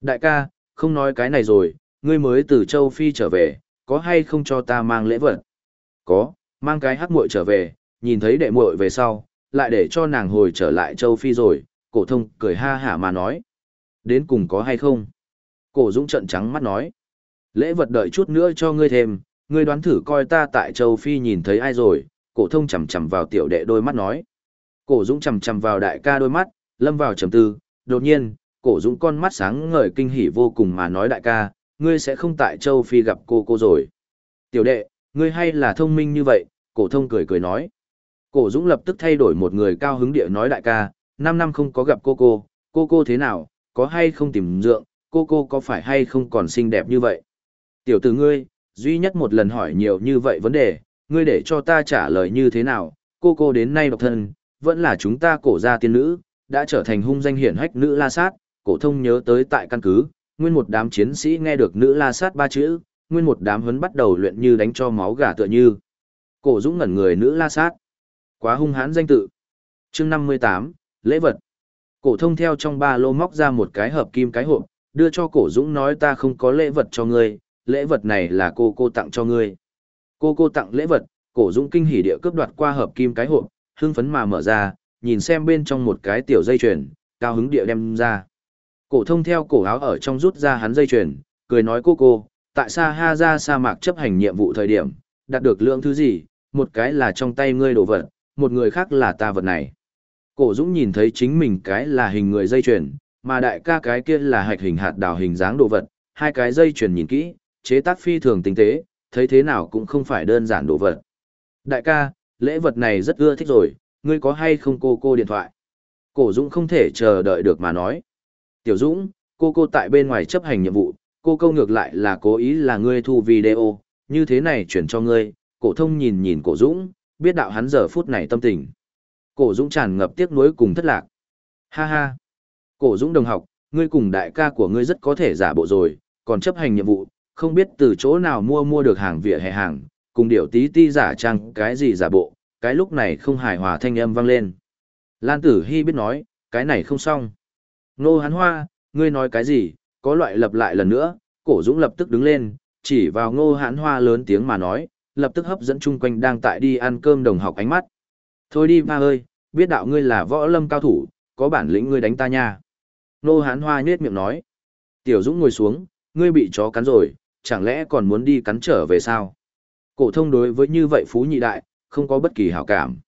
Đại ca, không nói cái này rồi, ngươi mới từ châu Phi trở về, có hay không cho ta mang lễ vật? Có, mang cái hắc muội trở về, nhìn thấy đệ muội về sau, lại để cho nàng hồi trở lại châu Phi rồi, cổ thông cười ha hả mà nói. Đến cùng có hay không? Cổ Dũng trợn trắng mắt nói. Lễ vật đợi chút nữa cho ngươi thêm, ngươi đoán thử coi ta tại châu Phi nhìn thấy ai rồi, cổ thông chầm chầm vào tiểu đệ đôi mắt nói. Cổ Dũng chầm chầm vào đại ca đôi mắt, lâm vào trầm tư, đột nhiên, cổ Dũng con mắt sáng ngời kinh hỉ vô cùng mà nói đại ca, ngươi sẽ không tại châu Phi gặp cô cô rồi. Tiểu đệ, ngươi hay là thông minh như vậy, cổ thông cười cười nói. Cổ Dũng lập tức thay đổi một người cao hứng địa nói đại ca, năm năm không có gặp cô cô, cô cô thế nào, có hay không tìm dượng, cô cô có phải hay không còn xinh đẹp như vậy. Tiểu tử ngươi, duy nhất một lần hỏi nhiều như vậy vấn đề, ngươi để cho ta trả lời như thế nào, cô cô đến nay độc thân, vẫn là chúng ta cổ gia tiên nữ, đã trở thành hung danh hiển hách nữ la sát, cổ thông nhớ tới tại căn cứ, nguyên một đám chiến sĩ nghe được nữ la sát ba chữ, nguyên một đám hấn bắt đầu luyện như đánh cho máu gà tựa như. Cổ Dũng ngẩn người nữ la sát. Quá hung hãn danh tự. Chương 58, lễ vật. Cổ thông theo trong ba lô móc ra một cái hợp kim cái hộp, đưa cho cổ Dũng nói ta không có lễ vật cho ngươi, lễ vật này là cô cô tặng cho ngươi. Cô cô tặng lễ vật, cổ Dũng kinh hỉ địa cướp đoạt qua hợp kim cái hộp, hưng phấn mà mở ra, nhìn xem bên trong một cái tiểu dây chuyền, cao hứng địa đem ra. Cổ thông theo cổ áo ở trong rút ra hắn dây chuyền, cười nói cô cô, tại sao ha ra sa mạc chấp hành nhiệm vụ thời điểm, đạt được lượng thứ gì, một cái là trong tay ngươi đồ vật, một người khác là ta vật này. Cổ Dũng nhìn thấy chính mình cái là hình người dây chuyền, mà đại ca cái kia là hạch hình hạt đào hình dáng đồ vật, hai cái dây chuyền nhìn kỹ, chế tác phi thường tinh tế, thấy thế nào cũng không phải đơn giản đồ vật. Đại ca, lễ vật này rất ưa thích rồi, ngươi có hay không cô cô điện thoại? Cổ Dũng không thể chờ đợi được mà nói. Tiểu Dũng, cô cô tại bên ngoài chấp hành nhiệm vụ, cô câu ngược lại là cố ý là ngươi thu video, như thế này chuyển cho ngươi, cổ thông nhìn nhìn cổ Dũng, biết đạo hắn giờ phút này tâm tình. Cổ Dũng tràn ngập tiếc nuối cùng thất lạc. Ha ha. Cổ Dũng đồng học, ngươi cùng đại ca của ngươi rất có thể giả bộ rồi, còn chấp hành nhiệm vụ, không biết từ chỗ nào mua mua được hàng vỉa hè hàng, cùng điệu tí ti giả trang cái gì giả bộ, cái lúc này không hài hòa thanh âm vang lên. Lan Tử Hi biết nói, cái này không xong. Nô Hán Hoa, ngươi nói cái gì, có loại lập lại lần nữa, cổ dũng lập tức đứng lên, chỉ vào ngô Hán Hoa lớn tiếng mà nói, lập tức hấp dẫn chung quanh đang tại đi ăn cơm đồng học ánh mắt. Thôi đi ba ơi, biết đạo ngươi là võ lâm cao thủ, có bản lĩnh ngươi đánh ta nha. Nô Hán Hoa nhếch miệng nói. Tiểu Dũng ngồi xuống, ngươi bị chó cắn rồi, chẳng lẽ còn muốn đi cắn trở về sao? Cổ thông đối với như vậy phú nhị đại, không có bất kỳ hảo cảm.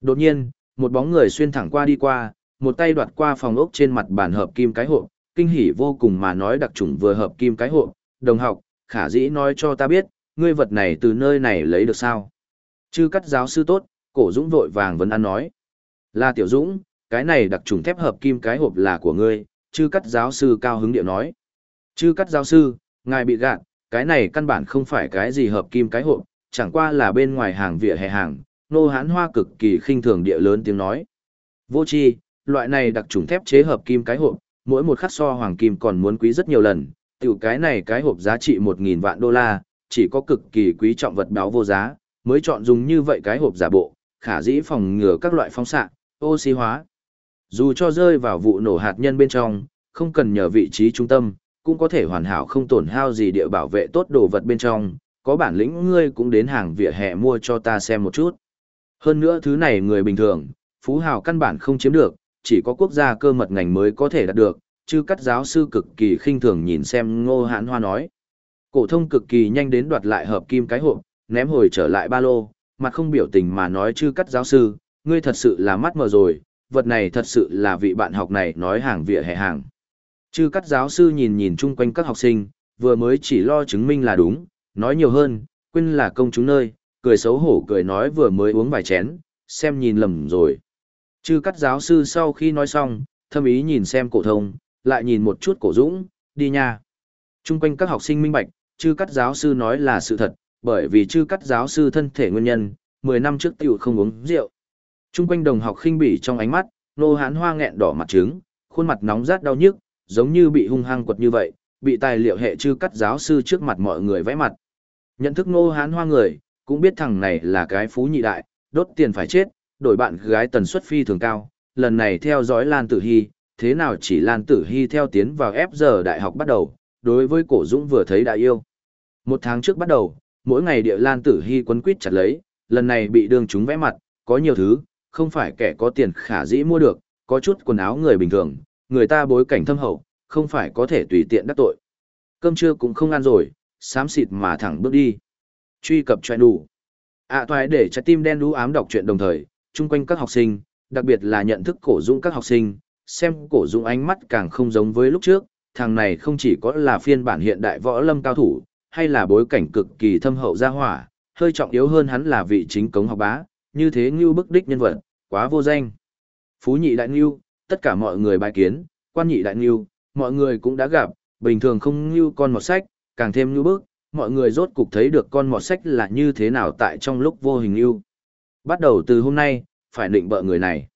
Đột nhiên, một bóng người xuyên thẳng qua đi qua, một tay đoạt qua phòng ốc trên mặt bàn hợp kim cái hộp, kinh hỉ vô cùng mà nói đặc trùng vừa hợp kim cái hộp, đồng học, khả dĩ nói cho ta biết, ngươi vật này từ nơi này lấy được sao? Chư cắt giáo sư tốt, cổ dũng vội vàng vẫn ăn nói. Là tiểu dũng, cái này đặc trùng thép hợp kim cái hộp là của ngươi, chư cắt giáo sư cao hứng điệu nói. Chư cắt giáo sư, ngài bị gạn, cái này căn bản không phải cái gì hợp kim cái hộp, chẳng qua là bên ngoài hàng vỉa hè hàng, nô hán hoa cực kỳ khinh thường địa lớn tiếng nói. Vô chi, loại này đặc trùng thép chế hợp kim cái hộp, mỗi một khắc so hoàng kim còn muốn quý rất nhiều lần, tiểu cái này cái hộp giá trị 1.000 vạn đô la, chỉ có cực kỳ quý trọng vật báo vô giá, mới chọn dùng như vậy cái hộp giả bộ, khả dĩ phòng ngừa các loại phóng xạ, oxy hóa. Dù cho rơi vào vụ nổ hạt nhân bên trong, không cần nhờ vị trí trung tâm, cũng có thể hoàn hảo không tổn hao gì địa bảo vệ tốt đồ vật bên trong, có bản lĩnh ngươi cũng đến hàng vỉa hè mua cho ta xem một chút. Hơn nữa thứ này người bình thường, phú hào căn bản không chiếm được, chỉ có quốc gia cơ mật ngành mới có thể đạt được, chứ cắt giáo sư cực kỳ khinh thường nhìn xem ngô hãn hoa nói. Cổ thông cực kỳ nhanh đến đoạt lại hợp kim cái hộp, ném hồi trở lại ba lô, mặt không biểu tình mà nói chứ cắt giáo sư, ngươi thật sự là mắt mờ rồi, vật này thật sự là vị bạn học này nói hàng vỉa hè hàng. Chứ cắt giáo sư nhìn nhìn chung quanh các học sinh, vừa mới chỉ lo chứng minh là đúng, nói nhiều hơn, quên là công chúng nơi, cười xấu hổ cười nói vừa mới uống vài chén, xem nhìn lầm rồi. Chư cắt giáo sư sau khi nói xong, thâm ý nhìn xem cổ thông, lại nhìn một chút cổ dũng, đi nha. Trung quanh các học sinh minh bạch, chư cắt giáo sư nói là sự thật, bởi vì chư cắt giáo sư thân thể nguyên nhân, 10 năm trước tiểu không uống rượu. Trung quanh đồng học khinh bỉ trong ánh mắt, nô hán hoa nghẹn đỏ mặt trứng, khuôn mặt nóng rát đau nhức, giống như bị hung hăng quật như vậy, bị tài liệu hệ chư cắt giáo sư trước mặt mọi người vẽ mặt. Nhận thức nô hán hoa người, cũng biết thằng này là cái phú nhị đại, đốt tiền phải chết, đổi bạn gái tần suất phi thường cao, lần này theo dõi Lan Tử Hy, thế nào chỉ Lan Tử Hy theo tiến vào ép giờ đại học bắt đầu, đối với cổ dũng vừa thấy đã yêu. Một tháng trước bắt đầu, mỗi ngày địa Lan Tử Hy quấn quýt chặt lấy, lần này bị đường chúng vẽ mặt, có nhiều thứ, không phải kẻ có tiền khả dĩ mua được, có chút quần áo người bình thường, người ta bối cảnh thâm hậu, không phải có thể tùy tiện đắc tội. Cơm trưa cũng không ăn rồi, xám xịt mà thẳng bước đi. Truy cập cho đủ. À toài để trái tim đen đú ám đọc chuyện đồng thời, chung quanh các học sinh, đặc biệt là nhận thức cổ dũng các học sinh, xem cổ dũng ánh mắt càng không giống với lúc trước, thằng này không chỉ có là phiên bản hiện đại võ lâm cao thủ, hay là bối cảnh cực kỳ thâm hậu gia hỏa, hơi trọng yếu hơn hắn là vị chính cống học bá, như thế như bức đích nhân vật, quá vô danh. Phú nhị đại ngưu, tất cả mọi người bài kiến, quan nhị đại ngưu, mọi người cũng đã gặp, bình thường không ngưu con một sách, càng thêm như bức, mọi người rốt cục thấy được con mọt sách là như thế nào tại trong lúc vô hình yêu. Bắt đầu từ hôm nay, phải định bợ người này.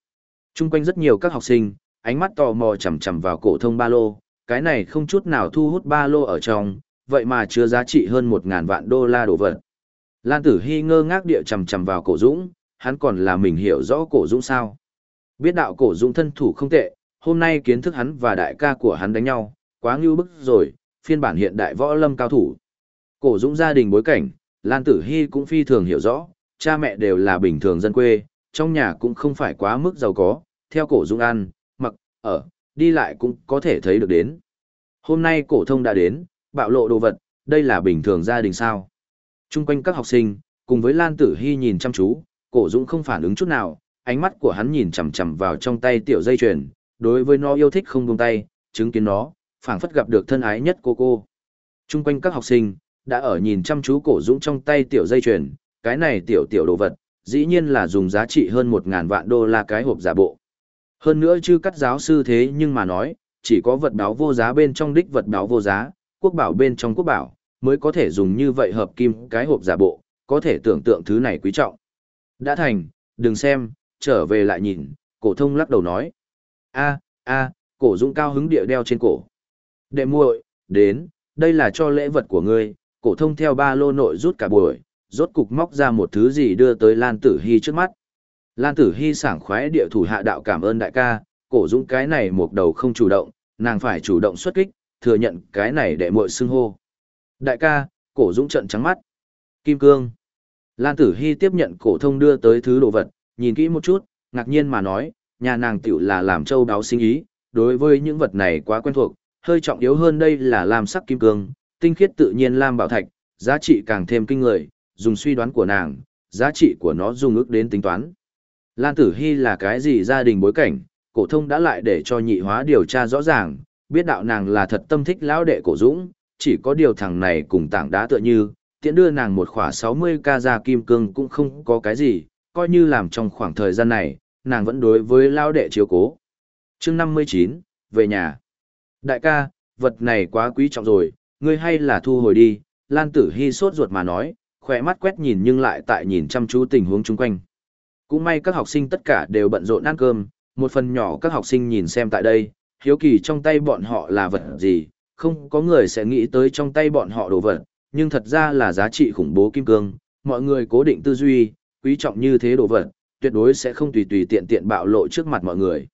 Trung quanh rất nhiều các học sinh, ánh mắt tò mò chằm chằm vào cổ thông ba lô, cái này không chút nào thu hút ba lô ở trong, vậy mà chứa giá trị hơn một ngàn vạn đô la đồ vật. Lan Tử Hi ngơ ngác địa chằm chằm vào cổ Dũng, hắn còn là mình hiểu rõ cổ Dũng sao. Biết đạo cổ Dũng thân thủ không tệ, hôm nay kiến thức hắn và đại ca của hắn đánh nhau, quá ngưu bức rồi, phiên bản hiện đại võ lâm cao thủ. Cổ Dũng gia đình bối cảnh, Lan Tử Hi cũng phi thường hiểu rõ, cha mẹ đều là bình thường dân quê, trong nhà cũng không phải quá mức giàu có, theo cổ Dung ăn, mặc, ở, đi lại cũng có thể thấy được đến. Hôm nay cổ thông đã đến, bạo lộ đồ vật, đây là bình thường gia đình sao. Trung quanh các học sinh, cùng với Lan Tử Hy nhìn chăm chú, cổ Dũng không phản ứng chút nào, ánh mắt của hắn nhìn chằm chằm vào trong tay tiểu dây chuyền, đối với nó yêu thích không buông tay, chứng kiến nó, phảng phất gặp được thân ái nhất cô cô. Trung quanh các học sinh, đã ở nhìn chăm chú cổ dũng trong tay tiểu dây chuyền, cái này tiểu tiểu đồ vật, dĩ nhiên là dùng giá trị hơn một ngàn vạn đô la cái hộp giả bộ. Hơn nữa chứ cắt giáo sư thế nhưng mà nói, chỉ có vật báo vô giá bên trong đích vật báo vô giá, quốc bảo bên trong quốc bảo, mới có thể dùng như vậy hợp kim cái hộp giả bộ, có thể tưởng tượng thứ này quý trọng. Đã thành, đừng xem, trở về lại nhìn, cổ thông lắc đầu nói. a a cổ dũng cao hứng địa đeo trên cổ. Đệ muội, đến, đây là cho lễ vật của ngươi, cổ thông theo ba lô nội rút cả buổi, rốt cục móc ra một thứ gì đưa tới Lan Tử Hi trước mắt. Lan Tử Hi sảng khoái địa thủ hạ đạo cảm ơn đại ca, cổ dũng cái này một đầu không chủ động, nàng phải chủ động xuất kích, thừa nhận cái này để muội xưng hô. Đại ca, cổ dũng trợn trắng mắt. Kim cương. Lan Tử Hi tiếp nhận cổ thông đưa tới thứ đồ vật, nhìn kỹ một chút, ngạc nhiên mà nói, nhà nàng tiểu là làm châu đáo sinh ý, đối với những vật này quá quen thuộc, hơi trọng yếu hơn đây là làm sắc kim cương, tinh khiết tự nhiên lam bảo thạch, giá trị càng thêm kinh người, dùng suy đoán của nàng, giá trị của nó dùng ước đến tính toán. Lan Tử Hy là cái gì gia đình bối cảnh, cổ thông đã lại để cho nhị hóa điều tra rõ ràng, biết đạo nàng là thật tâm thích lão đệ cổ dũng, chỉ có điều thằng này cùng tảng đá tựa như, tiện đưa nàng một khỏa 60k gia kim cương cũng không có cái gì, coi như làm trong khoảng thời gian này, nàng vẫn đối với lão đệ chiếu cố. Chương 59, về nhà. Đại ca, vật này quá quý trọng rồi, ngươi hay là thu hồi đi, Lan Tử Hi sốt ruột mà nói, khỏe mắt quét nhìn nhưng lại tại nhìn chăm chú tình huống chung quanh. Cũng may các học sinh tất cả đều bận rộn ăn cơm, một phần nhỏ các học sinh nhìn xem tại đây, hiếu kỳ trong tay bọn họ là vật gì, không có người sẽ nghĩ tới trong tay bọn họ đồ vật, nhưng thật ra là giá trị khủng bố kim cương, mọi người cố định tư duy, quý trọng như thế đồ vật, tuyệt đối sẽ không tùy tùy tiện tiện bạo lộ trước mặt mọi người.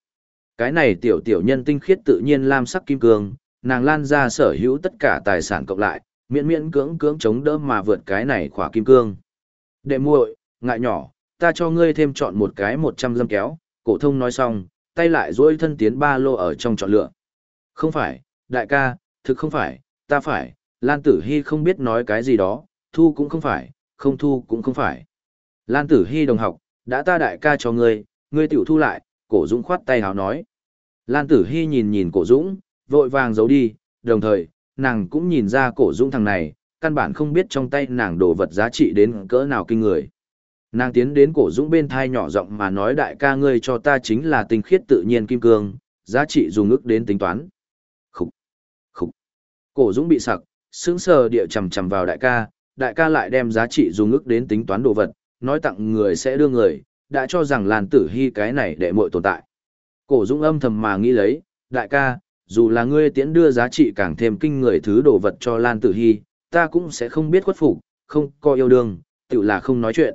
Cái này tiểu tiểu nhân tinh khiết tự nhiên lam sắc kim cương, nàng lan ra sở hữu tất cả tài sản cộng lại, miễn miễn cưỡng cưỡng chống đỡ mà vượt cái này khỏa kim cương. Đệ muội, ngại nhỏ, ta cho ngươi thêm chọn một cái một trăm dâm kéo, cổ thông nói xong, tay lại duỗi thân tiến ba lô ở trong chọn lựa. Không phải, đại ca, thực không phải, ta phải, Lan Tử Hi không biết nói cái gì đó, thu cũng không phải, không thu cũng không phải. Lan Tử Hi đồng học, đã ta đại ca cho ngươi, ngươi tiểu thu lại, cổ Dũng khoát tay hào nói. Lan Tử Hi nhìn nhìn cổ Dũng, vội vàng giấu đi, đồng thời, nàng cũng nhìn ra cổ dũng thằng này, căn bản không biết trong tay nàng đồ vật giá trị đến cỡ nào kinh người. Nàng tiến đến cổ dũng bên thai nhỏ giọng mà nói đại ca ngươi cho ta chính là tinh khiết tự nhiên kim cương, giá trị dùng ức đến tính toán. Khúc, khúc. Cổ dũng bị sặc, sững sờ địa chầm chầm vào đại ca, đại ca lại đem giá trị dùng ức đến tính toán đồ vật, nói tặng người sẽ đưa người, đã cho rằng làn tử hy cái này để muội tồn tại. Cổ dũng âm thầm mà nghĩ lấy, đại ca, dù là ngươi tiễn đưa giá trị càng thêm kinh người thứ đồ vật cho Lan Tử Hy, ta cũng sẽ không biết khuất phục, không có yêu đương, tự là không nói chuyện.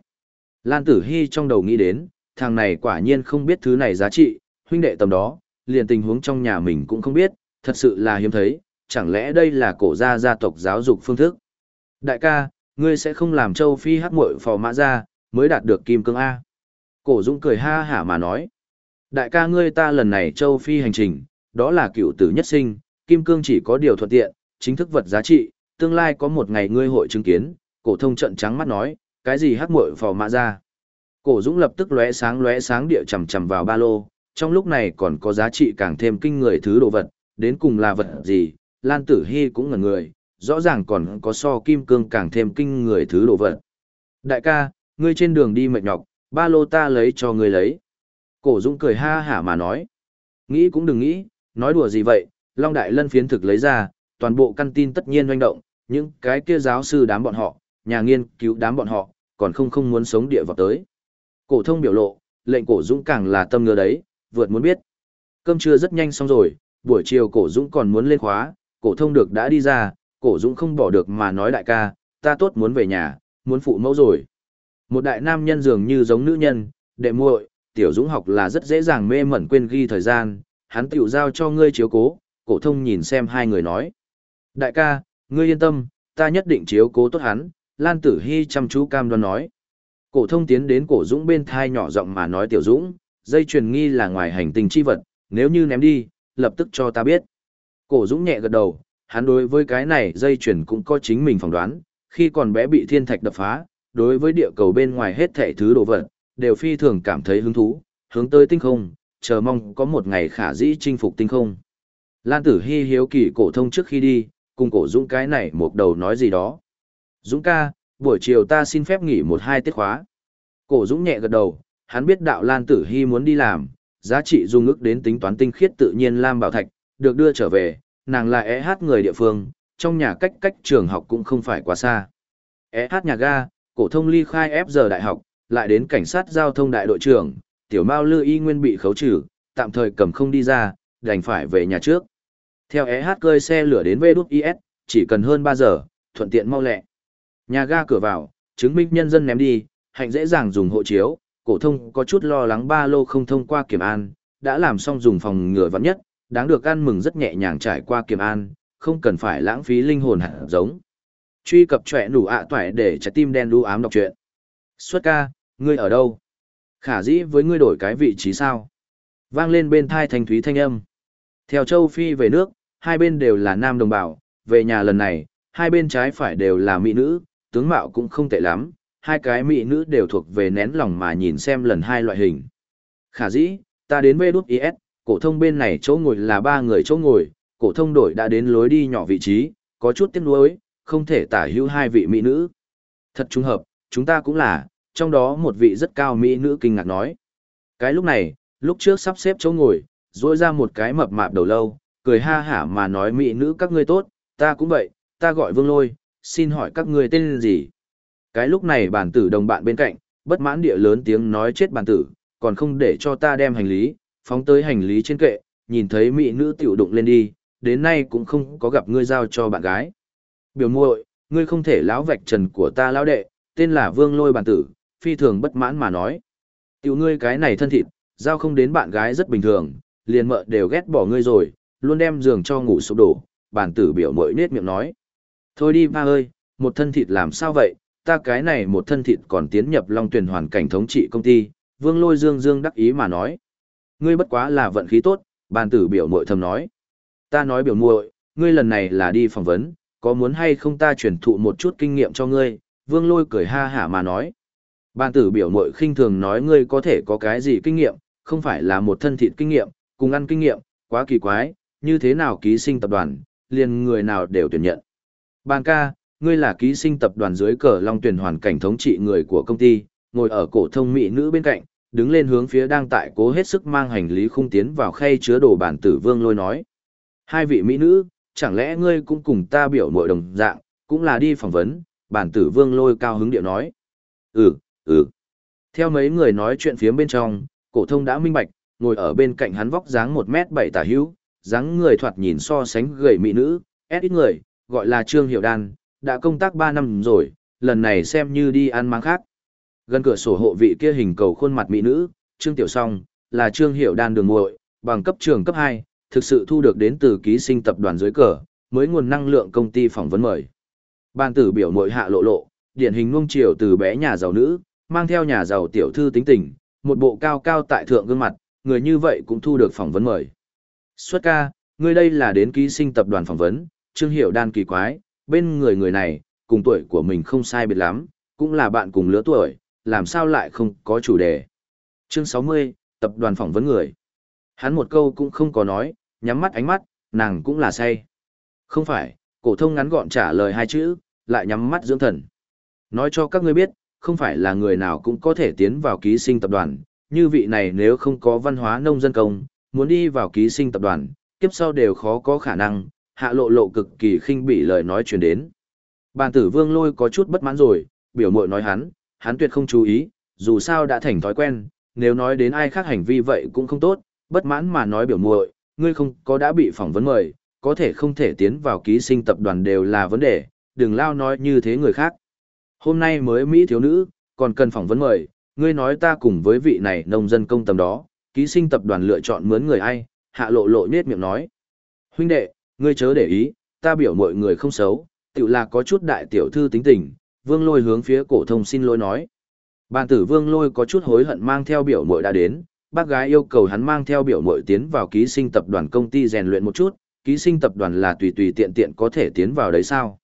Lan Tử Hy trong đầu nghĩ đến, thằng này quả nhiên không biết thứ này giá trị, huynh đệ tầm đó, liền tình huống trong nhà mình cũng không biết, thật sự là hiếm thấy, chẳng lẽ đây là cổ gia gia tộc giáo dục phương thức. Đại ca, ngươi sẽ không làm châu phi hắc muội phò mã ra, mới đạt được kim cương A. Cổ Dũng cười ha hả mà nói. Đại ca ngươi ta lần này châu phi hành trình, đó là cựu tử nhất sinh, kim cương chỉ có điều thuận tiện, chính thức vật giá trị, tương lai có một ngày ngươi hội chứng kiến, cổ thông trận trắng mắt nói, cái gì hắc muội phò mã ra. Cổ Dũng lập tức lóe sáng lóe sáng địa chầm chầm vào ba lô, trong lúc này còn có giá trị càng thêm kinh người thứ đồ vật, đến cùng là vật gì, Lan Tử hi cũng ngẩn người, rõ ràng còn có so kim cương càng thêm kinh người thứ đồ vật. Đại ca, ngươi trên đường đi mệt nhọc, ba lô ta lấy cho ngươi lấy. Cổ Dũng cười ha hả mà nói. Nghĩ cũng đừng nghĩ, nói đùa gì vậy, Long Đại Lân phiến thực lấy ra, toàn bộ căn tin tất nhiên hoành động, những cái kia giáo sư đám bọn họ, nhà nghiên cứu đám bọn họ, còn không không muốn sống địa vào tới. Cổ thông biểu lộ, lệnh cổ Dũng càng là tâm ngứa đấy, vượt muốn biết. Cơm trưa rất nhanh xong rồi, buổi chiều cổ Dũng còn muốn lên khóa, cổ thông được đã đi ra, cổ Dũng không bỏ được mà nói đại ca, ta tốt muốn về nhà, muốn phụ mẫu rồi. Một đại nam nhân dường như giống nữ nhân, đệ muội, tiểu Dũng học là rất dễ dàng mê mẩn quên ghi thời gian, hắn tiểu giao cho ngươi chiếu cố, cổ thông nhìn xem hai người nói. Đại ca, ngươi yên tâm, ta nhất định chiếu cố tốt hắn, Lan Tử Hi chăm chú cam đoan nói. Cổ thông tiến đến cổ Dũng bên thai nhỏ giọng mà nói tiểu Dũng, dây truyền nghi là ngoài hành tinh chi vật, nếu như ném đi, lập tức cho ta biết. Cổ Dũng nhẹ gật đầu, hắn đối với cái này dây truyền cũng có chính mình phỏng đoán, khi còn bé bị thiên thạch đập phá, đối với địa cầu bên ngoài hết thảy thứ đồ vật, đều phi thường cảm thấy hứng thú, hướng tới tinh không, chờ mong có một ngày khả dĩ chinh phục tinh không. Lan Tử Hi hiếu kỳ cổ thông trước khi đi, cùng cổ Dũng cái này một đầu nói gì đó. Dũng ca, buổi chiều ta xin phép nghỉ một hai tiết khóa. Cổ Dũng nhẹ gật đầu, hắn biết đạo Lan Tử Hi muốn đi làm, giá trị dung ức đến tính toán tinh khiết tự nhiên lam bảo thạch, được đưa trở về, nàng là é hát người địa phương, trong nhà cách cách trường học cũng không phải quá xa. É hát nhà ga, cổ thông ly khai ép giờ đại học, lại đến cảnh sát giao thông đại đội trưởng, tiểu mao lư y nguyên bị khấu trừ, tạm thời cầm không đi ra, đành phải về nhà trước. Theo é hát cơi xe lửa đến VDUIS, chỉ cần hơn 3 giờ, thuận tiện mau lẹ. Nhà ga cửa vào, chứng minh nhân dân ném đi, hạnh dễ dàng dùng hộ chiếu, cổ thông có chút lo lắng ba lô không thông qua kiểm an, đã làm xong dùng phòng ngừa vạn nhất, đáng được ăn mừng rất nhẹ nhàng trải qua kiểm an, không cần phải lãng phí linh hồn hạt giống. Truy cập trọe nủ ạ toại để trái tim đen đu ám đọc truyện. Xuất ca, ngươi ở đâu? Khả dĩ với ngươi đổi cái vị trí sao? Vang lên bên thai thanh thúy thanh âm. Theo châu Phi về nước, hai bên đều là nam đồng bào, về nhà lần này, hai bên trái phải đều là mỹ nữ, tướng mạo cũng không tệ lắm, hai cái mỹ nữ đều thuộc về nén lòng mà nhìn xem lần hai loại hình. Khả dĩ, ta đến bê đút IS, cổ thông bên này chỗ ngồi là ba người chỗ ngồi, cổ thông đổi đã đến lối đi nhỏ vị trí, có chút tiếc nuối, không thể tả hữu hai vị mỹ nữ. Thật trùng hợp, chúng ta cũng là, trong đó một vị rất cao mỹ nữ kinh ngạc nói. Cái lúc này, lúc trước sắp xếp chỗ ngồi, rỗi ra một cái mập mạp đầu lâu, cười ha hả mà nói mỹ nữ các ngươi tốt, ta cũng vậy, ta gọi Vương Lôi, xin hỏi các ngươi tên gì? Cái lúc này bản tử đồng bạn bên cạnh, bất mãn địa lớn tiếng nói chết bản tử, còn không để cho ta đem hành lý, phóng tới hành lý trên kệ, nhìn thấy mỹ nữ tiểu đụng lên đi, đến nay cũng không có gặp ngươi giao cho bạn gái. Biểu muội, ngươi không thể lão vạch trần của ta lão đệ, tên là Vương Lôi bản tử, phi thường bất mãn mà nói. Tiểu ngươi cái này thân thịt, giao không đến bạn gái rất bình thường, liền mợ đều ghét bỏ ngươi rồi, luôn đem giường cho ngủ sụp đổ, bản tử biểu muội nết miệng nói. Thôi đi ba ơi, một thân thịt làm sao vậy, ta cái này một thân thịt còn tiến nhập long tuyển hoàn cảnh thống trị công ty, vương lôi dương dương đắc ý mà nói. Ngươi bất quá là vận khí tốt, bàn tử biểu mội thầm nói. Ta nói biểu muội, ngươi lần này là đi phỏng vấn, có muốn hay không ta truyền thụ một chút kinh nghiệm cho ngươi, vương lôi cười ha hả mà nói. Bàn tử biểu mội khinh thường nói ngươi có thể có cái gì kinh nghiệm, không phải là một thân thịt kinh nghiệm, cùng ăn kinh nghiệm, quá kỳ quái, như thế nào ký sinh tập đoàn, liền người nào đều tuyển nhận. Bàn ca, ngươi là ký sinh tập đoàn dưới cờ long tuyển hoàn cảnh thống trị người của công ty, ngồi ở cổ thông mỹ nữ bên cạnh, đứng lên hướng phía đang tại cố hết sức mang hành lý khung tiến vào khay chứa đồ bản tử vương lôi nói. Hai vị mỹ nữ, chẳng lẽ ngươi cũng cùng ta biểu mội đồng dạng, cũng là đi phỏng vấn, bản tử vương lôi cao hứng điệu nói. Ừ, ừ. Theo mấy người nói chuyện phía bên trong, cổ thông đã minh bạch, ngồi ở bên cạnh hắn vóc dáng một mét bảy tả hữu, dáng người thoạt nhìn so sánh gầy mỹ nữ, ép ít người, gọi là Trương Hiểu Đan, đã công tác 3 năm rồi, lần này xem như đi ăn mang khác. Gần cửa sổ hộ vị kia hình cầu khuôn mặt mỹ nữ, Trương Tiểu Song, là Trương Hiểu Đan đường muội, bằng cấp trường cấp 2, thực sự thu được đến từ ký sinh tập đoàn dưới cờ, mới nguồn năng lượng công ty phỏng vấn mời. Ban tử biểu nội hạ lộ lộ, điển hình nuông triều từ bé nhà giàu nữ, mang theo nhà giàu tiểu thư tính tình, một bộ cao cao tại thượng gương mặt, người như vậy cũng thu được phỏng vấn mời. Xuất ca, người đây là đến ký sinh tập đoàn phỏng vấn, Trương Hiểu đan kỳ quái, bên người người này, cùng tuổi của mình không sai biệt lắm, cũng là bạn cùng lứa tuổi, làm sao lại không có chủ đề. Chương 60, tập đoàn phỏng vấn người. Hắn một câu cũng không có nói, nhắm mắt ánh mắt, nàng cũng là say. Không phải, cổ thông ngắn gọn trả lời hai chữ, lại nhắm mắt dưỡng thần. Nói cho các ngươi biết, không phải là người nào cũng có thể tiến vào ký sinh tập đoàn, như vị này nếu không có văn hóa nông dân công, muốn đi vào ký sinh tập đoàn, kiếp sau đều khó có khả năng, hạ lộ lộ cực kỳ khinh bỉ lời nói truyền đến. Bàn tử vương lôi có chút bất mãn rồi, biểu mội nói hắn, hắn tuyệt không chú ý, dù sao đã thành thói quen, nếu nói đến ai khác hành vi vậy cũng không tốt, bất mãn mà nói biểu muội, ngươi không có đã bị phỏng vấn mời, có thể không thể tiến vào ký sinh tập đoàn đều là vấn đề, đừng lao nói như thế người khác. Hôm nay mới Mỹ thiếu nữ, còn cần phỏng vấn mời, ngươi nói ta cùng với vị này nông dân công tầm đó, ký sinh tập đoàn lựa chọn mướn người ai, hạ lộ lộ nết miệng nói. Huynh đệ, ngươi chớ để ý, ta biểu mọi người không xấu, tự là có chút đại tiểu thư tính tình, vương lôi hướng phía cổ thông xin lỗi nói. Bàn tử vương lôi có chút hối hận mang theo biểu mội đã đến, bác gái yêu cầu hắn mang theo biểu mội tiến vào ký sinh tập đoàn công ty rèn luyện một chút, ký sinh tập đoàn là tùy tùy tiện tiện có thể tiến vào đấy sao.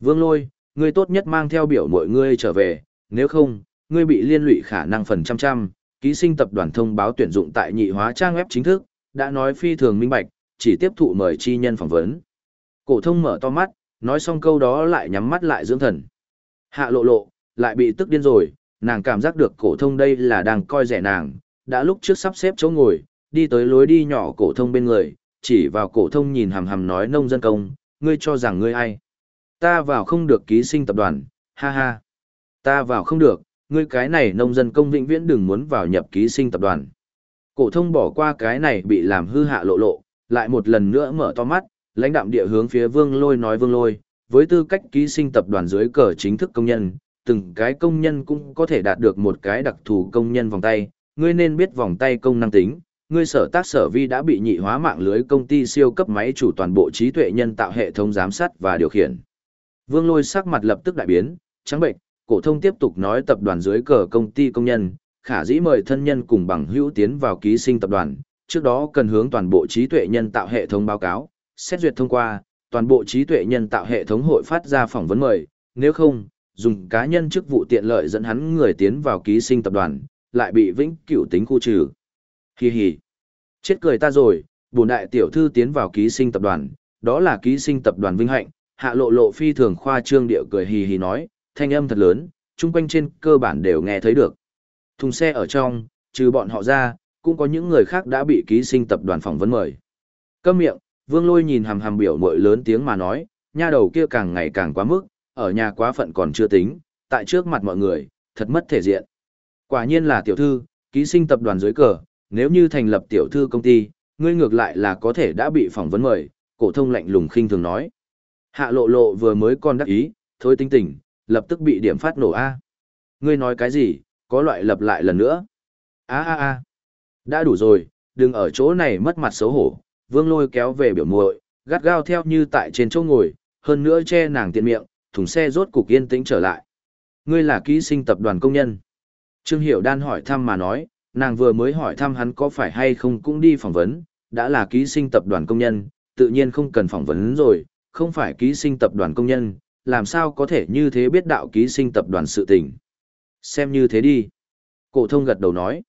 Vương lôi, ngươi tốt nhất mang theo biểu mọi ngươi trở về, nếu không, ngươi bị liên lụy khả năng phần trăm trăm, ký sinh tập đoàn thông báo tuyển dụng tại nhị hóa trang web chính thức, đã nói phi thường minh bạch, chỉ tiếp thụ mời chi nhân phỏng vấn. Cổ thông mở to mắt, nói xong câu đó lại nhắm mắt lại dưỡng thần. Hạ lộ lộ, lại bị tức điên rồi, nàng cảm giác được cổ thông đây là đang coi rẻ nàng, đã lúc trước sắp xếp chỗ ngồi, đi tới lối đi nhỏ cổ thông bên người, chỉ vào cổ thông nhìn hằm hằm nói nông dân công, ngươi cho rằng ngươi ai? Ta vào không được ký sinh tập đoàn, ha ha. Ta vào không được, ngươi cái này nông dân công vĩnh viễn đừng muốn vào nhập ký sinh tập đoàn. Cổ thông bỏ qua cái này bị làm hư hạ lộ lộ, lại một lần nữa mở to mắt, lãnh đạm địa hướng phía Vương Lôi nói Vương Lôi, với tư cách ký sinh tập đoàn dưới cờ chính thức công nhân, từng cái công nhân cũng có thể đạt được một cái đặc thù công nhân vòng tay, ngươi nên biết vòng tay công năng tính, ngươi sở tác sở vi đã bị nhị hóa mạng lưới công ty siêu cấp máy chủ toàn bộ trí tuệ nhân tạo hệ thống giám sát và điều khiển. Vương Lôi sắc mặt lập tức đại biến, trắng bệnh, cổ thông tiếp tục nói tập đoàn dưới cờ công ty công nhân, khả dĩ mời thân nhân cùng bằng hữu tiến vào ký sinh tập đoàn, trước đó cần hướng toàn bộ trí tuệ nhân tạo hệ thống báo cáo, xét duyệt thông qua, toàn bộ trí tuệ nhân tạo hệ thống hội phát ra phỏng vấn mời, nếu không, dùng cá nhân chức vụ tiện lợi dẫn hắn người tiến vào ký sinh tập đoàn, lại bị vĩnh cửu tính khu trừ. Hi hi. Chết cười ta rồi, bổn đại tiểu thư tiến vào ký sinh tập đoàn, đó là ký sinh tập đoàn vinh hạnh, hạ lộ lộ phi thường khoa trương điệu cười hì hì nói, thanh âm thật lớn, chung quanh trên cơ bản đều nghe thấy được. Thùng xe ở trong, trừ bọn họ ra, cũng có những người khác đã bị ký sinh tập đoàn phỏng vấn mời. Câm miệng, vương lôi nhìn hàm hàm biểu mội lớn tiếng mà nói, nha đầu kia càng ngày càng quá mức, ở nhà quá phận còn chưa tính, tại trước mặt mọi người, thật mất thể diện. Quả nhiên là tiểu thư, ký sinh tập đoàn dưới cờ, nếu như thành lập tiểu thư công ty, ngươi ngược lại là có thể đã bị phỏng vấn mời, cổ thông lạnh lùng khinh thường nói. Hạ lộ lộ vừa mới còn đắc ý, thôi tinh tỉnh, lập tức bị điểm phát nổ A. Ngươi nói cái gì, có loại lập lại lần nữa. a a a đã đủ rồi, đừng ở chỗ này mất mặt xấu hổ, vương lôi kéo về biểu muội gắt gao theo như tại trên chỗ ngồi, hơn nữa che nàng tiện miệng, thùng xe rốt cục yên tĩnh trở lại. Ngươi là ký sinh tập đoàn công nhân. Trương Hiểu Đan hỏi thăm mà nói, nàng vừa mới hỏi thăm hắn có phải hay không cũng đi phỏng vấn, đã là ký sinh tập đoàn công nhân, tự nhiên không cần phỏng vấn rồi, không phải ký sinh tập đoàn công nhân, làm sao có thể như thế biết đạo ký sinh tập đoàn sự tình. Xem như thế đi. Cổ thông gật đầu nói.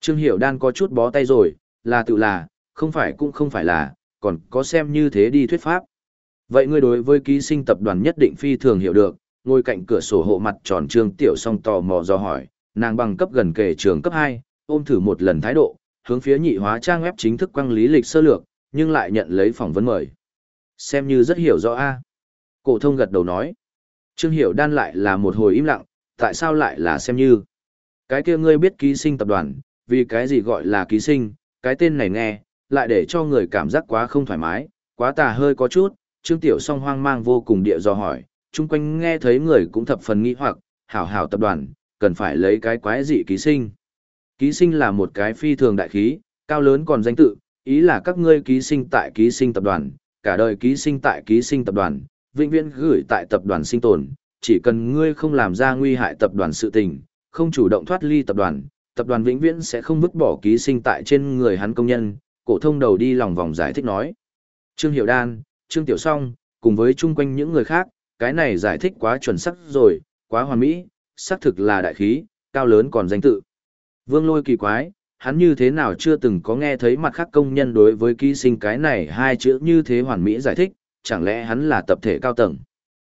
Trương Hiểu Đan có chút bó tay rồi, là tự là, không phải cũng không phải là, còn có xem như thế đi thuyết pháp. Vậy ngươi đối với ký sinh tập đoàn nhất định phi thường hiểu được, ngồi cạnh cửa sổ hộ mặt tròn Trương Tiểu song tò mò do hỏi, nàng bằng cấp gần kề trường cấp 2, ôm thử một lần thái độ, hướng phía nhị hóa trang web chính thức quăng lý lịch sơ lược, nhưng lại nhận lấy phỏng vấn mời. Xem như rất hiểu rõ a. Cổ thông gật đầu nói. Trương Hiểu Đan lại là một hồi im lặng, tại sao lại là xem như? Cái kia ngươi biết ký sinh tập đoàn, vì cái gì gọi là ký sinh, cái tên này nghe, lại để cho người cảm giác quá không thoải mái, quá tà hơi có chút, Trương Tiểu song hoang mang vô cùng địa do hỏi, chung quanh nghe thấy người cũng thập phần nghi hoặc, hảo hảo tập đoàn, cần phải lấy cái quái dị ký sinh. Ký sinh là một cái phi thường đại khí, cao lớn còn danh tự, ý là các ngươi ký sinh tại ký sinh tập đoàn, cả đời ký sinh tại ký sinh tập đoàn, vĩnh viễn gửi tại tập đoàn sinh tồn, chỉ cần ngươi không làm ra nguy hại tập đoàn sự tình, không chủ động thoát ly tập đoàn, tập đoàn vĩnh viễn sẽ không vứt bỏ ký sinh tại trên người hắn công nhân, cổ thông đầu đi lòng vòng giải thích nói. Trương Hiểu Đan, Trương Tiểu Song, cùng với chung quanh những người khác, cái này giải thích quá chuẩn xác rồi, quá hoàn mỹ, xác thực là đại khí, cao lớn còn danh tự. Vương Lôi kỳ quái, hắn như thế nào chưa từng có nghe thấy mặt khác công nhân đối với ký sinh cái này hai chữ như thế hoàn mỹ giải thích, chẳng lẽ hắn là tập thể cao tầng.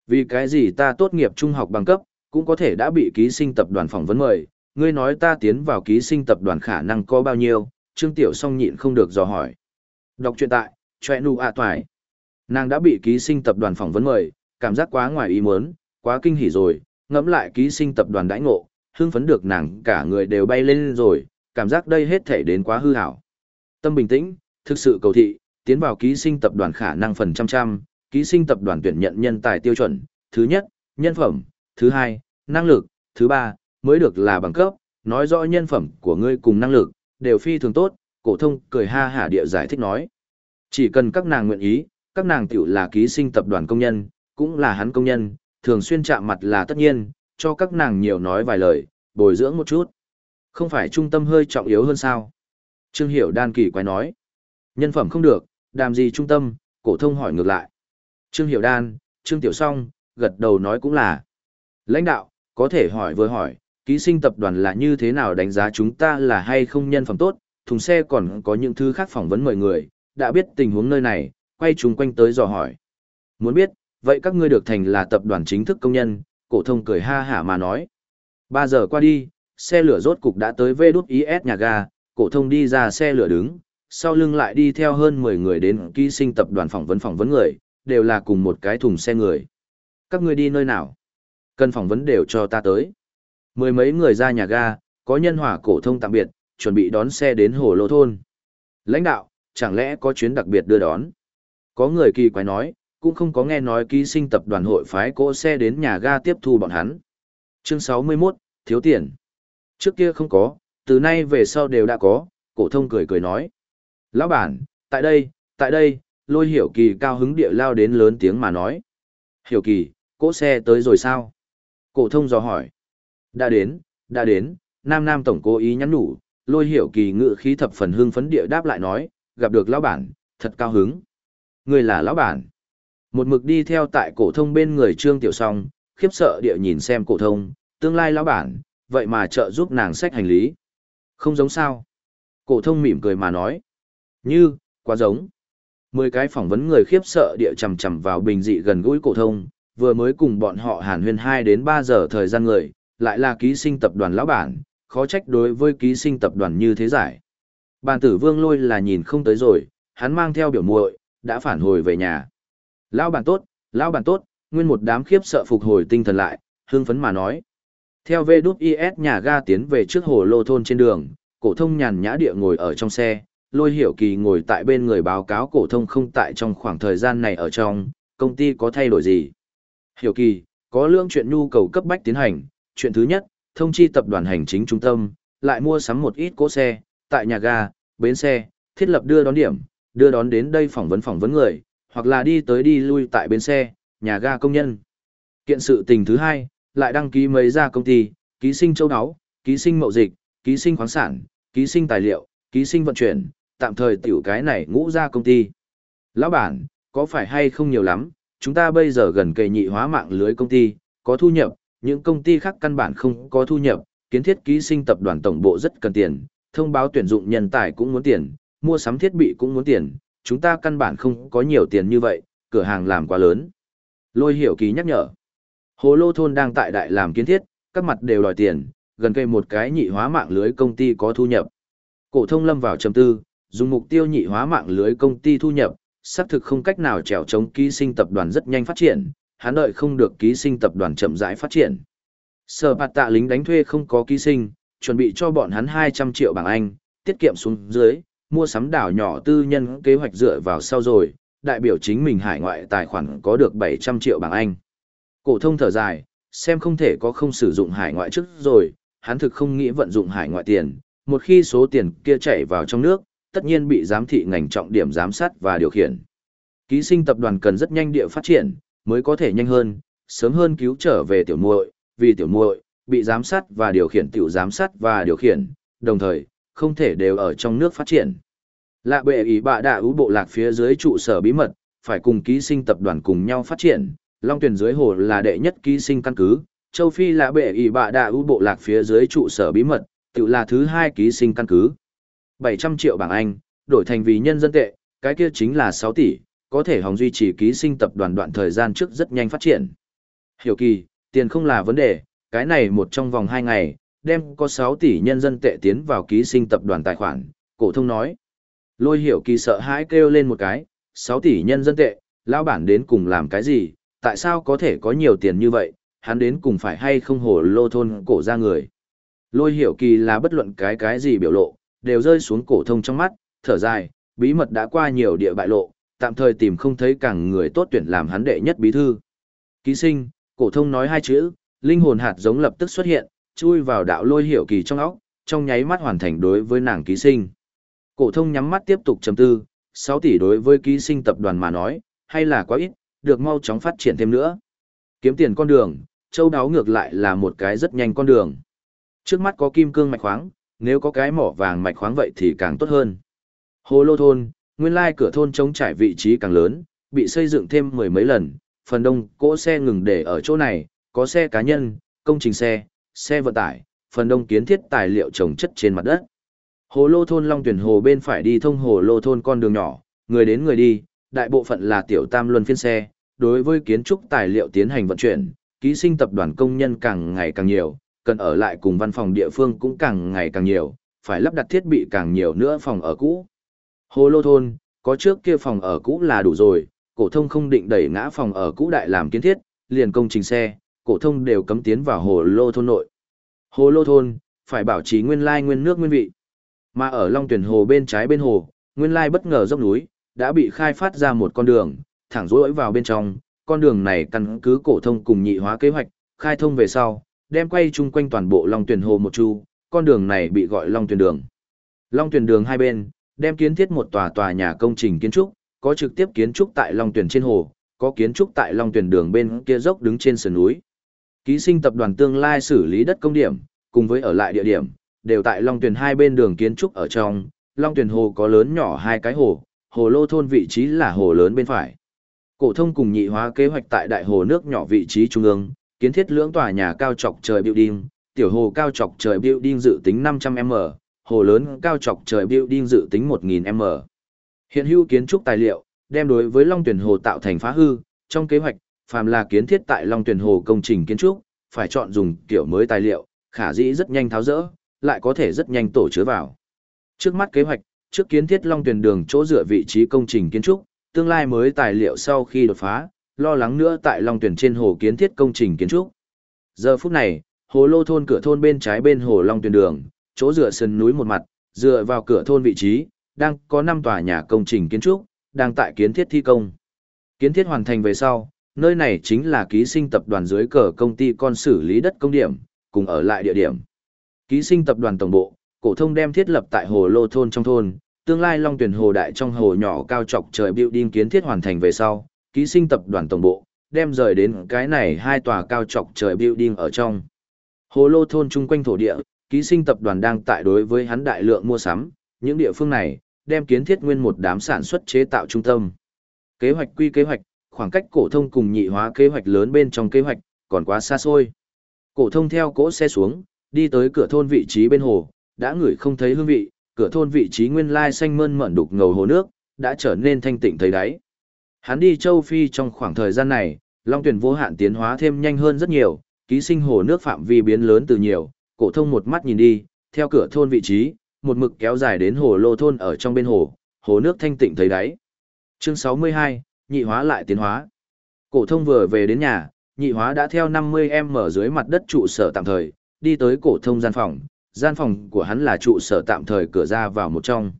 Vì cái gì ta tốt nghiệp trung học bằng cấp, cũng có thể đã bị ký sinh tập đoàn phỏng vấn mời, ngươi nói ta tiến vào ký sinh tập đoàn khả năng có bao nhiêu, Trương Tiểu song nhịn không được dò hỏi. Đọc truyện tại, chọe nụ ạ toài. Nàng đã bị ký sinh tập đoàn phỏng vấn mời, cảm giác quá ngoài ý muốn, quá kinh hỉ rồi, ngẫm lại ký sinh tập đoàn đãi ngộ, hưng phấn được nàng cả người đều bay lên rồi, cảm giác đây hết thể đến quá hư hảo. Tâm bình tĩnh, thực sự cầu thị, tiến vào ký sinh tập đoàn khả năng phần trăm trăm, ký sinh tập đoàn tuyển nhận nhân tài tiêu chuẩn, thứ nhất, nhân phẩm, thứ hai, năng lực, thứ ba, mới được là bằng cấp, nói rõ nhân phẩm của ngươi cùng năng lực, đều phi thường tốt, cổ thông cười ha hả địa giải thích nói. Chỉ cần các nàng nguyện ý, các nàng tiểu là ký sinh tập đoàn công nhân, cũng là hắn công nhân, thường xuyên chạm mặt là tất nhiên, cho các nàng nhiều nói vài lời, bồi dưỡng một chút. Không phải trung tâm hơi trọng yếu hơn sao? Trương Hiểu đan kỳ quái nói. Nhân phẩm không được, đàm gì trung tâm, cổ thông hỏi ngược lại. Trương Hiểu đan, Trương Tiểu Song, gật đầu nói cũng là. Lãnh đạo, có thể hỏi vừa hỏi, ký sinh tập đoàn là như thế nào đánh giá chúng ta là hay không nhân phẩm tốt, thùng xe còn có những thứ khác phỏng vấn mời người, đã biết tình huống nơi này, quay chúng quanh tới dò hỏi. Muốn biết, vậy các ngươi được thành là tập đoàn chính thức công nhân, cổ thông cười ha hả mà nói. 3 giờ qua đi, xe lửa rốt cục đã tới vê đút IS nhà ga, cổ thông đi ra xe lửa đứng, sau lưng lại đi theo hơn 10 người đến ký sinh tập đoàn phỏng vấn phỏng vấn người, đều là cùng một cái thùng xe người. Các người đi nơi nào? Cần phỏng vấn đều cho ta tới. Mười mấy người ra nhà ga, có nhân hỏa cổ thông tạm biệt, chuẩn bị đón xe đến hồ lô thôn. Lãnh đạo, chẳng lẽ có chuyến đặc biệt đưa đón? Có người kỳ quái nói, cũng không có nghe nói ký sinh tập đoàn hội phái cỗ xe đến nhà ga tiếp thu bọn hắn. Chương 61, thiếu tiền. Trước kia không có, từ nay về sau đều đã có, cổ thông cười cười nói. Lão bản, tại đây, tại đây, lôi hiểu kỳ cao hứng địa lao đến lớn tiếng mà nói. Hiểu kỳ, cỗ xe tới rồi sao? Cổ thông dò hỏi. Đã đến, đã đến, nam nam tổng cố ý nhắn nhủ, lôi hiểu kỳ ngự khí thập phần hưng phấn địa đáp lại nói, gặp được lão bản, thật cao hứng. Người là lão bản. Một mực đi theo tại cổ thông bên người Trương Tiểu Song, khiếp sợ địa nhìn xem cổ thông, tương lai lão bản, vậy mà trợ giúp nàng xách hành lý. Không giống sao? Cổ thông mỉm cười mà nói. Như, quá giống. Mười cái phỏng vấn người khiếp sợ địa chầm chầm vào bình dị gần gũi cổ thông, vừa mới cùng bọn họ hàn huyên 2 đến 3 giờ thời gian người, lại là ký sinh tập đoàn lão bản, khó trách đối với ký sinh tập đoàn như thế giải. Bàn tử vương lôi là nhìn không tới rồi, hắn mang theo biểu muội đã phản hồi về nhà. Lão bản tốt, lão bản tốt, nguyên một đám khiếp sợ phục hồi tinh thần lại, hương phấn mà nói. Theo VWIS nhà ga tiến về trước hồ lô thôn trên đường, cổ thông nhàn nhã địa ngồi ở trong xe, lôi hiểu kỳ ngồi tại bên người báo cáo cổ thông không tại trong khoảng thời gian này ở trong, công ty có thay đổi gì. Hiểu kỳ, có lượng chuyện nhu cầu cấp bách tiến hành, chuyện thứ nhất, thông chi tập đoàn hành chính trung tâm, lại mua sắm một ít cỗ xe, tại nhà ga, bến xe, thiết lập đưa đón điểm, đưa đón đến đây phỏng vấn phỏng vấn người, hoặc là đi tới đi lui tại bến xe, nhà ga công nhân. Kiện sự tình thứ hai, lại đăng ký mấy gia công ty, ký sinh châu đáo, ký sinh mậu dịch, ký sinh khoáng sản, ký sinh tài liệu, ký sinh vận chuyển, tạm thời tiểu cái này ngũ gia công ty. Lão bản, có phải hay không nhiều lắm, chúng ta bây giờ gần kề nhị hóa mạng lưới công ty, có thu nhập, những công ty khác căn bản không có thu nhập, kiến thiết ký sinh tập đoàn tổng bộ rất cần tiền, thông báo tuyển dụng nhân tài cũng muốn tiền, mua sắm thiết bị cũng muốn tiền, chúng ta căn bản không có nhiều tiền như vậy, cửa hàng làm quá lớn. Lôi hiểu ký nhắc nhở. Hồ lô thôn đang tại đại làm kiến thiết, các mặt đều đòi tiền, gần cây một cái nhị hóa mạng lưới công ty có thu nhập. Cổ thông lâm vào trầm tư, dùng mục tiêu nhị hóa mạng lưới công ty thu nhập, xác thực không cách nào trèo chống ký sinh tập đoàn rất nhanh phát triển, hắn đợi không được ký sinh tập đoàn chậm rãi phát triển. Sở bạt tạ lính đánh thuê không có ký sinh, chuẩn bị cho bọn hắn 200 triệu bảng Anh, tiết kiệm xuống dưới, mua sắm đảo nhỏ tư nhân kế hoạch dựa vào sau rồi, đại biểu chính mình hải ngoại tài khoản có được 700 triệu bảng Anh. Cổ thông thở dài, xem không thể có không sử dụng hải ngoại trước rồi, hắn thực không nghĩ vận dụng hải ngoại tiền, một khi số tiền kia chảy vào trong nước, tất nhiên bị giám thị ngành trọng điểm giám sát và điều khiển. Ký sinh tập đoàn cần rất nhanh địa phát triển, mới có thể nhanh hơn, sớm hơn cứu trở về tiểu muội, vì tiểu muội bị giám sát và điều khiển tiểu giám sát và điều khiển, đồng thời, không thể đều ở trong nước phát triển. Lạ bệ ý bạ đạ ú bộ lạc phía dưới trụ sở bí mật, phải cùng ký sinh tập đoàn cùng nhau phát triển, Long tuyển dưới hồ là đệ nhất ký sinh căn cứ, châu Phi là bệ ỷ bạ đạ ưu bộ lạc phía dưới trụ sở bí mật, tự là thứ hai ký sinh căn cứ. 700 triệu bảng Anh, đổi thành vì nhân dân tệ, cái kia chính là 6 tỷ, có thể hòng duy trì ký sinh tập đoàn đoạn thời gian trước rất nhanh phát triển. Hiểu kỳ, tiền không là vấn đề, cái này một trong vòng 2 ngày, đem có 6 tỷ nhân dân tệ tiến vào ký sinh tập đoàn tài khoản, cổ thông nói. Lôi hiểu kỳ sợ hãi kêu lên một cái, 6 tỷ nhân dân tệ, lão bản đến cùng làm cái gì, tại sao có thể có nhiều tiền như vậy, hắn đến cùng phải hay không hổ lô thôn cổ ra người. Lôi hiểu kỳ là bất luận cái cái gì biểu lộ, đều rơi xuống cổ thông trong mắt, thở dài, bí mật đã qua nhiều địa bại lộ, tạm thời tìm không thấy càng người tốt tuyển làm hắn đệ nhất bí thư. Ký sinh, cổ thông nói hai chữ, linh hồn hạt giống lập tức xuất hiện, chui vào đạo lôi hiểu kỳ trong óc, trong nháy mắt hoàn thành đối với nàng ký sinh. Cổ thông nhắm mắt tiếp tục trầm tư, 6 tỷ đối với ký sinh tập đoàn mà nói, hay là quá ít, được mau chóng phát triển thêm nữa. Kiếm tiền con đường, châu đáo ngược lại là một cái rất nhanh con đường. Trước mắt có kim cương mạch khoáng, nếu có cái mỏ vàng mạch khoáng vậy thì càng tốt hơn. Hồ Lô thôn, nguyên lai cửa thôn trống trải vị trí càng lớn, bị xây dựng thêm mười mấy lần, phần đông cỗ xe ngừng để ở chỗ này, có xe cá nhân, công trình xe, xe vận tải, phần đông kiến thiết tài liệu trồng chất trên mặt đất. Hồ Lô thôn Long Tuyển Hồ bên phải đi thông Hồ Lô thôn con đường nhỏ, người đến người đi, đại bộ phận là tiểu tam luân phiên xe, đối với kiến trúc tài liệu tiến hành vận chuyển, ký sinh tập đoàn công nhân càng ngày càng nhiều, cần ở lại cùng văn phòng địa phương cũng càng ngày càng nhiều, phải lắp đặt thiết bị càng nhiều nữa phòng ở cũ. Hồ Lô thôn, có trước kia phòng ở cũ là đủ rồi, cổ thông không định đẩy ngã phòng ở cũ đại làm kiến thiết, liền công trình xe, cổ thông đều cấm tiến vào Hồ Lô thôn nội. Hồ Lô thôn, phải bảo trì nguyên lai nguyên nước nguyên vị. Mà ở Long Tuyển Hồ bên trái bên hồ, nguyên lai bất ngờ dốc núi, đã bị khai phát ra một con đường, thẳng rỗi vào bên trong, con đường này căn cứ cổ thông cùng nhị hóa kế hoạch, khai thông về sau, đem quay chung quanh toàn bộ Long Tuyển Hồ một chu, con đường này bị gọi Long Tuyển Đường. Long Tuyển Đường hai bên, đem kiến thiết một tòa tòa nhà công trình kiến trúc, có trực tiếp kiến trúc tại Long Tuyển trên hồ, có kiến trúc tại Long Tuyển Đường bên kia dốc đứng trên sườn núi. Ký sinh tập đoàn tương lai xử lý đất công điểm, cùng với ở lại địa điểm, đều tại Long Tuyển hai bên đường kiến trúc ở trong, Long Tuyển hồ có lớn nhỏ hai cái hồ, hồ lô thôn vị trí là hồ lớn bên phải. Cổ thông cùng nhị hóa kế hoạch tại đại hồ nước nhỏ vị trí trung ương, kiến thiết lưỡng tòa nhà cao chọc trời building, tiểu hồ cao chọc trời building dự tính 500m, hồ lớn cao chọc trời building dự tính 1000m. Hiện hữu kiến trúc tài liệu, đem đối với Long Tuyển Hồ tạo thành phá hư, trong kế hoạch, phàm là kiến thiết tại Long Tuyển Hồ công trình kiến trúc, phải chọn dùng kiểu mới tài liệu, khả dĩ rất nhanh tháo dỡ lại có thể rất nhanh tổ chứa vào. Trước mắt kế hoạch, trước kiến thiết Long Tuyển đường chỗ dựa vị trí công trình kiến trúc, tương lai mới tài liệu sau khi đột phá, lo lắng nữa tại Long Tuyển trên hồ kiến thiết công trình kiến trúc. Giờ phút này, hồ lô thôn cửa thôn bên trái bên hồ Long Tuyển đường, chỗ dựa sườn núi một mặt, dựa vào cửa thôn vị trí, đang có 5 tòa nhà công trình kiến trúc, đang tại kiến thiết thi công. Kiến thiết hoàn thành về sau, nơi này chính là ký sinh tập đoàn dưới cờ công ty con xử lý đất công điểm, cùng ở lại địa điểm. Ký sinh tập đoàn tổng bộ, cổ thông đem thiết lập tại hồ lô thôn trong thôn, tương lai Long Tuyển hồ đại trong hồ nhỏ cao chọc trời building kiến thiết hoàn thành về sau, ký sinh tập đoàn tổng bộ đem rời đến cái này hai tòa cao chọc trời building ở trong. Hồ lô thôn chung quanh thổ địa, ký sinh tập đoàn đang tại đối với hắn đại lượng mua sắm, những địa phương này đem kiến thiết nguyên một đám sản xuất chế tạo trung tâm. Kế hoạch quy kế hoạch, khoảng cách cổ thông cùng nhị hóa kế hoạch lớn bên trong kế hoạch, còn quá xa xôi. Cổ thông theo cỗ xe xuống, đi tới cửa thôn vị trí bên hồ, đã ngửi không thấy hương vị, cửa thôn vị trí nguyên lai xanh mơn mởn đục ngầu hồ nước, đã trở nên thanh tịnh thấy đáy. Hắn đi châu Phi trong khoảng thời gian này, Long Tuyển vô hạn tiến hóa thêm nhanh hơn rất nhiều, ký sinh hồ nước phạm vi biến lớn từ nhiều, cổ thông một mắt nhìn đi, theo cửa thôn vị trí, một mực kéo dài đến hồ lô thôn ở trong bên hồ, hồ nước thanh tịnh thấy đáy. Chương 62, nhị hóa lại tiến hóa. Cổ thông vừa về đến nhà, nhị hóa đã theo 50m dưới mặt đất trụ sở tạm thời, đi tới cổ thông gian phòng, gian phòng của hắn là trụ sở tạm thời cửa ra vào một trong.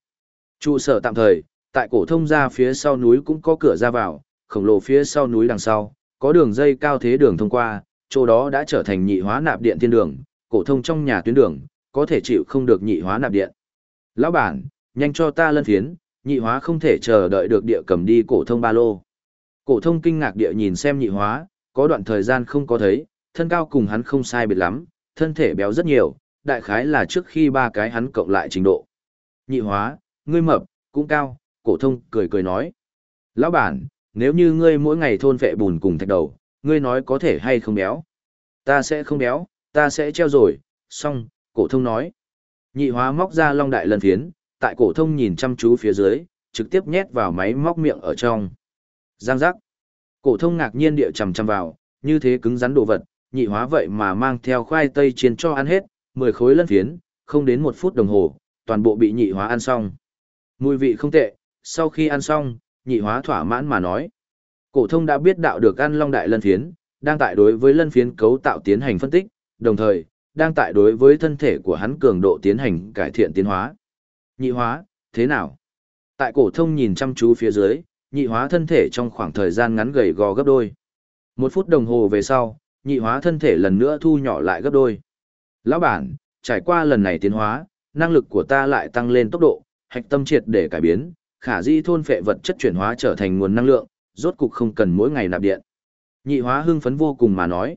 Trụ sở tạm thời, tại cổ thông ra phía sau núi cũng có cửa ra vào, khổng lồ phía sau núi đằng sau, có đường dây cao thế đường thông qua, chỗ đó đã trở thành nhị hóa nạp điện thiên đường, cổ thông trong nhà tuyến đường, có thể chịu không được nhị hóa nạp điện. Lão bản, nhanh cho ta lân phiến, nhị hóa không thể chờ đợi được địa cầm đi cổ thông ba lô. Cổ thông kinh ngạc địa nhìn xem nhị hóa, có đoạn thời gian không có thấy, thân cao cùng hắn không sai biệt lắm, thân thể béo rất nhiều, đại khái là trước khi ba cái hắn cộng lại trình độ. Nhị hóa, ngươi mập, cũng cao, cổ thông cười cười nói. Lão bản, nếu như ngươi mỗi ngày thôn vệ bùn cùng thạch đầu, ngươi nói có thể hay không béo? Ta sẽ không béo, ta sẽ treo rồi, xong, cổ thông nói. Nhị hóa móc ra long đại lần phiến, tại cổ thông nhìn chăm chú phía dưới, trực tiếp nhét vào máy móc miệng ở trong. Giang giác. Cổ thông ngạc nhiên địa chầm chầm vào, như thế cứng rắn đồ vật, nhị hóa vậy mà mang theo khoai tây chiên cho ăn hết, 10 khối lân phiến, không đến một phút đồng hồ, toàn bộ bị nhị hóa ăn xong. Mùi vị không tệ, sau khi ăn xong, nhị hóa thỏa mãn mà nói. Cổ thông đã biết đạo được ăn long đại lân phiến, đang tại đối với lân phiến cấu tạo tiến hành phân tích, đồng thời, đang tại đối với thân thể của hắn cường độ tiến hành cải thiện tiến hóa. Nhị hóa, thế nào? Tại cổ thông nhìn chăm chú phía dưới, nhị hóa thân thể trong khoảng thời gian ngắn gầy gò gấp đôi. Một phút đồng hồ về sau, nhị hóa thân thể lần nữa thu nhỏ lại gấp đôi. Lão bản, trải qua lần này tiến hóa, năng lực của ta lại tăng lên tốc độ, hạch tâm triệt để cải biến, khả di thôn phệ vật chất chuyển hóa trở thành nguồn năng lượng, rốt cục không cần mỗi ngày nạp điện. Nhị hóa hưng phấn vô cùng mà nói.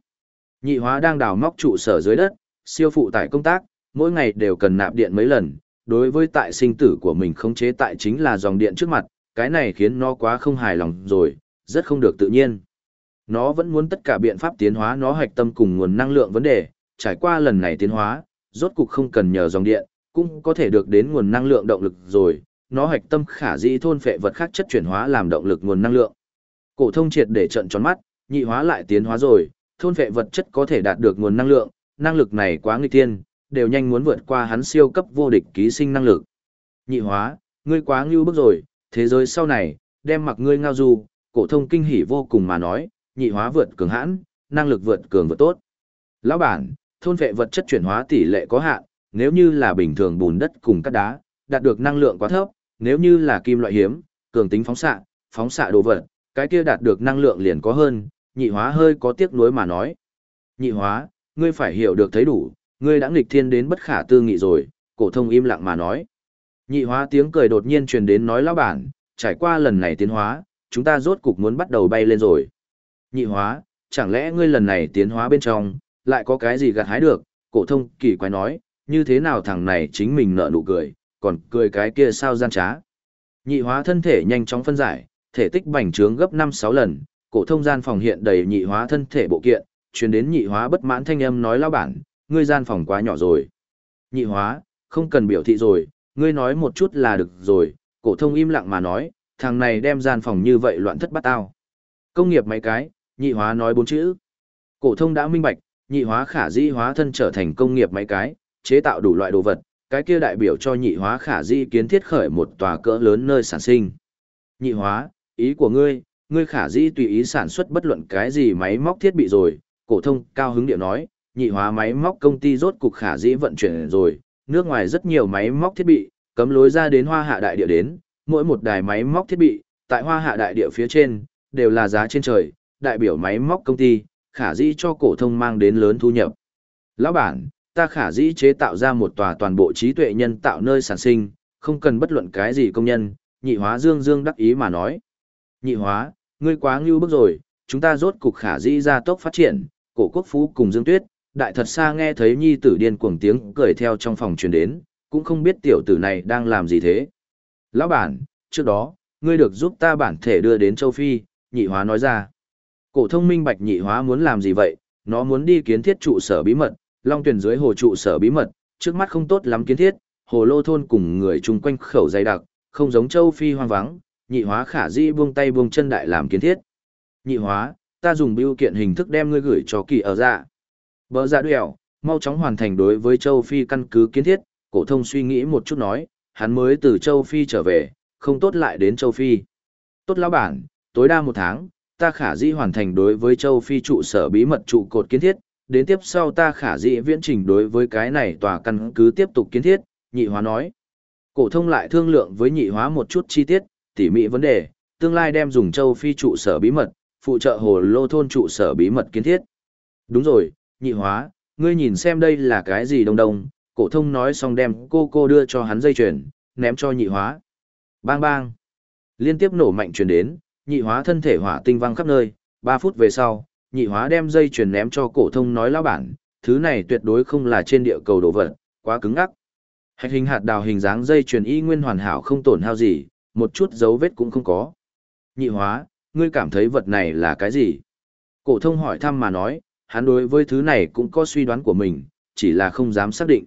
Nhị hóa đang đào móc trụ sở dưới đất, siêu phụ tải công tác, mỗi ngày đều cần nạp điện mấy lần, đối với tại sinh tử của mình không chế tại chính là dòng điện trước mặt, cái này khiến nó quá không hài lòng rồi, rất không được tự nhiên. Nó vẫn muốn tất cả biện pháp tiến hóa nó hạch tâm cùng nguồn năng lượng vấn đề, trải qua lần này tiến hóa, rốt cục không cần nhờ dòng điện, cũng có thể được đến nguồn năng lượng động lực rồi, nó hạch tâm khả dĩ thôn phệ vật khác chất chuyển hóa làm động lực nguồn năng lượng. Cổ thông triệt để trận tròn mắt, nhị hóa lại tiến hóa rồi, thôn phệ vật chất có thể đạt được nguồn năng lượng, năng lực này quá nghịch thiên, đều nhanh muốn vượt qua hắn siêu cấp vô địch ký sinh năng lực. Nhị hóa, ngươi quá ngưu bức rồi, thế giới sau này, đem mặc ngươi ngao du, cổ thông kinh hỉ vô cùng mà nói, nhị hóa vượt cường hãn, năng lực vượt cường vượt tốt. Lão bản, thôn vệ vật chất chuyển hóa tỷ lệ có hạn, nếu như là bình thường bùn đất cùng cát đá, đạt được năng lượng quá thấp, nếu như là kim loại hiếm, cường tính phóng xạ, phóng xạ đồ vật, cái kia đạt được năng lượng liền có hơn, nhị hóa hơi có tiếc nuối mà nói. Nhị hóa, ngươi phải hiểu được thấy đủ, ngươi đã nghịch thiên đến bất khả tư nghị rồi, cổ thông im lặng mà nói. Nhị hóa tiếng cười đột nhiên truyền đến nói lão bản, trải qua lần này tiến hóa, chúng ta rốt cục muốn bắt đầu bay lên rồi. Nhị hóa, chẳng lẽ ngươi lần này tiến hóa bên trong, lại có cái gì gặt hái được, cổ thông kỳ quái nói, như thế nào thằng này chính mình nợ nụ cười, còn cười cái kia sao gian trá. Nhị hóa thân thể nhanh chóng phân giải, thể tích bành trướng gấp 5-6 lần, cổ thông gian phòng hiện đầy nhị hóa thân thể bộ kiện, truyền đến nhị hóa bất mãn thanh âm nói lão bản, ngươi gian phòng quá nhỏ rồi. Nhị hóa, không cần biểu thị rồi, ngươi nói một chút là được rồi, cổ thông im lặng mà nói, thằng này đem gian phòng như vậy loạn thất bát tao. Công nghiệp mấy cái, nhị hóa nói bốn chữ. Cổ thông đã minh bạch, nhị hóa khả dĩ hóa thân trở thành công nghiệp máy cái, chế tạo đủ loại đồ vật, cái kia đại biểu cho nhị hóa khả dĩ kiến thiết khởi một tòa cỡ lớn nơi sản sinh. Nhị hóa, ý của ngươi, ngươi khả dĩ tùy ý sản xuất bất luận cái gì máy móc thiết bị rồi, cổ thông cao hứng điệu nói, nhị hóa máy móc công ty rốt cục khả dĩ vận chuyển rồi, nước ngoài rất nhiều máy móc thiết bị, cấm lối ra đến hoa hạ đại địa đến, mỗi một đài máy móc thiết bị, tại hoa hạ đại địa phía trên, đều là giá trên trời, đại biểu máy móc công ty, khả dĩ cho cổ thông mang đến lớn thu nhập. Lão bản, ta khả dĩ chế tạo ra một tòa toàn bộ trí tuệ nhân tạo nơi sản sinh, không cần bất luận cái gì công nhân, nhị hóa dương dương đắc ý mà nói. Nhị hóa, ngươi quá ngưu bức rồi, chúng ta rốt cục khả dĩ ra tốc phát triển, cổ quốc phú cùng Dương Tuyết, đại thật xa nghe thấy nhi tử điên cuồng tiếng cười theo trong phòng truyền đến, cũng không biết tiểu tử này đang làm gì thế. Lão bản, trước đó, ngươi được giúp ta bản thể đưa đến châu Phi, nhị hóa nói ra. Cổ thông minh bạch nhị hóa muốn làm gì vậy, nó muốn đi kiến thiết trụ sở bí mật, long Tuyền dưới hồ trụ sở bí mật, trước mắt không tốt lắm kiến thiết, hồ lô thôn cùng người chung quanh khẩu dày đặc, không giống châu Phi hoang vắng, nhị hóa khả di buông tay buông chân đại làm kiến thiết. Nhị hóa, ta dùng biêu kiện hình thức đem ngươi gửi cho kỳ ở dạ. Bỡ dạ đuèo, mau chóng hoàn thành đối với châu Phi căn cứ kiến thiết, cổ thông suy nghĩ một chút nói, hắn mới từ châu Phi trở về, không tốt lại đến châu Phi. Tốt lão bản, tối đa một tháng, ta khả dĩ hoàn thành đối với châu Phi trụ sở bí mật trụ cột kiến thiết, đến tiếp sau ta khả dĩ viễn trình đối với cái này tòa căn cứ tiếp tục kiến thiết, nhị hóa nói. Cổ thông lại thương lượng với nhị hóa một chút chi tiết, tỉ mỉ vấn đề, tương lai đem dùng châu Phi trụ sở bí mật, phụ trợ hồ lô thôn trụ sở bí mật kiến thiết. Đúng rồi, nhị hóa, ngươi nhìn xem đây là cái gì đông đông, cổ thông nói xong đem cô cô đưa cho hắn dây chuyền, ném cho nhị hóa. Bang bang. Liên tiếp nổ mạnh truyền đến, nhị hóa thân thể hỏa tinh văng khắp nơi, 3 phút về sau, nhị hóa đem dây truyền ném cho cổ thông nói lão bản, thứ này tuyệt đối không là trên địa cầu đồ vật, quá cứng ngắc. Hạch hình hạt đào hình dáng dây truyền y nguyên hoàn hảo không tổn hao gì, một chút dấu vết cũng không có. Nhị hóa, ngươi cảm thấy vật này là cái gì? Cổ thông hỏi thăm mà nói, hắn đối với thứ này cũng có suy đoán của mình, chỉ là không dám xác định.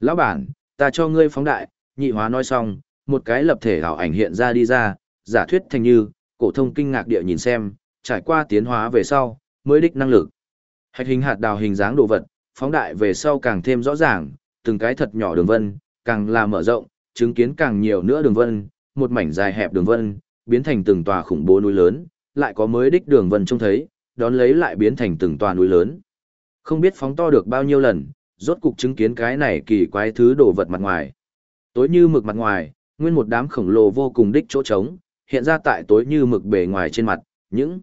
Lão bản, ta cho ngươi phóng đại, nhị hóa nói xong, một cái lập thể ảo ảnh hiện ra đi ra, giả thuyết thành như, cổ thông kinh ngạc địa nhìn xem, trải qua tiến hóa về sau, mới đích năng lực. Hạch hình hạt đào hình dáng đồ vật, phóng đại về sau càng thêm rõ ràng, từng cái thật nhỏ đường vân, càng là mở rộng, chứng kiến càng nhiều nữa đường vân, một mảnh dài hẹp đường vân, biến thành từng tòa khủng bố núi lớn, lại có mới đích đường vân trông thấy, đón lấy lại biến thành từng tòa núi lớn. Không biết phóng to được bao nhiêu lần, rốt cục chứng kiến cái này kỳ quái thứ đồ vật mặt ngoài. Tối như mực mặt ngoài, nguyên một đám khổng lồ vô cùng đích chỗ trống, hiện ra tại tối như mực bề ngoài trên mặt, những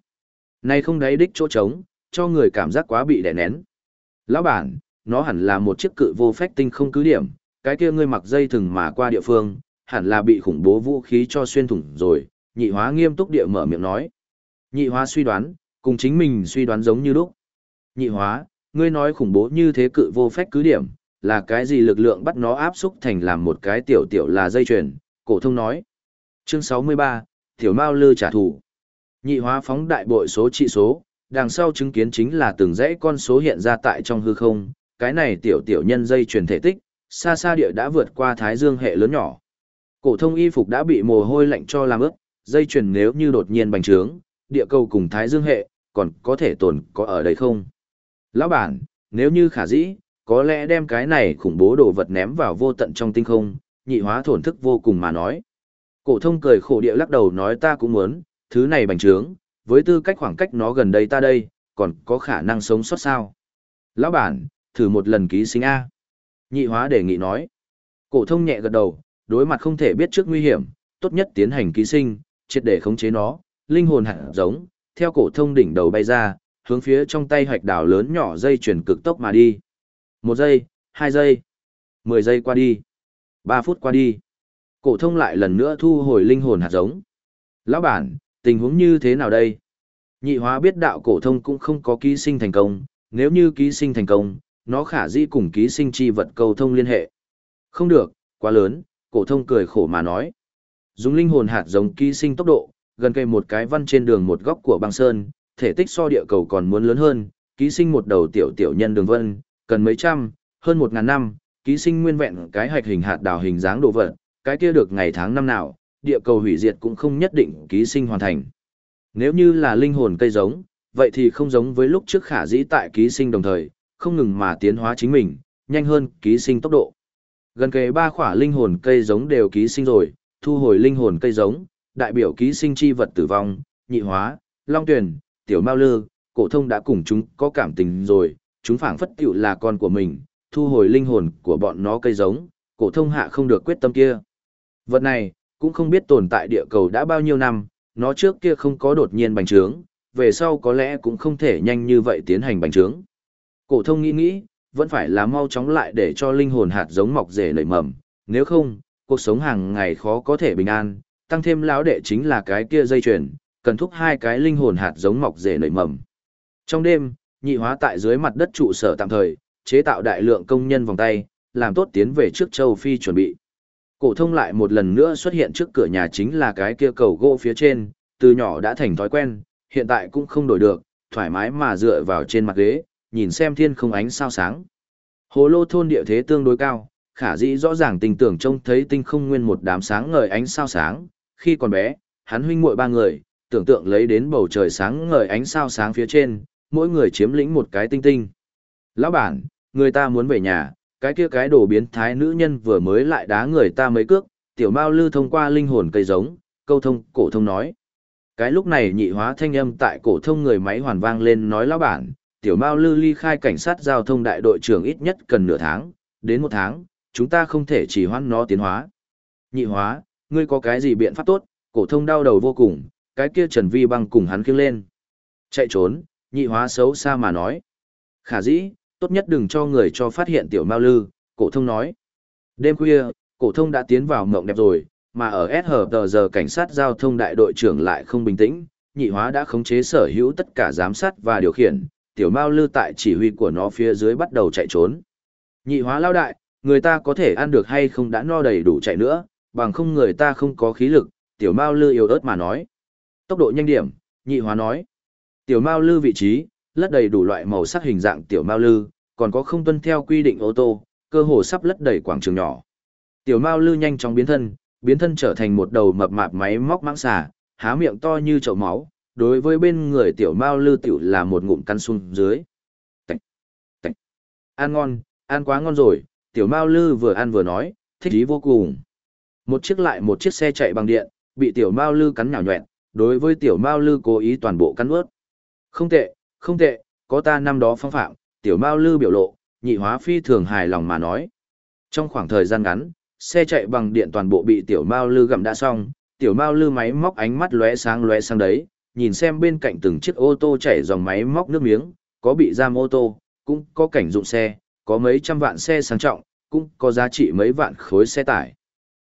này không đáy đích chỗ trống, cho người cảm giác quá bị đè nén. Lão bản, nó hẳn là một chiếc cự vô phách tinh không cứ điểm, cái kia ngươi mặc dây thừng mà qua địa phương, hẳn là bị khủng bố vũ khí cho xuyên thủng rồi, nhị hóa nghiêm túc địa mở miệng nói. Nhị hóa suy đoán, cùng chính mình suy đoán giống như lúc. Nhị hóa, ngươi nói khủng bố như thế cự vô phách cứ điểm, là cái gì lực lượng bắt nó áp xúc thành làm một cái tiểu tiểu là dây chuyền, cổ thông nói. Chương 63, Tiểu Mao Lư trả thù. Nhị hóa phóng đại bội số trị số, đằng sau chứng kiến chính là từng dãy con số hiện ra tại trong hư không, cái này tiểu tiểu nhân dây truyền thể tích, xa xa địa đã vượt qua thái dương hệ lớn nhỏ. Cổ thông y phục đã bị mồ hôi lạnh cho làm ướt, dây truyền nếu như đột nhiên bành trướng, địa cầu cùng thái dương hệ, còn có thể tồn có ở đây không? Lão bản, nếu như khả dĩ, có lẽ đem cái này khủng bố đồ vật ném vào vô tận trong tinh không, nhị hóa thổn thức vô cùng mà nói. Cổ thông cười khổ địa lắc đầu nói ta cũng muốn, thứ này bành trướng, với tư cách khoảng cách nó gần đây ta đây, còn có khả năng sống sót sao. Lão bản, thử một lần ký sinh A. Nhị hóa đề nghị nói. Cổ thông nhẹ gật đầu, đối mặt không thể biết trước nguy hiểm, tốt nhất tiến hành ký sinh, triệt để khống chế nó, linh hồn hạt giống, theo cổ thông đỉnh đầu bay ra, hướng phía trong tay hạch đảo lớn nhỏ dây chuyển cực tốc mà đi. Một giây, hai giây, mười giây qua đi, ba phút qua đi. Cổ thông lại lần nữa thu hồi linh hồn hạt giống. Lão bản, tình huống như thế nào đây? Nhị hóa biết đạo cổ thông cũng không có ký sinh thành công, nếu như ký sinh thành công, nó khả dĩ cùng ký sinh chi vật cầu thông liên hệ. Không được, quá lớn, cổ thông cười khổ mà nói. Dùng linh hồn hạt giống ký sinh tốc độ, gần cây một cái văn trên đường một góc của băng sơn, thể tích so địa cầu còn muốn lớn hơn, ký sinh một đầu tiểu tiểu nhân đường vân, cần mấy trăm, hơn một ngàn năm, ký sinh nguyên vẹn cái hạch hình hạt đào hình dáng đồ vật, cái kia được ngày tháng năm nào, địa cầu hủy diệt cũng không nhất định ký sinh hoàn thành. Nếu như là linh hồn cây giống, vậy thì không giống với lúc trước khả dĩ tại ký sinh đồng thời, không ngừng mà tiến hóa chính mình, nhanh hơn ký sinh tốc độ. Gần kề ba khỏa linh hồn cây giống đều ký sinh rồi, thu hồi linh hồn cây giống, đại biểu ký sinh chi vật tử vong, nhị hóa, long tuyển, tiểu mao lư, cổ thông đã cùng chúng có cảm tình rồi, chúng phảng phất tiểu là con của mình, thu hồi linh hồn của bọn nó cây giống, cổ thông hạ không được quyết tâm kia. Vật này, cũng không biết tồn tại địa cầu đã bao nhiêu năm, nó trước kia không có đột nhiên bành trướng, về sau có lẽ cũng không thể nhanh như vậy tiến hành bành trướng. Cổ thông nghĩ nghĩ, vẫn phải là mau chóng lại để cho linh hồn hạt giống mọc rễ nảy mầm, nếu không, cuộc sống hàng ngày khó có thể bình an, tăng thêm lão đệ chính là cái kia dây chuyền, cần thúc hai cái linh hồn hạt giống mọc rễ nảy mầm. Trong đêm, nhị hóa tại dưới mặt đất trụ sở tạm thời, chế tạo đại lượng công nhân vòng tay, làm tốt tiến về trước châu Phi chuẩn bị. Cổ thông lại một lần nữa xuất hiện trước cửa nhà chính là cái kia cầu gỗ phía trên, từ nhỏ đã thành thói quen, hiện tại cũng không đổi được, thoải mái mà dựa vào trên mặt ghế, nhìn xem thiên không ánh sao sáng. Hồ lô thôn địa thế tương đối cao, khả dĩ rõ ràng tình tưởng trông thấy tinh không nguyên một đám sáng ngời ánh sao sáng, khi còn bé, hắn huynh muội ba người, tưởng tượng lấy đến bầu trời sáng ngời ánh sao sáng phía trên, mỗi người chiếm lĩnh một cái tinh tinh. Lão bản, người ta muốn về nhà, cái kia cái đồ biến thái nữ nhân vừa mới lại đá người ta mấy cước, tiểu mao lư thông qua linh hồn cây giống, câu thông, cổ thông nói. Cái lúc này nhị hóa thanh âm tại cổ thông người máy hoàn vang lên nói lão bản, tiểu mao lư ly khai cảnh sát giao thông đại đội trưởng ít nhất cần nửa tháng, đến một tháng, chúng ta không thể chỉ hoãn nó tiến hóa. Nhị hóa, ngươi có cái gì biện pháp tốt, cổ thông đau đầu vô cùng, cái kia Trần Vi băng cùng hắn khiêng lên. Chạy trốn, nhị hóa xấu xa mà nói. Khả dĩ, tốt nhất đừng cho người cho phát hiện tiểu mao lư, cổ thông nói. Đêm khuya, cổ thông đã tiến vào mộng đẹp rồi, mà ở SHT giờ cảnh sát giao thông đại đội trưởng lại không bình tĩnh, nhị hóa đã khống chế sở hữu tất cả giám sát và điều khiển, tiểu mao lư tại chỉ huy của nó phía dưới bắt đầu chạy trốn. Nhị hóa lao đại, người ta có thể ăn được hay không đã no đầy đủ chạy nữa, bằng không người ta không có khí lực, tiểu mao lư yếu ớt mà nói. Tốc độ nhanh điểm, nhị hóa nói. Tiểu mao lư vị trí, lất đầy đủ loại màu sắc hình dạng tiểu mao lư, còn có không tuân theo quy định ô tô, cơ hồ sắp lất đầy quảng trường nhỏ. Tiểu mao lư nhanh chóng biến thân, biến thân trở thành một đầu mập mạp máy móc mãng xà, há miệng to như chậu máu, đối với bên người tiểu mao lư tiểu là một ngụm căn sung dưới. Tạch, tạch. Ăn ngon, ăn quá ngon rồi, tiểu mao lư vừa ăn vừa nói, thích ý vô cùng. Một chiếc lại một chiếc xe chạy bằng điện, bị tiểu mao lư cắn nhào nhoẹn, đối với tiểu mao lư cố ý toàn bộ cắn ướt. Không tệ, không tệ, có ta năm đó phong phạm, tiểu mao lư biểu lộ, nhị hóa phi thường hài lòng mà nói. Trong khoảng thời gian ngắn, xe chạy bằng điện toàn bộ bị tiểu mao lư gặm đã xong, tiểu mao lư máy móc ánh mắt lóe sáng lóe sáng đấy, nhìn xem bên cạnh từng chiếc ô tô chảy dòng máy móc nước miếng, có bị giam ô tô, cũng có cảnh dụng xe, có mấy trăm vạn xe sang trọng, cũng có giá trị mấy vạn khối xe tải.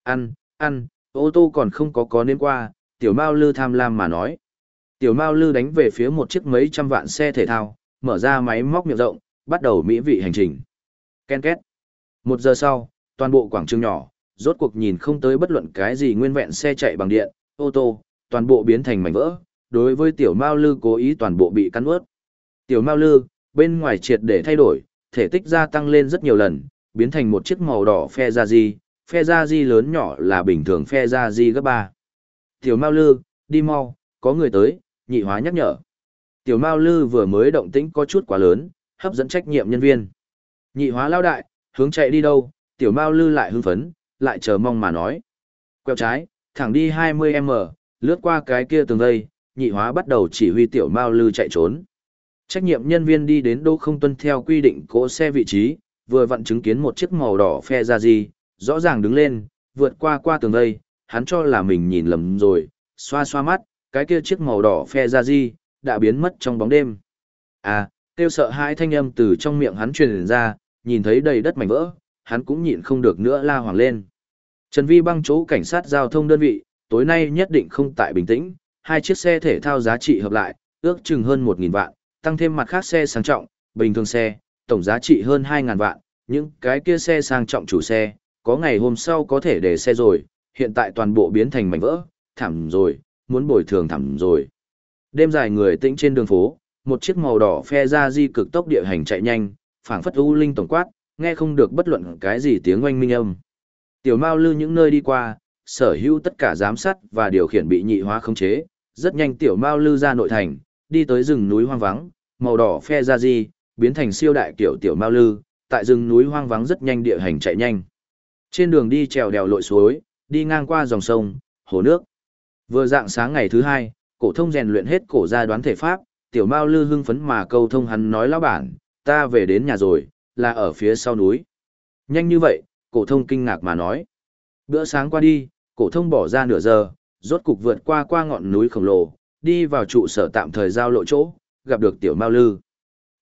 Ăn, ăn, ô tô còn không có có nên qua, tiểu mao lư tham lam mà nói. Tiểu mao lư đánh về phía một chiếc mấy trăm vạn xe thể thao, mở ra máy móc miệng rộng, bắt đầu mỹ vị hành trình. Ken két. Một giờ sau, toàn bộ quảng trường nhỏ, rốt cuộc nhìn không tới bất luận cái gì nguyên vẹn xe chạy bằng điện, ô tô, toàn bộ biến thành mảnh vỡ, đối với tiểu Mao Lư cố ý toàn bộ bị cắn ướt. Tiểu Mao Lư, bên ngoài triệt để thay đổi, thể tích gia tăng lên rất nhiều lần, biến thành một chiếc màu đỏ phe ra di, phe ra di lớn nhỏ là bình thường phe ra di gấp ba. Tiểu Mao Lư, đi mau, có người tới, nhị hóa nhắc nhở. Tiểu Mao Lư vừa mới động tĩnh có chút quá lớn, hấp dẫn trách nhiệm nhân viên. Nhị hóa lao đại, hướng chạy đi đâu, tiểu Mao Lư lại hưng phấn, lại chờ mong mà nói. Quẹo trái, thẳng đi 20m, lướt qua cái kia tường dây nhị hóa bắt đầu chỉ huy tiểu Mao Lư chạy trốn. Trách nhiệm nhân viên đi đến đô không tuân theo quy định cỗ xe vị trí, vừa vặn chứng kiến một chiếc màu đỏ phe ra gì, rõ ràng đứng lên, vượt qua qua tường dây hắn cho là mình nhìn lầm rồi, xoa xoa mắt, cái kia chiếc màu đỏ phe ra gì, đã biến mất trong bóng đêm. À, tiêu sợ hai thanh âm từ trong miệng hắn truyền ra, nhìn thấy đầy đất mảnh vỡ, hắn cũng nhịn không được nữa la hoàng lên. Trần Vi băng chỗ cảnh sát giao thông đơn vị, tối nay nhất định không tại bình tĩnh, hai chiếc xe thể thao giá trị hợp lại, ước chừng hơn 1.000 vạn, tăng thêm mặt khác xe sang trọng, bình thường xe, tổng giá trị hơn 2.000 vạn, những cái kia xe sang trọng chủ xe, có ngày hôm sau có thể để xe rồi, hiện tại toàn bộ biến thành mảnh vỡ, thảm rồi, muốn bồi thường thảm rồi. Đêm dài người tĩnh trên đường phố, một chiếc màu đỏ phe ra di cực tốc địa hành chạy nhanh, phảng phất u linh tổng quát, nghe không được bất luận cái gì tiếng oanh minh âm. Tiểu Mao lư những nơi đi qua, sở hữu tất cả giám sát và điều khiển bị nhị hóa khống chế, rất nhanh tiểu Mao lư ra nội thành, đi tới rừng núi hoang vắng, màu đỏ phe ra di, biến thành siêu đại kiểu tiểu Mao lư, tại rừng núi hoang vắng rất nhanh địa hành chạy nhanh. Trên đường đi trèo đèo lội suối, đi ngang qua dòng sông, hồ nước. Vừa dạng sáng ngày thứ hai, cổ thông rèn luyện hết cổ ra đoán thể pháp, tiểu Mao lư hưng phấn mà câu thông hắn nói lão bản, ta về đến nhà rồi, là ở phía sau núi. Nhanh như vậy, cổ thông kinh ngạc mà nói. Bữa sáng qua đi, cổ thông bỏ ra nửa giờ, rốt cục vượt qua qua ngọn núi khổng lồ, đi vào trụ sở tạm thời giao lộ chỗ, gặp được tiểu Mao Lư.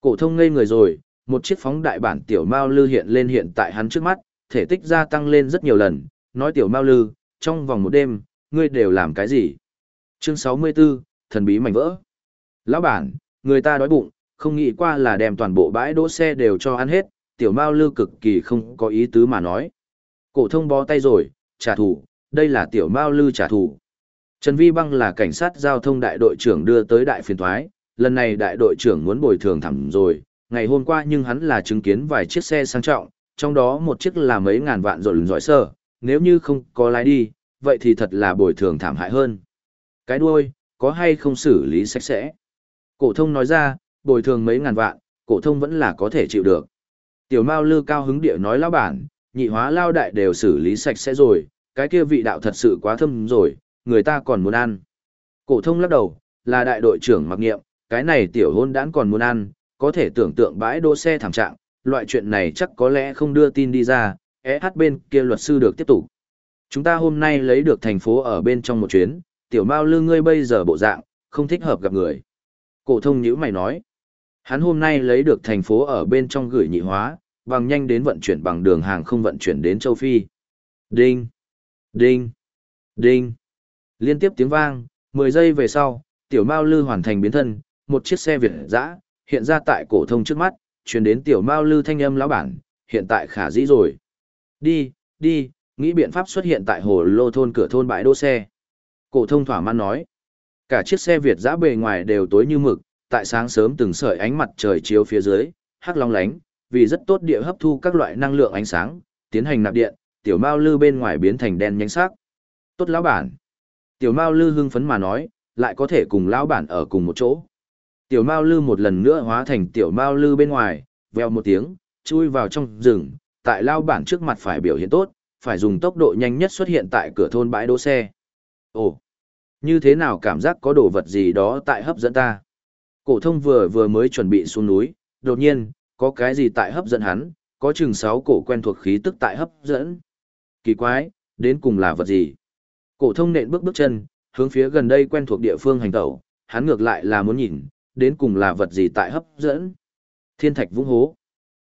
Cổ thông ngây người rồi, một chiếc phóng đại bản tiểu Mao Lư hiện lên hiện tại hắn trước mắt, thể tích gia tăng lên rất nhiều lần, nói tiểu Mao Lư, trong vòng một đêm, ngươi đều làm cái gì? Chương 64, thần bí mảnh vỡ. Lão bản, người ta đói bụng, không nghĩ qua là đem toàn bộ bãi đỗ xe đều cho ăn hết, tiểu mao lư cực kỳ không có ý tứ mà nói. Cổ thông bó tay rồi, trả thù, đây là tiểu mao lư trả thù. Trần Vi Băng là cảnh sát giao thông đại đội trưởng đưa tới đại phiền thoái, lần này đại đội trưởng muốn bồi thường thẳng rồi, ngày hôm qua nhưng hắn là chứng kiến vài chiếc xe sang trọng, trong đó một chiếc là mấy ngàn vạn rồi giỏi sơ, nếu như không có lái đi, vậy thì thật là bồi thường thảm hại hơn. Cái đuôi, có hay không xử lý sạch sẽ? Cổ thông nói ra, bồi thường mấy ngàn vạn, cổ thông vẫn là có thể chịu được. Tiểu Mao Lư cao hứng địa nói lão bản, nhị hóa lao đại đều xử lý sạch sẽ rồi, cái kia vị đạo thật sự quá thâm rồi, người ta còn muốn ăn. Cổ thông lắc đầu, là đại đội trưởng mặc nghiệm, cái này tiểu hôn đản còn muốn ăn, có thể tưởng tượng bãi đỗ xe thảm trạng, loại chuyện này chắc có lẽ không đưa tin đi ra, SH bên kia luật sư được tiếp tục. Chúng ta hôm nay lấy được thành phố ở bên trong một chuyến, tiểu Mao Lư ngươi bây giờ bộ dạng, không thích hợp gặp người. Cổ thông nhíu mày nói, Hắn hôm nay lấy được thành phố ở bên trong gửi nhị hóa, bằng nhanh đến vận chuyển bằng đường hàng không vận chuyển đến châu Phi. Đinh, đinh, đinh. Liên tiếp tiếng vang, 10 giây về sau, tiểu Mao Lư hoàn thành biến thân, một chiếc xe Việt dã hiện ra tại cổ thông trước mắt, truyền đến tiểu Mao Lư thanh âm lão bản, hiện tại khả dĩ rồi. Đi, đi, nghĩ biện pháp xuất hiện tại hồ lô thôn cửa thôn bãi đỗ xe. Cổ thông thỏa mãn nói. Cả chiếc xe Việt giã bề ngoài đều tối như mực, tại sáng sớm từng sợi ánh mặt trời chiếu phía dưới, hắc long lánh, vì rất tốt địa hấp thu các loại năng lượng ánh sáng, tiến hành nạp điện, tiểu Mao Lư bên ngoài biến thành đen nhánh sắc. Tốt lão bản. Tiểu Mao Lư hưng phấn mà nói, lại có thể cùng lão bản ở cùng một chỗ. Tiểu Mao Lư một lần nữa hóa thành tiểu Mao Lư bên ngoài, veo một tiếng, chui vào trong rừng, tại lão bản trước mặt phải biểu hiện tốt, phải dùng tốc độ nhanh nhất xuất hiện tại cửa thôn bãi đỗ xe. Ồ, như thế nào cảm giác có đồ vật gì đó tại hấp dẫn ta? Cổ thông vừa vừa mới chuẩn bị xuống núi, đột nhiên, có cái gì tại hấp dẫn hắn, có chừng sáu cổ quen thuộc khí tức tại hấp dẫn. Kỳ quái, đến cùng là vật gì? Cổ thông nện bước bước chân, hướng phía gần đây quen thuộc địa phương hành tẩu, hắn ngược lại là muốn nhìn, đến cùng là vật gì tại hấp dẫn. Thiên thạch vung hố.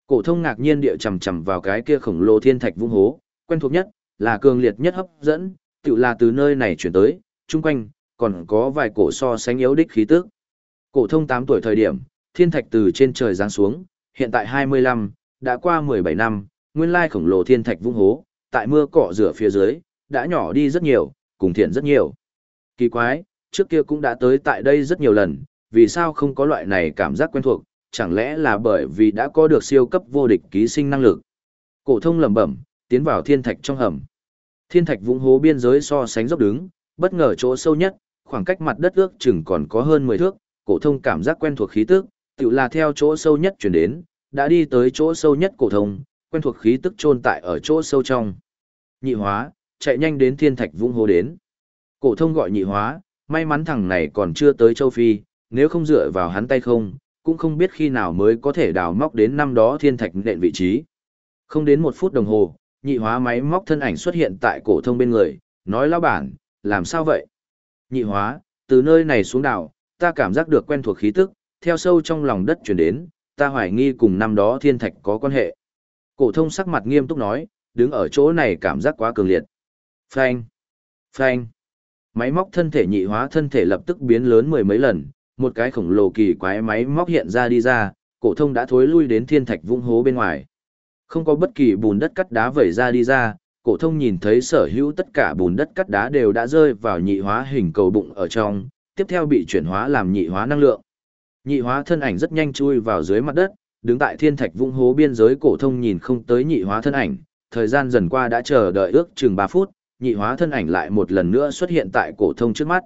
Cổ thông ngạc nhiên địa chầm chầm vào cái kia khổng lồ thiên thạch vung hố, quen thuộc nhất, là cường liệt nhất hấp dẫn, tự là từ nơi này chuyển tới, chung quanh, còn có vài cổ so sánh yếu đích khí tức. Cổ thông 8 tuổi thời điểm, thiên thạch từ trên trời giáng xuống, hiện tại 25, đã qua 17 năm, nguyên lai khổng lồ thiên thạch vung hố, tại mưa cọ rửa phía dưới, đã nhỏ đi rất nhiều, cùng thiện rất nhiều. Kỳ quái, trước kia cũng đã tới tại đây rất nhiều lần, vì sao không có loại này cảm giác quen thuộc, chẳng lẽ là bởi vì đã có được siêu cấp vô địch ký sinh năng lực. Cổ thông lẩm bẩm, tiến vào thiên thạch trong hầm. Thiên thạch vũng hố biên giới so sánh dốc đứng, bất ngờ chỗ sâu nhất, khoảng cách mặt đất ước chừng còn có hơn 10 thước, cổ thông cảm giác quen thuộc khí tức, tự là theo chỗ sâu nhất chuyển đến, đã đi tới chỗ sâu nhất cổ thông, quen thuộc khí tức chôn tại ở chỗ sâu trong. Nhị hóa, chạy nhanh đến thiên thạch vũng hồ đến. Cổ thông gọi nhị hóa, may mắn thằng này còn chưa tới châu Phi, nếu không dựa vào hắn tay không, cũng không biết khi nào mới có thể đào móc đến năm đó thiên thạch nện vị trí. Không đến một phút đồng hồ, nhị hóa máy móc thân ảnh xuất hiện tại cổ thông bên người, nói lão bản, làm sao vậy? Nhị hóa, từ nơi này xuống đảo, ta cảm giác được quen thuộc khí tức, theo sâu trong lòng đất truyền đến, ta hoài nghi cùng năm đó thiên thạch có quan hệ. Cổ thông sắc mặt nghiêm túc nói, đứng ở chỗ này cảm giác quá cường liệt. Phanh, phanh. Máy móc thân thể nhị hóa thân thể lập tức biến lớn mười mấy lần, một cái khổng lồ kỳ quái máy móc hiện ra đi ra, cổ thông đã thối lui đến thiên thạch vũng hố bên ngoài. Không có bất kỳ bùn đất cắt đá vẩy ra đi ra, cổ thông nhìn thấy sở hữu tất cả bùn đất cắt đá đều đã rơi vào nhị hóa hình cầu bụng ở trong, tiếp theo bị chuyển hóa làm nhị hóa năng lượng. Nhị hóa thân ảnh rất nhanh chui vào dưới mặt đất, đứng tại thiên thạch vũng hố biên giới cổ thông nhìn không tới nhị hóa thân ảnh, thời gian dần qua đã chờ đợi ước chừng 3 phút, nhị hóa thân ảnh lại một lần nữa xuất hiện tại cổ thông trước mắt.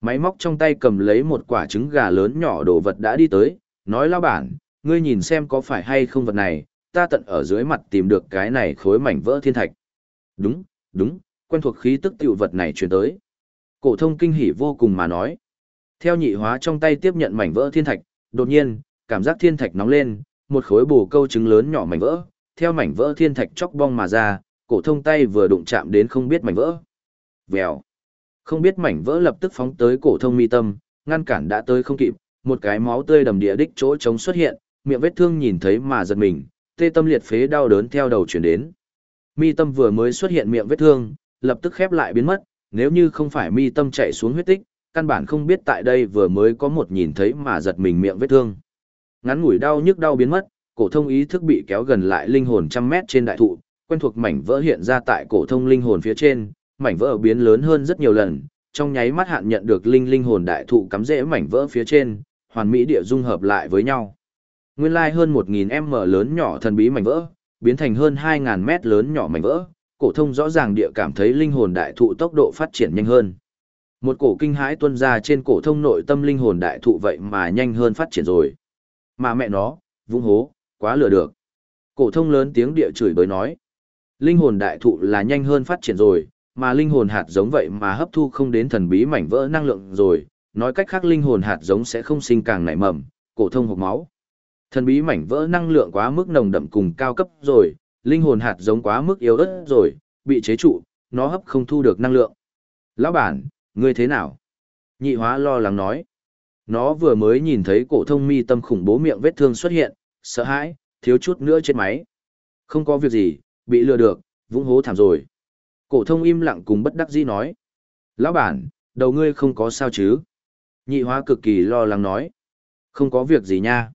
Máy móc trong tay cầm lấy một quả trứng gà lớn nhỏ đồ vật đã đi tới, nói lão bản, ngươi nhìn xem có phải hay không vật này, ta tận ở dưới mặt tìm được cái này khối mảnh vỡ thiên thạch. Đúng, đúng, quen thuộc khí tức tiểu vật này truyền tới. Cổ thông kinh hỉ vô cùng mà nói. Theo nhị hóa trong tay tiếp nhận mảnh vỡ thiên thạch, đột nhiên, cảm giác thiên thạch nóng lên, một khối bù câu trứng lớn nhỏ mảnh vỡ, theo mảnh vỡ thiên thạch chóc bong mà ra, cổ thông tay vừa đụng chạm đến không biết mảnh vỡ. Vèo. Không biết mảnh vỡ lập tức phóng tới cổ thông mi tâm, ngăn cản đã tới không kịp, một cái máu tươi đầm địa đích chỗ trống xuất hiện, miệng vết thương nhìn thấy mà giật mình, tê tâm liệt phế đau đớn theo đầu truyền đến. Mi tâm vừa mới xuất hiện miệng vết thương, lập tức khép lại biến mất, nếu như không phải mi tâm chạy xuống huyết tích, căn bản không biết tại đây vừa mới có một nhìn thấy mà giật mình miệng vết thương. Ngắn ngủi đau nhức đau biến mất, cổ thông ý thức bị kéo gần lại linh hồn trăm mét trên đại thụ, quen thuộc mảnh vỡ hiện ra tại cổ thông linh hồn phía trên, mảnh vỡ biến lớn hơn rất nhiều lần, trong nháy mắt hạn nhận được linh linh hồn đại thụ cắm rễ mảnh vỡ phía trên, hoàn mỹ địa dung hợp lại với nhau. Nguyên lai hơn 1000m lớn nhỏ thần bí mảnh vỡ, biến thành hơn 2.000 mét lớn nhỏ mảnh vỡ, cổ thông rõ ràng địa cảm thấy linh hồn đại thụ tốc độ phát triển nhanh hơn. Một cổ kinh hãi tuôn ra trên cổ thông nội tâm linh hồn đại thụ vậy mà nhanh hơn phát triển rồi. Mà mẹ nó, vung hố, quá lừa được. Cổ thông lớn tiếng địa chửi bới nói. Linh hồn đại thụ là nhanh hơn phát triển rồi, mà linh hồn hạt giống vậy mà hấp thu không đến thần bí mảnh vỡ năng lượng rồi, nói cách khác linh hồn hạt giống sẽ không sinh càng nảy mầm, cổ thông hộc máu. Thần bí mảnh vỡ năng lượng quá mức nồng đậm cùng cao cấp rồi, linh hồn hạt giống quá mức yếu ớt rồi, bị chế trụ, nó hấp không thu được năng lượng. Lão bản, ngươi thế nào? Nhị hóa lo lắng nói. Nó vừa mới nhìn thấy cổ thông mi tâm khủng bố miệng vết thương xuất hiện, sợ hãi, thiếu chút nữa chết máy. Không có việc gì, bị lừa được, vũng hố thảm rồi. Cổ thông im lặng cùng bất đắc dĩ nói. Lão bản, đầu ngươi không có sao chứ? Nhị hóa cực kỳ lo lắng nói. Không có việc gì nha.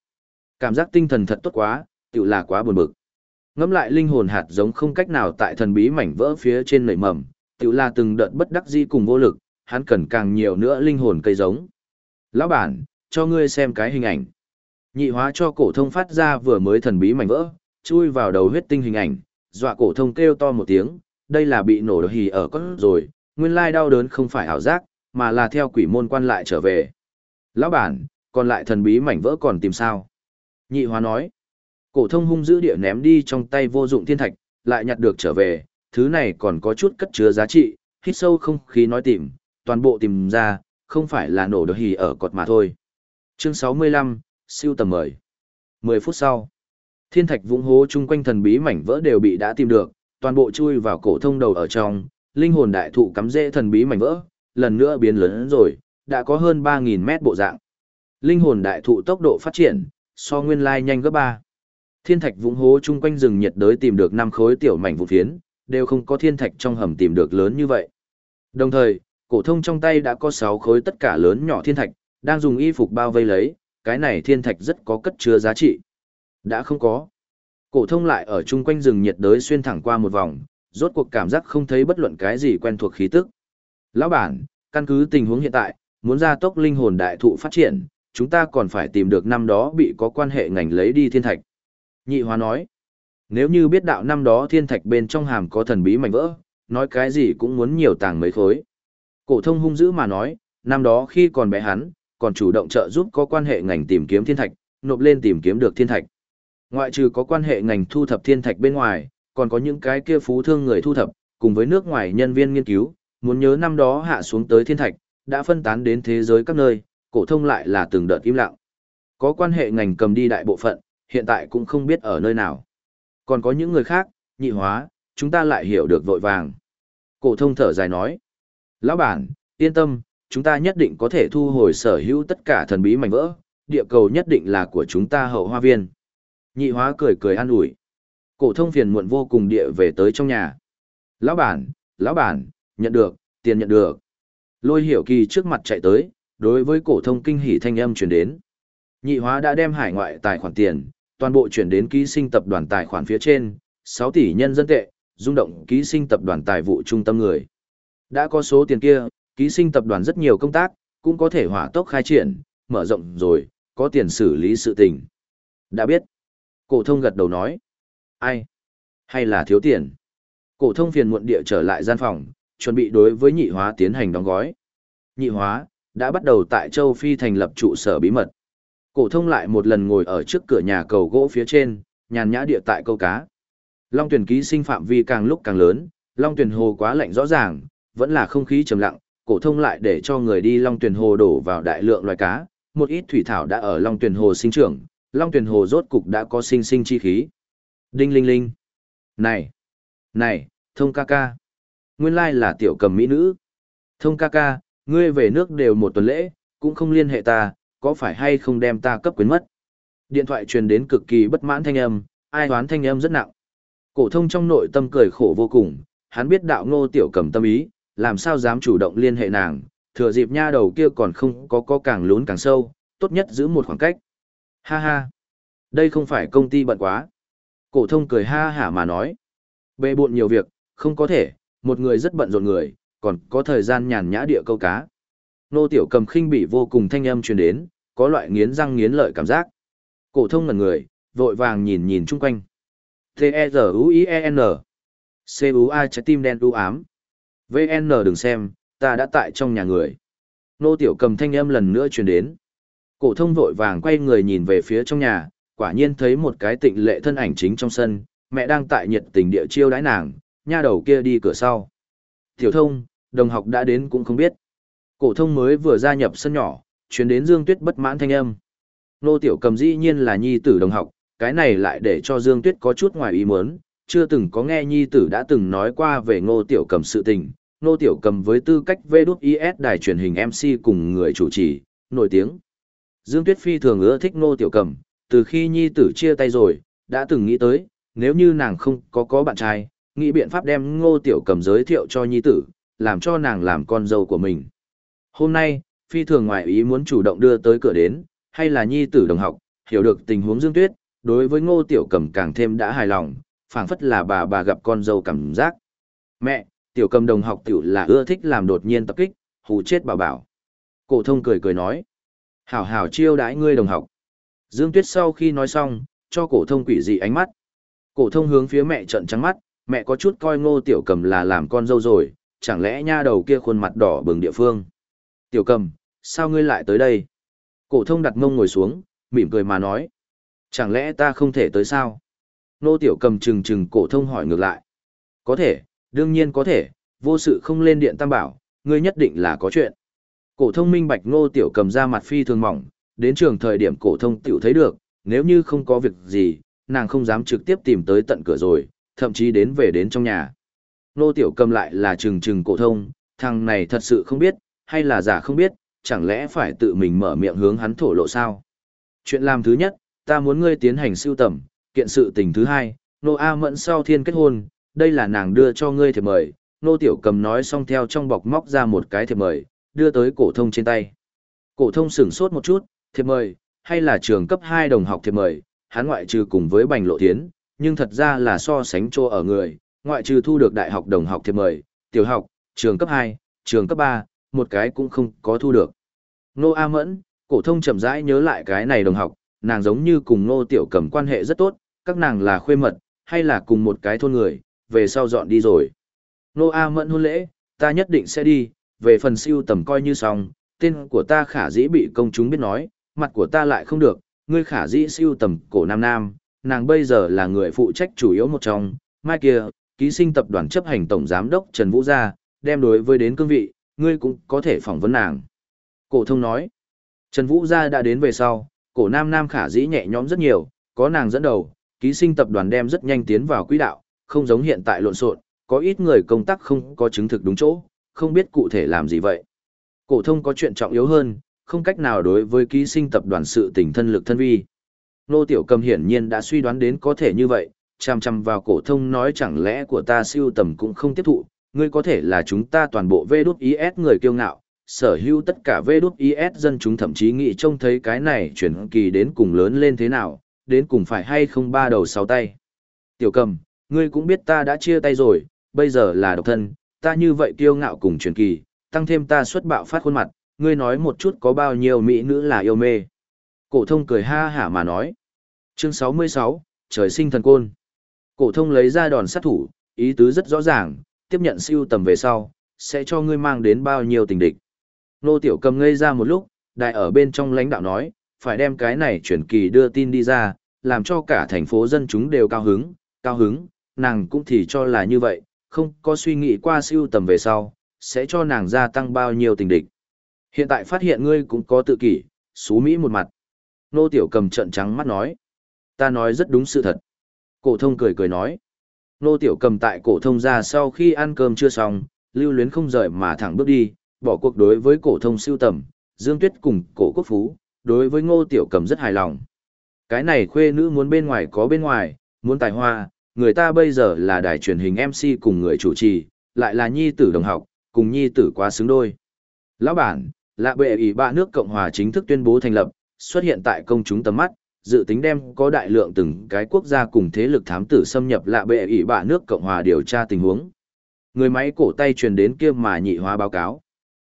Cảm giác tinh thần thật tốt quá, tự là quá buồn bực. Ngắm lại linh hồn hạt giống không cách nào tại thần bí mảnh vỡ phía trên nảy mầm, tự là từng đợt bất đắc dĩ cùng vô lực, hắn cần càng nhiều nữa linh hồn cây giống. Lão bản, cho ngươi xem cái hình ảnh. Nhị hóa cho cổ thông phát ra vừa mới thần bí mảnh vỡ, chui vào đầu huyết tinh hình ảnh, dọa cổ thông kêu to một tiếng, đây là bị nổ hì ở con rồi, nguyên lai đau đớn không phải ảo giác, mà là theo quỷ môn quan lại trở về. Lão bản, còn lại thần bí mảnh vỡ còn tìm sao? Nhị hóa nói. Cổ thông hung dữ địa ném đi trong tay vô dụng thiên thạch, lại nhặt được trở về, thứ này còn có chút cất chứa giá trị, hít sâu không khí nói tìm, toàn bộ tìm ra, không phải là nổ được hì ở cột mà thôi. Chương 65, siêu tầm mời. 10 phút sau, thiên thạch vũng hố chung quanh thần bí mảnh vỡ đều bị đã tìm được, toàn bộ chui vào cổ thông đầu ở trong, linh hồn đại thụ cắm rễ thần bí mảnh vỡ, lần nữa biến lớn rồi, đã có hơn 3000 mét bộ dạng. Linh hồn đại thụ tốc độ phát triển, so nguyên lai nhanh gấp 3. Thiên thạch vũng hố chung quanh rừng nhiệt đới tìm được 5 khối tiểu mảnh vụ phiến, đều không có thiên thạch trong hầm tìm được lớn như vậy. Đồng thời, cổ thông trong tay đã có 6 khối tất cả lớn nhỏ thiên thạch, đang dùng y phục bao vây lấy, cái này thiên thạch rất có cất chứa giá trị. Đã không có. Cổ thông lại ở chung quanh rừng nhiệt đới xuyên thẳng qua một vòng, rốt cuộc cảm giác không thấy bất luận cái gì quen thuộc khí tức. Lão bản, căn cứ tình huống hiện tại, muốn gia tốc linh hồn đại thụ phát triển, chúng ta còn phải tìm được năm đó bị có quan hệ ngành lấy đi thiên thạch. Nhị hóa nói, nếu như biết đạo năm đó thiên thạch bên trong hàm có thần bí mảnh vỡ, nói cái gì cũng muốn nhiều tàng mấy khối. Cổ thông hung dữ mà nói, năm đó khi còn bé hắn, còn chủ động trợ giúp có quan hệ ngành tìm kiếm thiên thạch, nộp lên tìm kiếm được thiên thạch. Ngoại trừ có quan hệ ngành thu thập thiên thạch bên ngoài, còn có những cái kia phú thương người thu thập, cùng với nước ngoài nhân viên nghiên cứu, muốn nhớ năm đó hạ xuống tới thiên thạch, đã phân tán đến thế giới các nơi, cổ thông lại là từng đợt im lặng. Có quan hệ ngành cầm đi đại bộ phận, hiện tại cũng không biết ở nơi nào. Còn có những người khác, nhị hóa, chúng ta lại hiểu được vội vàng. Cổ thông thở dài nói. Lão bản, yên tâm, chúng ta nhất định có thể thu hồi sở hữu tất cả thần bí mảnh vỡ, địa cầu nhất định là của chúng ta hậu hoa viên. Nhị hóa cười cười an ủi. Cổ thông phiền muộn vô cùng địa về tới trong nhà. Lão bản, lão bản, nhận được, tiền nhận được. Lôi hiểu kỳ trước mặt chạy tới, đối với cổ thông kinh hỉ thanh âm truyền đến. Nhị hóa đã đem hải ngoại tài khoản tiền, toàn bộ chuyển đến ký sinh tập đoàn tài khoản phía trên, 6 tỷ nhân dân tệ, rung động ký sinh tập đoàn tài vụ trung tâm người. Đã có số tiền kia, ký sinh tập đoàn rất nhiều công tác, cũng có thể hỏa tốc khai triển, mở rộng rồi, có tiền xử lý sự tình. Đã biết. Cổ thông gật đầu nói. Ai? Hay là thiếu tiền? Cổ thông phiền muộn địa trở lại gian phòng, chuẩn bị đối với nhị hóa tiến hành đóng gói. Nhị hóa, đã bắt đầu tại châu Phi thành lập trụ sở bí mật. Cổ thông lại một lần ngồi ở trước cửa nhà cầu gỗ phía trên, nhàn nhã địa tại câu cá. Long tuyển ký sinh phạm vi càng lúc càng lớn, Long tuyển hồ quá lạnh rõ ràng, vẫn là không khí trầm lặng, cổ thông lại để cho người đi Long tuyển hồ đổ vào đại lượng loài cá, một ít thủy thảo đã ở Long tuyển hồ sinh trưởng, Long tuyển hồ rốt cục đã có sinh sinh chi khí. Đinh linh linh. Này, này, thông ca ca. Nguyên lai là tiểu cầm mỹ nữ. Thông ca ca, ngươi về nước đều một tuần lễ, cũng không liên hệ ta, có phải hay không đem ta cấp quyến mất. Điện thoại truyền đến cực kỳ bất mãn thanh âm, ai đoán thanh âm rất nặng. Cổ thông trong nội tâm cười khổ vô cùng, hắn biết đạo ngô tiểu cầm tâm ý, làm sao dám chủ động liên hệ nàng, thừa dịp nha đầu kia còn không có có càng lún càng sâu, tốt nhất giữ một khoảng cách. Ha ha, đây không phải công ty bận quá. Cổ thông cười ha hả mà nói. Bề bộn nhiều việc, không có thể, một người rất bận rộn người, còn có thời gian nhàn nhã địa câu cá. Nô tiểu cầm khinh bị vô cùng thanh âm truyền đến, có loại nghiến răng nghiến lợi cảm giác. Cổ thông ngẩn người, vội vàng nhìn nhìn chung quanh. T-E-Z-U-I-E-N C-U-A trái tim đen u ám. VN đừng xem, ta đã tại trong nhà người. Nô tiểu cầm thanh âm lần nữa truyền đến. Cổ thông vội vàng quay người nhìn về phía trong nhà, quả nhiên thấy một cái tịnh lệ thân ảnh chính trong sân, mẹ đang tại nhiệt tình địa chiêu đãi nàng, nha đầu kia đi cửa sau. Tiểu thông, đồng học đã đến cũng không biết. Cổ thông mới vừa gia nhập sân nhỏ, truyền đến Dương Tuyết bất mãn thanh âm. Nô tiểu cầm dĩ nhiên là nhi tử đồng học, cái này lại để cho Dương Tuyết có chút ngoài ý muốn, chưa từng có nghe nhi tử đã từng nói qua về Ngô tiểu cầm sự tình. Nô tiểu cầm với tư cách VĐIS đài truyền hình MC cùng người chủ trì, nổi tiếng. Dương Tuyết phi thường ưa thích Ngô tiểu cầm, từ khi nhi tử chia tay rồi, đã từng nghĩ tới, nếu như nàng không có có bạn trai, nghĩ biện pháp đem ngô tiểu cầm giới thiệu cho nhi tử, làm cho nàng làm con dâu của mình. Hôm nay, phi thường ngoại ý muốn chủ động đưa tới cửa đến, hay là nhi tử đồng học, hiểu được tình huống Dương Tuyết, đối với ngô tiểu cầm càng thêm đã hài lòng, phảng phất là bà bà gặp con dâu cảm giác. Mẹ, tiểu cầm đồng học tiểu là ưa thích làm đột nhiên tập kích, hù chết bảo bảo. Cổ thông cười cười nói. Hảo hảo chiêu đãi ngươi đồng học. Dương Tuyết sau khi nói xong, cho cổ thông quỷ dị ánh mắt. Cổ thông hướng phía mẹ trợn trắng mắt, mẹ có chút coi ngô tiểu cầm là làm con dâu rồi, chẳng lẽ nha đầu kia khuôn mặt đỏ bừng địa phương. Tiểu cầm, sao ngươi lại tới đây? Cổ thông đặt mông ngồi xuống, mỉm cười mà nói. Chẳng lẽ ta không thể tới sao? Nô tiểu cầm trừng trừng cổ thông hỏi ngược lại. Có thể, đương nhiên có thể, vô sự không lên điện tam bảo, ngươi nhất định là có chuyện. Cổ thông minh bạch ngô tiểu cầm ra mặt phi thường mỏng, đến trường thời điểm cổ thông tiểu thấy được, nếu như không có việc gì, nàng không dám trực tiếp tìm tới tận cửa rồi, thậm chí đến về đến trong nhà. Nô tiểu cầm lại là trừng trừng cổ thông, thằng này thật sự không biết, hay là giả không biết, chẳng lẽ phải tự mình mở miệng hướng hắn thổ lộ sao? Chuyện làm thứ nhất, ta muốn ngươi tiến hành sưu tầm, kiện sự tình thứ hai, Nô A Mẫn sau thiên kết hôn, đây là nàng đưa cho ngươi thiệp mời, Nô Tiểu Cầm nói xong theo trong bọc móc ra một cái thiệp mời, đưa tới cổ thông trên tay. Cổ thông sửng sốt một chút, thiệp mời, hay là trường cấp 2 đồng học thiệp mời, hắn ngoại trừ cùng với Bành Lộ Thiến, nhưng thật ra là so sánh cho ở người, ngoại trừ thu được đại học đồng học thiệp mời, tiểu học, trường cấp 2, trường cấp 3, một cái cũng không có thu được. Nô A Mẫn, cổ thông chậm rãi nhớ lại cái này đồng học, nàng giống như cùng Nô Tiểu Cầm quan hệ rất tốt, các nàng là khuê mật, hay là cùng một cái thôn người, về sau dọn đi rồi. Nô A Mẫn hôn lễ, ta nhất định sẽ đi, về phần siêu tầm coi như xong, tên của ta khả dĩ bị công chúng biết nói, mặt của ta lại không được, ngươi khả dĩ siêu tầm cổ nam nam, nàng bây giờ là người phụ trách chủ yếu một trong, mai kia, ký sinh tập đoàn chấp hành tổng giám đốc Trần Vũ Gia, đem đối với đến cương vị, ngươi cũng có thể phỏng vấn nàng. Cổ thông nói, Trần Vũ Gia đã đến về sau, cổ nam nam khả dĩ nhẹ nhõm rất nhiều, có nàng dẫn đầu, ký sinh tập đoàn đem rất nhanh tiến vào quỹ đạo, không giống hiện tại lộn xộn, có ít người công tác không có chứng thực đúng chỗ, không biết cụ thể làm gì vậy. Cổ thông có chuyện trọng yếu hơn, không cách nào đối với ký sinh tập đoàn sự tình thân lực thân vi. Nô Tiểu Cầm hiển nhiên đã suy đoán đến có thể như vậy, chằm chằm vào cổ thông nói chẳng lẽ của ta siêu tầm cũng không tiếp thụ, ngươi có thể là chúng ta toàn bộ VĐIS người kiêu ngạo, sở hữu tất cả VĐIS dân chúng thậm chí nghĩ trông thấy cái này chuyển kỳ đến cùng lớn lên thế nào, đến cùng phải hay không ba đầu sáu tay. Tiểu Cầm, ngươi cũng biết ta đã chia tay rồi, bây giờ là độc thân, ta như vậy kiêu ngạo cùng truyền kỳ, tăng thêm ta xuất bạo phát khuôn mặt, ngươi nói một chút có bao nhiêu mỹ nữ là yêu mê. Cổ thông cười ha hả mà nói. Chương 66, trời sinh thần côn. Cổ thông lấy ra đòn sát thủ, ý tứ rất rõ ràng, tiếp nhận siêu tầm về sau, sẽ cho ngươi mang đến bao nhiêu tình địch. Nô tiểu cầm ngây ra một lúc, đại ở bên trong lãnh đạo nói, phải đem cái này chuyển kỳ đưa tin đi ra, làm cho cả thành phố dân chúng đều cao hứng, cao hứng, nàng cũng thì cho là như vậy, không có suy nghĩ qua siêu tầm về sau, sẽ cho nàng gia tăng bao nhiêu tình địch. Hiện tại phát hiện ngươi cũng có tự kỷ, xú Mỹ một mặt. Nô Tiểu cầm trận trắng mắt nói. Ta nói rất đúng sự thật. Cổ thông cười cười nói. Nô Tiểu cầm tại cổ thông ra sau khi ăn cơm chưa xong, lưu luyến không rời mà thẳng bước đi, bỏ cuộc đối với cổ thông siêu tầm, Dương Tuyết cùng cổ quốc phú, đối với Ngô Tiểu cầm rất hài lòng. Cái này khuê nữ muốn bên ngoài có bên ngoài, muốn tài hoa, người ta bây giờ là đài truyền hình MC cùng người chủ trì, lại là nhi tử đồng học, cùng nhi tử quá xứng đôi. Lão bản, lạ bệ ủy ba nước Cộng hòa chính thức tuyên bố thành lập, xuất hiện tại công chúng tầm mắt, dự tính đem có đại lượng từng cái quốc gia cùng thế lực thám tử xâm nhập lạ bệ ủy bạ nước Cộng hòa điều tra tình huống. Người máy cổ tay truyền đến kia mà nhị hóa báo cáo.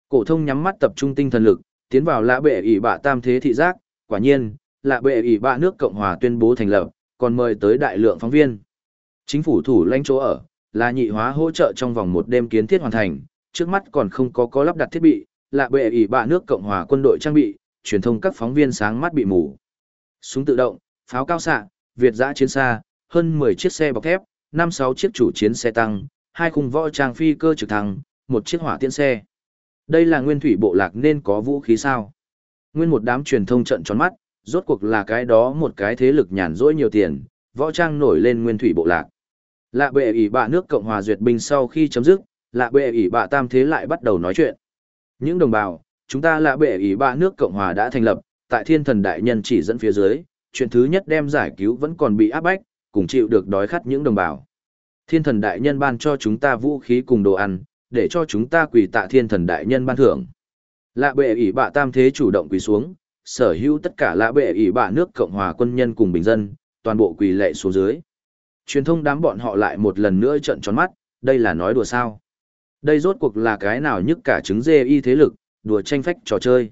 Cổ thông nhắm mắt tập trung tinh thần lực, tiến vào lạ bệ ủy bạ tam thế thị giác, quả nhiên, lạ bệ ủy bạ nước Cộng hòa tuyên bố thành lập, còn mời tới đại lượng phóng viên. Chính phủ thủ lãnh chỗ ở, là nhị hóa hỗ trợ trong vòng một đêm kiến thiết hoàn thành, trước mắt còn không có có lắp đặt thiết bị, lạ bệ ủy bạ nước Cộng hòa quân đội trang bị, truyền thông các phóng viên sáng mắt bị mù. Súng tự động, pháo cao xạ, Việt giã chiến xa, hơn 10 chiếc xe bọc thép, 5-6 chiếc chủ chiến xe tăng, hai khung võ trang phi cơ trực thăng, một chiếc hỏa tiễn xe. Đây là nguyên thủy bộ lạc nên có vũ khí sao? Nguyên một đám truyền thông trận tròn mắt, rốt cuộc là cái đó một cái thế lực nhàn rỗi nhiều tiền, võ trang nổi lên nguyên thủy bộ lạc. Lạ bệ ỷ bạ nước Cộng hòa duyệt binh sau khi chấm dứt, lạ bệ ỷ bạ tam thế lại bắt đầu nói chuyện. Những đồng bào, chúng ta lạ bệ ỷ bạ nước Cộng hòa đã thành lập, tại thiên thần đại nhân chỉ dẫn phía dưới, chuyện thứ nhất đem giải cứu vẫn còn bị áp bách, cùng chịu được đói khát những đồng bào. Thiên thần đại nhân ban cho chúng ta vũ khí cùng đồ ăn, để cho chúng ta quỳ tạ thiên thần đại nhân ban thưởng. Lạ bệ ỷ bạ tam thế chủ động quỳ xuống, sở hữu tất cả lạ bệ ỷ bạ nước Cộng hòa quân nhân cùng bình dân, toàn bộ quỳ lệ xuống dưới. Truyền thông đám bọn họ lại một lần nữa trợn tròn mắt, đây là nói đùa sao. Đây rốt cuộc là cái nào nhất cả trứng dê y thế lực, đùa tranh phách trò chơi.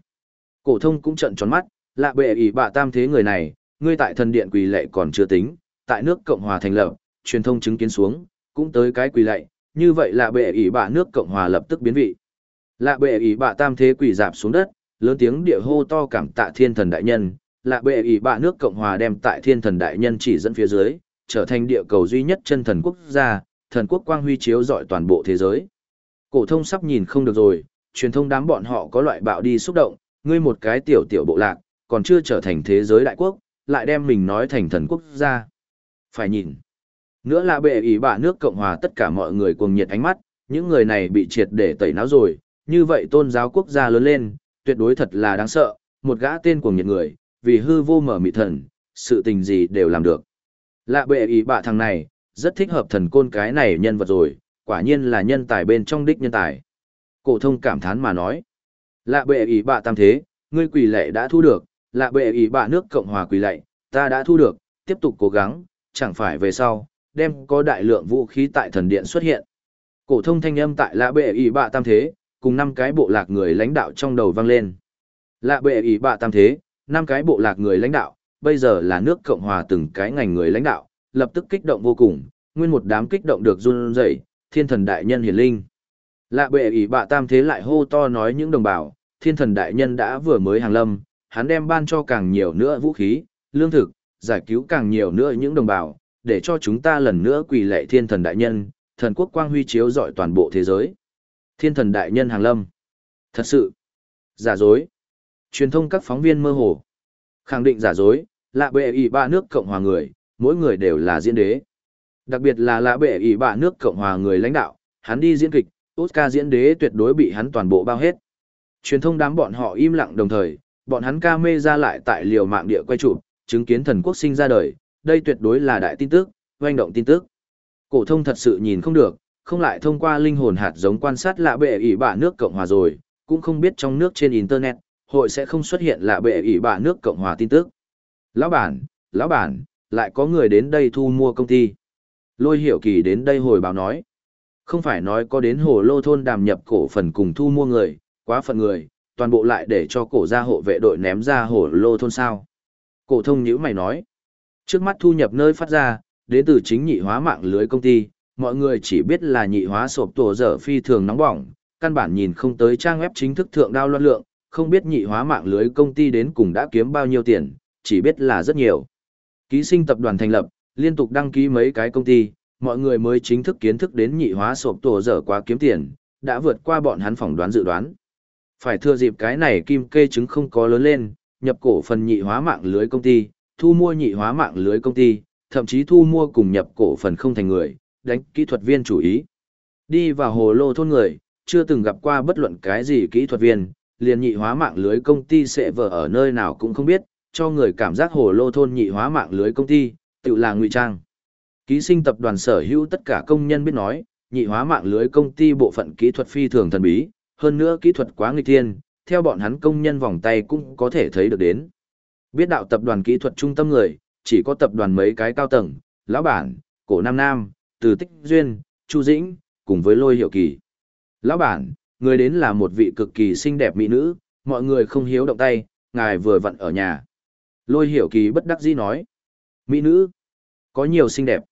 Cổ thông cũng trợn tròn mắt, lạ bệ ỷ bạ tam thế người này, ngươi tại thần điện quỳ lệ còn chưa tính, tại nước Cộng hòa thành lập, truyền thông chứng kiến xuống, cũng tới cái quỳ lệ, như vậy lạ bệ ỷ bạ nước Cộng hòa lập tức biến vị. Lạ bệ ỷ bạ tam thế quỳ dạp xuống đất, lớn tiếng địa hô to cảm tạ thiên thần đại nhân, lạ bệ ỷ bạ nước Cộng hòa đem tại thiên thần đại nhân chỉ dẫn phía dưới, trở thành địa cầu duy nhất chân thần quốc gia, thần quốc quang huy chiếu rọi toàn bộ thế giới. Cổ thông sắp nhìn không được rồi, truyền thông đám bọn họ có loại bạo đi xúc động, ngươi một cái tiểu tiểu bộ lạc, còn chưa trở thành thế giới đại quốc, lại đem mình nói thành thần quốc gia. Phải nhìn. Nữa là bệ ý bạ nước Cộng hòa tất cả mọi người cuồng nhiệt ánh mắt, những người này bị triệt để tẩy não rồi, như vậy tôn giáo quốc gia lớn lên, tuyệt đối thật là đáng sợ, một gã tên cuồng nhiệt người, vì hư vô mở mị thần, sự tình gì đều làm được. Lạ bệ ý bạ thằng này, rất thích hợp thần côn cái này nhân vật rồi, quả nhiên là nhân tài bên trong đích nhân tài. Cổ thông cảm thán mà nói. Lạ bệ ý bạ tam thế, ngươi quỷ lệ đã thu được, lạ bệ ý bạ nước Cộng hòa quỷ lệ, ta đã thu được, tiếp tục cố gắng, chẳng phải về sau, đem có đại lượng vũ khí tại thần điện xuất hiện. Cổ thông thanh âm tại lạ bệ ý bạ tam thế, cùng năm cái bộ lạc người lãnh đạo trong đầu vang lên. Lạ bệ ý bạ tam thế, năm cái bộ lạc người lãnh đạo, bây giờ là nước Cộng hòa từng cái ngành người lãnh đạo, lập tức kích động vô cùng, nguyên một đám kích động được run rẩy, thiên thần đại nhân hiển linh. Lạ bệ ỷ bạ tam thế lại hô to nói những đồng bào, thiên thần đại nhân đã vừa mới hàng lâm, hắn đem ban cho càng nhiều nữa vũ khí, lương thực, giải cứu càng nhiều nữa những đồng bào, để cho chúng ta lần nữa quỳ lệ thiên thần đại nhân, thần quốc quang huy chiếu rọi toàn bộ thế giới. Thiên thần đại nhân hàng lâm. Thật sự. Giả dối. Truyền thông các phóng viên mơ hồ. Khẳng định giả dối, lạ bệ ỷ ba nước Cộng hòa người, mỗi người đều là diễn đế. Đặc biệt là lạ bệ ỷ ba nước Cộng hòa người lãnh đạo, hắn đi diễn kịch, Oscar diễn đế tuyệt đối bị hắn toàn bộ bao hết. Truyền thông đám bọn họ im lặng đồng thời, bọn hắn ca mê ra lại tại liều mạng địa quay chụp, chứng kiến thần quốc sinh ra đời, đây tuyệt đối là đại tin tức, doanh động tin tức. Cổ thông thật sự nhìn không được, không lại thông qua linh hồn hạt giống quan sát lạ bệ ỷ bạ nước Cộng hòa rồi, cũng không biết trong nước trên internet, hội sẽ không xuất hiện lạ bệ ỷ bạ nước Cộng hòa tin tức. Lão bản, lão bản, lại có người đến đây thu mua công ty. Lôi hiểu kỳ đến đây hồi báo nói. Không phải nói có đến hồ lô thôn đàm nhập cổ phần cùng thu mua người, quá phận người, toàn bộ lại để cho cổ gia hộ vệ đội ném ra hồ lô thôn sao. Cổ thông nhữ mày nói. Trước mắt thu nhập nơi phát ra, đến từ chính nhị hóa mạng lưới công ty, mọi người chỉ biết là nhị hóa sộp tổ dở phi thường nóng bỏng, căn bản nhìn không tới trang web chính thức thượng đao loạn lượng, không biết nhị hóa mạng lưới công ty đến cùng đã kiếm bao nhiêu tiền, chỉ biết là rất nhiều. Ký sinh tập đoàn thành lập, liên tục đăng ký mấy cái công ty, mọi người mới chính thức kiến thức đến nhị hóa sộp tổ dở quá kiếm tiền, đã vượt qua bọn hắn phỏng đoán dự đoán. Phải thừa dịp cái này kim kê chứng không có lớn lên, nhập cổ phần nhị hóa mạng lưới công ty, thu mua nhị hóa mạng lưới công ty, thậm chí thu mua cùng nhập cổ phần không thành người, đánh kỹ thuật viên chủ ý. Đi vào hồ lô thôn người, chưa từng gặp qua bất luận cái gì kỹ thuật viên, liền nhị hóa mạng lưới công ty sẽ vở ở nơi nào cũng không biết, cho người cảm giác hồ lô thôn nhị hóa mạng lưới công ty, tự là ngụy trang. Ký sinh tập đoàn sở hữu tất cả công nhân biết nói, nhị hóa mạng lưới công ty bộ phận kỹ thuật phi thường thần bí, hơn nữa kỹ thuật quá nghịch thiên, theo bọn hắn công nhân vòng tay cũng có thể thấy được đến. Biết đạo tập đoàn kỹ thuật trung tâm người, chỉ có tập đoàn mấy cái cao tầng, lão bản, cổ nam nam, từ tích duyên, chu dĩnh, cùng với lôi hiệu kỳ. Lão bản, người đến là một vị cực kỳ xinh đẹp mỹ nữ, mọi người không hiếu động tay, ngài vừa vặn ở nhà. Lôi hiểu kỳ bất đắc dĩ nói. Mỹ nữ, có nhiều xinh đẹp.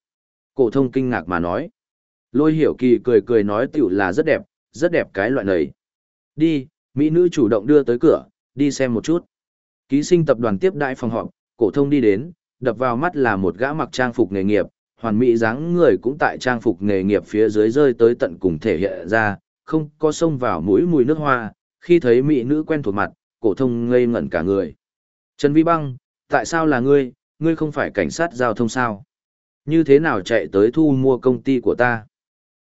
Cổ thông kinh ngạc mà nói. Lôi hiểu kỳ cười cười nói tiểu là rất đẹp, rất đẹp cái loại này. Đi, Mỹ nữ chủ động đưa tới cửa, đi xem một chút. Ký sinh tập đoàn tiếp đại phòng họp, cổ thông đi đến, đập vào mắt là một gã mặc trang phục nghề nghiệp, hoàn mỹ dáng người cũng tại trang phục nghề nghiệp phía dưới rơi tới tận cùng thể hiện ra, không có xông vào mũi mùi nước hoa, khi thấy mỹ nữ quen thuộc mặt, cổ thông ngây ngẩn cả người. Trần Vi Băng, tại sao là ngươi, ngươi không phải cảnh sát giao thông sao? Như thế nào chạy tới thu mua công ty của ta?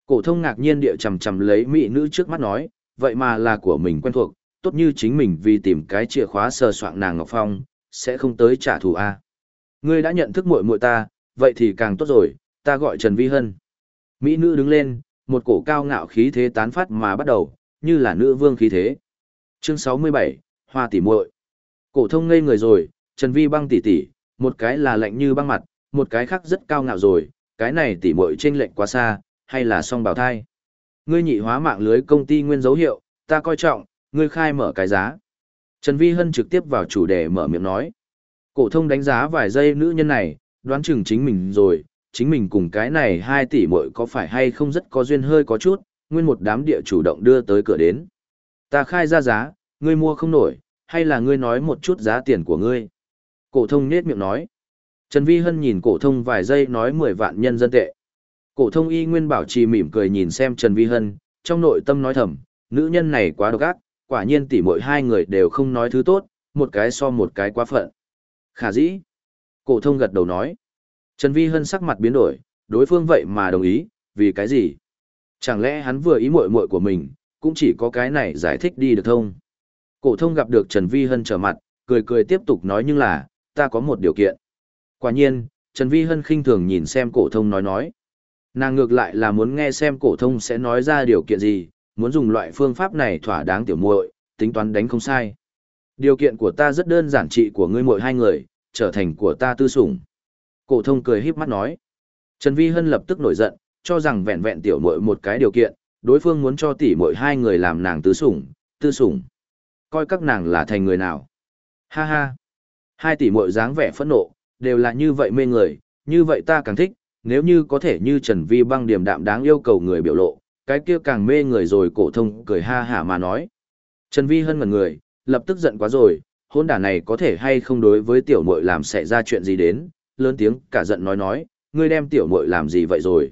Cổ thông ngạc nhiên địa chầm chầm lấy mỹ nữ trước mắt nói, vậy mà là của mình quen thuộc, tốt như chính mình vì tìm cái chìa khóa sờ soạn nàng Ngọc Phong, sẽ không tới trả thù a. Ngươi đã nhận thức muội muội ta, vậy thì càng tốt rồi, ta gọi Trần Vi Hân. Mỹ nữ đứng lên, một cổ cao ngạo khí thế tán phát mà bắt đầu, như là nữ vương khí thế. Chương 67, Hoa tỷ muội. Cổ thông ngây người rồi, Trần Vi băng tỷ tỷ, một cái là lạnh như băng mặt, một cái khác rất cao ngạo rồi, cái này tỷ muội chênh lệch quá xa, hay là song bào thai. Ngươi nhị hóa mạng lưới công ty nguyên dấu hiệu, ta coi trọng, ngươi khai mở cái giá. Trần Vi Hân trực tiếp vào chủ đề mở miệng nói. Cổ thông đánh giá vài giây nữ nhân này, đoán chừng chính mình rồi, chính mình cùng cái này 2 tỷ muội có phải hay không rất có duyên hơi có chút, nguyên một đám địa chủ động đưa tới cửa đến. Ta khai ra giá, ngươi mua không nổi, hay là ngươi nói một chút giá tiền của ngươi? Cổ thông nhếch miệng nói. Trần Vi Hân nhìn cổ thông vài giây nói 10 vạn nhân dân tệ. Cổ thông y nguyên bảo trì mỉm cười nhìn xem Trần Vi Hân, trong nội tâm nói thầm, nữ nhân này quá độc ác, quả nhiên tỷ muội hai người đều không nói thứ tốt, một cái so một cái quá phận. Khả dĩ. Cổ thông gật đầu nói. Trần Vi Hân sắc mặt biến đổi, đối phương vậy mà đồng ý, vì cái gì? Chẳng lẽ hắn vừa ý muội muội của mình, cũng chỉ có cái này giải thích đi được không? Cổ thông gặp được Trần Vi Hân trở mặt, cười cười tiếp tục nói nhưng là, ta có một điều kiện. Quả nhiên, Trần Vi Hân khinh thường nhìn xem cổ thông nói nói. Nàng ngược lại là muốn nghe xem cổ thông sẽ nói ra điều kiện gì, muốn dùng loại phương pháp này thỏa đáng tiểu muội, tính toán đánh không sai. Điều kiện của ta rất đơn giản trị của ngươi muội hai người, trở thành của ta tư sủng. Cổ thông cười híp mắt nói. Trần Vi Hân lập tức nổi giận, cho rằng vẹn vẹn tiểu muội một cái điều kiện, đối phương muốn cho tỷ muội hai người làm nàng tư sủng, tư sủng. Coi các nàng là thành người nào? Ha ha. Hai tỷ muội dáng vẻ phẫn nộ, đều là như vậy mê người, như vậy ta càng thích, nếu như có thể như Trần Vi băng điểm đạm đáng yêu cầu người biểu lộ, cái kia càng mê người rồi cổ thông cười ha hả mà nói. Trần Vi hân ngẩn người, lập tức giận quá rồi, hôn đả này có thể hay không đối với tiểu muội làm xảy ra chuyện gì đến, lớn tiếng cả giận nói nói, ngươi đem tiểu muội làm gì vậy rồi.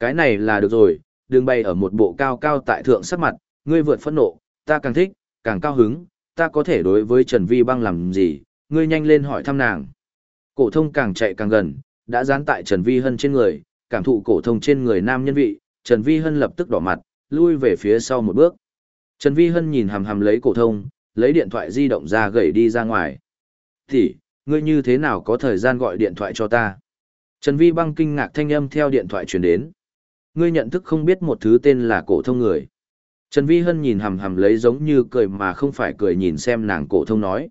Cái này là được rồi, đừng bay ở một bộ cao cao tại thượng sắc mặt, ngươi vượt phẫn nộ, ta càng thích, càng cao hứng, ta có thể đối với Trần Vi băng làm gì, ngươi nhanh lên hỏi thăm nàng. Cổ thông càng chạy càng gần, đã dán tại Trần Vi Hân trên người, cảm thụ cổ thông trên người nam nhân vị, Trần Vi Hân lập tức đỏ mặt, lui về phía sau một bước. Trần Vi Hân nhìn hằm hằm lấy cổ thông, lấy điện thoại di động ra gẩy đi ra ngoài. "Tỷ, ngươi như thế nào có thời gian gọi điện thoại cho ta?" Trần Vi băng kinh ngạc thanh âm theo điện thoại truyền đến. "Ngươi nhận thức không biết một thứ tên là cổ thông người?" Trần Vi Hân nhìn hằm hằm lấy giống như cười mà không phải cười nhìn xem nàng cổ thông nói.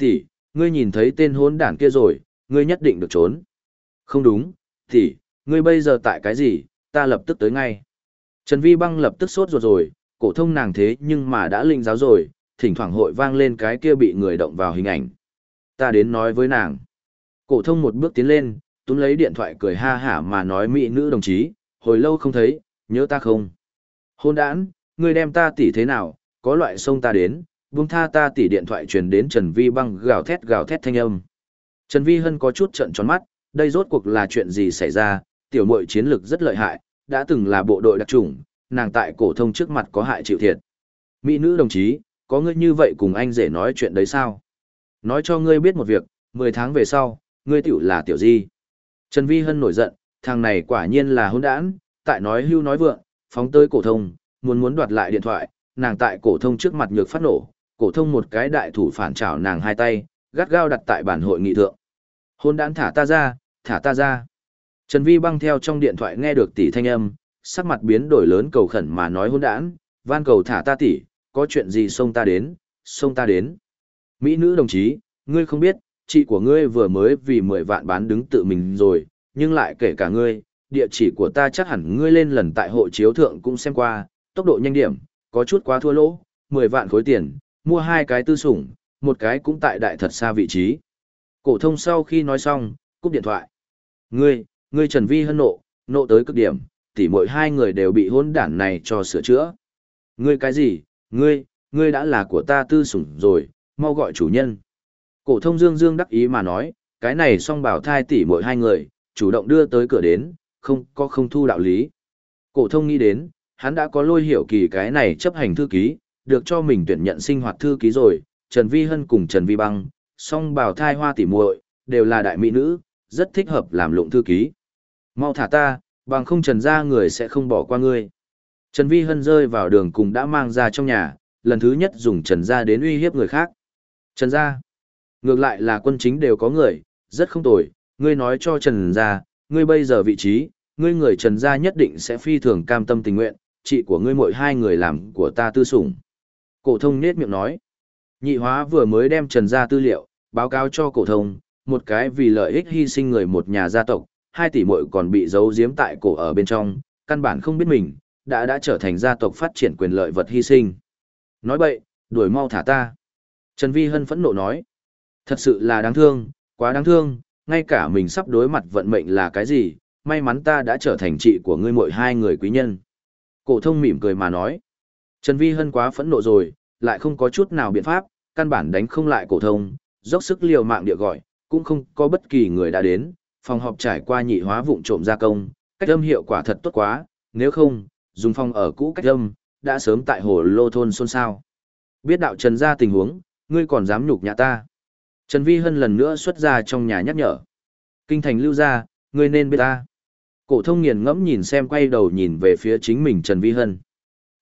"Tỷ, ngươi nhìn thấy tên hỗn đản kia rồi, ngươi nhất định được trốn." "Không đúng, thì ngươi bây giờ tại cái gì, ta lập tức tới ngay." Trần Vi băng lập tức sốt ruột rồi, cổ thông nàng thế nhưng mà đã linh giáo rồi, thỉnh thoảng hội vang lên cái kia bị người động vào hình ảnh. Ta đến nói với nàng. Cổ thông một bước tiến lên, túm lấy điện thoại cười ha hả mà nói mỹ nữ đồng chí, hồi lâu không thấy, nhớ ta không? Hôn đản, ngươi đem ta tỉ thế nào, có loại xông ta đến, buông tha ta tỉ điện thoại truyền đến Trần Vi băng gào thét gào thét thanh âm. Trần Vi Hân có chút trợn tròn mắt, đây rốt cuộc là chuyện gì xảy ra, tiểu muội chiến lực rất lợi hại, đã từng là bộ đội đặc chủng, nàng tại cổ thông trước mặt có hại chịu thiệt. Mỹ nữ đồng chí, có ngươi như vậy cùng anh rể nói chuyện đấy sao? Nói cho ngươi biết một việc, 10 tháng về sau, ngươi tiểu là tiểu di. Trần Vi Hân nổi giận, thằng này quả nhiên là hỗn đản, tại nói hưu nói vượng, phóng tới cổ thông, muốn muốn đoạt lại điện thoại, nàng tại cổ thông trước mặt nhược phát nổ, cổ thông một cái đại thủ phản trảo nàng hai tay, gắt gao đặt tại bản hội nghị thượng. Hôn đản thả ta ra, thả ta ra. Trần Vi băng theo trong điện thoại nghe được tỷ thanh âm, sắc mặt biến đổi lớn cầu khẩn mà nói hôn đản, van cầu thả ta tỷ, có chuyện gì xông ta đến, xông ta đến. Mỹ nữ đồng chí, ngươi không biết, chị của ngươi vừa mới vì 10 vạn bán đứng tự mình rồi, nhưng lại kể cả ngươi, địa chỉ của ta chắc hẳn ngươi lên lần tại hộ chiếu thượng cũng xem qua, tốc độ nhanh điểm, có chút quá thua lỗ, 10 vạn khối tiền, mua hai cái tư sủng, một cái cũng tại đại thật xa vị trí. Cổ thông sau khi nói xong, cúp điện thoại. Ngươi, ngươi Trần Vi hân nộ, nộ tới cực điểm, tỉ mỗi hai người đều bị hôn đản này cho sửa chữa. Ngươi cái gì, ngươi, ngươi đã là của ta tư sủng rồi, mau gọi chủ nhân. Cổ thông dương dương đắc ý mà nói, cái này song bảo thai tỉ mỗi hai người, chủ động đưa tới cửa đến, không có không thu đạo lý. Cổ thông nghĩ đến, hắn đã có lôi hiểu kỳ cái này chấp hành thư ký, được cho mình tuyển nhận sinh hoạt thư ký rồi, Trần Vi Hân cùng Trần Vi Băng, song bảo thai hoa tỉ muội, đều là đại mỹ nữ, rất thích hợp làm lụng thư ký. Mau thả ta, bằng không Trần gia người sẽ không bỏ qua ngươi. Trần Vi Hân rơi vào đường cùng đã mang ra trong nhà, lần thứ nhất dùng Trần gia đến uy hiếp người khác. Trần gia, ngược lại là quân chính đều có người, rất không tồi, ngươi nói cho Trần gia, ngươi bây giờ vị trí, ngươi người Trần gia nhất định sẽ phi thường cam tâm tình nguyện, chị của ngươi mỗi hai người làm của ta tư sủng. Cổ thông nết miệng nói. Nhị hóa vừa mới đem Trần gia tư liệu, báo cáo cho cổ thông, một cái vì lợi ích hy sinh người một nhà gia tộc, hai tỷ muội còn bị giấu giếm tại cổ ở bên trong, căn bản không biết mình, đã đã trở thành gia tộc phát triển quyền lợi vật hy sinh. Nói bậy, đuổi mau thả ta. Trần Vi Hân phẫn nộ nói. Thật sự là đáng thương, quá đáng thương, ngay cả mình sắp đối mặt vận mệnh là cái gì, may mắn ta đã trở thành chị của ngươi muội hai người quý nhân. Cổ thông mỉm cười mà nói. Trần Vi Hân quá phẫn nộ rồi, lại không có chút nào biện pháp, căn bản đánh không lại cổ thông, dốc sức liều mạng địa gọi, cũng không có bất kỳ người đã đến, phòng họp trải qua nhị hóa vụn trộm gia công, cách âm hiệu quả thật tốt quá, nếu không, dùng phòng ở cũ cách âm, đã sớm tại hồ lô thôn xôn xao. Biết đạo Trần gia tình huống, ngươi còn dám nhục nhã ta. Trần Vi Hân lần nữa xuất ra trong nhà nhắc nhở. Kinh thành lưu gia, ngươi nên biết ta. Cổ thông nghiền ngẫm nhìn xem quay đầu nhìn về phía chính mình Trần Vi Hân.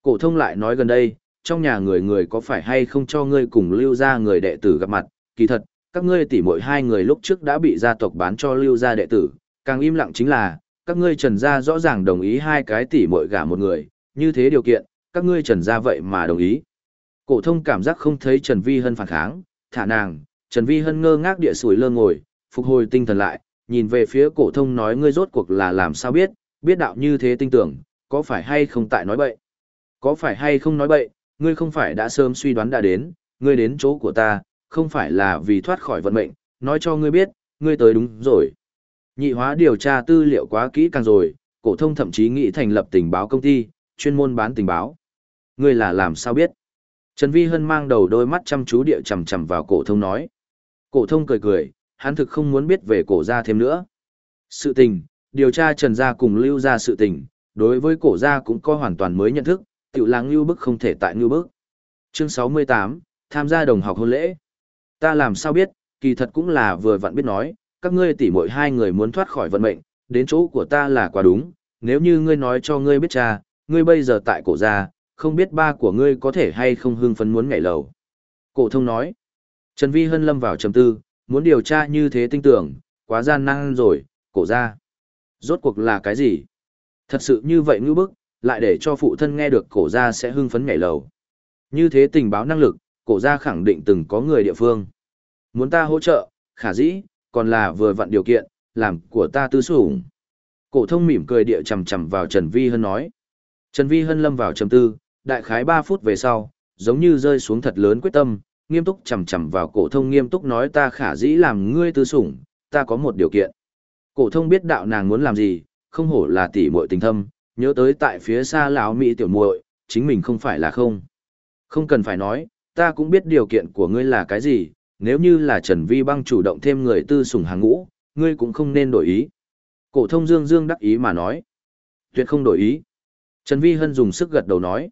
Cổ thông lại nói gần đây, trong nhà người người có phải hay không cho ngươi cùng lưu gia người đệ tử gặp mặt, kỳ thật, các ngươi tỷ muội hai người lúc trước đã bị gia tộc bán cho lưu gia đệ tử, càng im lặng chính là, các ngươi Trần gia rõ ràng đồng ý hai cái tỷ muội gả một người, như thế điều kiện, các ngươi Trần gia vậy mà đồng ý. Cổ thông cảm giác không thấy Trần Vi Hân phản kháng, thả nàng, Trần Vi Hân ngơ ngác địa sủi lơ ngồi, phục hồi tinh thần lại, nhìn về phía cổ thông nói ngươi rốt cuộc là làm sao biết, biết đạo như thế tinh tưởng, có phải hay không tại nói bậy? Có phải hay không nói bậy, ngươi không phải đã sớm suy đoán đã đến, ngươi đến chỗ của ta, không phải là vì thoát khỏi vận mệnh, nói cho ngươi biết, ngươi tới đúng rồi. Nhị hóa điều tra tư liệu quá kỹ càng rồi, cổ thông thậm chí nghĩ thành lập tình báo công ty, chuyên môn bán tình báo. Ngươi là làm sao biết? Trần Vi Hân mang đầu đôi mắt chăm chú địa chằm chằm vào cổ thông nói. Cổ thông cười cười, hắn thực không muốn biết về cổ gia thêm nữa. Sự tình, điều tra Trần gia cùng Lưu gia sự tình, đối với cổ gia cũng có hoàn toàn mới nhận thức, tiểu là Lưu Bức không thể tại ngưu Bức. Chương 68, tham gia đồng học hôn lễ. Ta làm sao biết, kỳ thật cũng là vừa vặn biết nói, các ngươi tỷ muội hai người muốn thoát khỏi vận mệnh, đến chỗ của ta là quá đúng, nếu như ngươi nói cho ngươi biết cha, ngươi bây giờ tại cổ gia, không biết ba của ngươi có thể hay không hưng phấn muốn nhảy lầu. Cổ thông nói, Trần Vi Hân lâm vào trầm tư, muốn điều tra như thế tinh tưởng, quá gian nan rồi, cổ gia. Rốt cuộc là cái gì? Thật sự như vậy ngư bức, lại để cho phụ thân nghe được cổ gia sẽ hưng phấn nhảy lầu. Như thế tình báo năng lực, cổ gia khẳng định từng có người địa phương. Muốn ta hỗ trợ, khả dĩ, còn là vừa vặn điều kiện, làm của ta tư sủng. Cổ thông mỉm cười địa chầm chầm vào Trần Vi Hân nói. Trần Vi Hân lâm vào trầm tư, đại khái 3 phút về sau, giống như rơi xuống thật lớn quyết tâm, nghiêm túc chầm chầm vào cổ thông nghiêm túc nói ta khả dĩ làm ngươi tư sủng, ta có một điều kiện. Cổ thông biết đạo nàng muốn làm gì, không hổ là tỷ muội tình thâm, nhớ tới tại phía xa lão mỹ tiểu muội, chính mình không phải là không. Không cần phải nói, ta cũng biết điều kiện của ngươi là cái gì, nếu như là Trần Vi Băng chủ động thêm người tư sủng hàng ngũ, ngươi cũng không nên đổi ý. Cổ thông Dương Dương đắc ý mà nói. Tuyệt không đổi ý. Trần Vi Hân dùng sức gật đầu nói.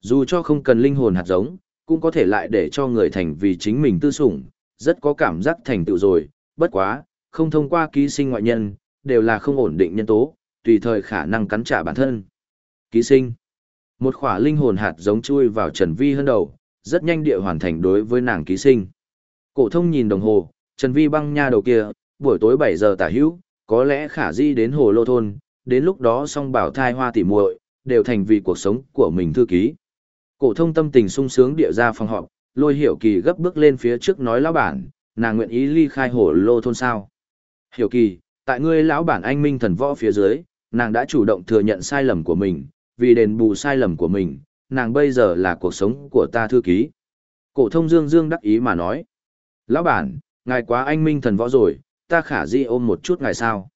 Dù cho không cần linh hồn hạt giống, cũng có thể lại để cho người thành vì chính mình tư sủng, rất có cảm giác thành tựu rồi, bất quá, không thông qua ký sinh ngoại nhân, đều là không ổn định nhân tố, tùy thời khả năng cắn trả bản thân. Ký sinh. Một khỏa linh hồn hạt giống chui vào Trần Vi hơn đầu, rất nhanh địa hoàn thành đối với nàng ký sinh. Cổ thông nhìn đồng hồ, Trần Vi băng nha đầu kia, buổi tối 7 giờ tả hữu, có lẽ khả di đến hồ lô thôn, đến lúc đó song bảo thai hoa tỉ muội đều thành vì cuộc sống của mình thư ký. Cổ thông tâm tình sung sướng địa ra phòng họp, lôi hiểu kỳ gấp bước lên phía trước nói lão bản, nàng nguyện ý ly khai hồ lô thôn sao. Hiểu kỳ, tại ngươi lão bản anh minh thần võ phía dưới, nàng đã chủ động thừa nhận sai lầm của mình, vì đền bù sai lầm của mình, nàng bây giờ là cuộc sống của ta thư ký. Cổ thông dương dương đắc ý mà nói. Lão bản, ngài quá anh minh thần võ rồi, ta khả di ôm một chút ngài sao.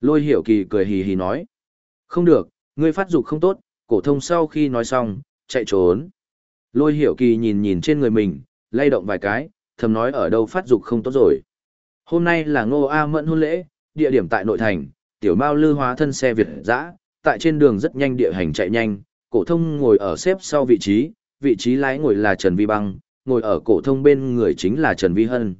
Lôi hiểu kỳ cười hì hì nói. Không được, ngươi phát dục không tốt, cổ thông sau khi nói xong, chạy trốn. Lôi hiểu kỳ nhìn nhìn trên người mình, lay động vài cái, thầm nói ở đâu phát dục không tốt rồi. Hôm nay là ngô A mẫn hôn lễ, địa điểm tại nội thành, tiểu mao lư hóa thân xe Việt dã, tại trên đường rất nhanh địa hành chạy nhanh, cổ thông ngồi ở xếp sau vị trí, vị trí lái ngồi là Trần Vi Băng, ngồi ở cổ thông bên người chính là Trần Vi Hân.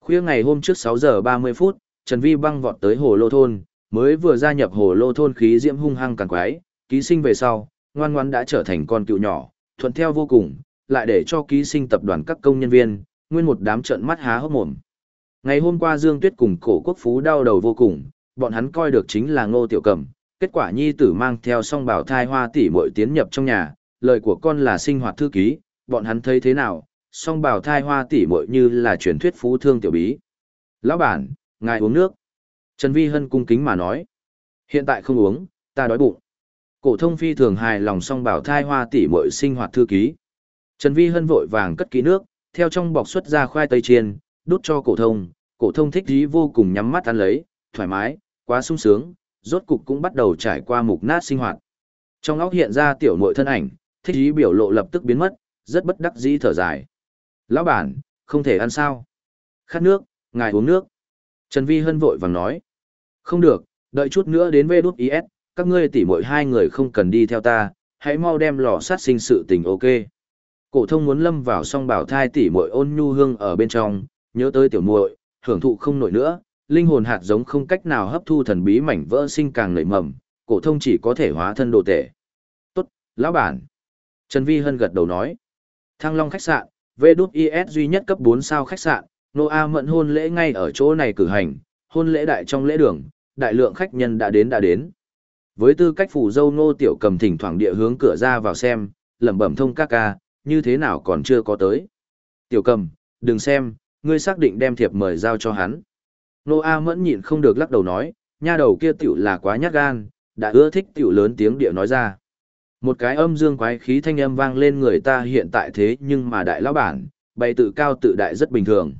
Khuya ngày hôm trước sáu giờ 30 phút, Trần Vi Băng vọt tới hồ lô thôn, mới vừa gia nhập hồ lô thôn khí diễm hung hăng càng quái, ký sinh về sau, ngoan ngoan đã trở thành con cựu nhỏ, thuận theo vô cùng, lại để cho ký sinh tập đoàn các công nhân viên, nguyên một đám trợn mắt há hốc mồm. Ngày hôm qua Dương Tuyết cùng cổ quốc phú đau đầu vô cùng, bọn hắn coi được chính là ngô tiểu cẩm, kết quả nhi tử mang theo song bảo thai hoa tỷ muội tiến nhập trong nhà, lời của con là sinh hoạt thư ký, bọn hắn thấy thế nào, song bảo thai hoa tỷ muội như là truyền thuyết phú thương tiểu bí. Lão bản, ngài uống nước. Trần Vi Hân cung kính mà nói. Hiện tại không uống, ta đói bụng. Cổ thông phi thường hài lòng song bảo thai hoa tỷ muội sinh hoạt thư ký. Trần Vi Hân vội vàng cất kỹ nước, theo trong bọc xuất ra khoai tây chiên, đút cho cổ thông, cổ thông thích dí vô cùng nhắm mắt ăn lấy, thoải mái, quá sung sướng, rốt cục cũng bắt đầu trải qua mục nát sinh hoạt. Trong óc hiện ra tiểu muội thân ảnh, thích ý biểu lộ lập tức biến mất, rất bất đắc dĩ thở dài. Lão bản, không thể ăn sao? Khát nước, ngài uống nước. Trần Vi Hân vội vàng nói. Không được, đợi chút nữa đến về đút IS, các ngươi tỉ muội hai người không cần đi theo ta, hãy mau đem lò sát sinh sự tình ok. Cổ thông muốn lâm vào song bảo thai tỉ muội ôn nhu hương ở bên trong, nhớ tới tiểu muội, hưởng thụ không nổi nữa, linh hồn hạt giống không cách nào hấp thu thần bí mảnh vỡ sinh càng nảy mầm, cổ thông chỉ có thể hóa thân đồ tể. "Tốt, lão bản." Trần Vi Hân gật đầu nói. Thăng Long khách sạn, VWIS duy nhất cấp 4 sao khách sạn, Noa mận hôn lễ ngay ở chỗ này cử hành, hôn lễ đại trong lễ đường, đại lượng khách nhân đã đến đã đến. Với tư cách phủ dâu Ngô Tiểu Cầm thỉnh thoảng địa hướng cửa ra vào xem, lẩm bẩm thông ca ca, như thế nào còn chưa có tới. Tiểu Cầm, đừng xem, ngươi xác định đem thiệp mời giao cho hắn. Nô A mẫn nhịn không được lắc đầu nói, nha đầu kia tiểu là quá nhát gan, đã ưa thích tiểu lớn tiếng địa nói ra. Một cái âm dương quái khí thanh âm vang lên người ta hiện tại thế nhưng mà đại lão bản, bày tự cao tự đại rất bình thường.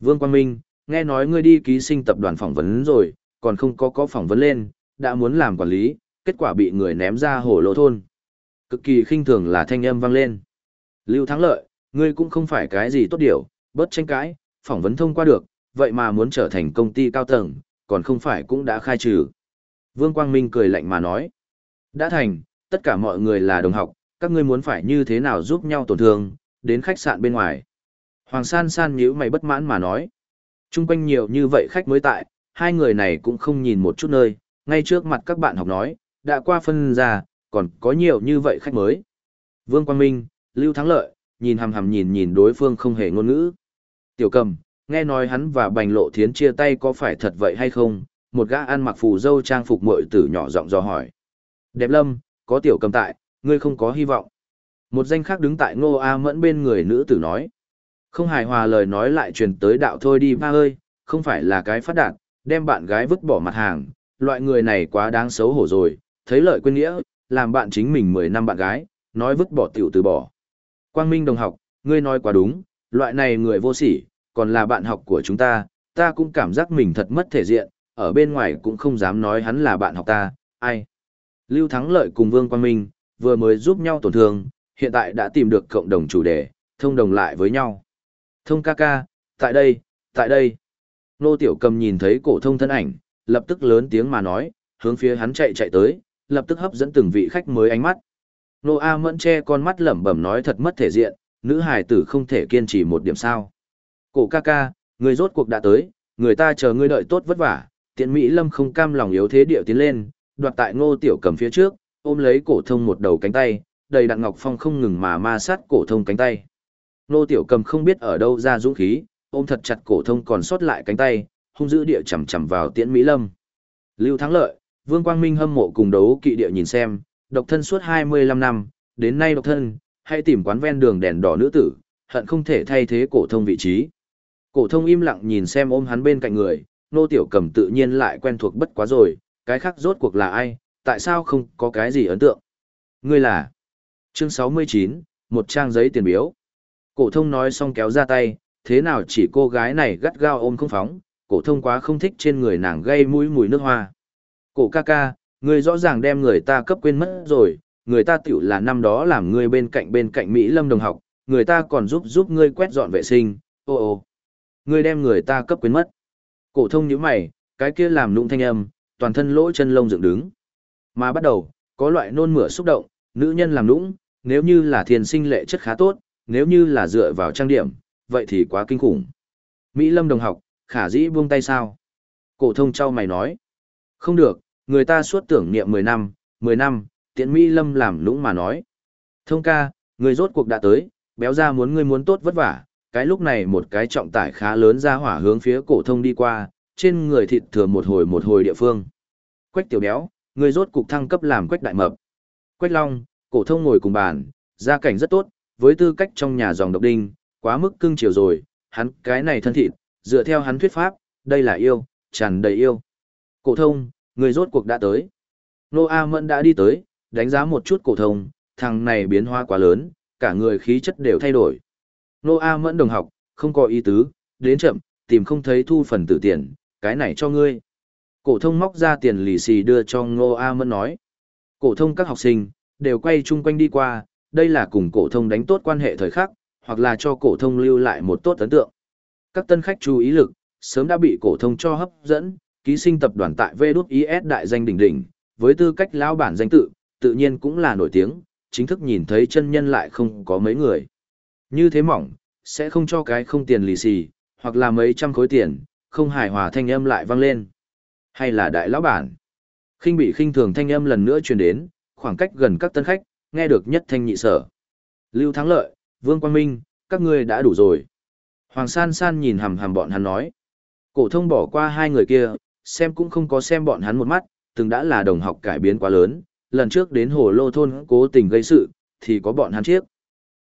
Vương Quang Minh, nghe nói ngươi đi ký sinh tập đoàn phỏng vấn rồi, còn không có có phỏng vấn lên, đã muốn làm quản lý, kết quả bị người ném ra hồ lô thôn. Cực kỳ khinh thường là thanh âm vang lên. Lưu Thắng Lợi, ngươi cũng không phải cái gì tốt điều, bớt tranh cãi, phỏng vấn thông qua được, vậy mà muốn trở thành công ty cao tầng, còn không phải cũng đã khai trừ. Vương Quang Minh cười lạnh mà nói. Đã thành, tất cả mọi người là đồng học, các ngươi muốn phải như thế nào giúp nhau tổn thương, đến khách sạn bên ngoài. Hoàng San San nhíu mày bất mãn mà nói. Trung quanh nhiều như vậy khách mới tại, hai người này cũng không nhìn một chút nơi, ngay trước mặt các bạn học nói, đã qua phân ra, còn có nhiều như vậy khách mới. Vương Quang Minh, Lưu Thắng Lợi, nhìn hằm hằm nhìn nhìn đối phương không hề ngôn ngữ. Tiểu cầm, nghe nói hắn và bành lộ thiến chia tay có phải thật vậy hay không? Một gã ăn mặc phù dâu trang phục muội tử nhỏ giọng dò hỏi. Đẹp lâm, có tiểu cầm tại, ngươi không có hy vọng. Một danh khác đứng tại ngô A mẫn bên người nữ tử nói. Không hài hòa lời nói lại truyền tới đạo thôi đi ba ơi, không phải là cái phát đạt, đem bạn gái vứt bỏ mặt hàng, loại người này quá đáng xấu hổ rồi, thấy lợi quên nghĩa, làm bạn chính mình 10 năm bạn gái, nói vứt bỏ tiểu từ bỏ. Quang Minh đồng học, ngươi nói quá đúng, loại này người vô sỉ, còn là bạn học của chúng ta, ta cũng cảm giác mình thật mất thể diện, ở bên ngoài cũng không dám nói hắn là bạn học ta, ai. Lưu Thắng Lợi cùng Vương Quang Minh, vừa mới giúp nhau tổn thương, hiện tại đã tìm được cộng đồng chủ đề, thông đồng lại với nhau. Thông ca ca, tại đây, tại đây. Nô Tiểu Cầm nhìn thấy cổ thông thân ảnh, lập tức lớn tiếng mà nói, hướng phía hắn chạy chạy tới, lập tức hấp dẫn từng vị khách mới ánh mắt. Nô A Mẫn che con mắt lẩm bẩm nói thật mất thể diện, nữ hài tử không thể kiên trì một điểm sao. Cổ ca ca, người rốt cuộc đã tới, người ta chờ ngươi đợi tốt vất vả, tiện Mỹ Lâm không cam lòng yếu thế điệu tiến lên, đoạt tại ngô tiểu cầm phía trước, ôm lấy cổ thông một đầu cánh tay, đầy đặn ngọc phong không ngừng mà ma sát cổ thông cánh tay. Ngô tiểu cầm không biết ở đâu ra dũng khí, ôm thật chặt cổ thông còn sót lại cánh tay, hung dữ địa chầm chầm vào tiễn Mỹ Lâm. Lưu Thắng Lợi, Vương Quang Minh hâm mộ cùng đấu kỵ địa nhìn xem, độc thân suốt 25 năm, đến nay độc thân, hãy tìm quán ven đường đèn đỏ nữ tử, hận không thể thay thế cổ thông vị trí. Cổ thông im lặng nhìn xem ôm hắn bên cạnh người, nô tiểu cầm tự nhiên lại quen thuộc bất quá rồi, cái khác rốt cuộc là ai, tại sao không có cái gì ấn tượng. Ngươi là chương 69, một trang giấy tiền biếu. Cổ thông nói xong kéo ra tay, thế nào chỉ cô gái này gắt gao ôm không phóng, cổ thông quá không thích trên người nàng gây mũi mùi nước hoa. Cổ ca ca, ngươi rõ ràng đem người ta cấp quên mất rồi, người ta tiểu là năm đó làm ngươi bên cạnh bên cạnh Mỹ Lâm đồng học, người ta còn giúp giúp ngươi quét dọn vệ sinh, ô ô. Ngươi đem người ta cấp quyến mất. Cổ thông nhíu mày, cái kia làm nụng thanh âm, toàn thân lỗ chân lông dựng đứng. Mà bắt đầu, có loại nôn mửa xúc động, nữ nhân làm nũng, nếu như là thiền sinh lệ chất khá tốt, nếu như là dựa vào trang điểm, vậy thì quá kinh khủng. Mỹ Lâm đồng học, khả dĩ buông tay sao? Cổ thông trao mày nói. Không được, người ta suốt tưởng niệm 10 năm, 10 năm, tiện Mỹ Lâm làm nũng mà nói. Thông ca, người rốt cuộc đã tới, béo ra muốn ngươi muốn tốt vất vả, cái lúc này một cái trọng tải khá lớn ra hỏa hướng phía cổ thông đi qua, trên người thịt thừa một hồi một hồi địa phương. Quách tiểu béo, người rốt cục thăng cấp làm quách đại mập. Quách Long, cổ thông ngồi cùng bàn, gia cảnh rất tốt, với tư cách trong nhà dòng độc đinh, quá mức cưng chiều rồi, hắn cái này thân thịt, dựa theo hắn thuyết pháp, đây là yêu, tràn đầy yêu. Cổ thông, người rốt cuộc đã tới. Nô A Mẫn đã đi tới, đánh giá một chút cổ thông, thằng này biến hóa quá lớn, cả người khí chất đều thay đổi. Nô A Mẫn đồng học, không có ý tứ, đến chậm, tìm không thấy thu phần tử tiền, cái này cho ngươi. Cổ thông móc ra tiền lì xì đưa cho Nô A Mẫn nói. Cổ thông các học sinh, đều quay chung quanh đi qua, đây là cùng cổ thông đánh tốt quan hệ thời khắc, hoặc là cho cổ thông lưu lại một tốt ấn tượng. Các tân khách chú ý lực, sớm đã bị cổ thông cho hấp dẫn, ký sinh tập đoàn tại VĐIS đại danh đỉnh đỉnh, với tư cách lão bản danh tự, tự nhiên cũng là nổi tiếng, chính thức nhìn thấy chân nhân lại không có mấy người. Như thế mỏng, sẽ không cho cái không tiền lì xì, hoặc là mấy trăm khối tiền, không hài hòa thanh âm lại vang lên. Hay là đại lão bản. Khinh bị khinh thường thanh âm lần nữa truyền đến, khoảng cách gần các tân khách, nghe được nhất thanh nhị sở. Lưu Thắng Lợi, Vương Quang Minh, các ngươi đã đủ rồi. Hoàng San San nhìn hầm hầm bọn hắn nói. Cổ thông bỏ qua hai người kia, xem cũng không có xem bọn hắn một mắt, từng đã là đồng học cải biến quá lớn, lần trước đến hồ lô thôn cố tình gây sự, thì có bọn hắn chiếc.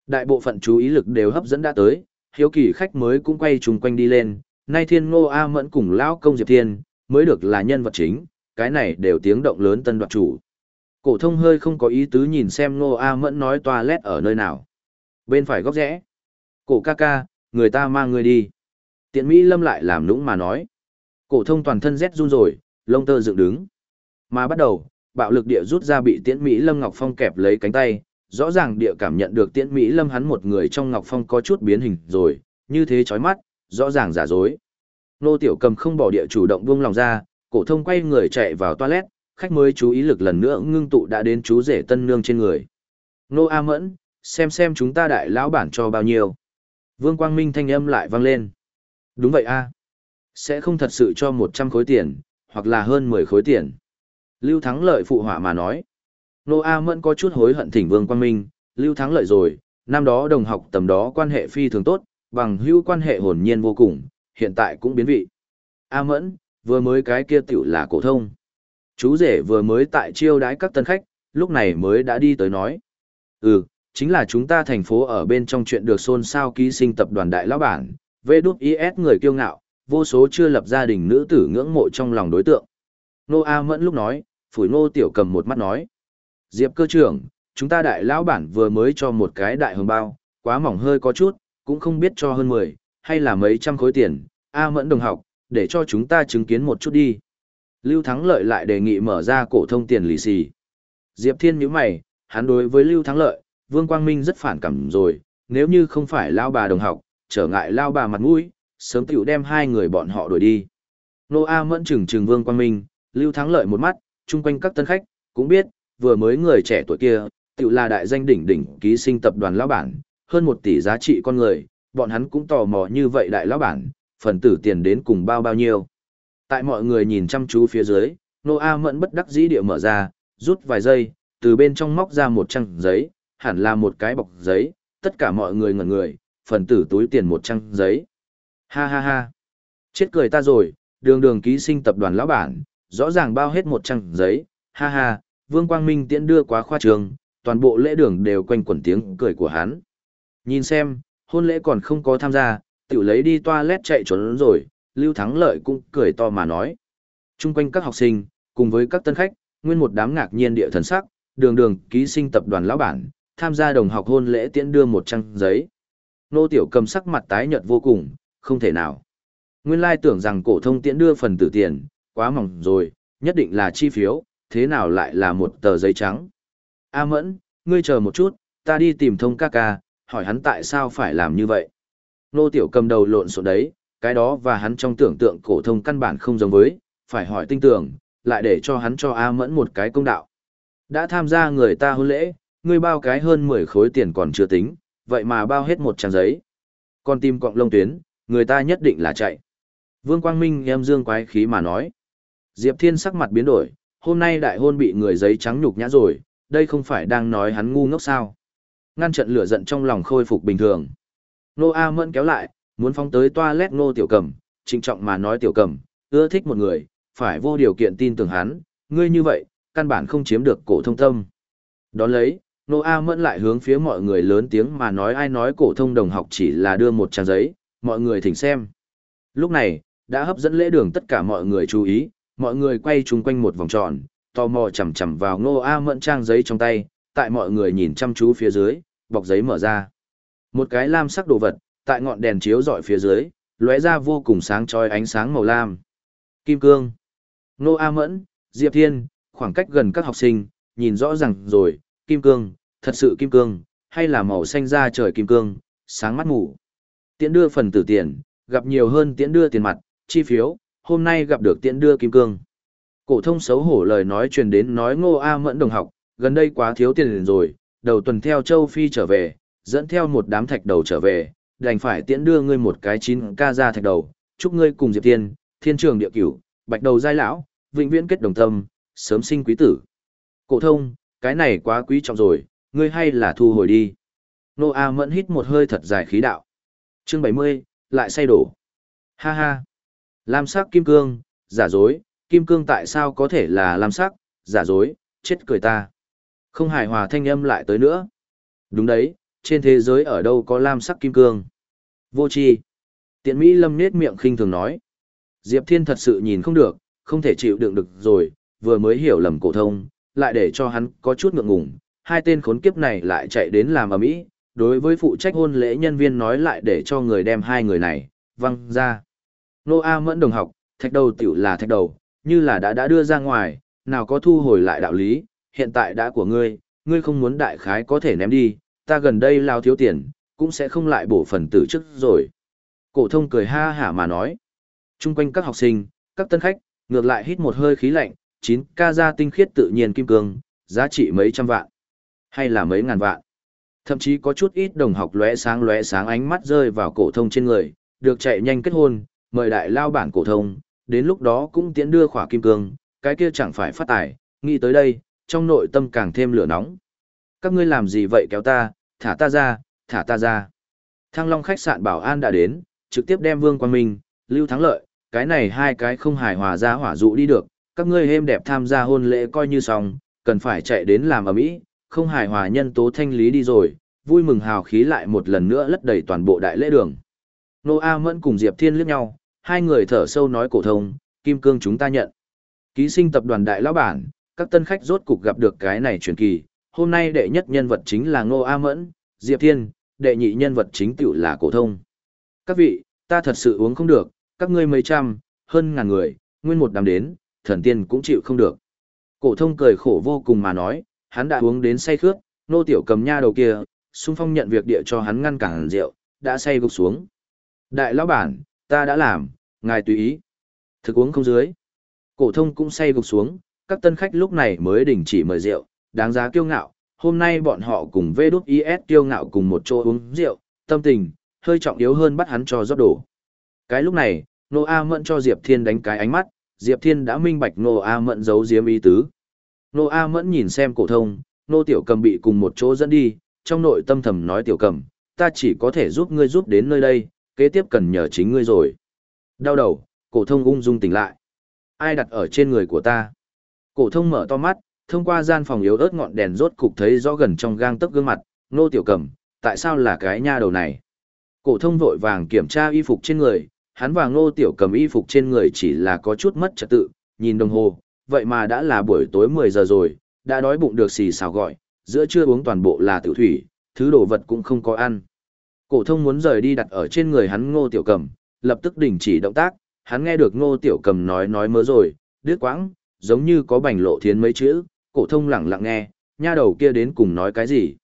Đại bộ phận chú ý lực đều hấp dẫn đã tới, hiếu kỳ khách mới cũng quay chung quanh đi lên, nay thiên ngô A mẫn cùng lão công Diệp Thiên, mới được là nhân vật chính, cái này đều tiếng động lớn tân đoạt chủ. Cổ thông hơi không có ý tứ nhìn xem ngô A mẫn nói toilet ở nơi nào. Bên phải góc rẽ. Cổ ca ca, người ta mang người đi. Tiện Mỹ Lâm lại làm nũng mà nói. Cổ thông toàn thân rét run rồi, lông tơ dựng đứng. Mà bắt đầu, bạo lực địa rút ra bị Tiễn Mỹ Lâm Ngọc Phong kẹp lấy cánh tay, rõ ràng địa cảm nhận được Tiễn Mỹ Lâm hắn một người trong Ngọc Phong có chút biến hình rồi, như thế chói mắt, rõ ràng giả dối. Nô Tiểu Cầm không bỏ địa chủ động buông lòng ra, cổ thông quay người chạy vào toilet, khách mới chú ý lực lần nữa ngưng tụ đã đến chú rể tân nương trên người. Nô A Mẫn, xem xem chúng ta đại lão bản cho bao nhiêu. Vương Quang Minh thanh âm lại vang lên. Đúng vậy a, Sẽ không thật sự cho 100 khối tiền, hoặc là hơn 10 khối tiền. Lưu Thắng Lợi phụ họa mà nói. Nô A Mẫn có chút hối hận thỉnh Vương Quang Minh, Lưu Thắng Lợi rồi, năm đó đồng học tầm đó quan hệ phi thường tốt, bằng hữu quan hệ hồn nhiên vô cùng, hiện tại cũng biến vị. A Mẫn, vừa mới cái kia tiểu là cổ thông. Chú rể vừa mới tại chiêu đái các tân khách, lúc này mới đã đi tới nói. Ừ, chính là chúng ta thành phố ở bên trong chuyện được xôn xao ký sinh tập đoàn đại lão bản, vê đút is người kiêu ngạo, vô số chưa lập gia đình nữ tử ngưỡng mộ trong lòng đối tượng. Nô A Mẫn lúc nói, phủi nô tiểu cầm một mắt nói. Diệp cơ trưởng, chúng ta đại lão bản vừa mới cho một cái đại hồng bao, quá mỏng hơi có chút, cũng không biết cho hơn 10, hay là mấy trăm khối tiền, A Mẫn đồng học, để cho chúng ta chứng kiến một chút đi. Lưu Thắng Lợi lại đề nghị mở ra cổ thông tiền lì xì. Diệp Thiên nhíu mày, hắn đối với Lưu Thắng Lợi, Vương Quang Minh rất phản cảm rồi, nếu như không phải lao bà đồng học, trở ngại lao bà mặt mũi, sớm tiểu đem hai người bọn họ đuổi đi. Nô A mẫn trừng trừng Vương Quang Minh, Lưu Thắng Lợi một mắt, chung quanh các tân khách, cũng biết, vừa mới người trẻ tuổi kia, tự là đại danh đỉnh đỉnh ký sinh tập đoàn lão bản, hơn một tỷ giá trị con người, bọn hắn cũng tò mò như vậy đại lão bản, phần tử tiền đến cùng bao bao nhiêu. Tại mọi người nhìn chăm chú phía dưới, Nô A mẫn bất đắc dĩ địa mở ra, rút vài giây, từ bên trong móc ra một trang giấy, hẳn là một cái bọc giấy, tất cả mọi người ngẩn người, phần tử túi tiền một trang giấy. Ha ha ha. Chết cười ta rồi, đường đường ký sinh tập đoàn lão bản, rõ ràng bao hết một trang giấy, ha ha, Vương Quang Minh tiễn đưa quá khoa trường, toàn bộ lễ đường đều quanh quẩn tiếng cười của hắn. Nhìn xem, hôn lễ còn không có tham gia, tiểu lấy đi toilet chạy trốn rồi, Lưu Thắng Lợi cũng cười to mà nói. Trung quanh các học sinh, cùng với các tân khách, nguyên một đám ngạc nhiên địa thần sắc, đường đường ký sinh tập đoàn lão bản, tham gia đồng học hôn lễ tiễn đưa một trang giấy. Nô Tiểu cầm sắc mặt tái nhợt vô cùng, không thể nào. Nguyên lai tưởng rằng cổ thông tiễn đưa phần tử tiền, quá mỏng rồi, nhất định là chi phiếu, thế nào lại là một tờ giấy trắng. A Mẫn, ngươi chờ một chút, ta đi tìm thông ca ca, hỏi hắn tại sao phải làm như vậy. Nô Tiểu cầm đầu lộn xộn đấy, cái đó và hắn trong tưởng tượng cổ thông căn bản không giống với, phải hỏi tinh tưởng, lại để cho hắn cho A Mẫn một cái công đạo. Đã tham gia người ta hôn lễ, ngươi bao cái hơn 10 khối tiền còn chưa tính, vậy mà bao hết một trang giấy. con tim cọng lông tuyến, người ta nhất định là chạy. Vương Quang Minh em dương quái khí mà nói. Diệp Thiên sắc mặt biến đổi, hôm nay đại hôn bị người giấy trắng nhục nhã rồi, đây không phải đang nói hắn ngu ngốc sao. Ngăn trận lửa giận trong lòng khôi phục bình thường. Nô A Mẫn kéo lại, muốn phóng tới toilet Nô Tiểu Cầm, trịnh trọng mà nói Tiểu Cầm, ưa thích một người, phải vô điều kiện tin tưởng hắn, ngươi như vậy, căn bản không chiếm được cổ thông tâm. Đón lấy, Nô A Mẫn lại hướng phía mọi người lớn tiếng mà nói ai nói cổ thông đồng học chỉ là đưa một trang giấy, mọi người thỉnh xem. Lúc này, đã hấp dẫn lễ đường tất cả mọi người chú ý, mọi người quay chung quanh một vòng tròn, tò mò chầm chầm vào Ngô A Mẫn trang giấy trong tay, tại mọi người nhìn chăm chú phía dưới, bọc giấy mở ra. Một cái lam sắc đồ vật, tại ngọn đèn chiếu rọi phía dưới, lóe ra vô cùng sáng chói ánh sáng màu lam. Kim cương. Ngô A Mẫn, Diệp Thiên, khoảng cách gần các học sinh, nhìn rõ ràng rồi, kim cương, thật sự kim cương, hay là màu xanh da trời kim cương, sáng mắt ngủ. Tiễn đưa phần tử tiền, gặp nhiều hơn tiễn đưa tiền mặt, chi phiếu, hôm nay gặp được tiễn đưa kim cương. Cổ thông xấu hổ lời nói truyền đến nói Ngô A Mẫn đồng học, gần đây quá thiếu tiền rồi, đầu tuần theo Châu Phi trở về, dẫn theo một đám thạch đầu trở về, đành phải tiễn đưa ngươi một cái chín ca ra thạch đầu, chúc ngươi cùng Diệp Tiên, Thiên Trường địa cửu, Bạch đầu giai lão, vĩnh viễn kết đồng tâm, sớm sinh quý tử. Cổ thông, cái này quá quý trọng rồi, ngươi hay là thu hồi đi. Nô A Mẫn hít một hơi thật dài khí đạo. Chương 70, lại say đổ. Ha ha. Lam sắc kim cương, giả dối, kim cương tại sao có thể là lam sắc, giả dối, chết cười ta. Không hài hòa thanh âm lại tới nữa. Đúng đấy, trên thế giới ở đâu có lam sắc kim cương. Vô tri. Tiện Mỹ Lâm nết miệng khinh thường nói. Diệp Thiên thật sự nhìn không được, không thể chịu đựng được rồi, vừa mới hiểu lầm cổ thông, lại để cho hắn có chút ngượng ngùng, hai tên khốn kiếp này lại chạy đến làm ầm ĩ, đối với phụ trách hôn lễ nhân viên nói lại để cho người đem hai người này văng ra. Nô A Mẫn đồng học, thạch đầu tiểu là thạch đầu, như là đã đã đưa ra ngoài, nào có thu hồi lại đạo lý, hiện tại đã của ngươi, ngươi không muốn đại khái có thể ném đi, ta gần đây lao thiếu tiền, cũng sẽ không lại bổ phần tử trước rồi. Cổ thông cười ha hả mà nói. Trung quanh các học sinh, các tân khách, ngược lại hít một hơi khí lạnh, 9 ca gia tinh khiết tự nhiên kim cương, giá trị mấy trăm vạn, hay là mấy ngàn vạn. Thậm chí có chút ít đồng học lóe sáng lóe sáng ánh mắt rơi vào cổ thông trên người, được chạy nhanh kết hôn, mời đại lao bản cổ thông, đến lúc đó cũng tiến đưa khỏa kim cương, cái kia chẳng phải phát tài, nghĩ tới đây, trong nội tâm càng thêm lửa nóng. Các ngươi làm gì vậy kéo ta, thả ta ra, thả ta ra. Thăng Long khách sạn bảo an đã đến, trực tiếp đem Vương Quang Minh, Lưu Thắng Lợi, cái này hai cái không hài hòa ra hỏa dụ đi được, các ngươi êm đẹp tham gia hôn lễ coi như xong, cần phải chạy đến làm ở mỹ, không hài hòa nhân tố thanh lý đi rồi, vui mừng hào khí lại một lần nữa lất đầy toàn bộ đại lễ đường. Nô A Mẫn cùng Diệp Thiên liếc nhau, hai người thở sâu nói cổ thông, kim cương chúng ta nhận. Ký sinh tập đoàn đại lão bản, các tân khách rốt cục gặp được cái này truyền kỳ, hôm nay đệ nhất nhân vật chính là Ngô A Mẫn, Diệp Thiên, đệ nhị nhân vật chính tiểu là cổ thông. Các vị, ta thật sự uống không được, các ngươi mấy trăm, hơn ngàn người, nguyên một đám đến, thần tiên cũng chịu không được. Cổ thông cười khổ vô cùng mà nói, hắn đã uống đến say khướt, nô tiểu cầm nha đầu kia, xung phong nhận việc địa cho hắn ngăn cản rượu, đã say gục xuống. Đại lão bản, ta đã làm, ngài tùy ý. Thực uống không dưới. Cổ thông cũng say gục xuống, các tân khách lúc này mới đình chỉ mời rượu, đáng giá kiêu ngạo. Hôm nay bọn họ cùng vê đút IS kiêu ngạo cùng một chỗ uống rượu, tâm tình, hơi trọng yếu hơn bắt hắn cho rót đổ. Cái lúc này, Nô A Mẫn cho Diệp Thiên đánh cái ánh mắt, Diệp Thiên đã minh bạch Nô A Mẫn giấu giếm ý tứ. Nô A Mẫn nhìn xem cổ thông, Nô Tiểu Cầm bị cùng một chỗ dẫn đi, trong nội tâm thầm nói Tiểu Cầm, ta chỉ có thể giúp ngươi giúp đến nơi đây, kế tiếp cần nhờ chính ngươi rồi. Đau đầu, cổ thông ung dung tỉnh lại. Ai đặt ở trên người của ta? Cổ thông mở to mắt, thông qua gian phòng yếu ớt ngọn đèn rốt cục thấy rõ gần trong gang tấc gương mặt, Nô Tiểu Cầm, tại sao là cái nha đầu này? Cổ thông vội vàng kiểm tra y phục trên người, hắn và ngô tiểu cầm y phục trên người chỉ là có chút mất trật tự, nhìn đồng hồ, vậy mà đã là buổi tối 10 giờ rồi, đã đói bụng được xì xào gọi, giữa trưa uống toàn bộ là tiểu thủy, thứ đồ vật cũng không có ăn. Cổ thông muốn rời đi đặt ở trên người hắn ngô tiểu cầm, lập tức đình chỉ động tác, hắn nghe được ngô tiểu cầm nói nói mớ rồi, đứt quãng, giống như có bành lộ thiến mấy chữ, cổ thông lặng lặng nghe, nha đầu kia đến cùng nói cái gì.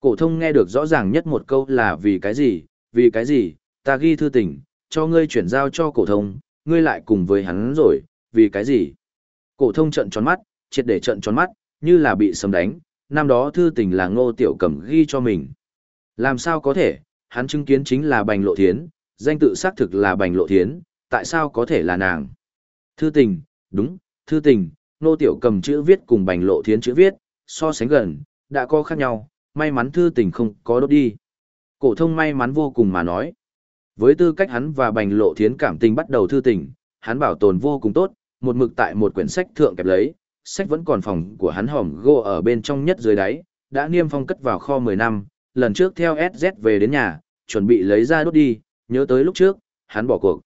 Cổ thông nghe được rõ ràng nhất một câu là vì cái gì, vì cái gì, ta ghi thư tình, cho ngươi chuyển giao cho cổ thông, ngươi lại cùng với hắn rồi, vì cái gì? Cổ thông trợn tròn mắt, triệt để trợn tròn mắt, như là bị sấm đánh, năm đó thư tình là Ngô Tiểu Cẩm ghi cho mình. Làm sao có thể, hắn chứng kiến chính là Bành Lộ Thiến, danh tự xác thực là Bành Lộ Thiến, tại sao có thể là nàng? Thư tình, đúng, thư tình, Nô Tiểu Cầm chữ viết cùng Bành Lộ Thiến chữ viết, so sánh gần, đã có khác nhau, may mắn thư tình không có đốt đi. Cổ thông may mắn vô cùng mà nói. Với tư cách hắn và Bành Lộ Thiến cảm tình bắt đầu thư tình, hắn bảo tồn vô cùng tốt, một mực tại một quyển sách thượng kẹp lấy, sách vẫn còn phòng của hắn hòm gỗ ở bên trong nhất dưới đáy, đã niêm phong cất vào kho 10 năm, lần trước theo SZ về đến nhà, chuẩn bị lấy ra đốt đi, nhớ tới lúc trước, hắn bỏ cuộc.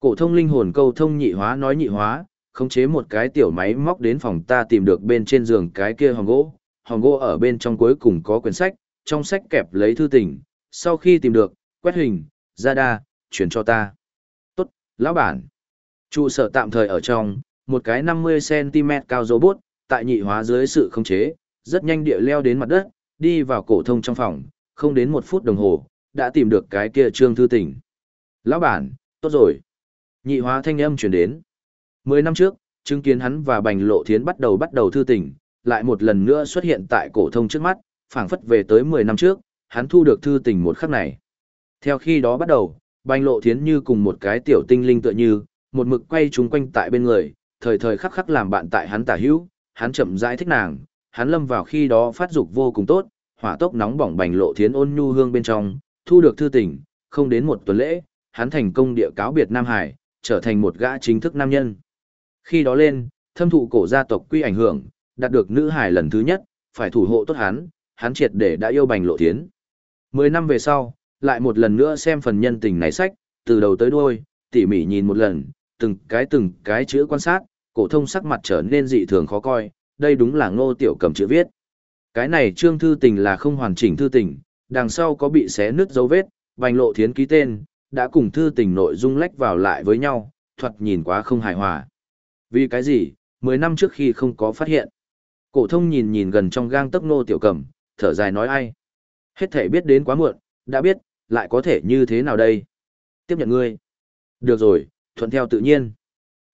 Cổ thông linh hồn câu thông nhị hóa nói nhị hóa, khống chế một cái tiểu máy móc đến phòng ta tìm được bên trên giường cái kia hòm gỗ, hòm gỗ ở bên trong cuối cùng có quyển sách, trong sách kẹp lấy thư tình, sau khi tìm được, quét hình, ra đa, chuyển cho ta. Tốt, lão bản. Trụ sở tạm thời ở trong, một cái 50cm cao robot, tại nhị hóa dưới sự khống chế, rất nhanh địa leo đến mặt đất, đi vào cổ thông trong phòng, không đến một phút đồng hồ, đã tìm được cái kia trương thư tình. Lão bản, tốt rồi. Nhị hóa thanh âm truyền đến. Mười năm trước, chứng kiến hắn và Bành Lộ Thiến bắt đầu bắt đầu thư tình, lại một lần nữa xuất hiện tại cổ thông trước mắt, phảng phất về tới 10 năm trước, hắn thu được thư tình một khắc này. Theo khi đó bắt đầu, Bành Lộ Thiến như cùng một cái tiểu tinh linh tựa như, một mực quay chúng quanh tại bên người, thời thời khắc khắc làm bạn tại hắn tả hữu, hắn chậm rãi thích nàng, hắn lâm vào khi đó phát dục vô cùng tốt, hỏa tốc nóng bỏng Bành Lộ Thiến ôn nhu hương bên trong, thu được thư tình, không đến một tuần lễ, hắn thành công địa cáo biệt Nam Hải, trở thành một gã chính thức nam nhân. Khi đó lên, thâm thụ cổ gia tộc quy ảnh hưởng, đạt được nữ hải lần thứ nhất, phải thủ hộ tốt hắn, hắn triệt để đã yêu bành lộ thiến. Mười năm về sau, lại một lần nữa xem phần nhân tình này sách, từ đầu tới đuôi, tỉ mỉ nhìn một lần, từng cái từng cái chữ quan sát, cổ thông sắc mặt trở nên dị thường khó coi, đây đúng là ngô tiểu cầm chữ viết. Cái này trương thư tình là không hoàn chỉnh thư tình, đằng sau có bị xé nứt dấu vết, bành lộ thiến ký tên, đã cùng thư tình nội dung lách vào lại với nhau, thuật nhìn quá không hài hòa. Vì cái gì, 10 năm trước khi không có phát hiện. Cổ thông nhìn nhìn gần trong gang tấc nô tiểu cầm, thở dài nói ai. Hết thể biết đến quá muộn, đã biết, lại có thể như thế nào đây? Tiếp nhận ngươi. Được rồi, thuận theo tự nhiên.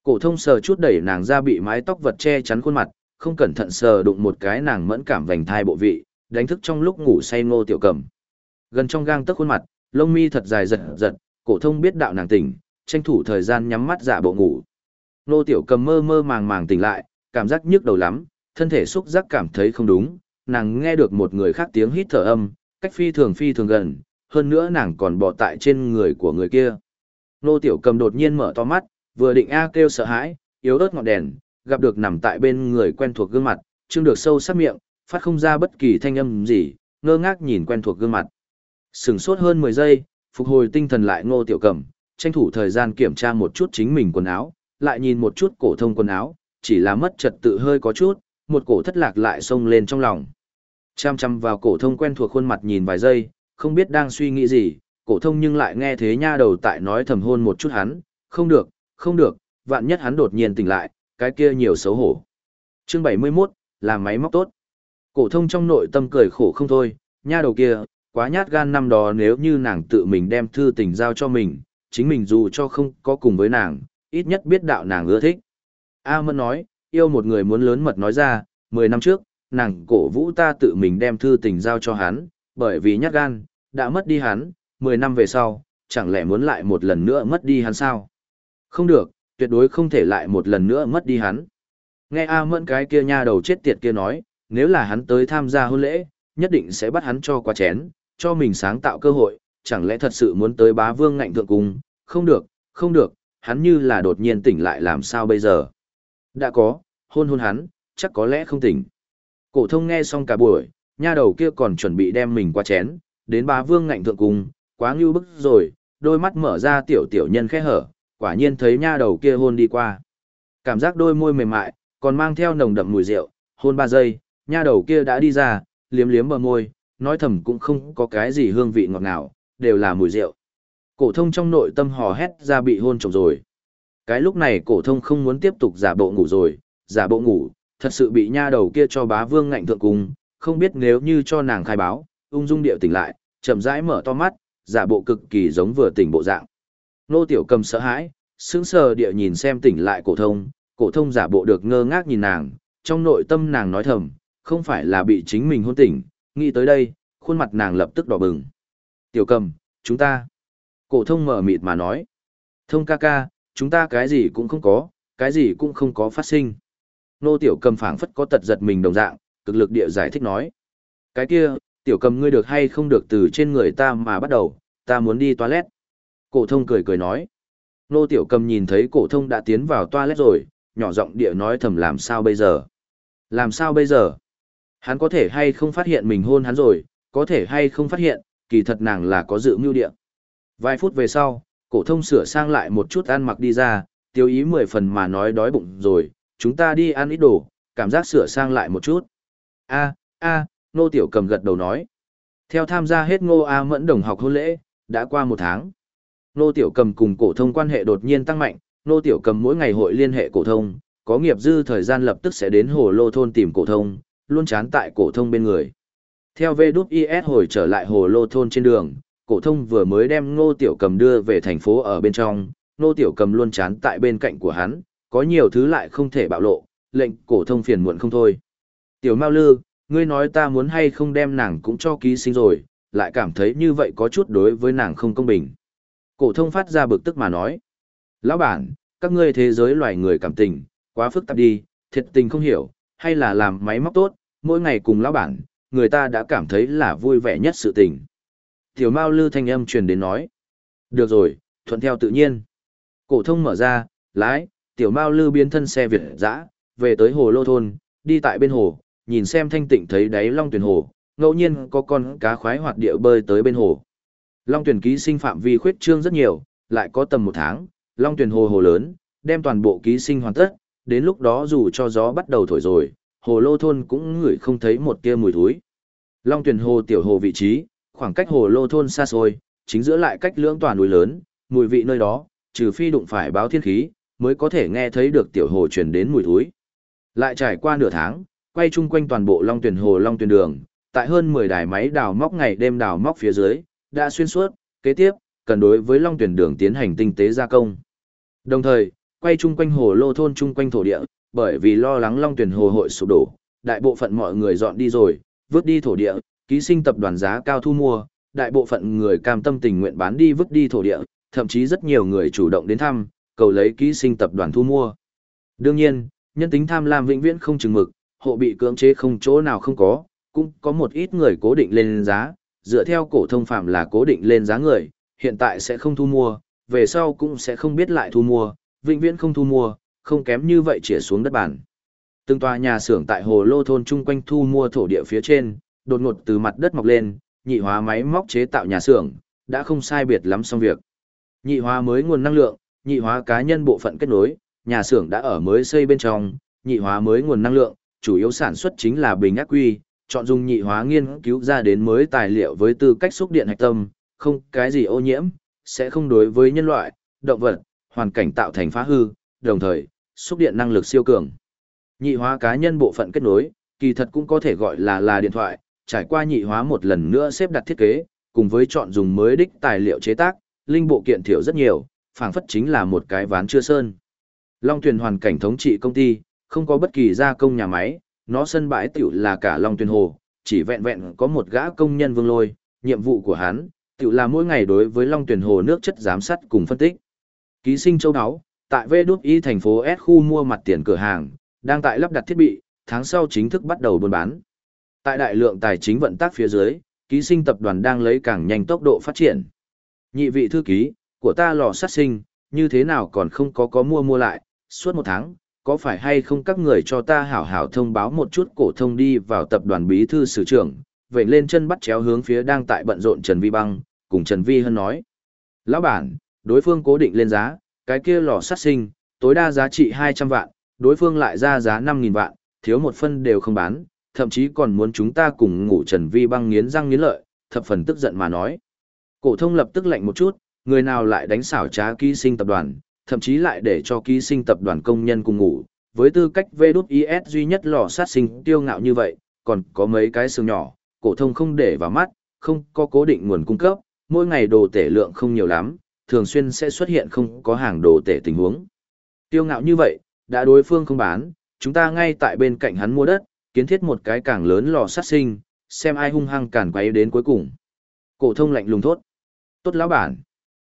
Cổ thông sờ chút đẩy nàng ra bị mái tóc vật che chắn khuôn mặt, không cẩn thận sờ đụng một cái nàng mẫn cảm vành thai bộ vị, đánh thức trong lúc ngủ say Ngô tiểu cầm. Gần trong gang tấc khuôn mặt, lông mi thật dài giật giật, cổ thông biết đạo nàng tỉnh, tranh thủ thời gian nhắm mắt giả bộ ngủ. Ngô tiểu cầm mơ mơ màng màng tỉnh lại, cảm giác nhức đầu lắm, thân thể xúc giác cảm thấy không đúng, nàng nghe được một người khác tiếng hít thở âm, cách phi thường phi thường gần, hơn nữa nàng còn bò tại trên người của người kia. Nô tiểu cầm đột nhiên mở to mắt, vừa định a kêu sợ hãi, yếu ớt ngọn đèn, gặp được nằm tại bên người quen thuộc gương mặt, trương được sâu sắc miệng, phát không ra bất kỳ thanh âm gì, ngơ ngác nhìn quen thuộc gương mặt. Sừng sốt hơn 10 giây, phục hồi tinh thần lại ngô tiểu Cẩm tranh thủ thời gian kiểm tra một chút chính mình quần áo, lại nhìn một chút cổ thông quần áo, chỉ là mất trật tự hơi có chút, một cổ thất lạc lại xông lên trong lòng. Chăm chăm vào cổ thông quen thuộc khuôn mặt nhìn vài giây, không biết đang suy nghĩ gì, cổ thông nhưng lại nghe thế nha đầu tại nói thầm hôn một chút hắn, không được, không được, vạn nhất hắn đột nhiên tỉnh lại, cái kia nhiều xấu hổ. Chương 71, làm máy móc tốt. Cổ thông trong nội tâm cười khổ không thôi, nha đầu kia, quá nhát gan năm đó nếu như nàng tự mình đem thư tình giao cho mình, chính mình dù cho không có cùng với nàng, ít nhất biết đạo nàng ưa thích. A Mẫn nói, yêu một người muốn lớn mật nói ra, 10 năm trước, nàng cổ vũ ta tự mình đem thư tình giao cho hắn, bởi vì nhát gan, đã mất đi hắn, 10 năm về sau, chẳng lẽ muốn lại một lần nữa mất đi hắn sao? Không được, tuyệt đối không thể lại một lần nữa mất đi hắn. Nghe A Mẫn cái kia nha đầu chết tiệt kia nói, nếu là hắn tới tham gia hôn lễ, nhất định sẽ bắt hắn cho qua chén, cho mình sáng tạo cơ hội, chẳng lẽ thật sự muốn tới bá vương ngạnh thượng cung, không được, không được, hắn như là đột nhiên tỉnh lại làm sao bây giờ. Đã có, hôn hôn hắn, chắc có lẽ không tỉnh. Cổ thông nghe xong cả buổi, nha đầu kia còn chuẩn bị đem mình qua chén, đến bá vương ngạnh thượng cung, quá ngưu bức rồi, đôi mắt mở ra tiểu tiểu nhân khẽ hở, quả nhiên thấy nha đầu kia hôn đi qua. Cảm giác đôi môi mềm mại, còn mang theo nồng đậm mùi rượu, hôn ba giây, nha đầu kia đã đi ra, liếm liếm bờ môi, nói thầm cũng không có cái gì hương vị ngọt ngào, đều là mùi rượu. Cổ thông trong nội tâm hò hét ra bị hôn trộm rồi. Cái lúc này cổ thông không muốn tiếp tục giả bộ ngủ rồi, giả bộ ngủ, thật sự bị nha đầu kia cho bá vương ngạnh thượng cùng, không biết nếu như cho nàng khai báo, ung dung điệu tỉnh lại, chậm rãi mở to mắt, giả bộ cực kỳ giống vừa tỉnh bộ dạng. Nô tiểu cầm sợ hãi, sững sờ địa nhìn xem tỉnh lại cổ thông, cổ thông giả bộ được ngơ ngác nhìn nàng, trong nội tâm nàng nói thầm, không phải là bị chính mình hôn tỉnh, nghĩ tới đây, khuôn mặt nàng lập tức đỏ bừng. Tiểu cầm, chúng ta. Cổ thông mở mịt mà nói. Thông ca ca, chúng ta cái gì cũng không có, cái gì cũng không có phát sinh. Nô tiểu cầm phảng phất có tật giật mình đồng dạng, cực lực địa giải thích nói. Cái kia, tiểu cầm ngươi được hay không được từ trên người ta mà bắt đầu, ta muốn đi toilet. Cổ thông cười cười nói. Nô tiểu cầm nhìn thấy cổ thông đã tiến vào toilet rồi, nhỏ giọng địa nói thầm làm sao bây giờ. Làm sao bây giờ? Hắn có thể hay không phát hiện mình hôn hắn rồi, có thể hay không phát hiện, kỳ thật nàng là có dự mưu địa. Vài phút về sau, cổ thông sửa sang lại một chút ăn mặc đi ra, tiêu ý mười phần mà nói đói bụng rồi, chúng ta đi ăn ít đồ, cảm giác sửa sang lại một chút. A, a, nô tiểu cầm gật đầu nói. Theo tham gia hết ngô A mẫn đồng học hôn lễ, đã qua một tháng. Nô tiểu cầm cùng cổ thông quan hệ đột nhiên tăng mạnh, nô tiểu cầm mỗi ngày hội liên hệ cổ thông, có nghiệp dư thời gian lập tức sẽ đến hồ lô thôn tìm cổ thông, luôn chán tại cổ thông bên người. Theo VWIS hồi trở lại hồ lô thôn trên đường, cổ thông vừa mới đem Ngô Tiểu Cầm đưa về thành phố ở bên trong, Ngô Tiểu Cầm luôn chán tại bên cạnh của hắn, có nhiều thứ lại không thể bạo lộ, lệnh cổ thông phiền muộn không thôi. Tiểu Mao Lư, ngươi nói ta muốn hay không đem nàng cũng cho ký sinh rồi, lại cảm thấy như vậy có chút đối với nàng không công bình. Cổ thông phát ra bực tức mà nói. Lão bản, các ngươi thế giới loài người cảm tình, quá phức tạp đi, thiệt tình không hiểu, hay là làm máy móc tốt, mỗi ngày cùng lão bản, người ta đã cảm thấy là vui vẻ nhất sự tình. Tiểu Mao Lư thanh âm truyền đến nói. Được rồi, thuận theo tự nhiên. Cổ thông mở ra, lái, Tiểu Mao Lư biến thân xe Việt dã, về tới hồ lô thôn, đi tại bên hồ, nhìn xem thanh tịnh thấy đáy long tuyển hồ, ngẫu nhiên có con cá khoái hoạt địa bơi tới bên hồ. Long tuyển ký sinh phạm vi khuyết trương rất nhiều, lại có tầm một tháng, long tuyển hồ hồ lớn, đem toàn bộ ký sinh hoàn tất, đến lúc đó dù cho gió bắt đầu thổi rồi, hồ lô thôn cũng ngửi không thấy một tia mùi thối. Long tuyển hồ tiểu hồ vị trí, khoảng cách hồ lô thôn xa xôi, chính giữa lại cách lưỡng toàn núi lớn, mùi vị nơi đó, trừ phi đụng phải báo thiên khí, mới có thể nghe thấy được tiểu hồ truyền đến mùi thối. Lại trải qua nửa tháng, quay chung quanh toàn bộ Long tuyển hồ Long tuyển đường, tại hơn 10 đài máy đào móc ngày đêm đào móc phía dưới, đã xuyên suốt, kế tiếp, cần đối với Long tuyển đường tiến hành tinh tế gia công. Đồng thời, quay chung quanh hồ lô thôn chung quanh thổ địa, bởi vì lo lắng Long tuyển hồ hội sụp đổ, đại bộ phận mọi người dọn đi rồi, vứt đi thổ địa, ký sinh tập đoàn giá cao thu mua, đại bộ phận người cam tâm tình nguyện bán đi vứt đi thổ địa, thậm chí rất nhiều người chủ động đến thăm, cầu lấy ký sinh tập đoàn thu mua. Đương nhiên, nhân tính tham lam vĩnh viễn không chừng mực, hộ bị cưỡng chế không chỗ nào không có, cũng có một ít người cố định lên giá, dựa theo cổ thông phạm là cố định lên giá người, hiện tại sẽ không thu mua, về sau cũng sẽ không biết lại thu mua, vĩnh viễn không thu mua, không kém như vậy chĩa xuống đất bản. Từng tòa nhà xưởng tại hồ lô thôn chung quanh thu mua thổ địa phía trên, đột ngột từ mặt đất mọc lên, nhị hóa máy móc chế tạo nhà xưởng, đã không sai biệt lắm xong việc. Nhị hóa mới nguồn năng lượng, nhị hóa cá nhân bộ phận kết nối, nhà xưởng đã ở mới xây bên trong, nhị hóa mới nguồn năng lượng, chủ yếu sản xuất chính là bình ác quy, chọn dùng nhị hóa nghiên cứu ra đến mới tài liệu với tư cách xúc điện hạch tâm, không cái gì ô nhiễm, sẽ không đối với nhân loại, động vật, hoàn cảnh tạo thành phá hư, đồng thời, xúc điện năng lực siêu cường. Nhị hóa cá nhân bộ phận kết nối, kỳ thật cũng có thể gọi là là điện thoại, trải qua nhị hóa một lần nữa xếp đặt thiết kế, cùng với chọn dùng mới đích tài liệu chế tác, linh bộ kiện thiểu rất nhiều, phảng phất chính là một cái ván chưa sơn. Long Tuyền hoàn cảnh thống trị công ty, không có bất kỳ gia công nhà máy, nó sân bãi tiểu là cả Long Tuyền Hồ, chỉ vẹn vẹn có một gã công nhân vương lôi, nhiệm vụ của hắn, tiểu là mỗi ngày đối với Long Tuyền Hồ nước chất giám sát cùng phân tích. Ký sinh châu áo, tại V đút y thành phố S khu mua mặt tiền cửa hàng, đang tại lắp đặt thiết bị, tháng sau chính thức bắt đầu buôn bán. Tại đại lượng tài chính vận tác phía dưới, ký sinh tập đoàn đang lấy càng nhanh tốc độ phát triển. Nhị vị thư ký, của ta lò sát sinh, như thế nào còn không có có mua mua lại, suốt một tháng, có phải hay không các người cho ta hảo hảo thông báo một chút cổ thông đi vào tập đoàn bí thư sử trưởng, vậy lên chân bắt chéo hướng phía đang tại bận rộn Trần Vi Băng, cùng Trần Vi Hân nói. Lão bản, đối phương cố định lên giá, cái kia lò sát sinh, tối đa giá trị 200 vạn, đối phương lại ra giá 5.000 vạn, thiếu một phân đều không bán, thậm chí còn muốn chúng ta cùng ngủ Trần Vi băng nghiến răng nghiến lợi, thập phần tức giận mà nói. Cổ thông lập tức lạnh một chút, người nào lại đánh xảo trá ký sinh tập đoàn, thậm chí lại để cho ký sinh tập đoàn công nhân cùng ngủ, với tư cách VĐIS duy nhất lò sát sinh tiêu ngạo như vậy, còn có mấy cái xương nhỏ, cổ thông không để vào mắt, không có cố định nguồn cung cấp, mỗi ngày đồ tể lượng không nhiều lắm, thường xuyên sẽ xuất hiện không có hàng đồ tể tình huống. Tiêu ngạo như vậy, đã đối phương không bán, chúng ta ngay tại bên cạnh hắn mua đất, kiến thiết một cái càng lớn lò sát sinh, xem ai hung hăng cản quấy đến cuối cùng. Cổ thông lạnh lùng thốt. Tốt lão bản.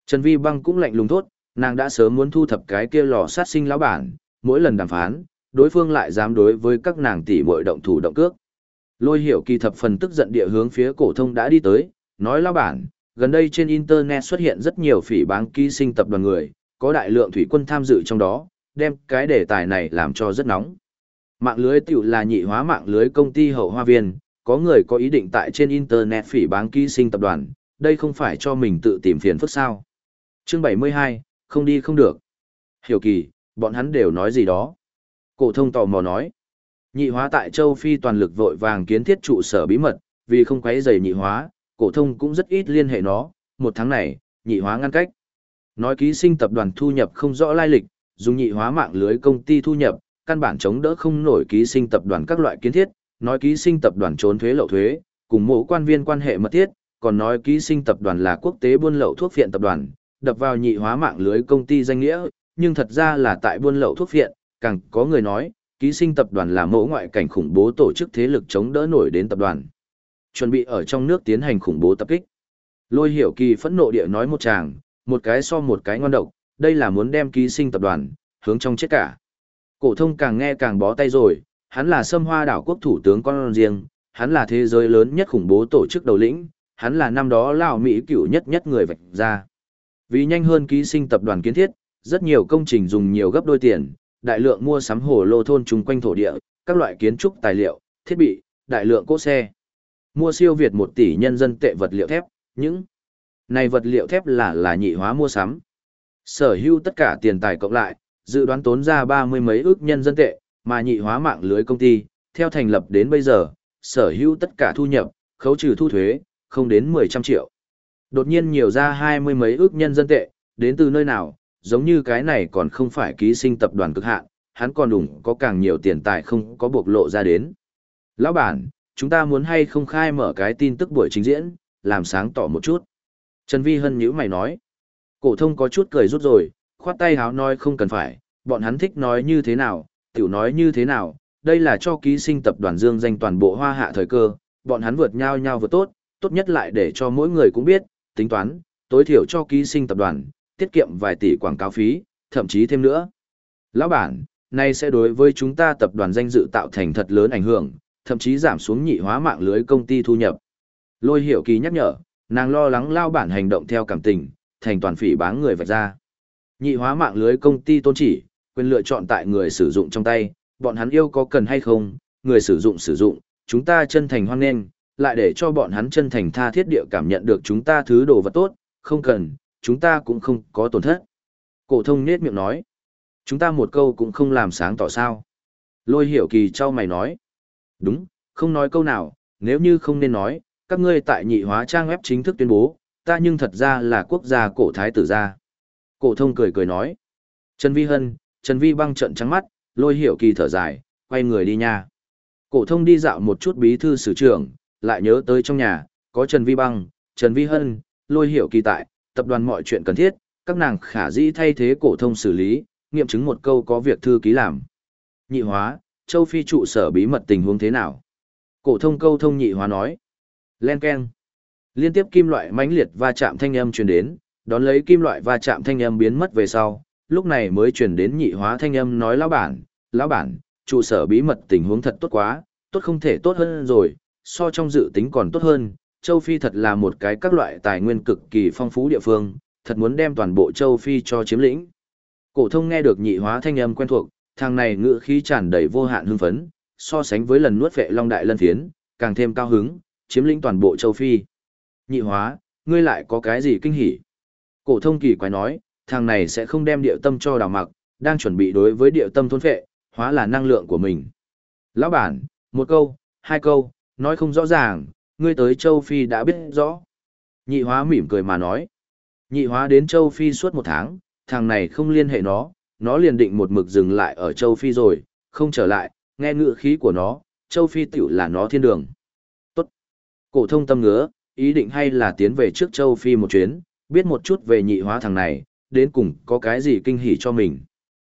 Trần Vi Băng cũng lạnh lùng thốt, nàng đã sớm muốn thu thập cái kia lò sát sinh lão bản, mỗi lần đàm phán, đối phương lại dám đối với các nàng tỷ muội động thủ động cước. Lôi hiểu kỳ thập phần tức giận địa hướng phía cổ thông đã đi tới, nói lão bản, gần đây trên internet xuất hiện rất nhiều phỉ báng ký sinh tập đoàn người, có đại lượng thủy quân tham dự trong đó, đem cái đề tài này làm cho rất nóng. Mạng lưới tiểu là nhị hóa mạng lưới công ty hậu hoa viên, có người có ý định tại trên Internet phỉ báng ký sinh tập đoàn, đây không phải cho mình tự tìm phiền phức sao. Chương 72, không đi không được. Hiểu kỳ, bọn hắn đều nói gì đó. Cổ thông tò mò nói. Nhị hóa tại châu Phi toàn lực vội vàng kiến thiết trụ sở bí mật, vì không quấy rầy nhị hóa, cổ thông cũng rất ít liên hệ nó, một tháng này, nhị hóa ngăn cách. Nói ký sinh tập đoàn thu nhập không rõ lai lịch, dùng nhị hóa mạng lưới công ty thu nhập, căn bản chống đỡ không nổi ký sinh tập đoàn các loại kiến thiết, nói ký sinh tập đoàn trốn thuế lậu thuế, cùng mỗi quan viên quan hệ mật thiết, còn nói ký sinh tập đoàn là quốc tế buôn lậu thuốc phiện tập đoàn, đập vào nhị hóa mạng lưới công ty danh nghĩa, nhưng thật ra là tại buôn lậu thuốc viện, càng có người nói, ký sinh tập đoàn là mẫu ngoại cảnh khủng bố tổ chức thế lực chống đỡ nổi đến tập đoàn. Chuẩn bị ở trong nước tiến hành khủng bố tập kích. Lôi hiểu kỳ phẫn nộ địa nói một chàng, một cái so một cái ngon độc, đây là muốn đem ký sinh tập đoàn, hướng trong chết cả. Cổ thông càng nghe càng bó tay rồi, hắn là sâm hoa đảo quốc thủ tướng con riêng, hắn là thế giới lớn nhất khủng bố tổ chức đầu lĩnh, hắn là năm đó lão Mỹ cửu nhất nhất người vạch ra. Vì nhanh hơn ký sinh tập đoàn kiến thiết, rất nhiều công trình dùng nhiều gấp đôi tiền, đại lượng mua sắm hồ lô thôn chung quanh thổ địa, các loại kiến trúc tài liệu, thiết bị, đại lượng cỗ xe. Mua siêu Việt 1 tỷ nhân dân tệ vật liệu thép, những này vật liệu thép là là nhị hóa mua sắm. Sở hữu tất cả tiền tài cộng lại, dự đoán tốn ra ba mươi mấy ước nhân dân tệ, mà nhị hóa mạng lưới công ty, theo thành lập đến bây giờ, sở hữu tất cả thu nhập, khấu trừ thu thuế, không đến 10 trăm triệu. Đột nhiên nhiều ra hai mươi mấy ước nhân dân tệ, đến từ nơi nào, giống như cái này còn không phải ký sinh tập đoàn cực hạn, hắn còn đủ có càng nhiều tiền tài không có bộc lộ ra đến. Lão bản, chúng ta muốn hay không khai mở cái tin tức buổi trình diễn, làm sáng tỏ một chút. Trần Vi Hân nhữ mày nói. Cổ thông có chút cười rút rồi, khoát tay háo nói không cần phải, bọn hắn thích nói như thế nào, tiểu nói như thế nào, đây là cho ký sinh tập đoàn dương danh toàn bộ hoa hạ thời cơ, bọn hắn vượt nhau nhau vượt tốt, tốt nhất lại để cho mỗi người cũng biết, tính toán, tối thiểu cho ký sinh tập đoàn, tiết kiệm vài tỷ quảng cáo phí, thậm chí thêm nữa. Lão bản, này sẽ đối với chúng ta tập đoàn danh dự tạo thành thật lớn ảnh hưởng, thậm chí giảm xuống nhị hóa mạng lưới công ty thu nhập. Lôi hiểu kỳ nhắc nhở, nàng lo lắng lao bản hành động theo cảm tình, thành toàn phỉ báng người vạch ra. Nhị hóa mạng lưới công ty tôn chỉ, quyền lựa chọn tại người sử dụng trong tay, bọn hắn yêu có cần hay không, người sử dụng sử dụng, chúng ta chân thành hoan nghênh, lại để cho bọn hắn chân thành tha thiết địa cảm nhận được chúng ta thứ đồ vật tốt, không cần, chúng ta cũng không có tổn thất. Cổ thông nết miệng nói, chúng ta một câu cũng không làm sáng tỏ sao. Lôi hiểu kỳ trao mày nói, đúng, không nói câu nào, nếu như không nên nói, các ngươi tại nhị hóa trang web chính thức tuyên bố, ta nhưng thật ra là quốc gia cổ thái tử gia. Cổ thông cười cười nói, Trần Vi Hân, Trần Vi băng trận trắng mắt, lôi hiểu kỳ thở dài, quay người đi nha. Cổ thông đi dạo một chút bí thư sử trưởng, lại nhớ tới trong nhà, có Trần Vi băng, Trần Vi Hân, lôi hiểu kỳ tại, tập đoàn mọi chuyện cần thiết, các nàng khả dĩ thay thế cổ thông xử lý, nghiệm chứng một câu có việc thư ký làm. Nhị hóa, châu phi trụ sở bí mật tình huống thế nào? Cổ thông câu thông nhị hóa nói. Len keng. Liên tiếp kim loại mãnh liệt va chạm thanh âm truyền đến, đón lấy kim loại va chạm thanh âm biến mất về sau, lúc này mới truyền đến nhị hóa thanh âm nói lão bản, lão bản, trụ sở bí mật tình huống thật tốt quá, tốt không thể tốt hơn rồi, so trong dự tính còn tốt hơn, châu Phi thật là một cái các loại tài nguyên cực kỳ phong phú địa phương, thật muốn đem toàn bộ châu Phi cho chiếm lĩnh. Cổ thông nghe được nhị hóa thanh âm quen thuộc, thằng này ngựa khí tràn đầy vô hạn hưng phấn, so sánh với lần nuốt vệ long đại lân phiến, càng thêm cao hứng, chiếm lĩnh toàn bộ châu Phi. Nhị hóa, ngươi lại có cái gì kinh hỉ? Cổ thông kỳ quái nói, thằng này sẽ không đem điệu tâm cho đào mặc, đang chuẩn bị đối với điệu tâm thôn phệ, hóa là năng lượng của mình. Lão bản, một câu, hai câu, nói không rõ ràng, ngươi tới châu Phi đã biết rõ. Nhị hóa mỉm cười mà nói. Nhị hóa đến châu Phi suốt một tháng, thằng này không liên hệ nó, nó liền định một mực dừng lại ở châu Phi rồi, không trở lại, nghe ngựa khí của nó, châu Phi tiểu là nó thiên đường. Tốt. Cổ thông tâm ngứa, ý định hay là tiến về trước châu Phi một chuyến, biết một chút về nhị hóa thằng này, đến cùng có cái gì kinh hỉ cho mình.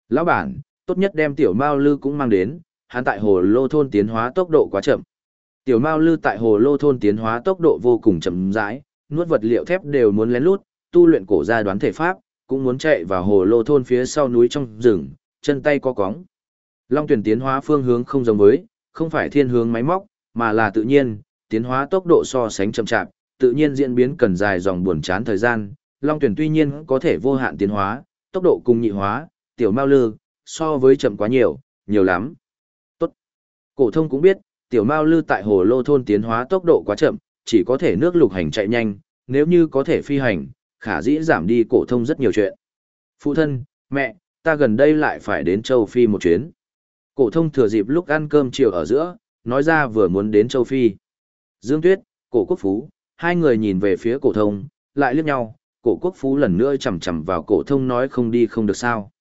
Lão bản, tốt nhất đem tiểu Mao Lư cũng mang đến, hắn tại hồ lô thôn tiến hóa tốc độ quá chậm. Tiểu Mao Lư tại hồ lô thôn tiến hóa tốc độ vô cùng chậm rãi, nuốt vật liệu thép đều muốn lén lút, tu luyện cổ gia đoán thể pháp, cũng muốn chạy vào hồ lô thôn phía sau núi trong rừng, chân tay co cóng. Long tuyển tiến hóa phương hướng không giống với, không phải thiên hướng máy móc, mà là tự nhiên, tiến hóa tốc độ so sánh chậm chạp, tự nhiên diễn biến cần dài dòng buồn chán thời gian. Long tuyển tuy nhiên có thể vô hạn tiến hóa, tốc độ cùng nhị hóa, tiểu mao lư, so với chậm quá nhiều, nhiều lắm. Tốt. Cổ thông cũng biết, tiểu mao lư tại hồ lô thôn tiến hóa tốc độ quá chậm, chỉ có thể nước lục hành chạy nhanh, nếu như có thể phi hành, khả dĩ giảm đi cổ thông rất nhiều chuyện. Phụ thân, mẹ, ta gần đây lại phải đến châu Phi một chuyến. Cổ thông thừa dịp lúc ăn cơm chiều ở giữa, nói ra vừa muốn đến châu Phi. Dương Tuyết, cổ quốc phú, hai người nhìn về phía cổ thông, lại liếc nhau, cổ quốc phú lần nữa chằm chằm vào cổ thông nói không đi không được sao.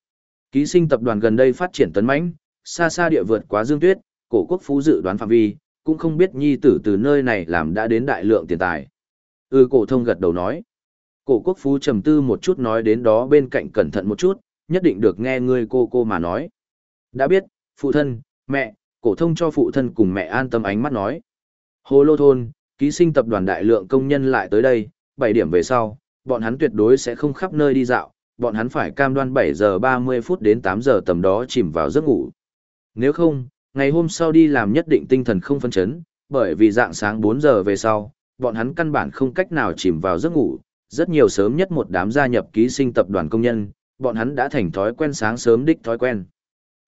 Ký sinh tập đoàn gần đây phát triển tấn mãnh, xa xa địa vượt quá Dương Tuyết, cổ quốc phú dự đoán phạm vi, cũng không biết nhi tử từ nơi này làm đã đến đại lượng tiền tài. Ừ cổ thông gật đầu nói. Cổ quốc phú trầm tư một chút nói đến đó bên cạnh cẩn thận một chút, nhất định được nghe ngươi cô cô mà nói. Đã biết, phụ thân, mẹ, cổ thông cho phụ thân cùng mẹ an tâm ánh mắt nói. Hồ Lô Thôn, ký sinh tập đoàn đại lượng công nhân lại tới đây, 7 điểm về sau, bọn hắn tuyệt đối sẽ không khắp nơi đi dạo, bọn hắn phải cam đoan 7 giờ 30 phút đến 8 giờ tầm đó chìm vào giấc ngủ. Nếu không, ngày hôm sau đi làm nhất định tinh thần không phân chấn, bởi vì dạng sáng 4 giờ về sau, bọn hắn căn bản không cách nào chìm vào giấc ngủ, rất nhiều sớm nhất một đám gia nhập ký sinh tập đoàn công nhân, bọn hắn đã thành thói quen sáng sớm đích thói quen.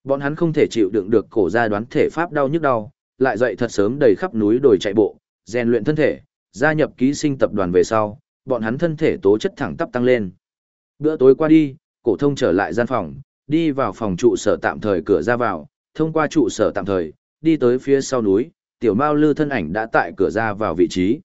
Bọn hắn không thể chịu đựng được cổ gia đoán thể pháp đau nhức đau, lại dậy thật sớm đầy khắp núi đồi chạy bộ, rèn luyện thân thể, gia nhập ký sinh tập đoàn về sau, bọn hắn thân thể tố chất thẳng tắp tăng lên. Bữa tối qua đi, cổ thông trở lại gian phòng, đi vào phòng trụ sở tạm thời cửa ra vào, thông qua trụ sở tạm thời, đi tới phía sau núi, tiểu Mao Lư thân ảnh đã tại cửa ra vào vị trí.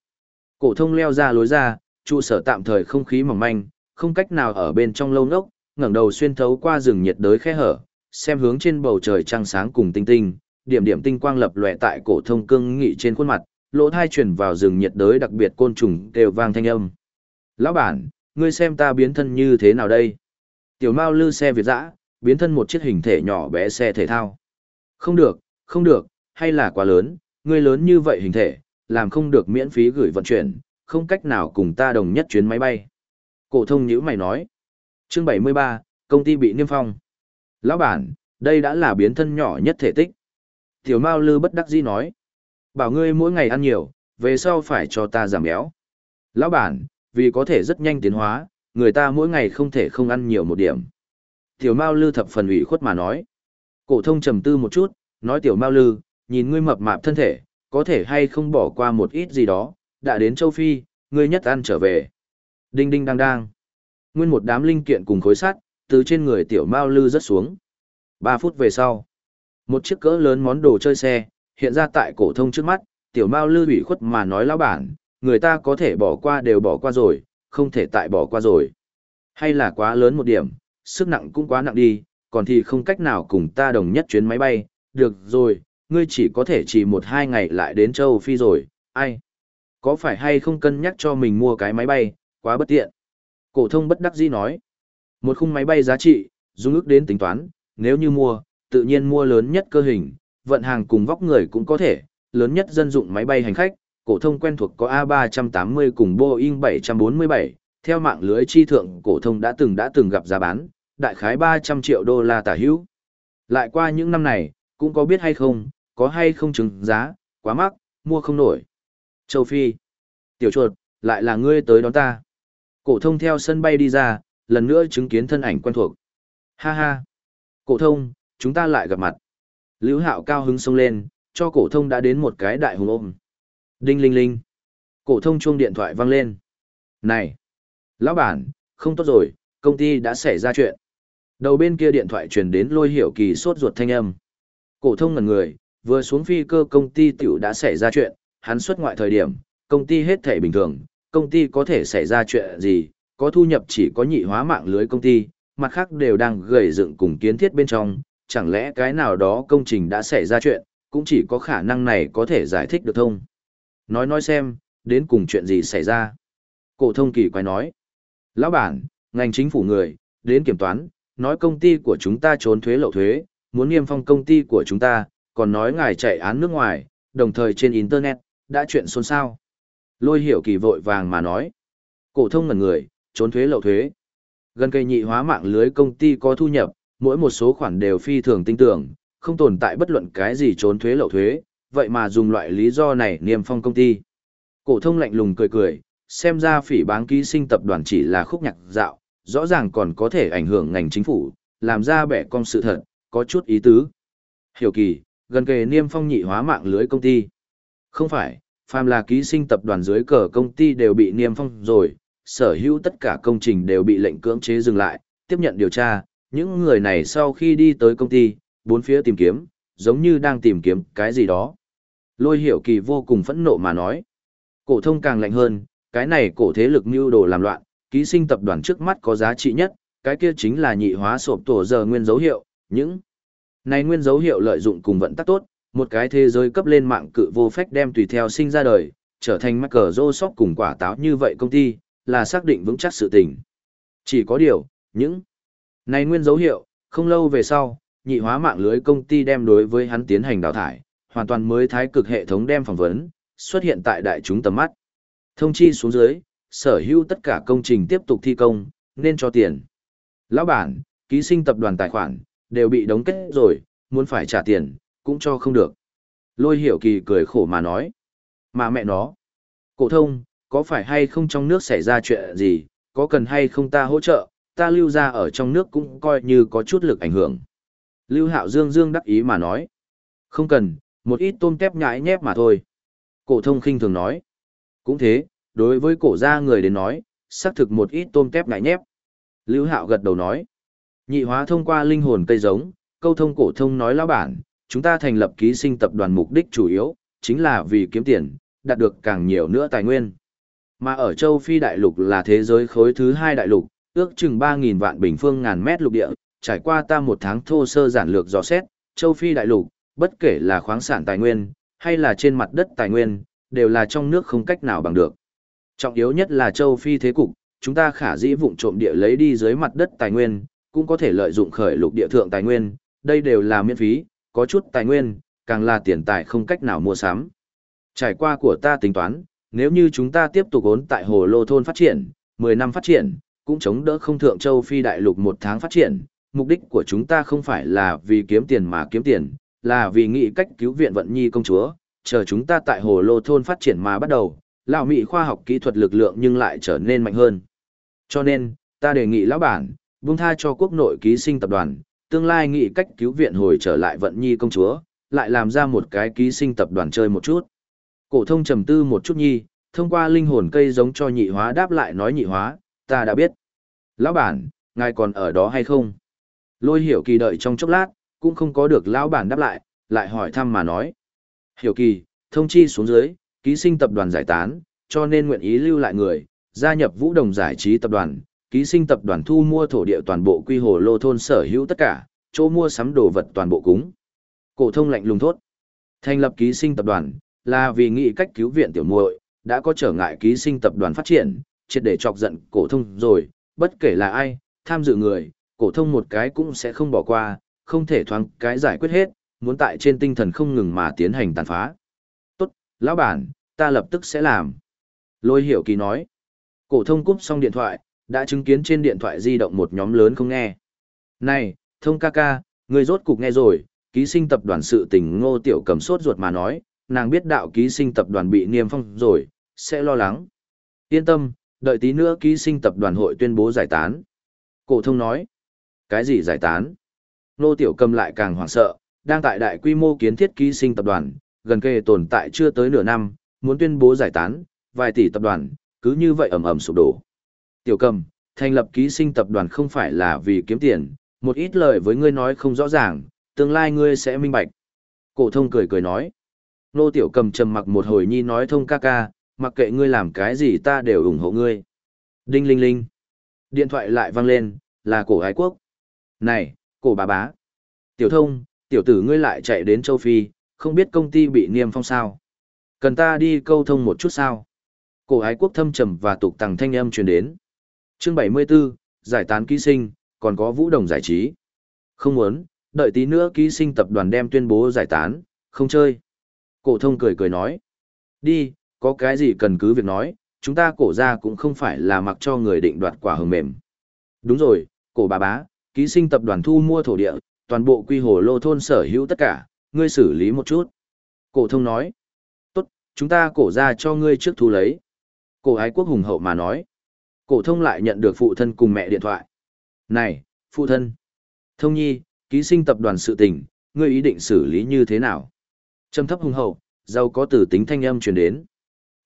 Cổ thông leo ra lối ra, trụ sở tạm thời không khí mỏng manh, không cách nào ở bên trong lâu nốc, ngẩng đầu xuyên thấu qua rừng nhiệt đới khe hở, xem hướng trên bầu trời trăng sáng cùng tinh tinh, điểm điểm tinh quang lập lòe tại cổ thông cương nghị trên khuôn mặt, lỗ tai truyền vào rừng nhiệt đới đặc biệt côn trùng đều vang thanh âm. "Lão bản, ngươi xem ta biến thân như thế nào đây?" Tiểu Mao lư xe Việt dã, biến thân một chiếc hình thể nhỏ bé xe thể thao. "Không được, không được, hay là quá lớn, ngươi lớn như vậy hình thể, làm không được miễn phí gửi vận chuyển, không cách nào cùng ta đồng nhất chuyến máy bay." Cổ thông nhữ mày nói. Chương 73, công ty bị niêm phong. Lão bản, đây đã là biến thân nhỏ nhất thể tích. Tiểu Mao Lư bất đắc dĩ nói. Bảo ngươi mỗi ngày ăn nhiều, về sau phải cho ta giảm béo. Lão bản, vì có thể rất nhanh tiến hóa, người ta mỗi ngày không thể không ăn nhiều một điểm. Tiểu Mao Lư thập phần ủy khuất mà nói. Cổ thông trầm tư một chút, nói Tiểu Mao Lư, nhìn ngươi mập mạp thân thể, có thể hay không bỏ qua một ít gì đó, đã đến châu Phi, ngươi nhất ăn trở về. Đinh đinh đang đang. Nguyên một đám linh kiện cùng khối sắt, từ trên người tiểu Mao Lư rất xuống. Ba phút về sau, một chiếc cỡ lớn món đồ chơi xe, hiện ra tại cổ thông trước mắt, tiểu Mao Lư ủy khuất mà nói lão bản, người ta có thể bỏ qua đều bỏ qua rồi, không thể tại bỏ qua rồi. Hay là quá lớn một điểm, sức nặng cũng quá nặng đi, còn thì không cách nào cùng ta đồng nhất chuyến máy bay, được rồi, ngươi chỉ có thể chỉ một hai ngày lại đến châu Phi rồi, ai? Có phải hay không cân nhắc cho mình mua cái máy bay, quá bất tiện. Cổ thông bất đắc dĩ nói. Một khung máy bay giá trị, dùng ước đến tính toán, nếu như mua, tự nhiên mua lớn nhất cơ hình, vận hàng cùng vóc người cũng có thể, lớn nhất dân dụng máy bay hành khách, cổ thông quen thuộc có A380 cùng Boeing 747, theo mạng lưới chi thượng cổ thông đã từng đã từng gặp giá bán, đại khái 300 triệu đô la tả hữu. Lại qua những năm này, cũng có biết hay không, có hay không chứng giá, quá mắc, mua không nổi. Châu Phi. Tiểu chuột, lại là ngươi tới đón ta. Cổ thông theo sân bay đi ra, lần nữa chứng kiến thân ảnh quen thuộc. Ha ha! Cổ thông, chúng ta lại gặp mặt. Lưu Hạo cao hứng xông lên, cho cổ thông đã đến một cái đại hùng ôm. Đinh linh linh. Cổ thông chuông điện thoại vang lên. Này! Lão bản, không tốt rồi, công ty đã xảy ra chuyện. Đầu bên kia điện thoại truyền đến lôi hiểu kỳ sốt ruột thanh âm. Cổ thông ngẩn người, vừa xuống phi cơ công ty tiểu đã xảy ra chuyện, hắn xuất ngoại thời điểm, công ty hết thể bình thường, công ty có thể xảy ra chuyện gì, có thu nhập chỉ có nhị hóa mạng lưới công ty, mặt khác đều đang gầy dựng cùng kiến thiết bên trong, chẳng lẽ cái nào đó công trình đã xảy ra chuyện, cũng chỉ có khả năng này có thể giải thích được thông. Nói nói xem, đến cùng chuyện gì xảy ra. Cổ thông kỳ quái nói. Lão bản, ngành chính phủ người, đến kiểm toán, nói công ty của chúng ta trốn thuế lậu thuế, muốn niêm phong công ty của chúng ta, còn nói ngài chạy án nước ngoài, đồng thời trên Internet, đã chuyện xôn xao. Lôi hiểu kỳ vội vàng mà nói. Cổ thông ngần người, trốn thuế lậu thuế. Gần cây nhị hóa mạng lưới công ty có thu nhập, mỗi một số khoản đều phi thường tinh tưởng, không tồn tại bất luận cái gì trốn thuế lậu thuế, vậy mà dùng loại lý do này niêm phong công ty. Cổ thông lạnh lùng cười cười, xem ra phỉ báng ký sinh tập đoàn chỉ là khúc nhạc dạo, rõ ràng còn có thể ảnh hưởng ngành chính phủ, làm ra bẻ cong sự thật, có chút ý tứ. Hiểu kỳ, gần kề niêm phong nhị hóa mạng lưới công ty. Không phải, phàm là ký sinh tập đoàn dưới cờ công ty đều bị niêm phong rồi, sở hữu tất cả công trình đều bị lệnh cưỡng chế dừng lại, tiếp nhận điều tra, những người này sau khi đi tới công ty, bốn phía tìm kiếm, giống như đang tìm kiếm cái gì đó. Lôi hiểu kỳ vô cùng phẫn nộ mà nói. Cổ thông càng lạnh hơn, cái này cổ thế lực mưu đồ làm loạn, ký sinh tập đoàn trước mắt có giá trị nhất, cái kia chính là nhị hóa sộp tổ giờ nguyên dấu hiệu, những này nguyên dấu hiệu lợi dụng cùng vận tắc tốt, một cái thế giới cấp lên mạng cự vô phách đem tùy theo sinh ra đời, trở thành mắc cờ rô sóc cùng quả táo như vậy công ty, là xác định vững chắc sự tình. Chỉ có điều, những này nguyên dấu hiệu, không lâu về sau, nhị hóa mạng lưới công ty đem đối với hắn tiến hành đào thải, hoàn toàn mới thái cực hệ thống đem phỏng vấn, xuất hiện tại đại chúng tầm mắt. Thông chi xuống dưới, sở hữu tất cả công trình tiếp tục thi công, nên cho tiền. Lão bản, ký sinh tập đoàn tài khoản, đều bị đóng kết rồi, muốn phải trả tiền, cũng cho không được. Lôi hiểu kỳ cười khổ mà nói. Mà mẹ nó. Cổ thông, có phải hay không trong nước xảy ra chuyện gì, có cần hay không ta hỗ trợ, ta lưu ra ở trong nước cũng coi như có chút lực ảnh hưởng. Lưu Hạo Dương Dương đắc ý mà nói. Không cần, một ít tôm tép nhãi nhép mà thôi. Cổ thông khinh thường nói. Cũng thế, đối với cổ gia người đến nói, xác thực một ít tôm tép ngại nhép. Lưu Hạo gật đầu nói. Nhị hóa thông qua linh hồn cây giống, câu thông cổ thông nói lão bản, chúng ta thành lập ký sinh tập đoàn mục đích chủ yếu, chính là vì kiếm tiền, đạt được càng nhiều nữa tài nguyên. Mà ở châu Phi đại lục là thế giới khối thứ hai đại lục, ước chừng 3.000 vạn bình phương ngàn mét lục địa, trải qua ta một tháng thô sơ giản lược dò xét, châu Phi đại lục, bất kể là khoáng sản tài nguyên, hay là trên mặt đất tài nguyên, đều là trong nước không cách nào bằng được. Trọng yếu nhất là châu Phi thế cục, chúng ta khả dĩ vụng trộm địa lấy đi dưới mặt đất tài nguyên, cũng có thể lợi dụng khởi lục địa thượng tài nguyên, đây đều là miễn phí, có chút tài nguyên, càng là tiền tài không cách nào mua sắm. Trải qua của ta tính toán, nếu như chúng ta tiếp tục ốn tại hồ lô thôn phát triển, 10 năm phát triển, cũng chống đỡ không thượng châu phi đại lục một tháng phát triển, mục đích của chúng ta không phải là vì kiếm tiền mà kiếm tiền, là vì nghĩ cách cứu viện vận nhi công chúa, chờ chúng ta tại hồ lô thôn phát triển mà bắt đầu, lão mỹ khoa học kỹ thuật lực lượng nhưng lại trở nên mạnh hơn. Cho nên, ta đề nghị lão bản, buông tha cho quốc nội ký sinh tập đoàn, tương lai nghĩ cách cứu viện hồi trở lại vận nhi công chúa, lại làm ra một cái ký sinh tập đoàn chơi một chút. Cổ thông trầm tư một chút nhi, thông qua linh hồn cây giống cho nhị hóa đáp lại nói nhị hóa, ta đã biết. Lão bản, ngài còn ở đó hay không? Lôi hiểu kỳ đợi trong chốc lát, cũng không có được lão bản đáp lại, lại hỏi thăm mà nói. Hiểu kỳ, thông chi xuống dưới, ký sinh tập đoàn giải tán, cho nên nguyện ý lưu lại người, gia nhập vũ đồng giải trí tập đoàn, ký sinh tập đoàn thu mua thổ địa toàn bộ quy hồ lô thôn sở hữu tất cả, chỗ mua sắm đồ vật toàn bộ cúng. Cổ thông lạnh lùng thốt. Thành lập ký sinh tập đoàn, là vì nghĩ cách cứu viện tiểu muội, đã có trở ngại ký sinh tập đoàn phát triển, triệt để chọc giận cổ thông rồi, bất kể là ai, tham dự người, cổ thông một cái cũng sẽ không bỏ qua, không thể thoáng cái giải quyết hết, muốn tại trên tinh thần không ngừng mà tiến hành tàn phá. Lão bản, ta lập tức sẽ làm. Lôi hiểu kỳ nói. Cổ thông cúp xong điện thoại, đã chứng kiến trên điện thoại di động một nhóm lớn không nghe. Này, thông ca ca, người rốt cục nghe rồi, ký sinh tập đoàn sự tình ngô tiểu cầm sốt ruột mà nói, nàng biết đạo ký sinh tập đoàn bị niêm phong rồi, sẽ lo lắng. Yên tâm, đợi tí nữa ký sinh tập đoàn hội tuyên bố giải tán. Cổ thông nói, cái gì giải tán? Ngô tiểu cầm lại càng hoảng sợ, đang tại đại quy mô kiến thiết ký sinh tập đoàn, gần kề tồn tại chưa tới nửa năm, muốn tuyên bố giải tán, vài tỷ tập đoàn, cứ như vậy ầm ầm sụp đổ. Tiểu cầm, thành lập ký sinh tập đoàn không phải là vì kiếm tiền, một ít lời với ngươi nói không rõ ràng, tương lai ngươi sẽ minh bạch. Cổ thông cười cười nói. Nô tiểu cầm trầm mặc một hồi nhi nói thông ca ca, mặc kệ ngươi làm cái gì ta đều ủng hộ ngươi. Đinh linh linh. Điện thoại lại vang lên, là cổ ái quốc. Này, cổ bà bá. Tiểu thông, tiểu tử ngươi lại chạy đến châu Phi, không biết công ty bị niêm phong sao. Cần ta đi câu thông một chút sao? Cổ ái quốc thâm trầm và tục tằng thanh âm truyền đến. Chương 74, giải tán ký sinh, còn có vũ đồng giải trí. Không muốn, đợi tí nữa ký sinh tập đoàn đem tuyên bố giải tán, không chơi. Cổ thông cười cười nói. Đi, có cái gì cần cứ việc nói, chúng ta cổ ra cũng không phải là mặc cho người định đoạt quả hồng mềm. Đúng rồi, cổ bà bá, ký sinh tập đoàn thu mua thổ địa, toàn bộ quy hồ lô thôn sở hữu tất cả, ngươi xử lý một chút. Cổ thông nói. Tốt, chúng ta cổ ra cho ngươi trước thu lấy. Cổ ái quốc hùng hậu mà nói. Cổ thông lại nhận được phụ thân cùng mẹ điện thoại. Này, phụ thân. Thông nhi, ký sinh tập đoàn sự tình, ngươi ý định xử lý như thế nào? Trầm thấp hùng hậu, giàu có tử tính thanh âm truyền đến.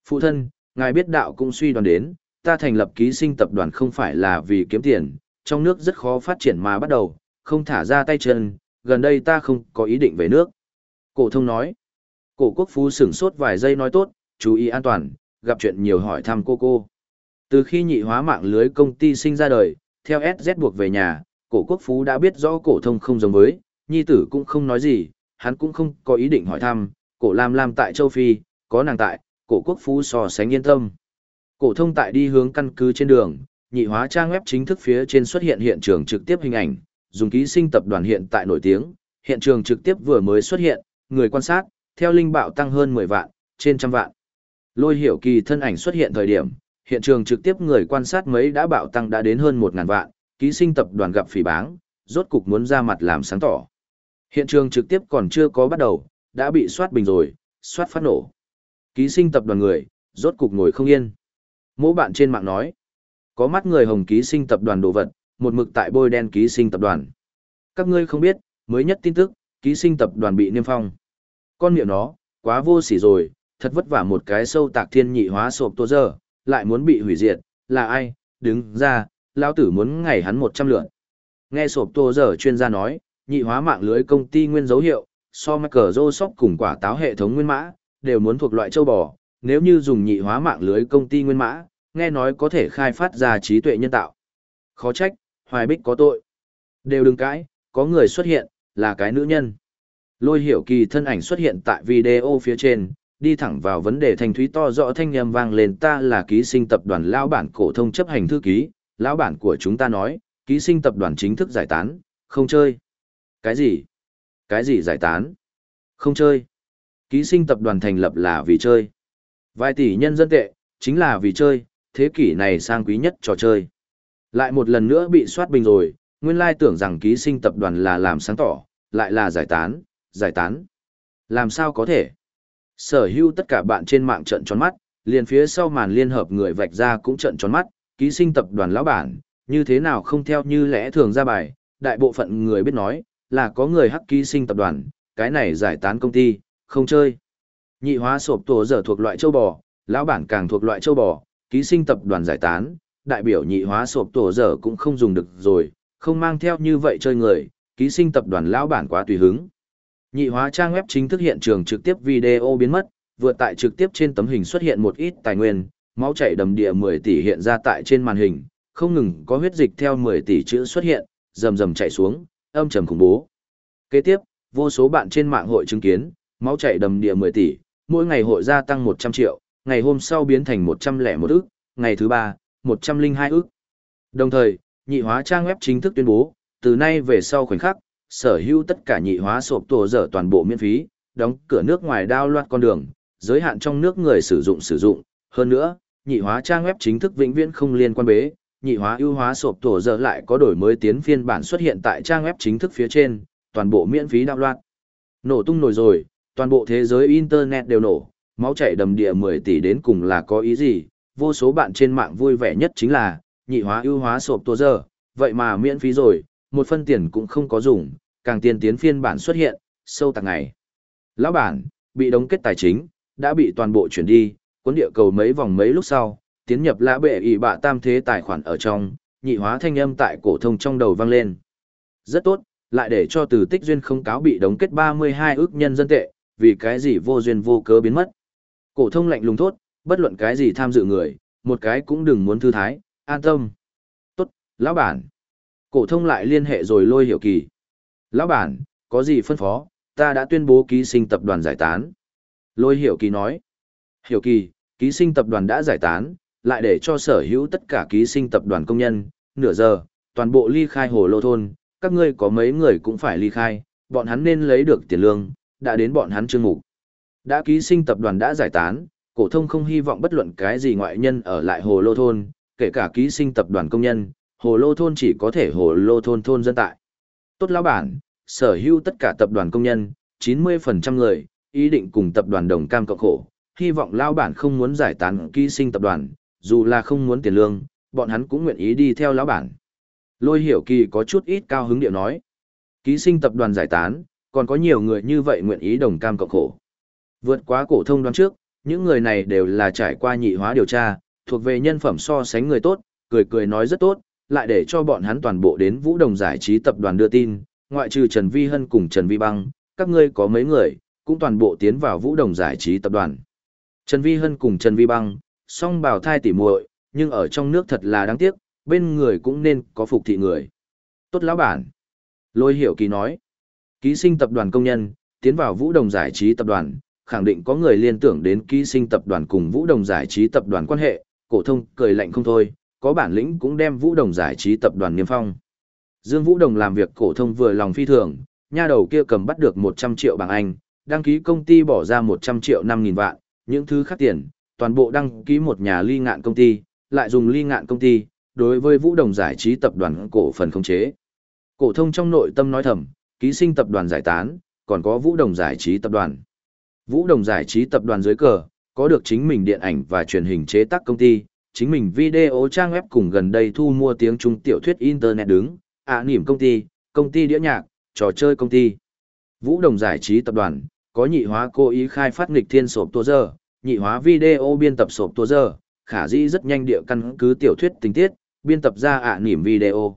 Phụ thân, ngài biết đạo cũng suy đoán đến, ta thành lập ký sinh tập đoàn không phải là vì kiếm tiền, trong nước rất khó phát triển mà bắt đầu, không thả ra tay chân, gần đây ta không có ý định về nước. Cổ thông nói. Cổ quốc phú sửng sốt vài giây nói tốt, chú ý an toàn, gặp chuyện nhiều hỏi thăm cô cô. Từ khi nhị hóa mạng lưới công ty sinh ra đời, theo SZ buộc về nhà, cổ quốc phú đã biết rõ cổ thông không giống với, nhi tử cũng không nói gì, hắn cũng không có ý định hỏi thăm, cổ Lam Lam tại châu Phi, có nàng tại, cổ quốc phú so sánh yên tâm. Cổ thông tại đi hướng căn cứ trên đường, nhị hóa trang web chính thức phía trên xuất hiện hiện trường trực tiếp hình ảnh, dùng ký sinh tập đoàn hiện tại nổi tiếng, hiện trường trực tiếp vừa mới xuất hiện, người quan sát, theo linh bạo tăng hơn 10 vạn, trên trăm vạn. Lôi hiểu kỳ thân ảnh xuất hiện thời điểm, hiện trường trực tiếp người quan sát mấy đã bạo tăng đã đến hơn 1.000 vạn, ký sinh tập đoàn gặp phỉ báng, rốt cục muốn ra mặt làm sáng tỏ. Hiện trường trực tiếp còn chưa có bắt đầu, đã bị soát bình rồi, soát phát nổ. Ký sinh tập đoàn người, rốt cục ngồi không yên. Mỗ bạn trên mạng nói, có mắt người hồng ký sinh tập đoàn đồ vật, một mực tại bôi đen ký sinh tập đoàn. Các ngươi không biết, mới nhất tin tức, ký sinh tập đoàn bị niêm phong. Con miệng nó, quá vô sỉ rồi, thật vất vả một cái sâu tạc thiên nhị hóa sộp tô giờ, lại muốn bị hủy diệt, là ai, đứng ra, lão tử muốn ngày hắn một trăm lượn. Nghe sộp tô giờ chuyên gia nói, nhị hóa mạng lưới công ty nguyên dấu hiệu, so mắc cờ rô sóc cùng quả táo hệ thống nguyên mã, đều muốn thuộc loại châu bò, nếu như dùng nhị hóa mạng lưới công ty nguyên mã, nghe nói có thể khai phát ra trí tuệ nhân tạo. Khó trách, Hoài Bích có tội. Đều đừng cãi, có người xuất hiện, là cái nữ nhân. Lôi hiểu kỳ thân ảnh xuất hiện tại video phía trên, đi thẳng vào vấn đề thanh thúy to rõ thanh âm vang lên ta là ký sinh tập đoàn lão bản cổ thông chấp hành thư ký, lão bản của chúng ta nói, ký sinh tập đoàn chính thức giải tán, không chơi. Cái gì? Cái gì giải tán? Không chơi. Ký sinh tập đoàn thành lập là vì chơi. Vài tỷ nhân dân tệ, chính là vì chơi, thế kỷ này sang quý nhất trò chơi. Lại một lần nữa bị soát bình rồi, nguyên lai tưởng rằng ký sinh tập đoàn là làm sáng tỏ, lại là giải tán, giải tán. Làm sao có thể? Sở hữu tất cả bạn trên mạng trận tròn mắt, liền phía sau màn liên hợp người vạch ra cũng trận tròn mắt, ký sinh tập đoàn lão bản, như thế nào không theo như lẽ thường ra bài, đại bộ phận người biết nói, là có người hắc ký sinh tập đoàn, cái này giải tán công ty, không chơi. Nhị hóa sộp tổ giờ thuộc loại châu bò, lão bản càng thuộc loại châu bò, ký sinh tập đoàn giải tán, đại biểu nhị hóa sộp tổ giờ cũng không dùng được rồi, không mang theo như vậy chơi người, ký sinh tập đoàn lão bản quá tùy hứng. Nhị hóa trang web chính thức hiện trường trực tiếp video biến mất, vượt tại trực tiếp trên tấm hình xuất hiện một ít tài nguyên, máu chảy đầm địa 10 tỷ hiện ra tại trên màn hình, không ngừng có huyết dịch theo 10 tỷ chữ xuất hiện, rầm rầm chạy xuống, âm trầm khủng bố. Kế tiếp, vô số bạn trên mạng hội chứng kiến, máu chảy đầm địa 10 tỷ, mỗi ngày hội gia tăng 100 triệu, ngày hôm sau biến thành 101 ức, ngày thứ ba, 102 ức. Đồng thời, nhị hóa trang web chính thức tuyên bố, từ nay về sau khoảnh khắc, sở hữu tất cả nhị hóa sộp tổ dở toàn bộ miễn phí, đóng cửa nước ngoài đao loạt con đường, giới hạn trong nước người sử dụng sử dụng. Hơn nữa, nhị hóa trang web chính thức vĩnh viễn không liên quan bế, nhị hóa ưu hóa sộp tổ dở lại có đổi mới tiến phiên bản xuất hiện tại trang web chính thức phía trên, toàn bộ miễn phí đao loạt. Nổ tung nổi rồi, toàn bộ thế giới internet đều nổ, máu chảy đầm địa 10 tỷ đến cùng là có ý gì, vô số bạn trên mạng vui vẻ nhất chính là, nhị hóa ưu hóa sộp tổ dở, vậy mà miễn phí rồi, một phân tiền cũng không có dùng, càng tiên tiến phiên bản xuất hiện, sâu tạc ngày. Lão bản, bị đóng kết tài chính, đã bị toàn bộ chuyển đi, cuốn địa cầu mấy vòng mấy lúc sau, tiến nhập lã bệ ỷ bạ tam thế tài khoản ở trong, nhị hóa thanh âm tại cổ thông trong đầu vang lên. Rất tốt, lại để cho từ tích duyên không cáo bị đóng kết 32 ước nhân dân tệ, vì cái gì vô duyên vô cớ biến mất. Cổ thông lạnh lùng thốt, bất luận cái gì tham dự người, một cái cũng đừng muốn thư thái, an tâm. Tốt, lão bản. Cổ thông lại liên hệ rồi lôi hiểu kỳ. Lão bản, có gì phân phó, ta đã tuyên bố ký sinh tập đoàn giải tán. Lôi hiểu kỳ nói. Hiểu kỳ, ký sinh tập đoàn đã giải tán, lại để cho sở hữu tất cả ký sinh tập đoàn công nhân, nửa giờ, toàn bộ ly khai hồ lô thôn, các ngươi có mấy người cũng phải ly khai, bọn hắn nên lấy được tiền lương, đã đến bọn hắn chương mục. Đã ký sinh tập đoàn đã giải tán, cổ thông không hy vọng bất luận cái gì ngoại nhân ở lại hồ lô thôn, kể cả ký sinh tập đoàn công nhân, hồ lô thôn chỉ có thể hồ lô thôn thôn dân tại. Tốt lão bản, sở hữu tất cả tập đoàn công nhân, 90% người, ý định cùng tập đoàn đồng cam cộng khổ, hy vọng lão bản không muốn giải tán ký sinh tập đoàn, dù là không muốn tiền lương, bọn hắn cũng nguyện ý đi theo lão bản. Lôi hiểu kỳ có chút ít cao hứng điệu nói. Ký sinh tập đoàn giải tán, còn có nhiều người như vậy nguyện ý đồng cam cộng khổ. Vượt quá cổ thông đoán trước, những người này đều là trải qua nhị hóa điều tra, thuộc về nhân phẩm so sánh người tốt, cười cười nói rất tốt, lại để cho bọn hắn toàn bộ đến Vũ Đồng giải trí tập đoàn đưa tin, ngoại trừ Trần Vi Hân cùng Trần Vi Băng, các ngươi có mấy người, cũng toàn bộ tiến vào Vũ Đồng giải trí tập đoàn. Trần Vi Hân cùng Trần Vi Băng, song bào thai tỉ muội, nhưng ở trong nước thật là đáng tiếc, bên người cũng nên có phục thị người. Tốt lão bản. Lôi hiểu kỳ nói. Ký sinh tập đoàn công nhân, tiến vào Vũ Đồng giải trí tập đoàn, khẳng định có người liên tưởng đến ký sinh tập đoàn cùng Vũ Đồng giải trí tập đoàn quan hệ, cổ thông cười lạnh không thôi, có bản lĩnh cũng đem Vũ Đồng giải trí tập đoàn niêm phong. Dương Vũ Đồng làm việc cổ thông vừa lòng phi thường, nha đầu kia cầm bắt được 100 triệu bảng Anh, đăng ký công ty bỏ ra 100 triệu 5000 vạn, những thứ khác tiền, toàn bộ đăng ký một nhà ly ngạn công ty, lại dùng ly ngạn công ty, đối với Vũ Đồng giải trí tập đoàn cổ phần khống chế. Cổ thông trong nội tâm nói thầm, ký sinh tập đoàn giải tán, còn có Vũ Đồng giải trí tập đoàn. Vũ Đồng giải trí tập đoàn dưới cờ, có được chính mình điện ảnh và truyền hình chế tác công ty, chính mình video trang web cùng gần đây thu mua tiếng Trung tiểu thuyết internet đứng, ạ à, nỉm công ty, công ty đĩa nhạc, trò chơi công ty. Vũ Đồng giải trí tập đoàn, có nhị hóa cố ý khai phát nghịch thiên sộp tua giờ, nhị hóa video biên tập sộp tua giờ, khả dĩ rất nhanh địa căn cứ tiểu thuyết tình tiết, biên tập ra ạ à, nỉm video.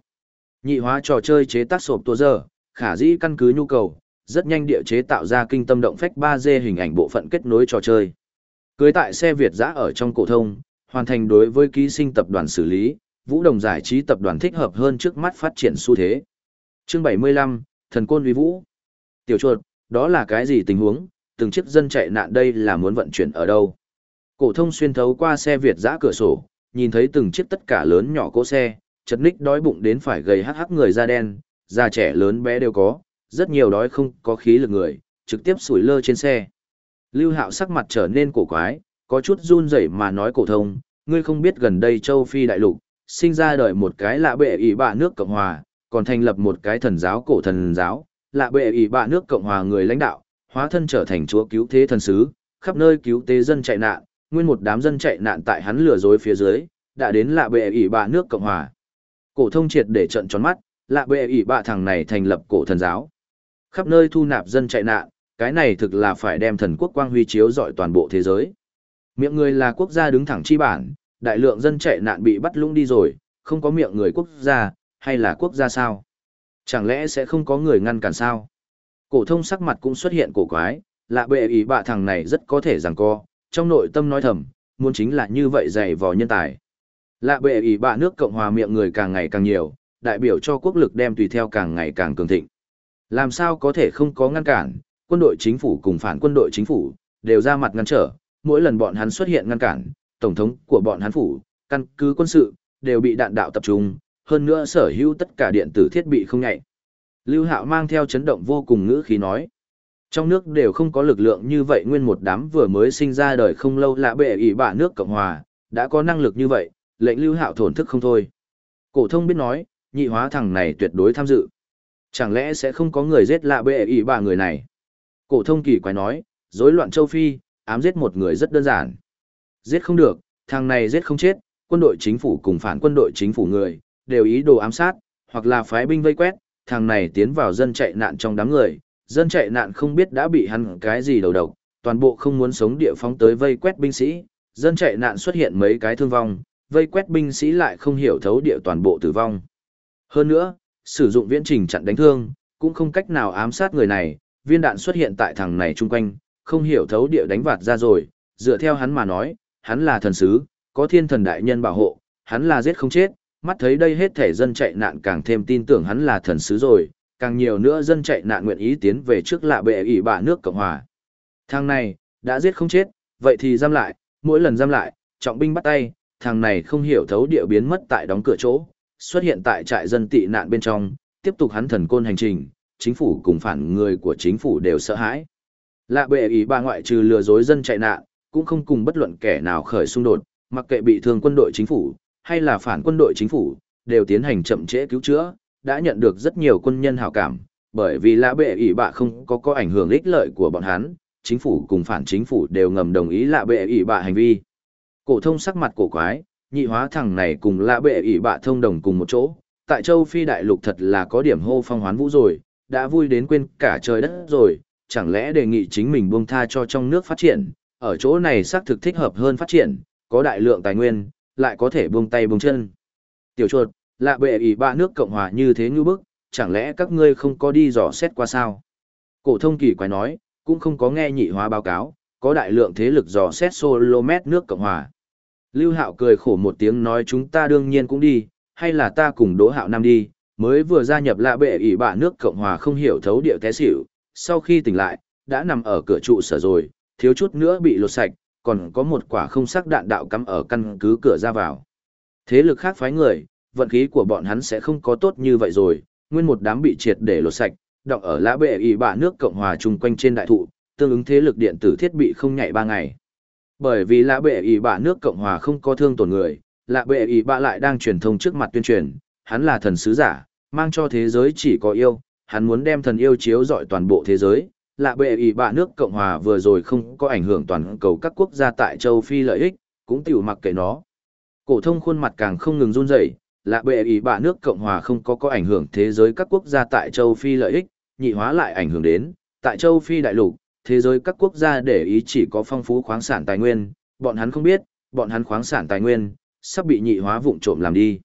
Nhị hóa trò chơi chế tác sộp tua giờ, khả dĩ căn cứ nhu cầu, rất nhanh địa chế tạo ra kinh tâm động phách 3D hình ảnh bộ phận kết nối trò chơi. Cưới tại xe Việt giã ở trong cổ thông, hoàn thành đối với ký sinh tập đoàn xử lý, Vũ Đồng giải trí tập đoàn thích hợp hơn trước mắt phát triển xu thế. Chương 75, Thần Côn Uy Vũ. Tiểu chuột, đó là cái gì tình huống, từng chiếc dân chạy nạn đây là muốn vận chuyển ở đâu? Cổ thông xuyên thấu qua xe Việt giã cửa sổ, nhìn thấy từng chiếc tất cả lớn nhỏ cỗ xe, chật ních đói bụng đến phải gầy hắc hắc người da đen, già trẻ lớn bé đều có, rất nhiều đói không có khí lực người, trực tiếp sủi lơ trên xe. Lưu Hạo sắc mặt trở nên cổ quái, có chút run rẩy mà nói cổ thông, ngươi không biết gần đây châu Phi đại lục, sinh ra đời một cái lạ bệ ỷ bạ nước Cộng Hòa, còn thành lập một cái thần giáo cổ thần giáo, lạ bệ ỷ bạ nước Cộng Hòa người lãnh đạo, hóa thân trở thành chúa cứu thế thần sứ, khắp nơi cứu tế dân chạy nạn, nguyên một đám dân chạy nạn tại hắn lừa dối phía dưới, đã đến lạ bệ ỷ bạ nước Cộng Hòa. Cổ thông triệt để trận tròn mắt, lạ bệ ỷ bạ thằng này thành lập cổ thần giáo. Khắp nơi thu nạp dân chạy nạn, cái này thực là phải đem thần quốc quang huy chiếu rọi toàn bộ thế giới. Miệng người là quốc gia đứng thẳng chi bản, đại lượng dân chạy nạn bị bắt lũng đi rồi, không có miệng người quốc gia, hay là quốc gia sao? Chẳng lẽ sẽ không có người ngăn cản sao? Cổ thông sắc mặt cũng xuất hiện cổ quái, lạ bệ ý bạ thằng này rất có thể rằng co, trong nội tâm nói thầm, muốn chính là như vậy dày vò nhân tài. Lạ bệ ý bạ nước Cộng hòa miệng người càng ngày càng nhiều, đại biểu cho quốc lực đem tùy theo càng ngày càng cường thịnh. Làm sao có thể không có ngăn cản, quân đội chính phủ cùng phản quân đội chính phủ, đều ra mặt ngăn trở, mỗi lần bọn hắn xuất hiện ngăn cản, tổng thống của bọn hắn phủ, căn cứ quân sự, đều bị đạn đạo tập trung, hơn nữa sở hữu tất cả điện tử thiết bị không nhạy. Lưu Hạo mang theo chấn động vô cùng ngữ khí nói. Trong nước đều không có lực lượng như vậy nguyên một đám vừa mới sinh ra đời không lâu lạ bệ ỷ bạ nước Cộng Hòa, đã có năng lực như vậy, lệnh Lưu Hạo thổn thức không thôi. Cổ thông biết nói, nhị hóa thằng này tuyệt đối tham dự. Chẳng lẽ sẽ không có người giết lạ bệ ỷ bạ người này? Cổ thông kỳ quái nói, rối loạn châu Phi, ám giết một người rất đơn giản. Giết không được, thằng này giết không chết, quân đội chính phủ cùng phản quân đội chính phủ người, đều ý đồ ám sát, hoặc là phái binh vây quét, thằng này tiến vào dân chạy nạn trong đám người, dân chạy nạn không biết đã bị hắn cái gì đầu độc, toàn bộ không muốn sống địa phóng tới vây quét binh sĩ, dân chạy nạn xuất hiện mấy cái thương vong, vây quét binh sĩ lại không hiểu thấu địa toàn bộ tử vong. Hơn nữa, sử dụng viễn trình chặn đánh thương, cũng không cách nào ám sát người này, viên đạn xuất hiện tại thằng này chung quanh, không hiểu thấu địa đánh vạt ra rồi, dựa theo hắn mà nói, hắn là thần sứ, có thiên thần đại nhân bảo hộ, hắn là giết không chết, mắt thấy đây hết thể dân chạy nạn càng thêm tin tưởng hắn là thần sứ rồi, càng nhiều nữa dân chạy nạn nguyện ý tiến về trước lạ bệ ỷ bạ nước Cộng Hòa. Thằng này, đã giết không chết, vậy thì giam lại, mỗi lần giam lại, trọng binh bắt tay, thằng này không hiểu thấu địa biến mất tại đóng cửa chỗ, xuất hiện tại trại dân tị nạn bên trong, tiếp tục hắn thần côn hành trình, chính phủ cùng phản người của chính phủ đều sợ hãi. Lạ bệ ý bà ngoại trừ lừa dối dân chạy nạn, cũng không cùng bất luận kẻ nào khởi xung đột, mặc kệ bị thương quân đội chính phủ, hay là phản quân đội chính phủ, đều tiến hành chậm trễ cứu chữa, đã nhận được rất nhiều quân nhân hảo cảm, bởi vì lạ bệ ý bà không có có ảnh hưởng ích lợi của bọn hắn, chính phủ cùng phản chính phủ đều ngầm đồng ý lạ bệ ý bà hành vi. Cổ thông sắc mặt cổ quái, nhị hóa thằng này cùng lạ bệ ý bà thông đồng cùng một chỗ, tại châu Phi đại lục thật là có điểm hô phong hoán vũ rồi, đã vui đến quên cả trời đất rồi, chẳng lẽ đề nghị chính mình buông tha cho trong nước phát triển, ở chỗ này xác thực thích hợp hơn phát triển, có đại lượng tài nguyên, lại có thể buông tay buông chân. Tiểu chuột, lạ bệ ý ba nước Cộng Hòa như thế như bức, chẳng lẽ các ngươi không có đi dò xét qua sao? Cổ thông kỳ quái nói, cũng không có nghe nhị hóa báo cáo, có đại lượng thế lực dò xét Solomet nước Cộng Hòa. Lưu Hạo cười khổ một tiếng nói chúng ta đương nhiên cũng đi, hay là ta cùng Đỗ Hạo Nam đi, mới vừa gia nhập lạ bệ ỷ bạ nước Cộng Hòa không hiểu thấu địa té xỉu, sau khi tỉnh lại, đã nằm ở cửa trụ sở rồi, thiếu chút nữa bị lột sạch, còn có một quả không sắc đạn đạo cắm ở căn cứ cửa ra vào. Thế lực khác phái người, vận khí của bọn hắn sẽ không có tốt như vậy rồi, nguyên một đám bị triệt để lột sạch, đọng ở lã bệ y bạ nước Cộng Hòa chung quanh trên đại thụ, tương ứng thế lực điện tử thiết bị không nhảy ba ngày. Bởi vì lã bệ y bạ nước Cộng Hòa không có thương tổn người, lã bệ y bạ lại đang truyền thông trước mặt tuyên truyền, hắn là thần sứ giả, mang cho thế giới chỉ có yêu, hắn muốn đem thần yêu chiếu dọi toàn bộ thế giới. Lạ bệ ý bạ nước Cộng Hòa vừa rồi không có ảnh hưởng toàn cầu các quốc gia tại châu Phi lợi ích, cũng tiểu mặc kệ nó. Cổ thông khuôn mặt càng không ngừng run rẩy, lạ bệ ý bạ nước Cộng Hòa không có có ảnh hưởng thế giới các quốc gia tại châu Phi lợi ích, nhị hóa lại ảnh hưởng đến, tại châu Phi đại lục, thế giới các quốc gia để ý chỉ có phong phú khoáng sản tài nguyên, bọn hắn không biết, bọn hắn khoáng sản tài nguyên, sắp bị nhị hóa vụng trộm làm đi.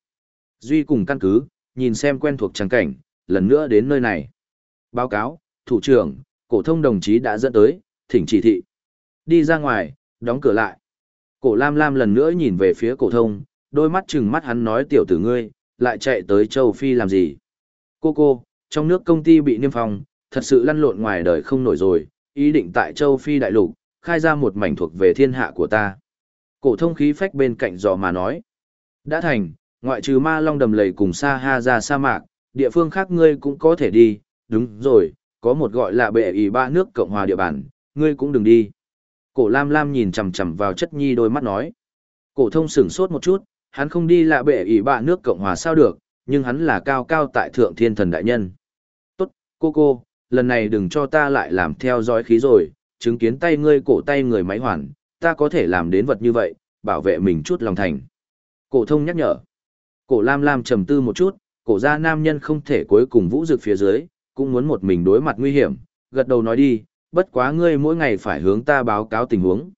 Duy cùng căn cứ, nhìn xem quen thuộc trang cảnh, lần nữa đến nơi này. Báo cáo, thủ trưởng, cổ thông đồng chí đã dẫn tới, thỉnh chỉ thị. Đi ra ngoài, đóng cửa lại. Cổ Lam Lam lần nữa nhìn về phía cổ thông, đôi mắt trừng mắt hắn nói tiểu tử ngươi, lại chạy tới châu Phi làm gì? Cô cô, trong nước công ty bị niêm phong, thật sự lăn lộn ngoài đời không nổi rồi, ý định tại châu Phi đại lục, khai ra một mảnh thuộc về thiên hạ của ta. Cổ thông khí phách bên cạnh giò mà nói. Đã thành, ngoại trừ ma long đầm lầy cùng sa ha ra sa mạc, địa phương khác ngươi cũng có thể đi, đúng rồi, có một gọi là bệ ý ba nước Cộng hòa địa bàn, ngươi cũng đừng đi. Cổ Lam Lam nhìn chằm chằm vào chất nhi đôi mắt nói. Cổ thông sửng sốt một chút, hắn không đi là bệ ý ba nước Cộng hòa sao được, nhưng hắn là cao cao tại thượng thiên thần đại nhân. Tốt, cô cô, lần này đừng cho ta lại làm theo dõi khí rồi, chứng kiến tay ngươi cổ tay người máy hoàn, ta có thể làm đến vật như vậy, bảo vệ mình chút lòng thành. Cổ thông nhắc nhở. Cổ Lam Lam trầm tư một chút, cổ gia nam nhân không thể cuối cùng vũ dực phía dưới, cũng muốn một mình đối mặt nguy hiểm, gật đầu nói đi, bất quá ngươi mỗi ngày phải hướng ta báo cáo tình huống.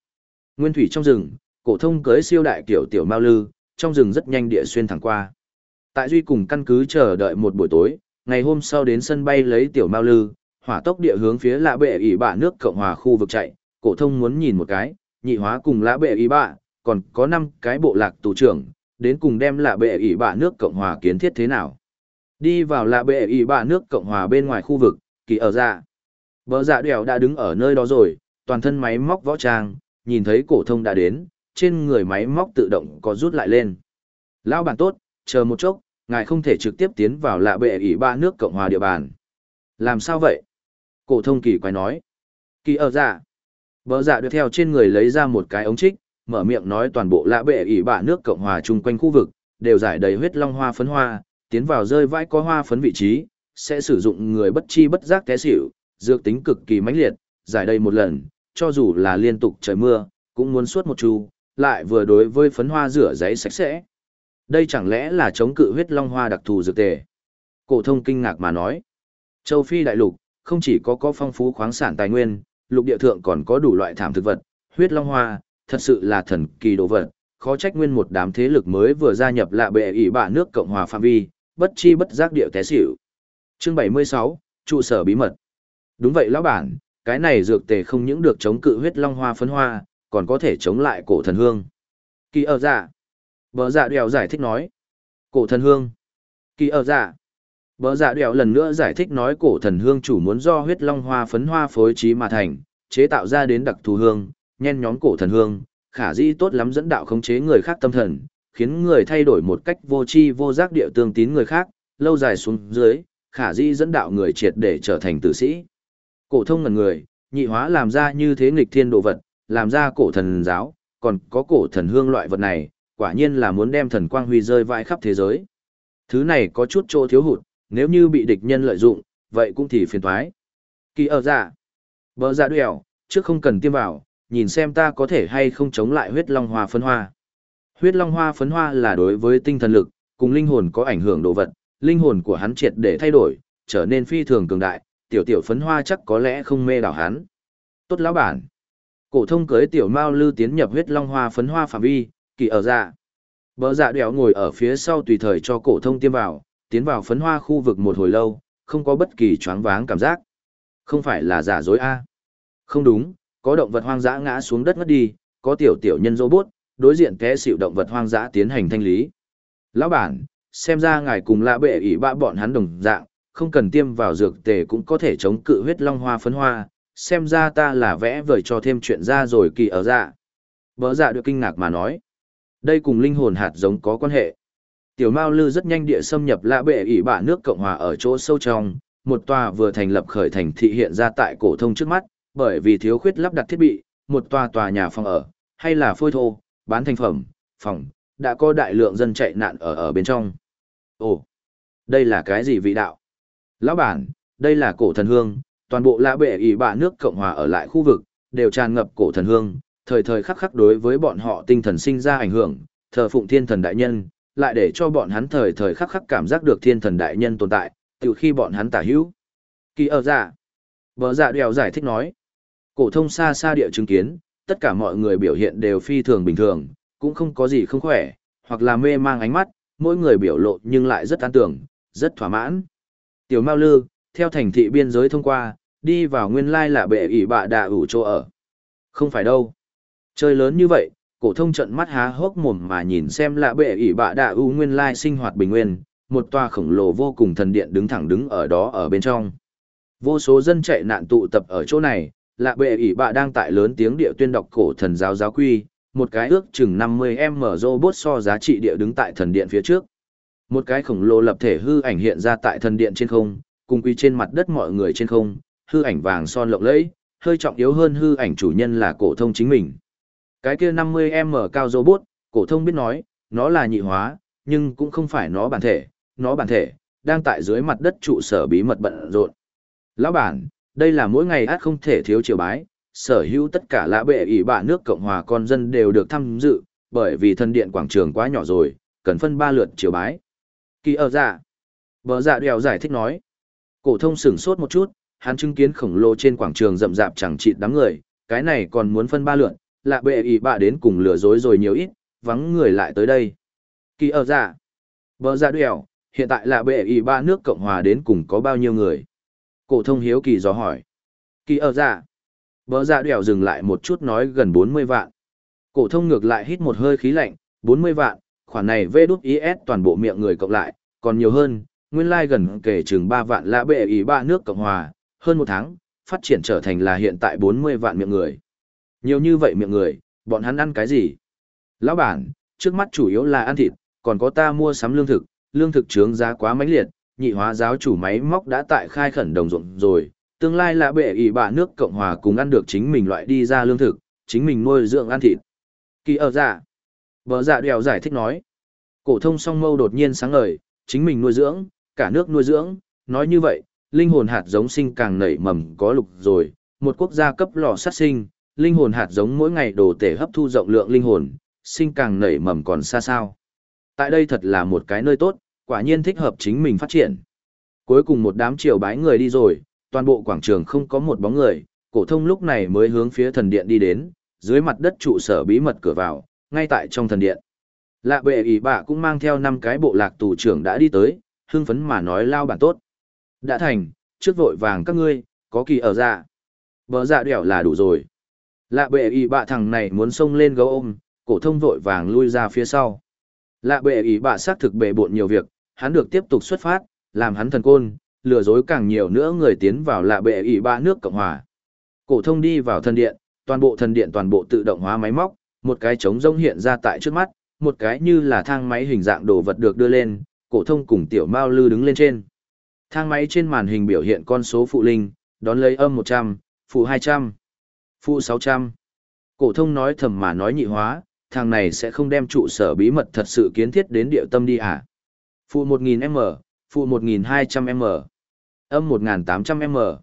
Nguyên thủy trong rừng, cổ thông cưới siêu đại kiểu tiểu mao lư, trong rừng rất nhanh địa xuyên thẳng qua. Tại duy cùng căn cứ chờ đợi một buổi tối, ngày hôm sau đến sân bay lấy tiểu mao lư, hỏa tốc địa hướng phía lạ bệ ỷ bạ nước cộng hòa khu vực chạy, cổ thông muốn nhìn một cái, nhị hóa cùng lạ bệ ỷ bạ, còn có năm cái bộ lạc tù trưởng, đến cùng đem lạ bệ ỷ bạ nước cộng hòa kiến thiết thế nào. Đi vào lạ bệ ỷ bạ nước cộng hòa bên ngoài khu vực, kỳ ở dạ. Bờ dạ đèo đã đứng ở nơi đó rồi, toàn thân máy móc võ trang, nhìn thấy cổ thông đã đến, trên người máy móc tự động có rút lại lên. Lão bản tốt, chờ một chốc, ngài không thể trực tiếp tiến vào lạ bệ ỷ ba nước Cộng hòa địa bàn. Làm sao vậy? Cổ thông kỳ quái nói. Kỳ ở dạ. Bờ dạ đưa theo trên người lấy ra một cái ống trích, mở miệng nói toàn bộ lạ bệ ỉ bạ nước Cộng hòa chung quanh khu vực, đều giải đầy huyết long hoa phấn hoa, tiến vào rơi vãi có hoa phấn vị trí, sẽ sử dụng người bất chi bất giác té xỉu, dược tính cực kỳ mãnh liệt, giải đầy một lần, cho dù là liên tục trời mưa, cũng muốn suốt một chu, lại vừa đối với phấn hoa rửa giấy sạch sẽ. Đây chẳng lẽ là chống cự huyết long hoa đặc thù dược tề? Cổ thông kinh ngạc mà nói. Châu Phi đại lục, không chỉ có có phong phú khoáng sản tài nguyên, lục địa thượng còn có đủ loại thảm thực vật, huyết long hoa, thật sự là thần kỳ đồ vật, khó trách nguyên một đám thế lực mới vừa gia nhập lạ bệ ỷ bạ nước Cộng hòa phạm vi, bất chi bất giác địa té xỉu. Chương 76, trụ sở bí mật. Đúng vậy lão bản, cái này dược tề không những được chống cự huyết long hoa phấn hoa, còn có thể chống lại cổ thần hương. Kỳ ở dạ. Bờ dạ đèo giải thích nói. Cổ thần hương. Kỳ ở dạ. Bờ dạ đèo lần nữa giải thích nói cổ thần hương chủ muốn do huyết long hoa phấn hoa phối trí mà thành, chế tạo ra đến đặc thù hương, nhen nhóm cổ thần hương, khả dĩ tốt lắm dẫn đạo khống chế người khác tâm thần, khiến người thay đổi một cách vô tri vô giác địa tương tín người khác, lâu dài xuống dưới, khả dĩ dẫn đạo người triệt để trở thành tử sĩ. Cổ thông ngần người, nhị hóa làm ra như thế nghịch thiên đồ vật, làm ra cổ thần giáo, còn có cổ thần hương loại vật này, quả nhiên là muốn đem thần quang huy rơi vãi khắp thế giới. Thứ này có chút chỗ thiếu hụt, nếu như bị địch nhân lợi dụng, vậy cũng thì phiền toái. Kỳ ở dạ. Bờ dạ đuèo, trước không cần tiêm vào, nhìn xem ta có thể hay không chống lại huyết long hoa phấn hoa. Huyết long hoa phấn hoa là đối với tinh thần lực, cùng linh hồn có ảnh hưởng đồ vật, linh hồn của hắn triệt để thay đổi, trở nên phi thường cường đại, tiểu tiểu phấn hoa chắc có lẽ không mê đảo hắn. Tốt lão bản. Cổ thông cưới tiểu Mao Lư tiến nhập huyết long hoa phấn hoa phạm vi, kỳ ở dạ. Bỡ dạ đèo ngồi ở phía sau tùy thời cho cổ thông tiêm vào, tiến vào phấn hoa khu vực một hồi lâu, không có bất kỳ choáng váng cảm giác. Không phải là giả dối a? Không đúng, có động vật hoang dã ngã xuống đất ngất đi, có tiểu tiểu nhân robot, đối diện té xỉu động vật hoang dã tiến hành thanh lý. Lão bản, xem ra ngài cùng lạ bệ ỷ bạ bọn hắn đồng dạng, không cần tiêm vào dược tề cũng có thể chống cự huyết long hoa phấn hoa, xem ra ta là vẽ vời cho thêm chuyện ra rồi kỳ ở dạ. Bỡ dạ được kinh ngạc mà nói. Đây cùng linh hồn hạt giống có quan hệ. Tiểu Mao Lư rất nhanh địa xâm nhập lạ bệ ỷ bạ nước Cộng hòa ở chỗ sâu trong, một tòa vừa thành lập khởi thành thị hiện ra tại cổ thông trước mắt, bởi vì thiếu khuyết lắp đặt thiết bị, một tòa tòa nhà phòng ở, hay là phôi thô, bán thành phẩm, phòng, đã có đại lượng dân chạy nạn ở ở bên trong. Ồ, đây là cái gì vị đạo? Lão bản, đây là cổ thần hương, toàn bộ lã bệ ỷ bạ nước Cộng hòa ở lại khu vực, đều tràn ngập cổ thần hương, thời thời khắc khắc đối với bọn họ tinh thần sinh ra ảnh hưởng, thờ phụng thiên thần đại nhân, lại để cho bọn hắn thời thời khắc khắc cảm giác được thiên thần đại nhân tồn tại, từ khi bọn hắn tả hữu. Kỳ ở dạ. Bờ dạ đèo giải thích nói. Cổ thông xa xa địa chứng kiến, tất cả mọi người biểu hiện đều phi thường bình thường, cũng không có gì không khỏe, hoặc là mê mang ánh mắt, mỗi người biểu lộ nhưng lại rất an tưởng, rất thỏa mãn. Tiểu Mao Lư, theo thành thị biên giới thông qua, đi vào nguyên lai là bệ ỷ bạ đà ủ chỗ ở. Không phải đâu. Chơi lớn như vậy, cổ thông trận mắt há hốc mồm mà nhìn xem là bệ ỷ bạ đà ủ nguyên lai sinh hoạt bình nguyên, một tòa khổng lồ vô cùng thần điện đứng thẳng đứng ở đó ở bên trong. Vô số dân chạy nạn tụ tập ở chỗ này, lạ bệ ỷ bạ đang tại lớn tiếng địa tuyên đọc cổ thần giáo giáo quy, một cái ước chừng 50m robot so giá trị địa đứng tại thần điện phía trước. Một cái khổng lồ lập thể hư ảnh hiện ra tại thần điện trên không, cùng quy trên mặt đất mọi người trên không, hư ảnh vàng son lộng lẫy, hơi trọng yếu hơn hư ảnh chủ nhân là cổ thông chính mình. Cái kia 50m cao robot, cổ thông biết nói, nó là nhị hóa, nhưng cũng không phải nó bản thể, nó bản thể, đang tại dưới mặt đất trụ sở bí mật bận rộn. Lão bản, đây là mỗi ngày át không thể thiếu triều bái, sở hữu tất cả lã bệ ỷ bạ nước Cộng hòa con dân đều được tham dự, bởi vì thần điện quảng trường quá nhỏ rồi, cần phân ba lượt triều bái. Kỳ ở dạ. Bờ dạ đèo giải thích nói. Cổ thông sửng sốt một chút, hắn chứng kiến khổng lồ trên quảng trường rậm rạp chẳng chịt đám người, cái này còn muốn phân ba lượt, lạ bệ ỷ bạ đến cùng lừa dối rồi nhiều ít, vắng người lại tới đây. Kỳ ở dạ. Bờ dạ đèo, hiện tại lạ bệ ỷ bạ nước Cộng hòa đến cùng có bao nhiêu người? Cổ thông hiếu kỳ dò hỏi. Kỳ ở dạ. Bờ dạ đèo dừng lại một chút nói gần 40 vạn. Cổ thông ngược lại hít một hơi khí lạnh, 40 vạn, khoản này vê đút IS toàn bộ miệng người cộng lại, còn nhiều hơn, nguyên lai gần kể chừng 3 vạn lã bệ ý ba nước Cộng Hòa, hơn một tháng, phát triển trở thành là hiện tại 40 vạn miệng người. Nhiều như vậy miệng người, bọn hắn ăn cái gì? Lão bản, trước mắt chủ yếu là ăn thịt, còn có ta mua sắm lương thực, lương thực trướng giá quá mãnh liệt, nhị hóa giáo chủ máy móc đã tại khai khẩn đồng ruộng rồi, tương lai là bệ ỷ bạ nước Cộng Hòa cùng ăn được chính mình loại đi ra lương thực, chính mình nuôi dưỡng ăn thịt. Kỳ ở dạ. Bờ dạ đèo giải thích nói. Cổ thông song mâu đột nhiên sáng ngời, chính mình nuôi dưỡng, cả nước nuôi dưỡng, nói như vậy, linh hồn hạt giống sinh càng nảy mầm có lục rồi, một quốc gia cấp lò sát sinh, linh hồn hạt giống mỗi ngày đồ tể hấp thu rộng lượng linh hồn, sinh càng nảy mầm còn xa sao. Tại đây thật là một cái nơi tốt, quả nhiên thích hợp chính mình phát triển. Cuối cùng một đám triều bái người đi rồi, toàn bộ quảng trường không có một bóng người, cổ thông lúc này mới hướng phía thần điện đi đến, dưới mặt đất trụ sở bí mật cửa vào, ngay tại trong thần điện. Lạ bệ ý bạ cũng mang theo năm cái bộ lạc tù trưởng đã đi tới, hưng phấn mà nói lao bản tốt. Đã thành, trước vội vàng các ngươi, có kỳ ở dạ. Bờ dạ đẻo là đủ rồi. Lạ bệ ý bạ thằng này muốn xông lên gấu ôm, cổ thông vội vàng lui ra phía sau. Lạ bệ ý bạ xác thực bệ bộn nhiều việc, hắn được tiếp tục xuất phát, làm hắn thần côn, lừa dối càng nhiều nữa người tiến vào lạ bệ ỷ ba nước Cộng Hòa. Cổ thông đi vào thần điện, toàn bộ thần điện toàn bộ tự động hóa máy móc, một cái trống rông hiện ra tại trước mắt, một cái như là thang máy hình dạng đồ vật được đưa lên, cổ thông cùng tiểu Mao Lư đứng lên trên. Thang máy trên màn hình biểu hiện con số phụ linh, đón lấy âm 100, phụ 200, phụ 600. Cổ thông nói thầm mà nói nhị hóa, thằng này sẽ không đem trụ sở bí mật thật sự kiến thiết đến địa tâm đi à? Phụ 1000m, phụ 1200m, âm 1800m.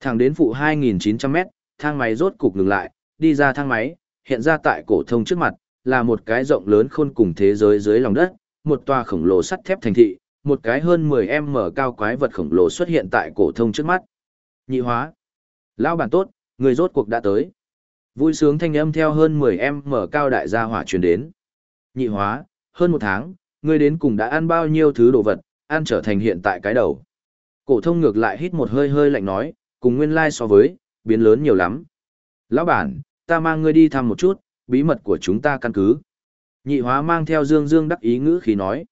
Thẳng đến phụ 2900m, thang máy rốt cục ngừng lại, đi ra thang máy, hiện ra tại cổ thông trước mặt, là một cái rộng lớn khôn cùng thế giới dưới lòng đất, một tòa khổng lồ sắt thép thành thị, một cái hơn 10m cao quái vật khổng lồ xuất hiện tại cổ thông trước mắt. Nhị hóa. Lão bản tốt, người rốt cuộc đã tới. Vui sướng thanh âm theo hơn 10m cao đại gia hỏa truyền đến. Nhị hóa, hơn một tháng, ngươi đến cùng đã ăn bao nhiêu thứ đồ vật, ăn trở thành hiện tại cái đầu. Cổ thông ngược lại hít một hơi hơi lạnh nói, cùng nguyên lai so với, biến lớn nhiều lắm. Lão bản, ta mang ngươi đi thăm một chút, bí mật của chúng ta căn cứ. Nhị hóa mang theo dương dương đắc ý ngữ khi nói.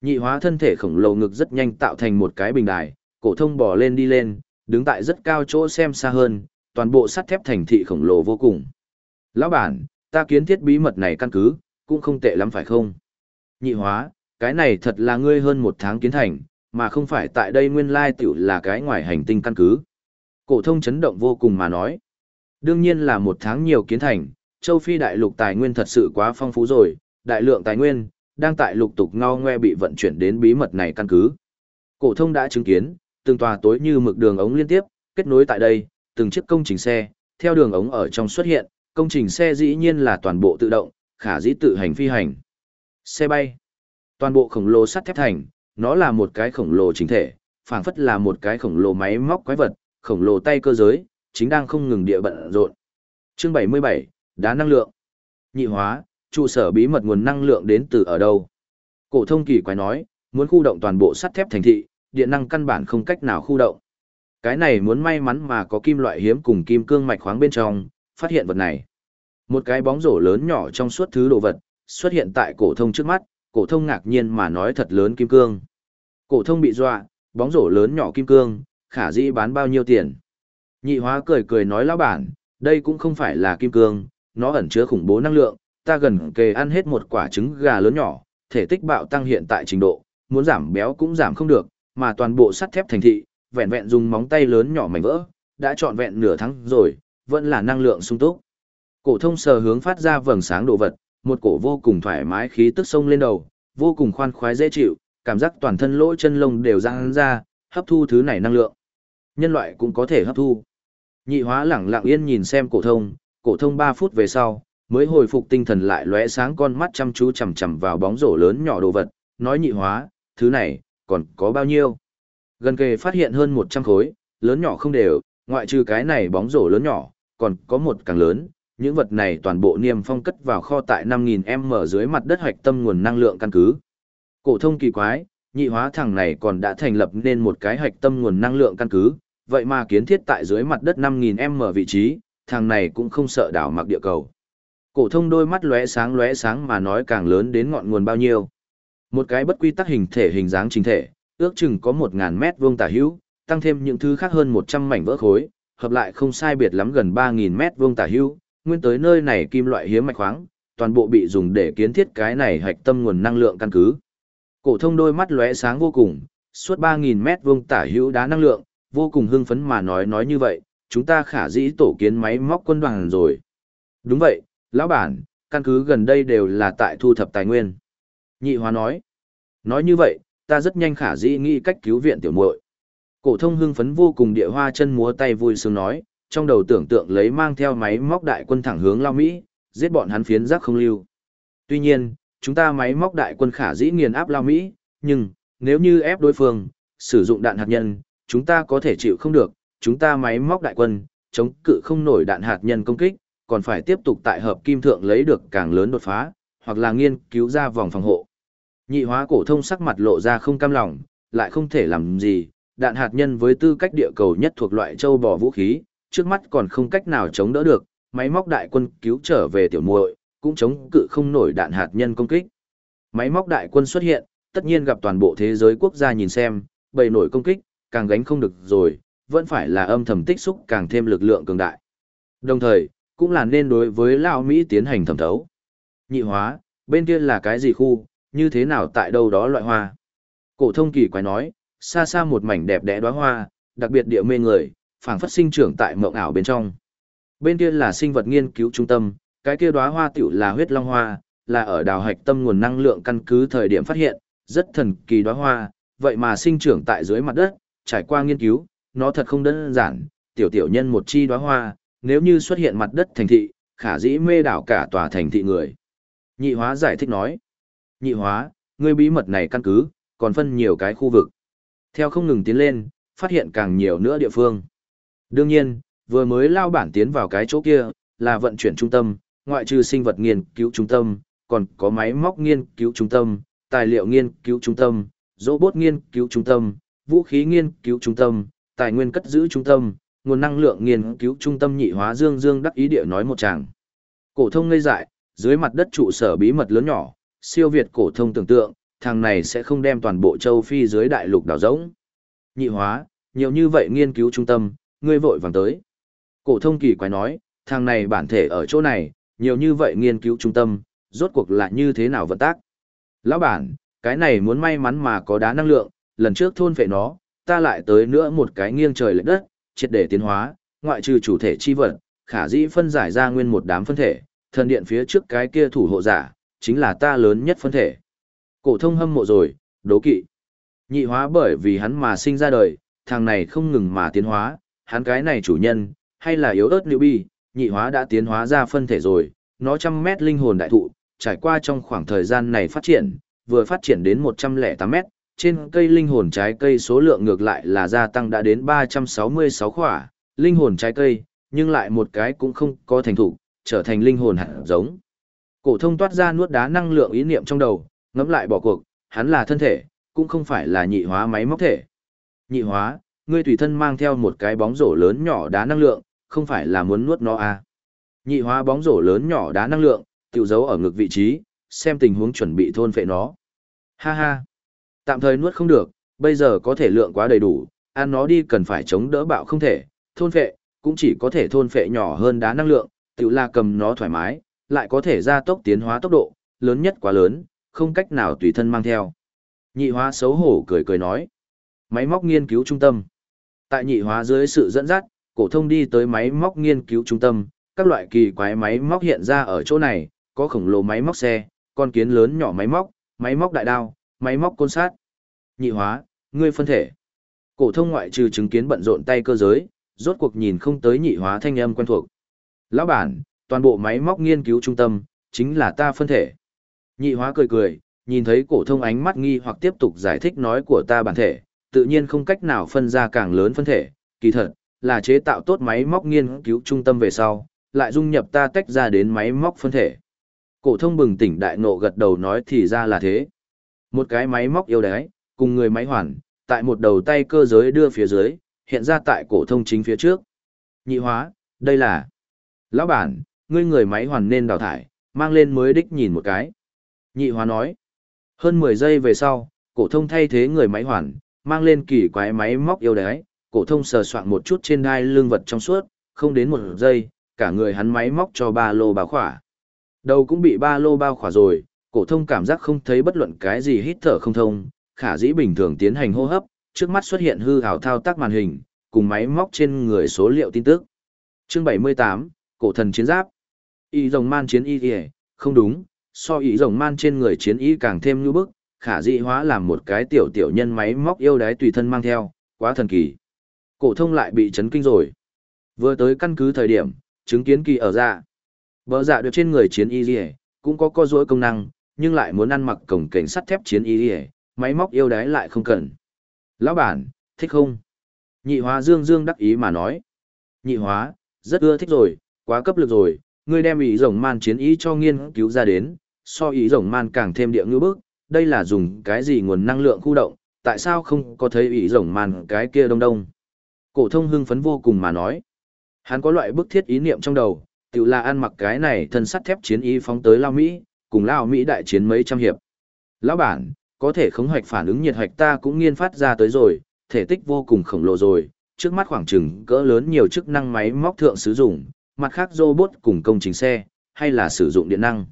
Nhị hóa thân thể khổng lồ ngực rất nhanh tạo thành một cái bình đài, cổ thông bò lên đi lên, đứng tại rất cao chỗ xem xa hơn, toàn bộ sắt thép thành thị khổng lồ vô cùng. Lão bản, ta kiến thiết bí mật này căn cứ, cũng không tệ lắm phải không? Nhị hóa, cái này thật là ngươi hơn một tháng kiến thành, mà không phải tại đây nguyên lai tiểu là cái ngoài hành tinh căn cứ. Cổ thông chấn động vô cùng mà nói. Đương nhiên là một tháng nhiều kiến thành, châu Phi đại lục tài nguyên thật sự quá phong phú rồi, đại lượng tài nguyên, đang tại lục tục ngao ngoe bị vận chuyển đến bí mật này căn cứ. Cổ thông đã chứng kiến, từng tòa tối như mực đường ống liên tiếp, kết nối tại đây, từng chiếc công trình xe, theo đường ống ở trong xuất hiện, công trình xe dĩ nhiên là toàn bộ tự động, khả dĩ tự hành phi hành. Xe bay. Toàn bộ khổng lồ sắt thép thành, nó là một cái khổng lồ chính thể, phảng phất là một cái khổng lồ máy móc quái vật, khổng lồ tay cơ giới, chính đang không ngừng địa bận rộn. Chương 77, đá năng lượng. Nhị hóa, trụ sở bí mật nguồn năng lượng đến từ ở đâu? Cổ thông kỳ quái nói, muốn khu động toàn bộ sắt thép thành thị, điện năng căn bản không cách nào khu động. Cái này muốn may mắn mà có kim loại hiếm cùng kim cương mạch khoáng bên trong, phát hiện vật này. Một cái bóng rổ lớn nhỏ trong suốt thứ đồ vật, xuất hiện tại cổ thông trước mắt, cổ thông ngạc nhiên mà nói thật lớn kim cương. Cổ thông bị dọa, bóng rổ lớn nhỏ kim cương, khả dĩ bán bao nhiêu tiền. Nhị hóa cười cười nói lão bản, đây cũng không phải là kim cương, nó ẩn chứa khủng bố năng lượng, ta gần kề ăn hết một quả trứng gà lớn nhỏ, thể tích bạo tăng hiện tại trình độ, muốn giảm béo cũng giảm không được, mà toàn bộ sắt thép thành thị, vẹn vẹn dùng móng tay lớn nhỏ mảnh vỡ, đã trọn vẹn nửa tháng rồi, vẫn là năng lượng sung túc. Cổ thông sờ hướng phát ra vầng sáng đồ vật, một cổ vô cùng thoải mái khí tức sông lên đầu, vô cùng khoan khoái dễ chịu, cảm giác toàn thân lỗ chân lông đều giãn ra, hấp thu thứ này năng lượng. Nhân loại cũng có thể hấp thu. Nhị hóa lẳng lặng yên nhìn xem cổ thông, cổ thông 3 phút về sau, mới hồi phục tinh thần lại lóe sáng con mắt chăm chú chằm chằm vào bóng rổ lớn nhỏ đồ vật, nói nhị hóa, thứ này, còn có bao nhiêu? Gần kề phát hiện hơn 100 khối, lớn nhỏ không đều, ngoại trừ cái này bóng rổ lớn nhỏ, còn có một càng lớn, những vật này toàn bộ niêm phong cất vào kho tại 5.000m dưới mặt đất hoạch tâm nguồn năng lượng căn cứ. Cổ thông kỳ quái, nhị hóa thằng này còn đã thành lập nên một cái hoạch tâm nguồn năng lượng căn cứ, vậy mà kiến thiết tại dưới mặt đất 5.000m vị trí, thằng này cũng không sợ đảo mặc địa cầu. Cổ thông đôi mắt lóe sáng lóe sáng mà nói càng lớn đến ngọn nguồn bao nhiêu. Một cái bất quy tắc hình thể hình dáng chính thể, ước chừng có 1000 mét vuông tả hữu, tăng thêm những thứ khác hơn 100 mảnh vỡ khối, hợp lại không sai biệt lắm gần 3000 mét vuông tả hữu, nguyên tới nơi này kim loại hiếm mạch khoáng, toàn bộ bị dùng để kiến thiết cái này hạch tâm nguồn năng lượng căn cứ. Cổ thông đôi mắt lóe sáng vô cùng, suốt 3000 mét vuông tả hữu đá năng lượng, vô cùng hưng phấn mà nói nói như vậy, chúng ta khả dĩ tổ kiến máy móc quân đoàn rồi. Đúng vậy, lão bản, căn cứ gần đây đều là tại thu thập tài nguyên. Nhị hóa nói, nói như vậy, ta rất nhanh khả dĩ nghĩ cách cứu viện tiểu muội. Cổ thông hưng phấn vô cùng địa hoa chân múa tay vui sướng nói, trong đầu tưởng tượng lấy mang theo máy móc đại quân thẳng hướng Lao Mỹ, giết bọn hắn phiến rác không lưu. Tuy nhiên, chúng ta máy móc đại quân khả dĩ nghiền áp Lao Mỹ, nhưng, nếu như ép đối phương, sử dụng đạn hạt nhân, chúng ta có thể chịu không được, chúng ta máy móc đại quân, chống cự không nổi đạn hạt nhân công kích, còn phải tiếp tục tại hợp kim thượng lấy được càng lớn đột phá, hoặc là nghiên cứu ra vòng phòng hộ. Nhị hóa cổ thông sắc mặt lộ ra không cam lòng, lại không thể làm gì, đạn hạt nhân với tư cách địa cầu nhất thuộc loại châu bò vũ khí, trước mắt còn không cách nào chống đỡ được, máy móc đại quân cứu trở về tiểu muội, cũng chống cự không nổi đạn hạt nhân công kích. Máy móc đại quân xuất hiện, tất nhiên gặp toàn bộ thế giới quốc gia nhìn xem, bầy nổi công kích, càng gánh không được rồi, vẫn phải là âm thầm tích xúc càng thêm lực lượng cường đại. Đồng thời, cũng là nên đối với Lão Mỹ tiến hành thẩm thấu. Nhị hóa, bên kia là cái gì khu, như thế nào tại đâu đó loại hoa. Cổ thông kỳ quái nói, xa xa một mảnh đẹp đẽ đóa hoa, đặc biệt địa mê người, phảng phất sinh trưởng tại mộng ảo bên trong. Bên kia là sinh vật nghiên cứu trung tâm, cái kia đóa hoa tiểu là huyết long hoa, là ở đào hạch tâm nguồn năng lượng căn cứ thời điểm phát hiện, rất thần kỳ đóa hoa, vậy mà sinh trưởng tại dưới mặt đất, trải qua nghiên cứu, nó thật không đơn giản, tiểu tiểu nhân một chi đóa hoa, nếu như xuất hiện mặt đất thành thị, khả dĩ mê đảo cả tòa thành thị người. Nhị hóa giải thích nói, nhị hóa, ngươi bí mật này căn cứ, còn phân nhiều cái khu vực. Theo không ngừng tiến lên, phát hiện càng nhiều nữa địa phương. Đương nhiên, vừa mới lao bản tiến vào cái chỗ kia, là vận chuyển trung tâm, ngoại trừ sinh vật nghiên cứu trung tâm, còn có máy móc nghiên cứu trung tâm, tài liệu nghiên cứu trung tâm, robot nghiên cứu trung tâm, vũ khí nghiên cứu trung tâm, tài nguyên cất giữ trung tâm, nguồn năng lượng nghiên cứu trung tâm nhị hóa dương dương đắc ý địa nói một chàng. Cổ thông ngây dại, dưới mặt đất trụ sở bí mật lớn nhỏ, siêu việt cổ thông tưởng tượng, thằng này sẽ không đem toàn bộ châu Phi dưới đại lục đảo rỗng. Nhị hóa, nhiều như vậy nghiên cứu trung tâm, ngươi vội vàng tới. Cổ thông kỳ quái nói, thằng này bản thể ở chỗ này, nhiều như vậy nghiên cứu trung tâm, rốt cuộc là như thế nào vận tác. Lão bản, cái này muốn may mắn mà có đá năng lượng, lần trước thôn phệ nó, ta lại tới nữa một cái nghiêng trời lệch đất, triệt để tiến hóa, ngoại trừ chủ thể chi vật, khả dĩ phân giải ra nguyên một đám phân thể, thần điện phía trước cái kia thủ hộ giả, chính là ta lớn nhất phân thể. Cổ thông hâm mộ rồi, đố kỵ. Nhị hóa bởi vì hắn mà sinh ra đời, thằng này không ngừng mà tiến hóa, hắn cái này chủ nhân, hay là yếu ớt nữ bi, nhị hóa đã tiến hóa ra phân thể rồi, nó trăm mét linh hồn đại thụ, trải qua trong khoảng thời gian này phát triển, vừa phát triển đến 108 mét, trên cây linh hồn trái cây số lượng ngược lại là gia tăng đã đến 366 khỏa, linh hồn trái cây, nhưng lại một cái cũng không có thành thủ, trở thành linh hồn hạt giống. Cổ thông toát ra nuốt đá năng lượng ý niệm trong đầu, ngẫm lại bỏ cuộc, hắn là thân thể, cũng không phải là nhị hóa máy móc thể. Nhị hóa, ngươi tùy thân mang theo một cái bóng rổ lớn nhỏ đá năng lượng, không phải là muốn nuốt nó à. Nhị hóa bóng rổ lớn nhỏ đá năng lượng, tiểu giấu ở ngực vị trí, xem tình huống chuẩn bị thôn phệ nó. Ha ha. Tạm thời nuốt không được, bây giờ có thể lượng quá đầy đủ, ăn nó đi cần phải chống đỡ bạo không thể, thôn phệ, cũng chỉ có thể thôn phệ nhỏ hơn đá năng lượng, tự là cầm nó thoải mái, lại có thể gia tốc tiến hóa tốc độ, lớn nhất quá lớn, không cách nào tùy thân mang theo. Nhị hóa xấu hổ cười cười nói. Máy móc nghiên cứu trung tâm. Tại nhị hóa dưới sự dẫn dắt, cổ thông đi tới máy móc nghiên cứu trung tâm, các loại kỳ quái máy móc hiện ra ở chỗ này, có khổng lồ máy móc xe, con kiến lớn nhỏ máy móc, máy móc đại đao, máy móc côn sát. Nhị hóa, ngươi phân thể. Cổ thông ngoại trừ chứng kiến bận rộn tay cơ giới, rốt cuộc nhìn không tới nhị hóa thanh âm quen thuộc. Lão bản, toàn bộ máy móc nghiên cứu trung tâm, chính là ta phân thể. Nhị hóa cười cười, nhìn thấy cổ thông ánh mắt nghi hoặc tiếp tục giải thích nói của ta bản thể, tự nhiên không cách nào phân ra càng lớn phân thể, kỳ thật, là chế tạo tốt máy móc nghiên cứu trung tâm về sau, lại dung nhập ta tách ra đến máy móc phân thể. Cổ thông bừng tỉnh đại ngộ gật đầu nói thì ra là thế. Một cái máy móc yêu đái, cùng người máy hoàn, tại một đầu tay cơ giới đưa phía dưới, hiện ra tại cổ thông chính phía trước. Nhị hóa, đây là... Lão bản, ngươi người máy hoàn nên đào thải, mang lên mới đích nhìn một cái. Nhị hóa nói. Hơn 10 giây về sau, cổ thông thay thế người máy hoàn, mang lên kỳ quái máy móc yêu đái, cổ thông sờ soạn một chút trên đai lưng vật trong suốt, không đến một giây, cả người hắn máy móc cho ba lô bao khỏa. Đầu cũng bị ba lô bao khỏa rồi, cổ thông cảm giác không thấy bất luận cái gì hít thở không thông, khả dĩ bình thường tiến hành hô hấp, trước mắt xuất hiện hư ảo thao tác màn hình, cùng máy móc trên người số liệu tin tức. Chương 78, cổ thần chiến giáp. Y rồng man chiến y, y không đúng, so y rồng man trên người chiến y càng thêm nhu bức, khả dị hóa làm một cái tiểu tiểu nhân máy móc yêu đái tùy thân mang theo, quá thần kỳ. Cổ thông lại bị chấn kinh rồi. Vừa tới căn cứ thời điểm, chứng kiến kỳ ở dạ. Bờ dạ được trên người chiến y liề, cũng có co duỗi công năng, nhưng lại muốn ăn mặc cổng cảnh sắt thép chiến y liề, máy móc yêu đái lại không cần. Lão bản, thích không? Nhị hóa dương dương đắc ý mà nói. Nhị hóa, rất ưa thích rồi, quá cấp lực rồi, ngươi đem ý rồng man chiến ý cho nghiên cứu ra đến, so ý rồng man càng thêm địa ngữ bức, đây là dùng cái gì nguồn năng lượng khu động, tại sao không có thấy ý rồng màn cái kia đông đông. Cổ thông hưng phấn vô cùng mà nói. Hắn có loại bức thiết ý niệm trong đầu, tự là ăn mặc cái này thân sắt thép chiến y phóng tới Lao Mỹ, cùng Lao Mỹ đại chiến mấy trăm hiệp. Lão bản, có thể khống hoạch phản ứng nhiệt hoạch ta cũng nghiên phát ra tới rồi, thể tích vô cùng khổng lồ rồi, trước mắt khoảng chừng cỡ lớn nhiều chức năng máy móc thượng sử dụng, mặt khác robot cùng công trình xe, hay là sử dụng điện năng.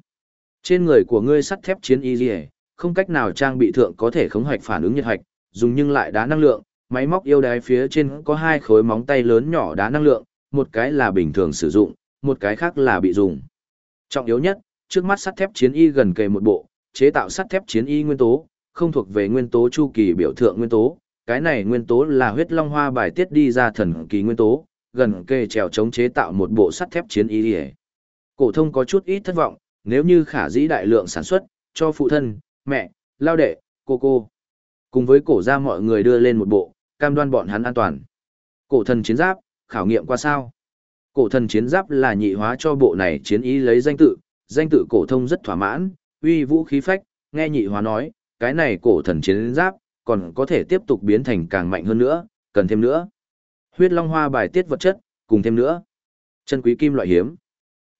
Trên người của ngươi sắt thép chiến y liề, không cách nào trang bị thượng có thể khống hoạch phản ứng nhiệt hoạch, dùng nhưng lại đá năng lượng, máy móc yêu đái phía trên có hai khối móng tay lớn nhỏ đá năng lượng, một cái là bình thường sử dụng, một cái khác là bị dùng. Trọng yếu nhất, trước mắt sắt thép chiến y gần kề một bộ, chế tạo sắt thép chiến y nguyên tố, không thuộc về nguyên tố chu kỳ biểu thượng nguyên tố, cái này nguyên tố là huyết long hoa bài tiết đi ra thần kỳ nguyên tố, gần kề trèo chống chế tạo một bộ sắt thép chiến y. Cổ thông có chút ít thất vọng, nếu như khả dĩ đại lượng sản xuất, cho phụ thân, mẹ, lao đệ, cô cô. Cùng với cổ ra mọi người đưa lên một bộ, cam đoan bọn hắn an toàn. Cổ thần chiến giáp, khảo nghiệm qua sao? Cổ thần chiến giáp là nhị hóa cho bộ này chiến ý lấy danh tự, danh tự cổ thông rất thỏa mãn, uy vũ khí phách, nghe nhị hóa nói, cái này cổ thần chiến giáp, còn có thể tiếp tục biến thành càng mạnh hơn nữa, cần thêm nữa. Huyết long hoa bài tiết vật chất, cùng thêm nữa. Chân quý kim loại hiếm.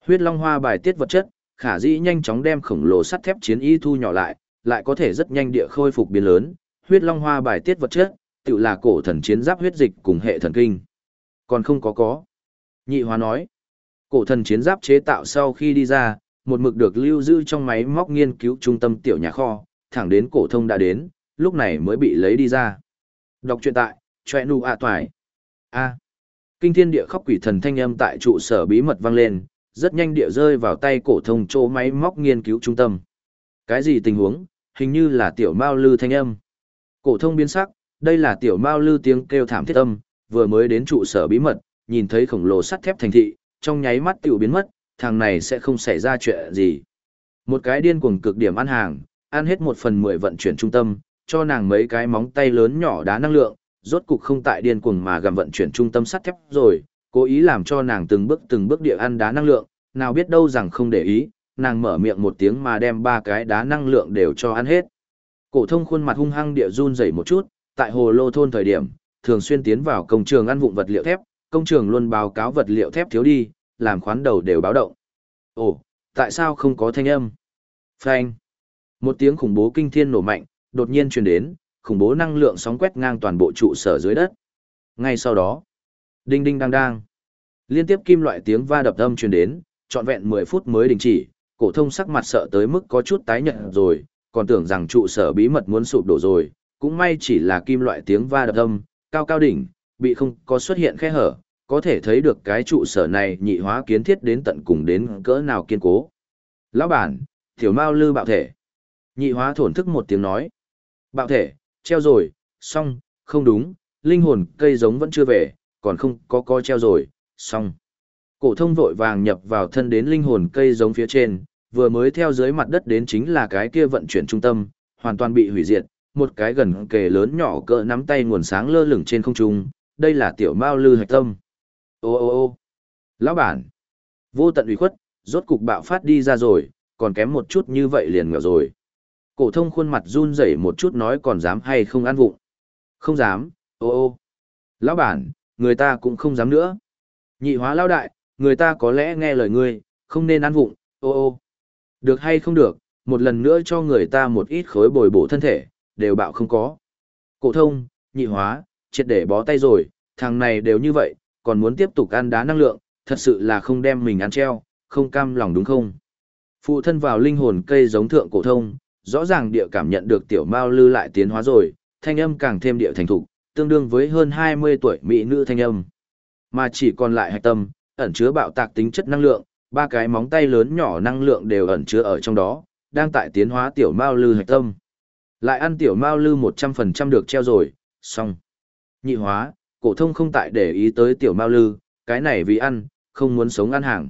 Huyết long hoa bài tiết vật chất, khả dĩ nhanh chóng đem khổng lồ sắt thép chiến y thu nhỏ lại, lại có thể rất nhanh địa khôi phục biến lớn. Huyết long hoa bài tiết vật chất, tự là cổ thần chiến giáp huyết dịch cùng hệ thần kinh. Còn không có có. Nhị hóa nói, cổ thần chiến giáp chế tạo sau khi đi ra, một mực được lưu giữ trong máy móc nghiên cứu trung tâm tiểu nhà kho, thẳng đến cổ thông đã đến, lúc này mới bị lấy đi ra. Đọc truyện tại, choe nu a toải. A. Kinh thiên địa khóc quỷ thần thanh âm tại trụ sở bí mật vang lên, rất nhanh địa rơi vào tay cổ thông chỗ máy móc nghiên cứu trung tâm. Cái gì tình huống? Hình như là tiểu Mao Lư thanh âm. Cổ thông biến sắc, đây là tiểu Mao Lư tiếng kêu thảm thiết âm, vừa mới đến trụ sở bí mật, nhìn thấy khổng lồ sắt thép thành thị, trong nháy mắt tiểu biến mất, thằng này sẽ không xảy ra chuyện gì. Một cái điên cuồng cực điểm ăn hàng, ăn hết một phần mười vận chuyển trung tâm, cho nàng mấy cái móng tay lớn nhỏ đá năng lượng, rốt cục không tại điên cuồng mà gầm vận chuyển trung tâm sắt thép rồi, cố ý làm cho nàng từng bước từng bước địa ăn đá năng lượng, nào biết đâu rằng không để ý, nàng mở miệng một tiếng mà đem ba cái đá năng lượng đều cho ăn hết. Cổ thông khuôn mặt hung hăng địa run rẩy một chút, tại hồ lô thôn thời điểm, thường xuyên tiến vào công trường ăn vụng vật liệu thép, công trường luôn báo cáo vật liệu thép thiếu đi, làm khoán đầu đều báo động. Ồ, tại sao không có thanh âm? Phanh. Một tiếng khủng bố kinh thiên nổ mạnh, đột nhiên truyền đến, khủng bố năng lượng sóng quét ngang toàn bộ trụ sở dưới đất. Ngay sau đó, đinh đinh đang đang, liên tiếp kim loại tiếng va đập âm truyền đến, trọn vẹn 10 phút mới đình chỉ, cổ thông sắc mặt sợ tới mức có chút tái nhợt rồi, còn tưởng rằng trụ sở bí mật muốn sụp đổ rồi, cũng may chỉ là kim loại tiếng va đập âm, cao cao đỉnh, bị không có xuất hiện khe hở, có thể thấy được cái trụ sở này nhị hóa kiến thiết đến tận cùng đến cỡ nào kiên cố. Lão bản, tiểu mao lư bạo thể. Nhị hóa thổn thức một tiếng nói. Bạo thể, treo rồi, xong, không đúng, linh hồn cây giống vẫn chưa về, còn không có co treo rồi, xong. Cổ thông vội vàng nhập vào thân đến linh hồn cây giống phía trên, vừa mới theo dưới mặt đất đến chính là cái kia vận chuyển trung tâm, hoàn toàn bị hủy diệt, một cái gần kề lớn nhỏ cỡ nắm tay nguồn sáng lơ lửng trên không trung, đây là tiểu mao lư hạch tâm. Ô ô ô lão bản, vô tận ủy khuất, rốt cục bạo phát đi ra rồi, còn kém một chút như vậy liền nghèo rồi. Cổ thông khuôn mặt run rẩy một chút nói còn dám hay không ăn vụng. Không dám, ô ô. Lão bản, người ta cũng không dám nữa. Nhị hóa lão đại, người ta có lẽ nghe lời ngươi, không nên ăn vụng, ô ô. Được hay không được, một lần nữa cho người ta một ít khối bồi bổ thân thể, đều bạo không có. Cổ thông, nhị hóa, triệt để bó tay rồi, thằng này đều như vậy, còn muốn tiếp tục ăn đá năng lượng, thật sự là không đem mình ăn treo, không cam lòng đúng không? Phụ thân vào linh hồn cây giống thượng cổ thông, rõ ràng địa cảm nhận được tiểu mao lư lại tiến hóa rồi, thanh âm càng thêm địa thành thục, tương đương với hơn 20 tuổi mỹ nữ thanh âm. Mà chỉ còn lại hạch tâm, ẩn chứa bạo tạc tính chất năng lượng, ba cái móng tay lớn nhỏ năng lượng đều ẩn chứa ở trong đó, đang tại tiến hóa tiểu mao lư hạch tâm. Lại ăn tiểu mao lư 100% được treo rồi, xong. Nhị hóa, cổ thông không tại để ý tới tiểu mao lư, cái này vì ăn, không muốn sống ăn hàng.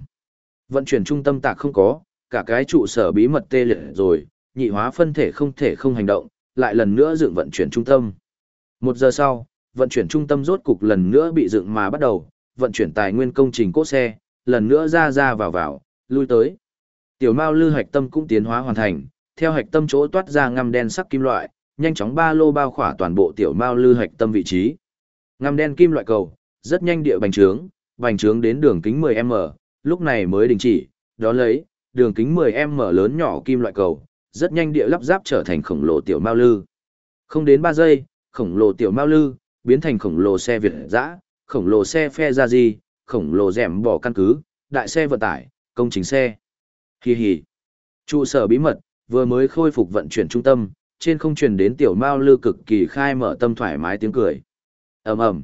Vận chuyển trung tâm tạc không có, cả cái trụ sở bí mật tê liệt rồi, nhị hóa phân thể không thể không hành động, lại lần nữa dựng vận chuyển trung tâm. Một giờ sau, vận chuyển trung tâm rốt cục lần nữa bị dựng mà bắt đầu, vận chuyển tài nguyên công trình cốt xe, lần nữa ra ra vào vào, lui tới. Tiểu Mao Lư hạch tâm cũng tiến hóa hoàn thành, theo hạch tâm chỗ toát ra ngăm đen sắc kim loại, nhanh chóng ba lô bao khỏa toàn bộ tiểu Mao Lư hạch tâm vị trí. Ngăm đen kim loại cầu, rất nhanh địa bành trướng, bành trướng đến đường kính 10m, lúc này mới đình chỉ, đó lấy, đường kính 10m lớn nhỏ kim loại cầu, rất nhanh địa lắp ráp trở thành khổng lồ tiểu mao lư. Không đến 3 giây, khổng lồ tiểu mao lư, biến thành khổng lồ xe Việt dã, khổng lồ xe phe ra gì, khổng lồ rèm bỏ căn cứ, đại xe vận tải, công trình xe. Hi hi. Trụ sở bí mật, vừa mới khôi phục vận chuyển trung tâm, trên không truyền đến tiểu mao lư cực kỳ khai mở tâm thoải mái tiếng cười. ầm ầm.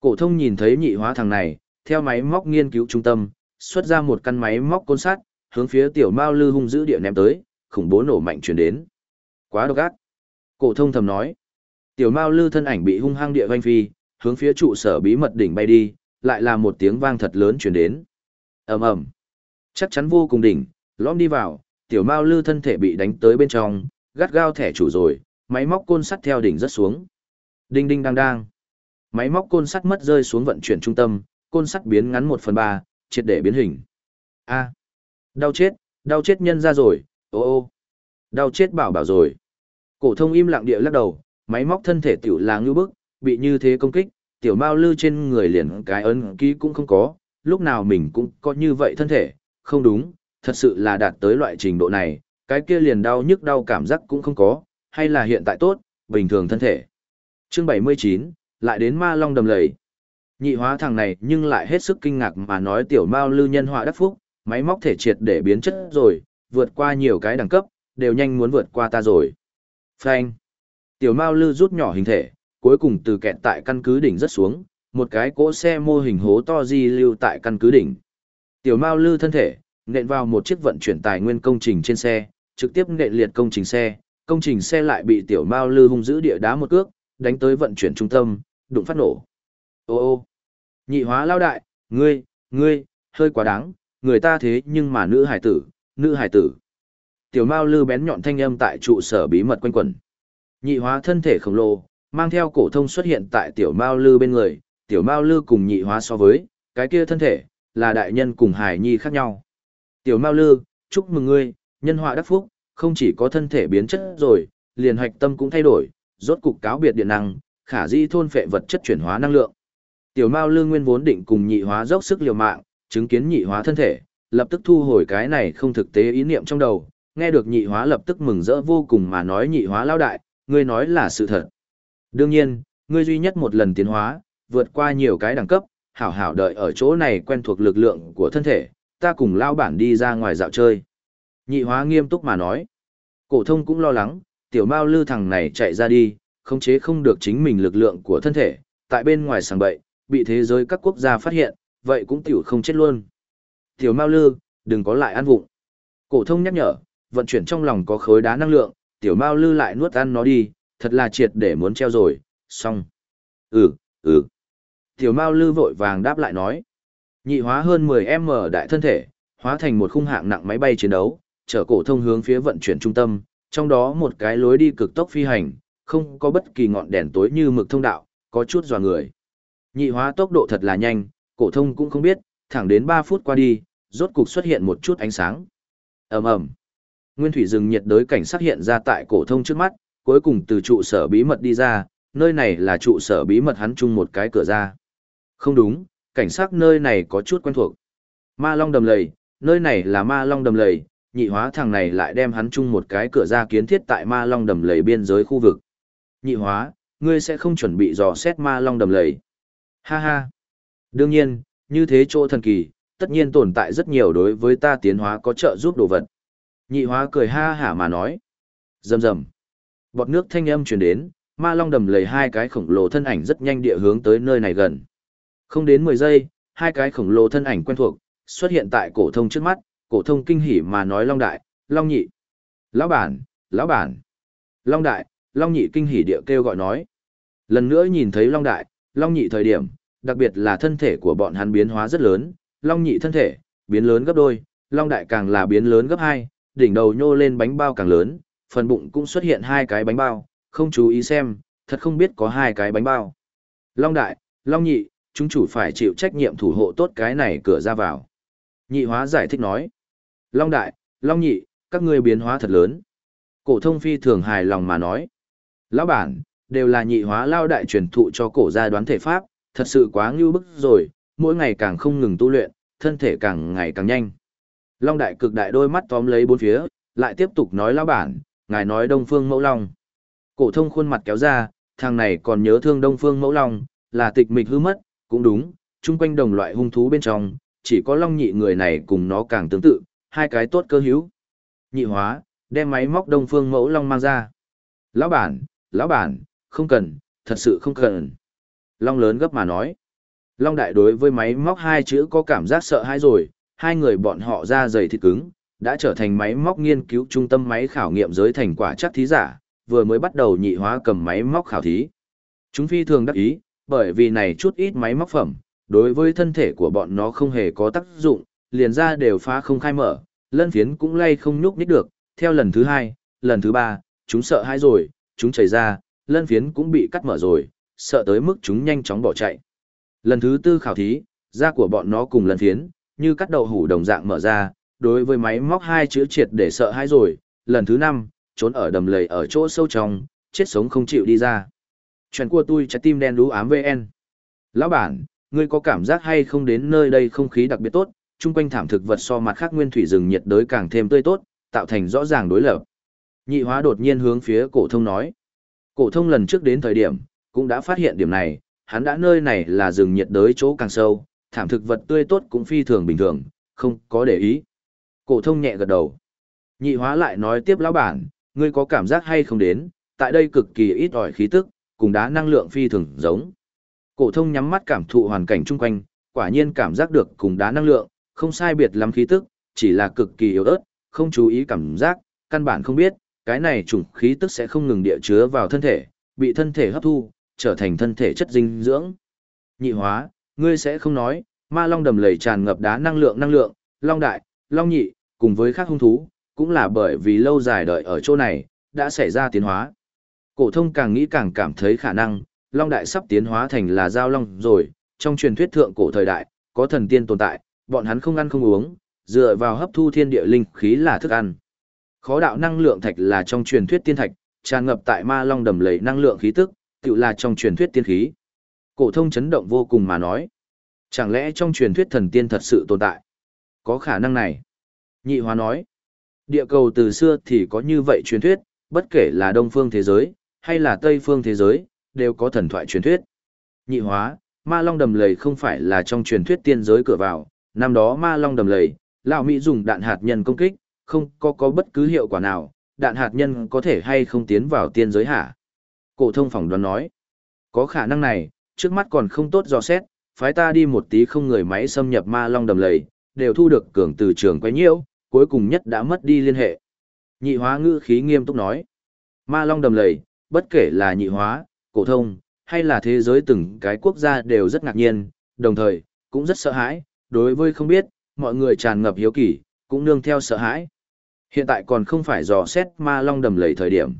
Cổ thông nhìn thấy nhị hóa thằng này, theo máy móc nghiên cứu trung tâm, xuất ra một căn máy móc côn sắt, hướng phía tiểu mao lư hung dữ địa ném tới, khủng bố nổ mạnh truyền đến. Quá độc ác. Cổ thông thầm nói. Tiểu Mao Lư thân ảnh bị hung hăng địa vành phi, hướng phía trụ sở bí mật đỉnh bay đi, lại là một tiếng vang thật lớn truyền đến. Ầm ầm. Chắc chắn vô cùng đỉnh, lõm đi vào, tiểu Mao Lư thân thể bị đánh tới bên trong, gắt gao thẻ chủ rồi, Máy móc côn sắt theo đỉnh rất xuống. Đinh đinh đang đang. Máy móc côn sắt mất rơi xuống vận chuyển trung tâm, côn sắt biến ngắn 1 phần 3, triệt để biến hình. A. Đau chết, đau chết nhân ra rồi, ô ô. Đau chết bảo bảo rồi. Cổ thông im lặng địa lắc đầu, máy móc thân thể tiểu là ngưu bức, bị như thế công kích, tiểu mao lư trên người liền cái ấn ký cũng không có, lúc nào mình cũng có như vậy thân thể, không đúng, thật sự là đạt tới loại trình độ này, cái kia liền đau nhức đau cảm giác cũng không có, hay là hiện tại tốt, bình thường thân thể. Chương 79, lại đến ma long đầm lầy. Nhị hóa thằng này nhưng lại hết sức kinh ngạc mà nói tiểu mao lư nhân họa đắc phúc, máy móc thể triệt để biến chất rồi, vượt qua nhiều cái đẳng cấp, đều nhanh muốn vượt qua ta rồi. Phanh. Tiểu mao lư rút nhỏ hình thể, cuối cùng từ kẹt tại căn cứ đỉnh rất xuống, một cái cỗ xe mô hình hố to di lưu tại căn cứ đỉnh. Tiểu mao lư thân thể, nện vào một chiếc vận chuyển tài nguyên công trình trên xe, trực tiếp nện liệt công trình xe, công trình xe lại bị tiểu mao lư hung dữ địa đá một cước, đánh tới vận chuyển trung tâm, đụng phát nổ. Ô ô, nhị hóa lao đại, ngươi, ngươi, hơi quá đáng, người ta thế nhưng mà nữ hải tử, nữ hải tử. Tiểu mao lư bén nhọn thanh âm tại trụ sở bí mật quanh quẩn. Nhị hóa thân thể khổng lồ, mang theo cổ thông xuất hiện tại tiểu mao lư bên người, tiểu mao lư cùng nhị hóa so với, cái kia thân thể, là đại nhân cùng hải nhi khác nhau. Tiểu mao lư, chúc mừng ngươi, nhân họa đắc phúc, không chỉ có thân thể biến chất rồi, liền hoạch tâm cũng thay đổi, rốt cục cáo biệt điện năng, khả di thôn phệ vật chất chuyển hóa năng lượng. Tiểu Mao lư nguyên vốn định cùng nhị hóa dốc sức liều mạng, chứng kiến nhị hóa thân thể, lập tức thu hồi cái này không thực tế ý niệm trong đầu, nghe được nhị hóa lập tức mừng rỡ vô cùng mà nói nhị hóa lao đại, ngươi nói là sự thật. Đương nhiên, ngươi duy nhất một lần tiến hóa, vượt qua nhiều cái đẳng cấp, hảo hảo đợi ở chỗ này quen thuộc lực lượng của thân thể, ta cùng lao bản đi ra ngoài dạo chơi. Nhị hóa nghiêm túc mà nói. Cổ thông cũng lo lắng, tiểu mao lư thằng này chạy ra đi, khống chế không được chính mình lực lượng của thân thể, tại bên ngoài sàng bậy, bị thế giới các quốc gia phát hiện, vậy cũng tiểu không chết luôn. Tiểu mao lư, đừng có lại ăn vụng. Cổ thông nhắc nhở, vận chuyển trong lòng có khối đá năng lượng, tiểu mao lư lại nuốt ăn nó đi, thật là triệt để muốn treo rồi, xong. Ừ, ừ. Tiểu mao lư vội vàng đáp lại nói. Nhị hóa hơn 10m đại thân thể, hóa thành một khung hạng nặng máy bay chiến đấu, chở cổ thông hướng phía vận chuyển trung tâm, trong đó một cái lối đi cực tốc phi hành, không có bất kỳ ngọn đèn tối như mực thông đạo, có chút dò người. Nhị hóa tốc độ thật là nhanh, cổ thông cũng không biết, thẳng đến 3 phút qua đi, rốt cục xuất hiện một chút ánh sáng. Ầm ầm. Nguyên thủy rừng nhiệt đới cảnh sát hiện ra tại cổ thông trước mắt, cuối cùng từ trụ sở bí mật đi ra, nơi này là trụ sở bí mật hắn chung một cái cửa ra. Không đúng, cảnh sát nơi này có chút quen thuộc. Ma Long đầm lầy, nơi này là Ma Long đầm lầy, nhị hóa thằng này lại đem hắn chung một cái cửa ra kiến thiết tại Ma Long đầm lầy biên giới khu vực. Nhị hóa, ngươi sẽ không chuẩn bị dò xét Ma Long đầm lầy. Ha ha. Đương nhiên, như thế chỗ thần kỳ, tất nhiên tồn tại rất nhiều đối với ta tiến hóa có trợ giúp đồ vật. Nhị hóa cười ha hả mà nói. dầm dầm. Bọt nước thanh âm truyền đến, ma long đầm lầy hai cái khổng lồ thân ảnh rất nhanh địa hướng tới nơi này gần. Không đến 10 giây, hai cái khổng lồ thân ảnh quen thuộc, xuất hiện tại cổ thông trước mắt, cổ thông kinh hỉ mà nói long đại, long nhị. Lão bản, lão bản. Long đại, long nhị kinh hỉ địa kêu gọi nói. Lần nữa nhìn thấy long đại, long nhị thời điểm, đặc biệt là thân thể của bọn hắn biến hóa rất lớn, long nhị thân thể, biến lớn gấp đôi, long đại càng là biến lớn gấp hai, đỉnh đầu nhô lên bánh bao càng lớn, phần bụng cũng xuất hiện hai cái bánh bao, không chú ý xem, thật không biết có hai cái bánh bao. Long đại, long nhị, chúng chủ phải chịu trách nhiệm thủ hộ tốt cái này cửa ra vào. Nhị hóa giải thích nói. Long đại, long nhị, các ngươi biến hóa thật lớn. Cổ thông phi thường hài lòng mà nói. Lão bản, đều là nhị hóa lao đại truyền thụ cho cổ gia đoán thể pháp, thật sự quá ngưu bức rồi, mỗi ngày càng không ngừng tu luyện, thân thể càng ngày càng nhanh. Long đại cực đại đôi mắt tóm lấy bốn phía, lại tiếp tục nói lão bản, ngài nói Đông Phương Mẫu Long. Cổ thông khuôn mặt kéo ra, thằng này còn nhớ thương Đông Phương Mẫu Long, là tịch mịch hư mất, cũng đúng, chung quanh đồng loại hung thú bên trong, chỉ có Long nhị người này cùng nó càng tương tự, hai cái tốt cơ hữu. Nhị hóa, đem máy móc Đông Phương Mẫu Long mang ra. Lão bản, lão bản, không cần, thật sự không cần. Long lớn gấp mà nói. Long đại đối với máy móc hai chữ có cảm giác sợ hãi rồi, hai người bọn họ ra dày thịt cứng, đã trở thành máy móc nghiên cứu trung tâm máy khảo nghiệm giới thành quả chắc thí giả, vừa mới bắt đầu nhị hóa cầm máy móc khảo thí. Chúng phi thường đắc ý, bởi vì này chút ít máy móc phẩm, đối với thân thể của bọn nó không hề có tác dụng, liền ra đều phá không khai mở, lân phiến cũng lay không nhúc nhích được, theo lần thứ hai, lần thứ ba, chúng sợ hãi rồi, chúng chảy ra, lân phiến cũng bị cắt mở rồi, sợ tới mức chúng nhanh chóng bỏ chạy. Lần thứ tư khảo thí, da của bọn nó cùng lân phiến, như cắt đầu hủ đồng dạng mở ra, đối với máy móc hai chữ triệt để sợ hãi rồi, lần thứ năm, trốn ở đầm lầy ở chỗ sâu trong, chết sống không chịu đi ra. Chuyện của tôi trái tim đen đú ám VN. Lão bản, ngươi có cảm giác hay không đến nơi đây không khí đặc biệt tốt, chung quanh thảm thực vật so mặt khác nguyên thủy rừng nhiệt đới càng thêm tươi tốt, tạo thành rõ ràng đối lập. Nhị hóa đột nhiên hướng phía cổ thông nói. Cổ thông lần trước đến thời điểm, cũng đã phát hiện điểm này, hắn đã nơi này là rừng nhiệt đới chỗ càng sâu, thảm thực vật tươi tốt cũng phi thường bình thường, không có để ý. Cổ thông nhẹ gật đầu. Nhị hóa lại nói tiếp lão bản, ngươi có cảm giác hay không đến, tại đây cực kỳ ít ỏi khí tức, cùng đá năng lượng phi thường giống. Cổ thông nhắm mắt cảm thụ hoàn cảnh chung quanh, quả nhiên cảm giác được cùng đá năng lượng, không sai biệt lắm khí tức, chỉ là cực kỳ yếu ớt, không chú ý cảm giác, căn bản không biết, cái này chủng khí tức sẽ không ngừng địa chứa vào thân thể, bị thân thể hấp thu, trở thành thân thể chất dinh dưỡng. Nhị hóa, ngươi sẽ không nói, ma long đầm lầy tràn ngập đá năng lượng năng lượng, long đại, long nhị, cùng với các hung thú, cũng là bởi vì lâu dài đợi ở chỗ này, đã xảy ra tiến hóa. Cổ thông càng nghĩ càng cảm thấy khả năng, long đại sắp tiến hóa thành là giao long rồi, trong truyền thuyết thượng cổ thời đại, có thần tiên tồn tại, bọn hắn không ăn không uống, dựa vào hấp thu thiên địa linh khí là thức ăn. Khó đạo năng lượng thạch là trong truyền thuyết tiên thạch, tràn ngập tại ma long đầm lầy năng lượng khí tức, tựu là trong truyền thuyết tiên khí. Cổ thông chấn động vô cùng mà nói. Chẳng lẽ trong truyền thuyết thần tiên thật sự tồn tại? Có khả năng này. Nhị hóa nói. Địa cầu từ xưa thì có như vậy truyền thuyết, bất kể là đông phương thế giới, hay là tây phương thế giới, đều có thần thoại truyền thuyết. Nhị hóa, ma long đầm lầy không phải là trong truyền thuyết tiên giới cửa vào, năm đó ma long đầm lầy, lão Mỹ dùng đạn hạt nhân công kích, không có có bất cứ hiệu quả nào, đạn hạt nhân có thể hay không tiến vào tiên giới hả? Cổ thông phỏng đoán nói, có khả năng này, trước mắt còn không tốt dò xét, phái ta đi một tí không người máy xâm nhập ma long đầm lầy, đều thu được cường từ trường quấy nhiễu, cuối cùng nhất đã mất đi liên hệ. Nhị hóa ngữ khí nghiêm túc nói, ma long đầm lầy, bất kể là nhị hóa, cổ thông, hay là thế giới từng cái quốc gia đều rất ngạc nhiên, đồng thời, cũng rất sợ hãi, đối với không biết, mọi người tràn ngập hiếu kỳ, cũng nương theo sợ hãi. Hiện tại còn không phải dò xét ma long đầm lầy thời điểm.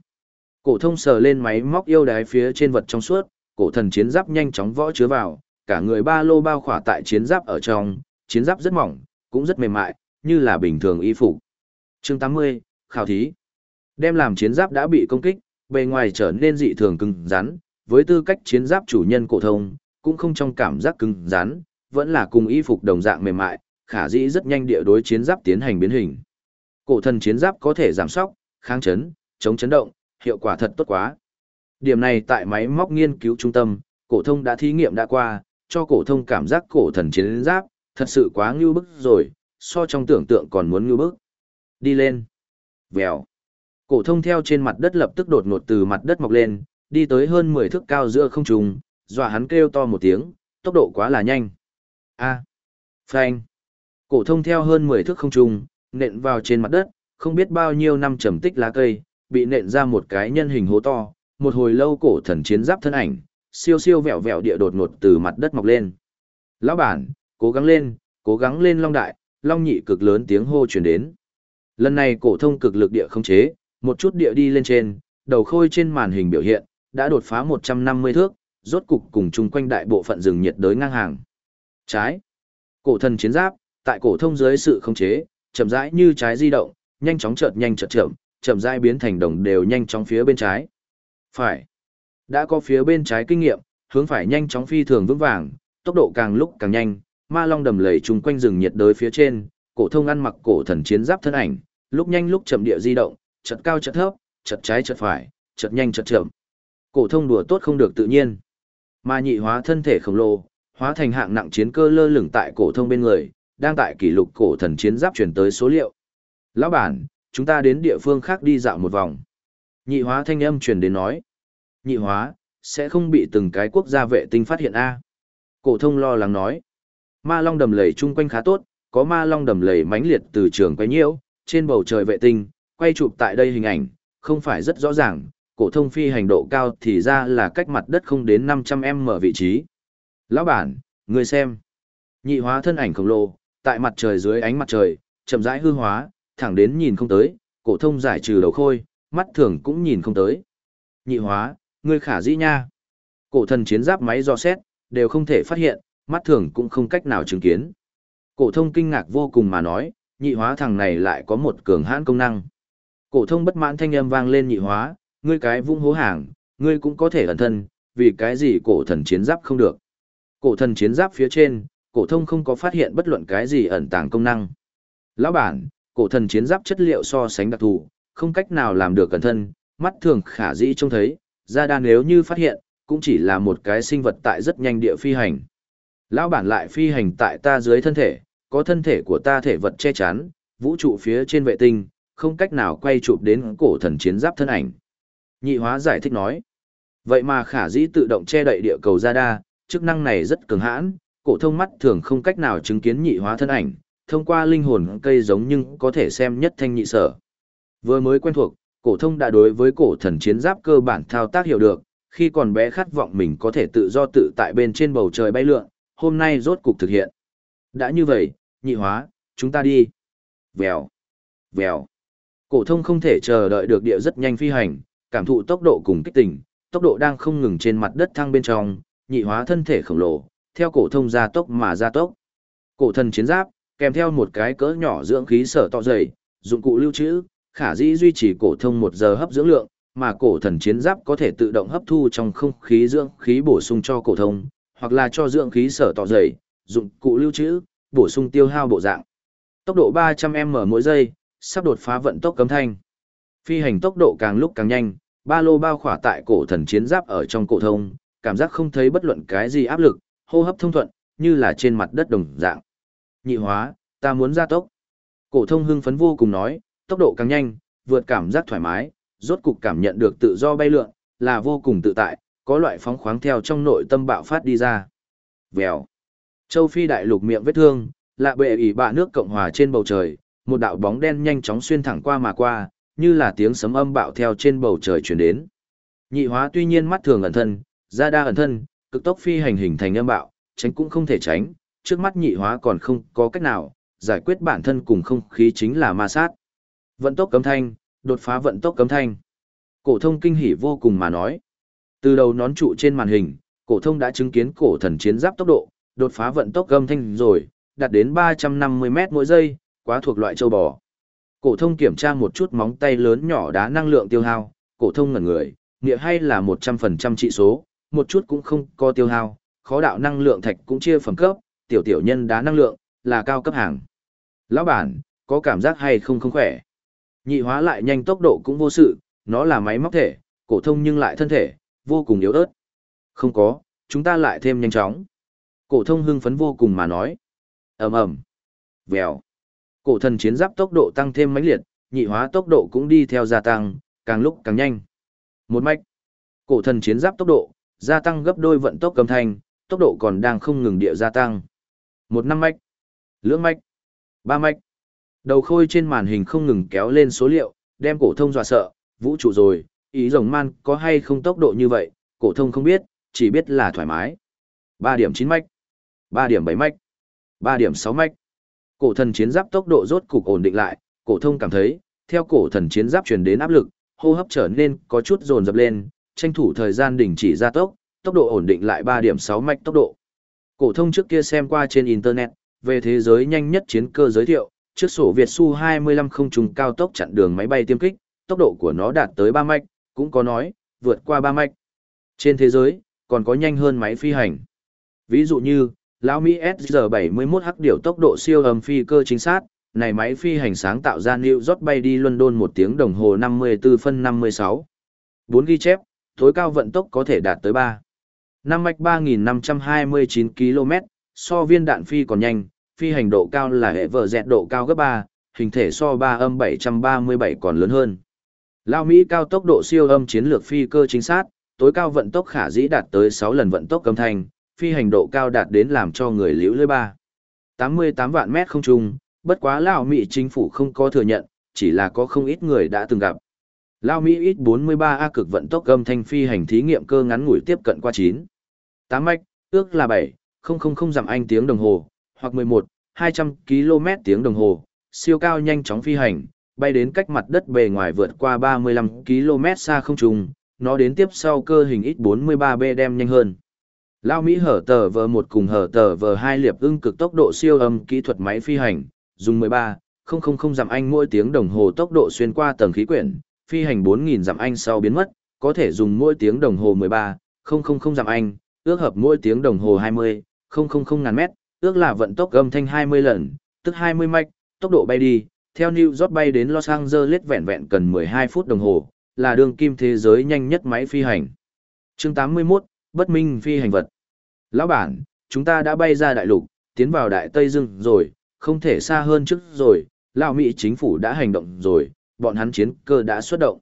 Cổ thông sờ lên máy móc yêu đái phía trên vật trong suốt, cổ thần chiến giáp nhanh chóng võ chứa vào, cả người ba lô bao khỏa tại chiến giáp ở trong, chiến giáp rất mỏng, cũng rất mềm mại, như là bình thường y phục. Chương 80, khảo thí. Đem làm chiến giáp đã bị công kích, bề ngoài trở nên dị thường cứng rắn, với tư cách chiến giáp chủ nhân cổ thông, cũng không trong cảm giác cứng rắn, vẫn là cùng y phục đồng dạng mềm mại, khả dĩ rất nhanh địa đối chiến giáp tiến hành biến hình. Cổ thần chiến giáp có thể giảm sóc, kháng chấn, chống chấn động, hiệu quả thật tốt quá. Điểm này tại máy móc nghiên cứu trung tâm, cổ thông đã thí nghiệm đã qua, cho cổ thông cảm giác cổ thần chiến giáp, thật sự quá ngưu bức rồi, so trong tưởng tượng còn muốn ngưu bức. Đi lên. Vèo. Cổ thông theo trên mặt đất lập tức đột ngột từ mặt đất mọc lên, đi tới hơn 10 thước cao giữa không trung, dọa hắn kêu to một tiếng, tốc độ quá là nhanh. A. Phanh. Cổ thông theo hơn 10 thước không trung, nện vào trên mặt đất, không biết bao nhiêu năm trầm tích lá cây, bị nện ra một cái nhân hình hố to, một hồi lâu cổ thần chiến giáp thân ảnh, siêu siêu vẹo vẹo địa đột ngột từ mặt đất mọc lên. Lão bản, cố gắng lên, cố gắng lên long đại, long nhị cực lớn tiếng hô truyền đến. Lần này cổ thông cực lực địa không chế, một chút địa đi lên trên, đầu khôi trên màn hình biểu hiện, đã đột phá 150 thước, rốt cục cùng chung quanh đại bộ phận rừng nhiệt đới ngang hàng. Trái. Cổ thần chiến giáp, tại cổ thông dưới sự không chế, chậm rãi như trái di động, nhanh chóng chợt nhanh chợt chậm, chậm rãi biến thành đồng đều nhanh chóng phía bên trái. Phải. Đã có phía bên trái kinh nghiệm, hướng phải nhanh chóng phi thường vững vàng, tốc độ càng lúc càng nhanh, ma long đầm lầy chung quanh rừng nhiệt đới phía trên, cổ thông ăn mặc cổ thần chiến giáp thân ảnh, lúc nhanh lúc chậm địa di động, chợt cao chợt thấp, chợt trái chợt phải, chợt nhanh chợt chậm. Cổ thông đùa tốt không được tự nhiên. Ma nhị hóa thân thể khổng lồ, hóa thành hạng nặng chiến cơ lơ lửng tại cổ thông bên người, đang tại kỷ lục cổ thần chiến giáp truyền tới số liệu. Lão bản, chúng ta đến địa phương khác đi dạo một vòng. Nhị hóa thanh âm truyền đến nói. Nhị hóa, sẽ không bị từng cái quốc gia vệ tinh phát hiện a Cổ thông lo lắng nói. Ma long đầm lầy chung quanh khá tốt, có ma long đầm lầy mãnh liệt từ trường quay nhiễu, trên bầu trời vệ tinh, quay chụp tại đây hình ảnh, không phải rất rõ ràng, cổ thông phi hành độ cao thì ra là cách mặt đất không đến 500m vị trí. Lão bản, người xem. Nhị hóa thân ảnh khổng lồ, tại mặt trời dưới ánh mặt trời, chậm rãi hư hóa, thẳng đến nhìn không tới, cổ thông giải trừ đầu khôi, mắt thường cũng nhìn không tới. nhị hóa, ngươi khả dĩ nha. Cổ thần chiến giáp máy do xét, đều không thể phát hiện, mắt thường cũng không cách nào chứng kiến. Cổ thông kinh ngạc vô cùng mà nói, nhị hóa thằng này lại có một cường hãn công năng. Cổ thông bất mãn thanh âm vang lên nhị hóa, ngươi cái vung hố hàng, ngươi cũng có thể ẩn thân, vì cái gì cổ thần chiến giáp không được. Cổ thần chiến giáp phía trên, cổ thông không có phát hiện bất luận cái gì ẩn tàng công năng. Lão bản, cổ thần chiến giáp chất liệu so sánh đặc thù, không cách nào làm được cẩn thân, mắt thường khả dĩ trông thấy, ra đa nếu như phát hiện, cũng chỉ là một cái sinh vật tại rất nhanh địa phi hành. Lão bản lại phi hành tại ta dưới thân thể, có thân thể của ta thể vật che chắn, vũ trụ phía trên vệ tinh, không cách nào quay chụp đến cổ thần chiến giáp thân ảnh. Nhị hóa giải thích nói, vậy mà khả dĩ tự động che đậy địa cầu ra đa, chức năng này rất cường hãn, cổ thông mắt thường không cách nào chứng kiến nhị hóa thân ảnh, thông qua linh hồn cây giống nhưng có thể xem nhất thanh nhị sở. Vừa mới quen thuộc, cổ thông đã đối với cổ thần chiến giáp cơ bản thao tác hiểu được, khi còn bé khát vọng mình có thể tự do tự tại bên trên bầu trời bay lượn, hôm nay rốt cục thực hiện. Đã như vậy, nhị hóa, chúng ta đi. Vèo, vèo. Cổ thông không thể chờ đợi được địa rất nhanh phi hành, cảm thụ tốc độ cùng kích tình, tốc độ đang không ngừng trên mặt đất thăng bên trong, nhị hóa thân thể khổng lồ, theo cổ thông gia tốc mà gia tốc. Cổ thần chiến giáp, kèm theo một cái cỡ nhỏ dưỡng khí sở tọ dày, dụng cụ lưu trữ, khả dĩ duy trì cổ thông một giờ hấp dưỡng lượng, mà cổ thần chiến giáp có thể tự động hấp thu trong không khí dưỡng khí bổ sung cho cổ thông, hoặc là cho dưỡng khí sở tỏ dày, dụng cụ lưu trữ, bổ sung tiêu hao bộ dạng. Tốc độ 300m mỗi giây, sắp đột phá vận tốc cấm thanh. Phi hành tốc độ càng lúc càng nhanh, ba lô bao khỏa tại cổ thần chiến giáp ở trong cổ thông, cảm giác không thấy bất luận cái gì áp lực, hô hấp thông thuận, như là trên mặt đất đồng dạng. Nhị hóa, ta muốn gia tốc. Cổ thông hưng phấn vô cùng nói, tốc độ càng nhanh, vượt cảm giác thoải mái, rốt cục cảm nhận được tự do bay lượn, là vô cùng tự tại, có loại phóng khoáng theo trong nội tâm bạo phát đi ra. Vèo. Châu Phi đại lục miệng vết thương, lạ bệ ỉ bạ nước Cộng hòa trên bầu trời, một đạo bóng đen nhanh chóng xuyên thẳng qua mà qua, như là tiếng sấm âm bạo theo trên bầu trời truyền đến. Nhị hóa tuy nhiên mắt thường ẩn thân, ra đa ẩn thân, cực tốc phi hành hình thành âm bạo, tránh cũng không thể tránh, trước mắt nhị hóa còn không có cách nào, giải quyết bản thân cùng không khí chính là ma sát. Vận tốc cấm thanh, đột phá vận tốc cấm thanh. Cổ thông kinh hỉ vô cùng mà nói. Từ đầu nón trụ trên màn hình, cổ thông đã chứng kiến cổ thần chiến giáp tốc độ, đột phá vận tốc gầm thanh rồi, đạt đến 350 mét mỗi giây, quá thuộc loại châu bò. Cổ thông kiểm tra một chút móng tay lớn nhỏ đá năng lượng tiêu hao, cổ thông ngẩn người, nghĩa hay là 100% trị số, một chút cũng không có tiêu hao, khó đạo năng lượng thạch cũng chia phẩm cấp, tiểu tiểu nhân đá năng lượng, là cao cấp hàng. Lão bản, có cảm giác hay không không khỏe? Nhị hóa lại nhanh tốc độ cũng vô sự, nó là máy móc thể, cổ thông nhưng lại thân thể, vô cùng yếu ớt. Không có, chúng ta lại thêm nhanh chóng. Cổ thông hưng phấn vô cùng mà nói. ầm ầm, vèo. Cổ thần chiến giáp tốc độ tăng thêm mãnh liệt, nhị hóa tốc độ cũng đi theo gia tăng, càng lúc càng nhanh. Một mạch. Cổ thần chiến giáp tốc độ gia tăng gấp đôi vận tốc cầm thành tốc độ còn đang không ngừng địa gia tăng. Một năm mạch, lưỡng mạch, ba mạch. Đầu khôi trên màn hình không ngừng kéo lên số liệu, đem cổ thông dọa sợ, vũ trụ rồi, ý rồng man có hay không tốc độ như vậy, cổ thông không biết, chỉ biết là thoải mái. 3 điểm 9 mạch, 3 điểm 7 mạch, 3 điểm 6 mạch. Cổ thần chiến giáp tốc độ rốt cục ổn định lại, cổ thông cảm thấy, theo cổ thần chiến giáp truyền đến áp lực, hô hấp trở nên có chút dồn dập lên, tranh thủ thời gian đình chỉ gia tốc, tốc độ ổn định lại 3 điểm 6 mạch tốc độ. Cổ thông trước kia xem qua trên internet, về thế giới nhanh nhất chiến cơ giới thiệu, trước sổ Việt Su 25 không trùng cao tốc chặn đường máy bay tiêm kích, tốc độ của nó đạt tới 3 mạch, cũng có nói, vượt qua ba mạch. Trên thế giới, còn có nhanh hơn máy phi hành. Ví dụ như, lão Mỹ SG-71H điều tốc độ siêu âm phi cơ chính xác, này máy phi hành sáng tạo ra New York bay đi London 1 tiếng đồng hồ 54 phân 56. 4 ghi chép, tối cao vận tốc có thể đạt tới 3. 5 mạch 3.529 km, so viên đạn phi còn nhanh, phi hành độ cao là hệ vợ dẹt độ cao gấp 3, hình thể so 3 âm 737 còn lớn hơn. Lao Mỹ cao tốc độ siêu âm chiến lược phi cơ chính xác, tối cao vận tốc khả dĩ đạt tới 6 lần vận tốc âm thanh, phi hành độ cao đạt đến làm cho người liễu lưới 3. 88 vạn mét không trung, bất quá Lao Mỹ chính phủ không có thừa nhận, chỉ là có không ít người đã từng gặp. Lao Mỹ ít 43A cực vận tốc âm thanh phi hành thí nghiệm cơ ngắn ngủi tiếp cận qua 9. 8 mạch, ước là 7, 000 dặm anh tiếng đồng hồ, hoặc 11, 200 km tiếng đồng hồ, siêu cao nhanh chóng phi hành, bay đến cách mặt đất bề ngoài vượt qua 35 km xa không trùng, nó đến tiếp sau cơ hình X43B đem nhanh hơn. Lao Mỹ hở tờ vờ một cùng hở tờ vờ hai liệp ưng cực tốc độ siêu âm kỹ thuật máy phi hành, dùng 13, 000 dặm anh mỗi tiếng đồng hồ tốc độ xuyên qua tầng khí quyển, phi hành 4.000 dặm anh sau biến mất, có thể dùng mỗi tiếng đồng hồ 13, 000 dặm anh, ước hợp mỗi tiếng đồng hồ 20, 000 ngàn mét, ước là vận tốc âm thanh 20 lần, tức 20 mạch, tốc độ bay đi, theo New York bay đến Los Angeles vẹn vẹn cần 12 phút đồng hồ, là đường kim thế giới nhanh nhất máy phi hành. Chương 81, Bất minh phi hành vật. Lão bản, chúng ta đã bay ra đại lục, tiến vào đại Tây Dương rồi, không thể xa hơn trước rồi, Lào Mỹ chính phủ đã hành động rồi, bọn hắn chiến cơ đã xuất động.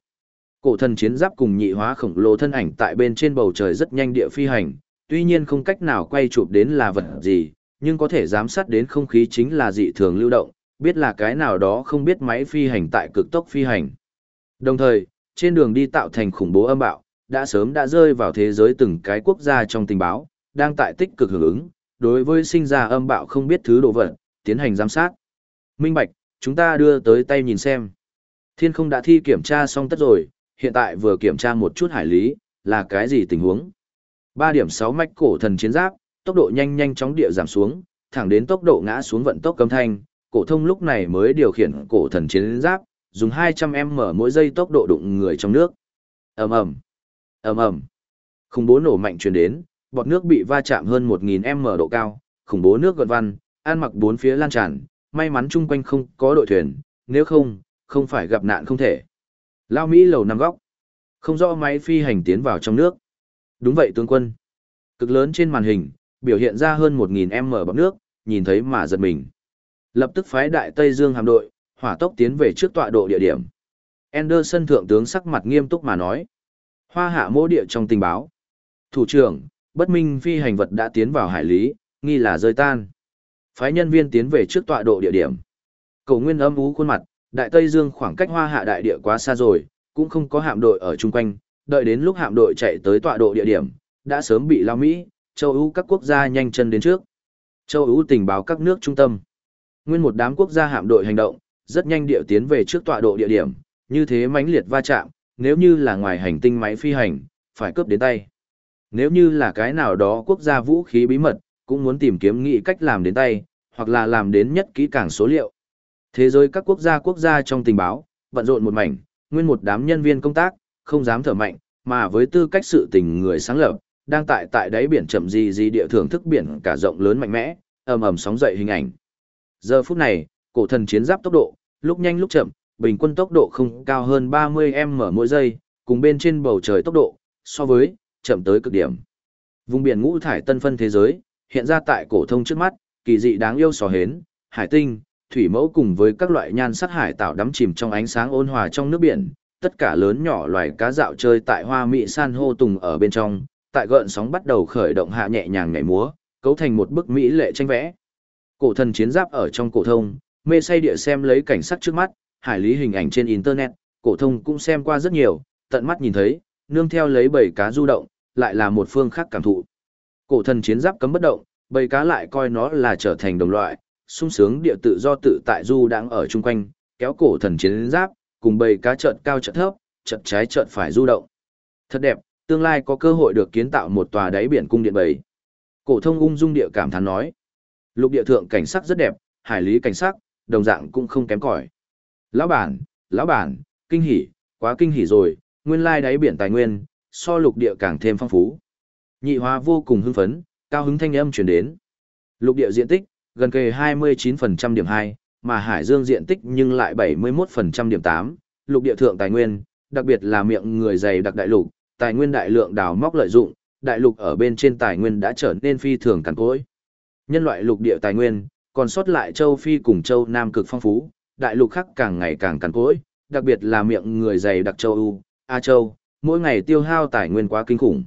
Cổ thần chiến giáp cùng nhị hóa khổng lồ thân ảnh tại bên trên bầu trời rất nhanh địa phi hành, tuy nhiên không cách nào quay chụp đến là vật gì, nhưng có thể giám sát đến không khí chính là dị thường lưu động, biết là cái nào đó không biết máy phi hành tại cực tốc phi hành. Đồng thời, trên đường đi tạo thành khủng bố âm bạo, đã sớm đã rơi vào thế giới từng cái quốc gia trong tình báo, đang tại tích cực hưởng ứng, đối với sinh ra âm bạo không biết thứ đồ vật, tiến hành giám sát. Minh Bạch, chúng ta đưa tới tay nhìn xem. Thiên không đã thi kiểm tra xong tất rồi, hiện tại vừa kiểm tra một chút hải lý, là cái gì tình huống. 3 điểm 6 mạch cổ thần chiến giáp, tốc độ nhanh nhanh chóng địa giảm xuống, thẳng đến tốc độ ngã xuống vận tốc cấm thanh, cổ thông lúc này mới điều khiển cổ thần chiến giáp, dùng 200m mỗi giây tốc độ đụng người trong nước. Ầm ầm, ầm ầm. Khủng bố nổ mạnh truyền đến, bọt nước bị va chạm hơn 1000m độ cao, khủng bố nước gợn văn, an mặc bốn phía lan tràn, may mắn chung quanh không có đội thuyền, nếu không, không phải gặp nạn không thể. Lao Mỹ lầu nằm góc. Không rõ máy phi hành tiến vào trong nước. Đúng vậy tướng quân. Cực lớn trên màn hình, biểu hiện ra hơn 1000m bọt nước, nhìn thấy mà giật mình. Lập tức phái đại Tây Dương hạm đội, hỏa tốc tiến về trước tọa độ địa điểm. Anderson thượng tướng sắc mặt nghiêm túc mà nói. Hoa hạ mô địa trong tình báo. Thủ trưởng, bất minh phi hành vật đã tiến vào hải lý, nghi là rơi tan. Phái nhân viên tiến về trước tọa độ địa điểm. Cầu nguyên âm ú khuôn mặt, đại Tây Dương khoảng cách hoa hạ đại địa quá xa rồi, cũng không có hạm đội ở chung quanh, đợi đến lúc hạm đội chạy tới tọa độ địa điểm, đã sớm bị lao Mỹ, châu Âu các quốc gia nhanh chân đến trước. Châu Âu tình báo các nước trung tâm. Nguyên một đám quốc gia hạm đội hành động, rất nhanh điệu tiến về trước tọa độ địa điểm, như thế mãnh liệt va chạm, nếu như là ngoài hành tinh máy phi hành, phải cướp đến tay. Nếu như là cái nào đó quốc gia vũ khí bí mật, cũng muốn tìm kiếm nghị cách làm đến tay, hoặc là làm đến nhất kỹ càng số liệu. Thế giới các quốc gia quốc gia trong tình báo, bận rộn một mảnh, nguyên một đám nhân viên công tác, không dám thở mạnh, mà với tư cách sự tình người sáng lập, đang tại tại đáy biển chậm gì gì địa thưởng thức biển cả rộng lớn mạnh mẽ, ầm ầm sóng dậy hình ảnh. Giờ phút này, cổ thần chiến giáp tốc độ, lúc nhanh lúc chậm, bình quân tốc độ không cao hơn 30m mỗi giây, cùng bên trên bầu trời tốc độ, so với, chậm tới cực điểm. Vùng biển ngũ thải tân phân thế giới, hiện ra tại cổ thông trước mắt, kỳ dị đáng yêu sò hến, hải tinh, thủy mẫu cùng với các loại nhan sắc hải tạo đắm chìm trong ánh sáng ôn hòa trong nước biển, tất cả lớn nhỏ loài cá dạo chơi tại hoa mỹ san hô tùng ở bên trong, tại gợn sóng bắt đầu khởi động hạ nhẹ nhàng nhảy múa, cấu thành một bức mỹ lệ tranh vẽ. Cổ thần chiến giáp ở trong cổ thông, mê say địa xem lấy cảnh sắc trước mắt, hải lý hình ảnh trên internet, cổ thông cũng xem qua rất nhiều, tận mắt nhìn thấy, nương theo lấy bầy cá du động, lại là một phương khác cảm thụ. Cổ thần chiến giáp cấm bất động, bầy cá lại coi nó là trở thành đồng loại, sung sướng địa tự do tự tại du đang ở chung quanh, kéo cổ thần chiến giáp, cùng bầy cá chợt cao chợt thấp, chợt trái chợt phải du động. Thật đẹp, tương lai có cơ hội được kiến tạo một tòa đáy biển cung điện bầy. Cổ thông ung dung địa cảm thán nói. Lục địa thượng cảnh sắc rất đẹp, hải lý cảnh sắc, đồng dạng cũng không kém cỏi. Lão bản, lão bản, kinh hỉ, quá kinh hỉ rồi, nguyên lai đáy biển tài nguyên, so lục địa càng thêm phong phú. Nhị hóa vô cùng hưng phấn, cao hứng thanh âm truyền đến. Lục địa diện tích, gần kề 29% điểm 2, mà hải dương diện tích nhưng lại 71% điểm 8, lục địa thượng tài nguyên, đặc biệt là miệng người dày đặc đại lục, tài nguyên đại lượng đào móc lợi dụng, đại lục ở bên trên tài nguyên đã trở nên phi thường cằn cỗi. Nhân loại lục địa tài nguyên, còn sót lại châu Phi cùng châu Nam cực phong phú, đại lục khác càng ngày càng cằn cỗi, đặc biệt là miệng người dày đặc châu u A châu, mỗi ngày tiêu hao tài nguyên quá kinh khủng.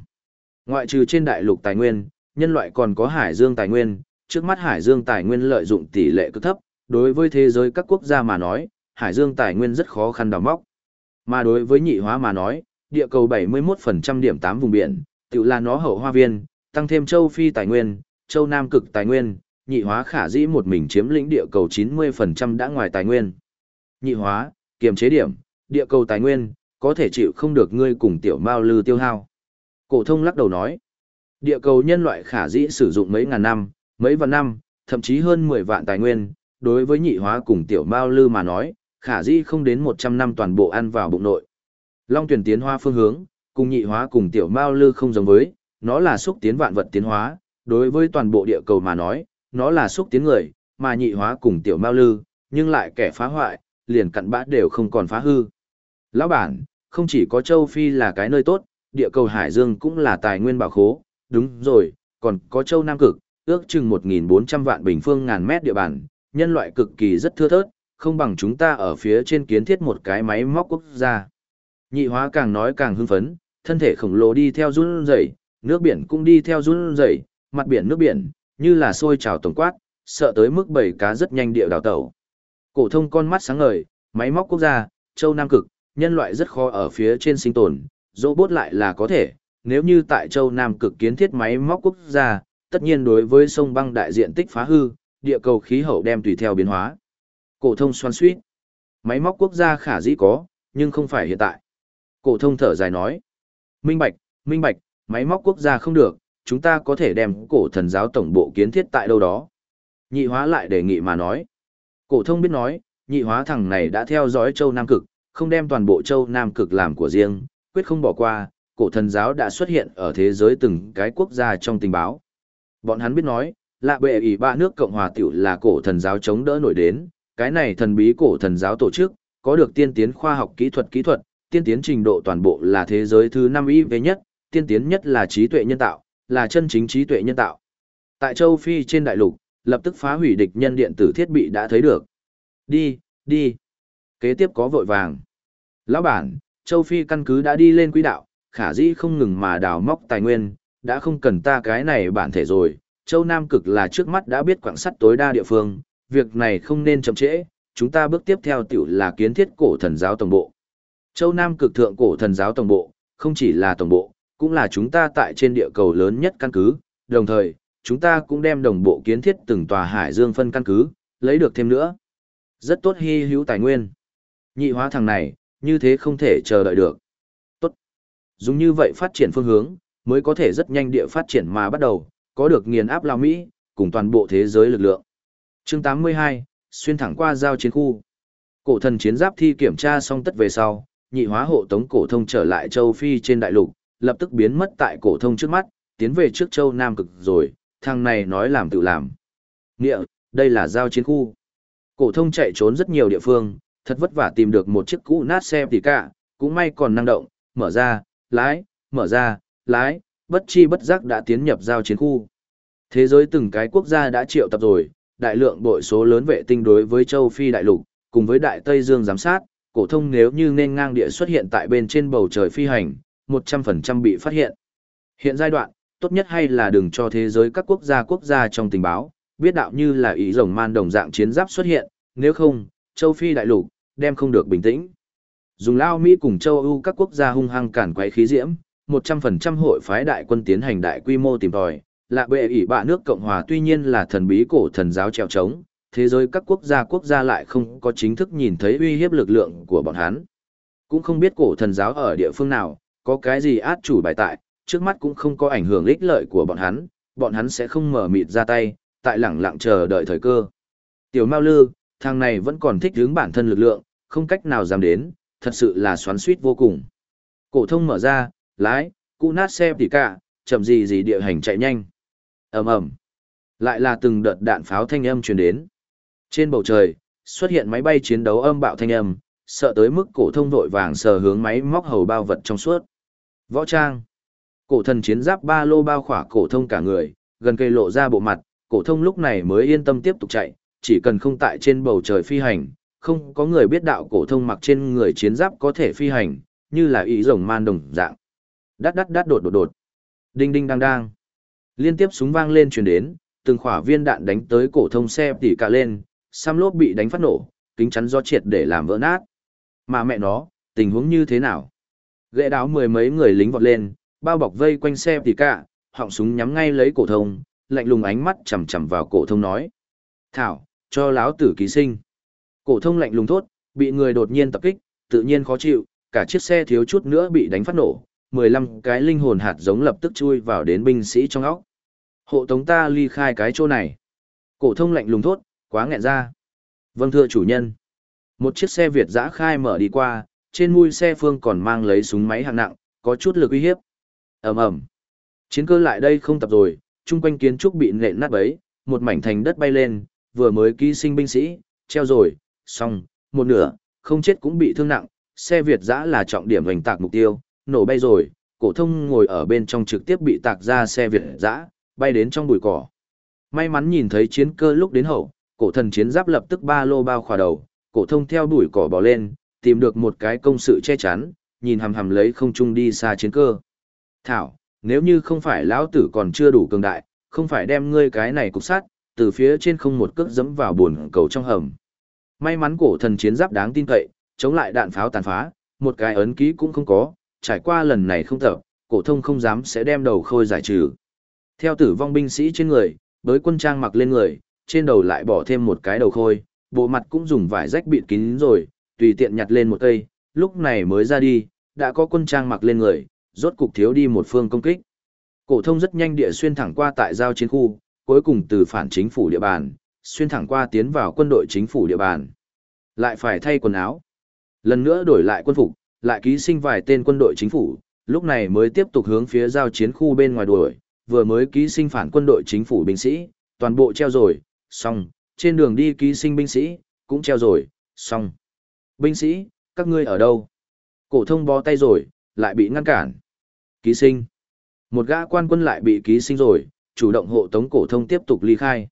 Ngoại trừ trên đại lục tài nguyên, nhân loại còn có hải dương tài nguyên, trước mắt hải dương tài nguyên lợi dụng tỷ lệ cực thấp, đối với thế giới các quốc gia mà nói, hải dương tài nguyên rất khó khăn đào móc. Mà đối với nhị hóa mà nói, địa cầu 71% điểm 8 vùng biển, tự là nó hậu hoa viên, tăng thêm châu Phi tài nguyên, châu Nam cực tài nguyên, nhị hóa khả dĩ một mình chiếm lĩnh địa cầu 90% đã ngoài tài nguyên. Nhị hóa, kiềm chế điểm, địa cầu tài nguyên, có thể chịu không được ngươi cùng tiểu mao lư tiêu hao. Cổ thông lắc đầu nói, địa cầu nhân loại khả dĩ sử dụng mấy ngàn năm, mấy vạn năm, thậm chí hơn 10 vạn tài nguyên, đối với nhị hóa cùng tiểu mao lư mà nói, khả dĩ không đến 100 năm toàn bộ ăn vào bụng nội. Long tuyển tiến hóa phương hướng, cùng nhị hóa cùng tiểu mao lư không giống với, nó là xúc tiến vạn vật tiến hóa, đối với toàn bộ địa cầu mà nói, nó là xúc tiến người, mà nhị hóa cùng tiểu mao lư, nhưng lại kẻ phá hoại, liền cặn bã đều không còn phá hư. Lão bản, không chỉ có châu Phi là cái nơi tốt, địa cầu Hải Dương cũng là tài nguyên bảo khố, đúng rồi, còn có châu Nam Cực, ước chừng 1.400 vạn bình phương ngàn mét địa bàn, nhân loại cực kỳ rất thưa thớt, không bằng chúng ta ở phía trên kiến thiết một cái máy móc quốc gia. Nhị hóa càng nói càng hưng phấn, thân thể khổng lồ đi theo run rẩy, nước biển cũng đi theo run rẩy, mặt biển nước biển, như là sôi trào tổng quát, sợ tới mức bầy cá rất nhanh địa đào tẩu. Cổ thông con mắt sáng ngời, máy móc quốc gia, châu Nam Cực, nhân loại rất khó ở phía trên sinh tồn, robot lại là có thể, nếu như tại châu Nam Cực kiến thiết máy móc quốc gia, tất nhiên đối với sông băng đại diện tích phá hư, địa cầu khí hậu đem tùy theo biến hóa. Cổ thông xoan xuýt. Máy móc quốc gia khả dĩ có, nhưng không phải hiện tại. Cổ thông thở dài nói. Minh bạch, minh bạch, máy móc quốc gia không được, chúng ta có thể đem cổ thần giáo tổng bộ kiến thiết tại đâu đó. Nhị hóa lại đề nghị mà nói. Cổ thông biết nói, nhị hóa thằng này đã theo dõi châu Nam Cực, không đem toàn bộ châu Nam Cực làm của riêng, quyết không bỏ qua, cổ thần giáo đã xuất hiện ở thế giới từng cái quốc gia trong tình báo. Bọn hắn biết nói, lạ bệ ủy ba nước Cộng hòa tiểu là cổ thần giáo chống đỡ nổi đến, cái này thần bí cổ thần giáo tổ chức, có được tiên tiến khoa học kỹ thuật kỹ thuật, tiên tiến trình độ toàn bộ là thế giới thứ 5 y về nhất, tiên tiến nhất là trí tuệ nhân tạo, là chân chính trí tuệ nhân tạo. Tại châu Phi trên đại lục, lập tức phá hủy địch nhân điện tử thiết bị đã thấy được. Đi, đi. Kế tiếp có vội vàng. Lão bản, châu Phi căn cứ đã đi lên quỹ đạo, khả dĩ không ngừng mà đào móc tài nguyên, đã không cần ta cái này bản thể rồi. Châu Nam cực là trước mắt đã biết quảng sắt tối đa địa phương, việc này không nên chậm trễ, chúng ta bước tiếp theo tiểu là kiến thiết cổ thần giáo tổng bộ. Châu Nam cực thượng cổ thần giáo tổng bộ, không chỉ là tổng bộ, cũng là chúng ta tại trên địa cầu lớn nhất căn cứ, đồng thời, chúng ta cũng đem đồng bộ kiến thiết từng tòa hải dương phân căn cứ, lấy được thêm nữa. Rất tốt hy hữu tài nguyên. Nhị hóa thằng này, như thế không thể chờ đợi được. Tốt. Dùng như vậy phát triển phương hướng, mới có thể rất nhanh địa phát triển mà bắt đầu, có được nghiền áp lao Mỹ, cùng toàn bộ thế giới lực lượng. chương 82, xuyên thẳng qua giao chiến khu. Cổ thần chiến giáp thi kiểm tra xong tất về sau, nhị hóa hộ tống cổ thông trở lại châu Phi trên đại lục, lập tức biến mất tại cổ thông trước mắt, tiến về trước châu Nam cực rồi, thằng này nói làm tự làm. Nghĩa, đây là giao chiến khu. Cổ thông chạy trốn rất nhiều địa phương, thật vất vả tìm được một chiếc cũ nát xe tỉ cả, cũng may còn năng động, mở ra, lái, mở ra, lái, bất chi bất giác đã tiến nhập giao chiến khu. Thế giới từng cái quốc gia đã triệu tập rồi, đại lượng bội số lớn vệ tinh đối với châu Phi đại lục, cùng với đại Tây Dương giám sát, cổ thông nếu như nên ngang địa xuất hiện tại bên trên bầu trời phi hành, 100% bị phát hiện. Hiện giai đoạn, tốt nhất hay là đừng cho thế giới các quốc gia quốc gia trong tình báo, biết đạo như là ý rồng man đồng dạng chiến giáp xuất hiện, nếu không, châu Phi đại lục, đem không được bình tĩnh. Dùng Lao Mỹ cùng châu Âu các quốc gia hung hăng cản quấy khí diễm, 100% hội phái đại quân tiến hành đại quy mô tìm tòi, lạ bệ ỷ bạ nước Cộng Hòa tuy nhiên là thần bí cổ thần giáo treo trống, thế giới các quốc gia quốc gia lại không có chính thức nhìn thấy uy hiếp lực lượng của bọn hắn. Cũng không biết cổ thần giáo ở địa phương nào, có cái gì át chủ bài tại, trước mắt cũng không có ảnh hưởng ích lợi của bọn hắn, bọn hắn sẽ không mở mịt ra tay, tại lẳng lặng chờ đợi thời cơ. Tiểu Mao Lư, thằng này vẫn còn thích hướng bản thân lực lượng, không cách nào dám đến, thật sự là xoắn suýt vô cùng. Cổ thông mở ra, lái, cụ nát xe tỉ cả, chậm gì gì địa hành chạy nhanh. ầm ầm, lại là từng đợt đạn pháo thanh âm truyền đến. Trên bầu trời, xuất hiện máy bay chiến đấu âm bạo thanh âm, sợ tới mức cổ thông vội vàng sờ hướng máy móc hầu bao vật trong suốt. Võ trang. Cổ thần chiến giáp ba lô bao khỏa cổ thông cả người, gần cây lộ ra bộ mặt, cổ thông lúc này mới yên tâm tiếp tục chạy, chỉ cần không tại trên bầu trời phi hành, không có người biết đạo cổ thông mặc trên người chiến giáp có thể phi hành, như là ý rồng man đồng dạng. Đát đát đát đột đột đột. Đinh đinh đang đang. Liên tiếp súng vang lên truyền đến, từng khỏa viên đạn đánh tới cổ thông xe tỉ cả lên, sam lốp bị đánh phát nổ, kính chắn gió triệt để làm vỡ nát. Mà mẹ nó, tình huống như thế nào? Gệ đáo mười mấy người lính vọt lên, bao bọc vây quanh xe tỉ cả, họng súng nhắm ngay lấy cổ thông, lạnh lùng ánh mắt chằm chằm vào cổ thông nói: "Thảo, cho láo tử ký sinh." Cổ thông lạnh lùng thốt, bị người đột nhiên tập kích, tự nhiên khó chịu, cả chiếc xe thiếu chút nữa bị đánh phát nổ, 15 cái linh hồn hạt giống lập tức chui vào đến binh sĩ trong óc. Hộ tống ta ly khai cái chỗ này. Cổ thông lạnh lùng thốt, quá nghẹn ra. Vâng thưa chủ nhân. Một chiếc xe Việt giã khai mở đi qua, trên mui xe phương còn mang lấy súng máy hạng nặng, có chút lực uy hiếp. ầm ầm, Chiến cơ lại đây không tập rồi, chung quanh kiến trúc bị nện nát bấy, một mảnh thành đất bay lên, vừa mới ký sinh binh sĩ, treo rồi, xong, một nửa, không chết cũng bị thương nặng, xe Việt giã là trọng điểm hoành tạc mục tiêu, nổ bay rồi, cổ thông ngồi ở bên trong trực tiếp bị tạc ra xe Việt giã bay đến trong bụi cỏ. May mắn nhìn thấy chiến cơ lúc đến hậu, cổ thần chiến giáp lập tức ba lô bao khỏa đầu, cổ thông theo bụi cỏ bò lên, tìm được một cái công sự che chắn, nhìn hằm hằm lấy không trung đi xa chiến cơ. Thảo, nếu như không phải lão tử còn chưa đủ cường đại, không phải đem ngươi cái này cục sát, từ phía trên không một cước dẫm vào buồn cầu trong hầm. May mắn cổ thần chiến giáp đáng tin cậy, chống lại đạn pháo tàn phá, một cái ấn ký cũng không có, trải qua lần này không tập, cổ thông không dám sẽ đem đầu khôi giải trừ. Theo tử vong binh sĩ trên người, với quân trang mặc lên người, trên đầu lại bỏ thêm một cái đầu khôi, bộ mặt cũng dùng vải rách bịt kín rồi, tùy tiện nhặt lên một cây, lúc này mới ra đi, đã có quân trang mặc lên người, rốt cục thiếu đi một phương công kích. Cổ thông rất nhanh địa xuyên thẳng qua tại giao chiến khu, cuối cùng từ phản chính phủ địa bàn, xuyên thẳng qua tiến vào quân đội chính phủ địa bàn. Lại phải thay quần áo. Lần nữa đổi lại quân phục, lại ký sinh vài tên quân đội chính phủ, lúc này mới tiếp tục hướng phía giao chiến khu bên ngoài đuổi, vừa mới ký sinh phản quân đội chính phủ binh sĩ, toàn bộ treo rồi, xong, trên đường đi ký sinh binh sĩ, cũng treo rồi, xong. Binh sĩ, các ngươi ở đâu? Cổ thông bó tay rồi, lại bị ngăn cản. Ký sinh. Một gã quan quân lại bị ký sinh rồi, chủ động hộ tống cổ thông tiếp tục ly khai.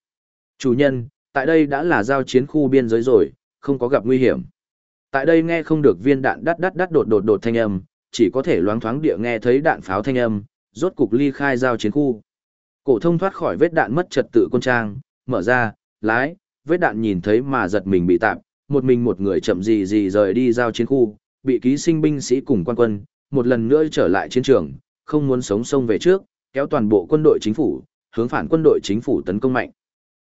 Chủ nhân, tại đây đã là giao chiến khu biên giới rồi, không có gặp nguy hiểm. Tại đây nghe không được viên đạn đắt đắt đắt đột đột đột thanh âm, chỉ có thể loáng thoáng địa nghe thấy đạn pháo thanh âm, rốt cục ly khai giao chiến khu. Cổ thông thoát khỏi vết đạn mất trật tự quân trang, mở ra, lái, vết đạn nhìn thấy mà giật mình bị tạm, một mình một người chậm gì gì rời đi giao chiến khu, bị ký sinh binh sĩ cùng quan quân, một lần nữa trở lại chiến trường, không muốn sống sông về trước, kéo toàn bộ quân đội chính phủ, hướng phản quân đội chính phủ tấn công mạnh.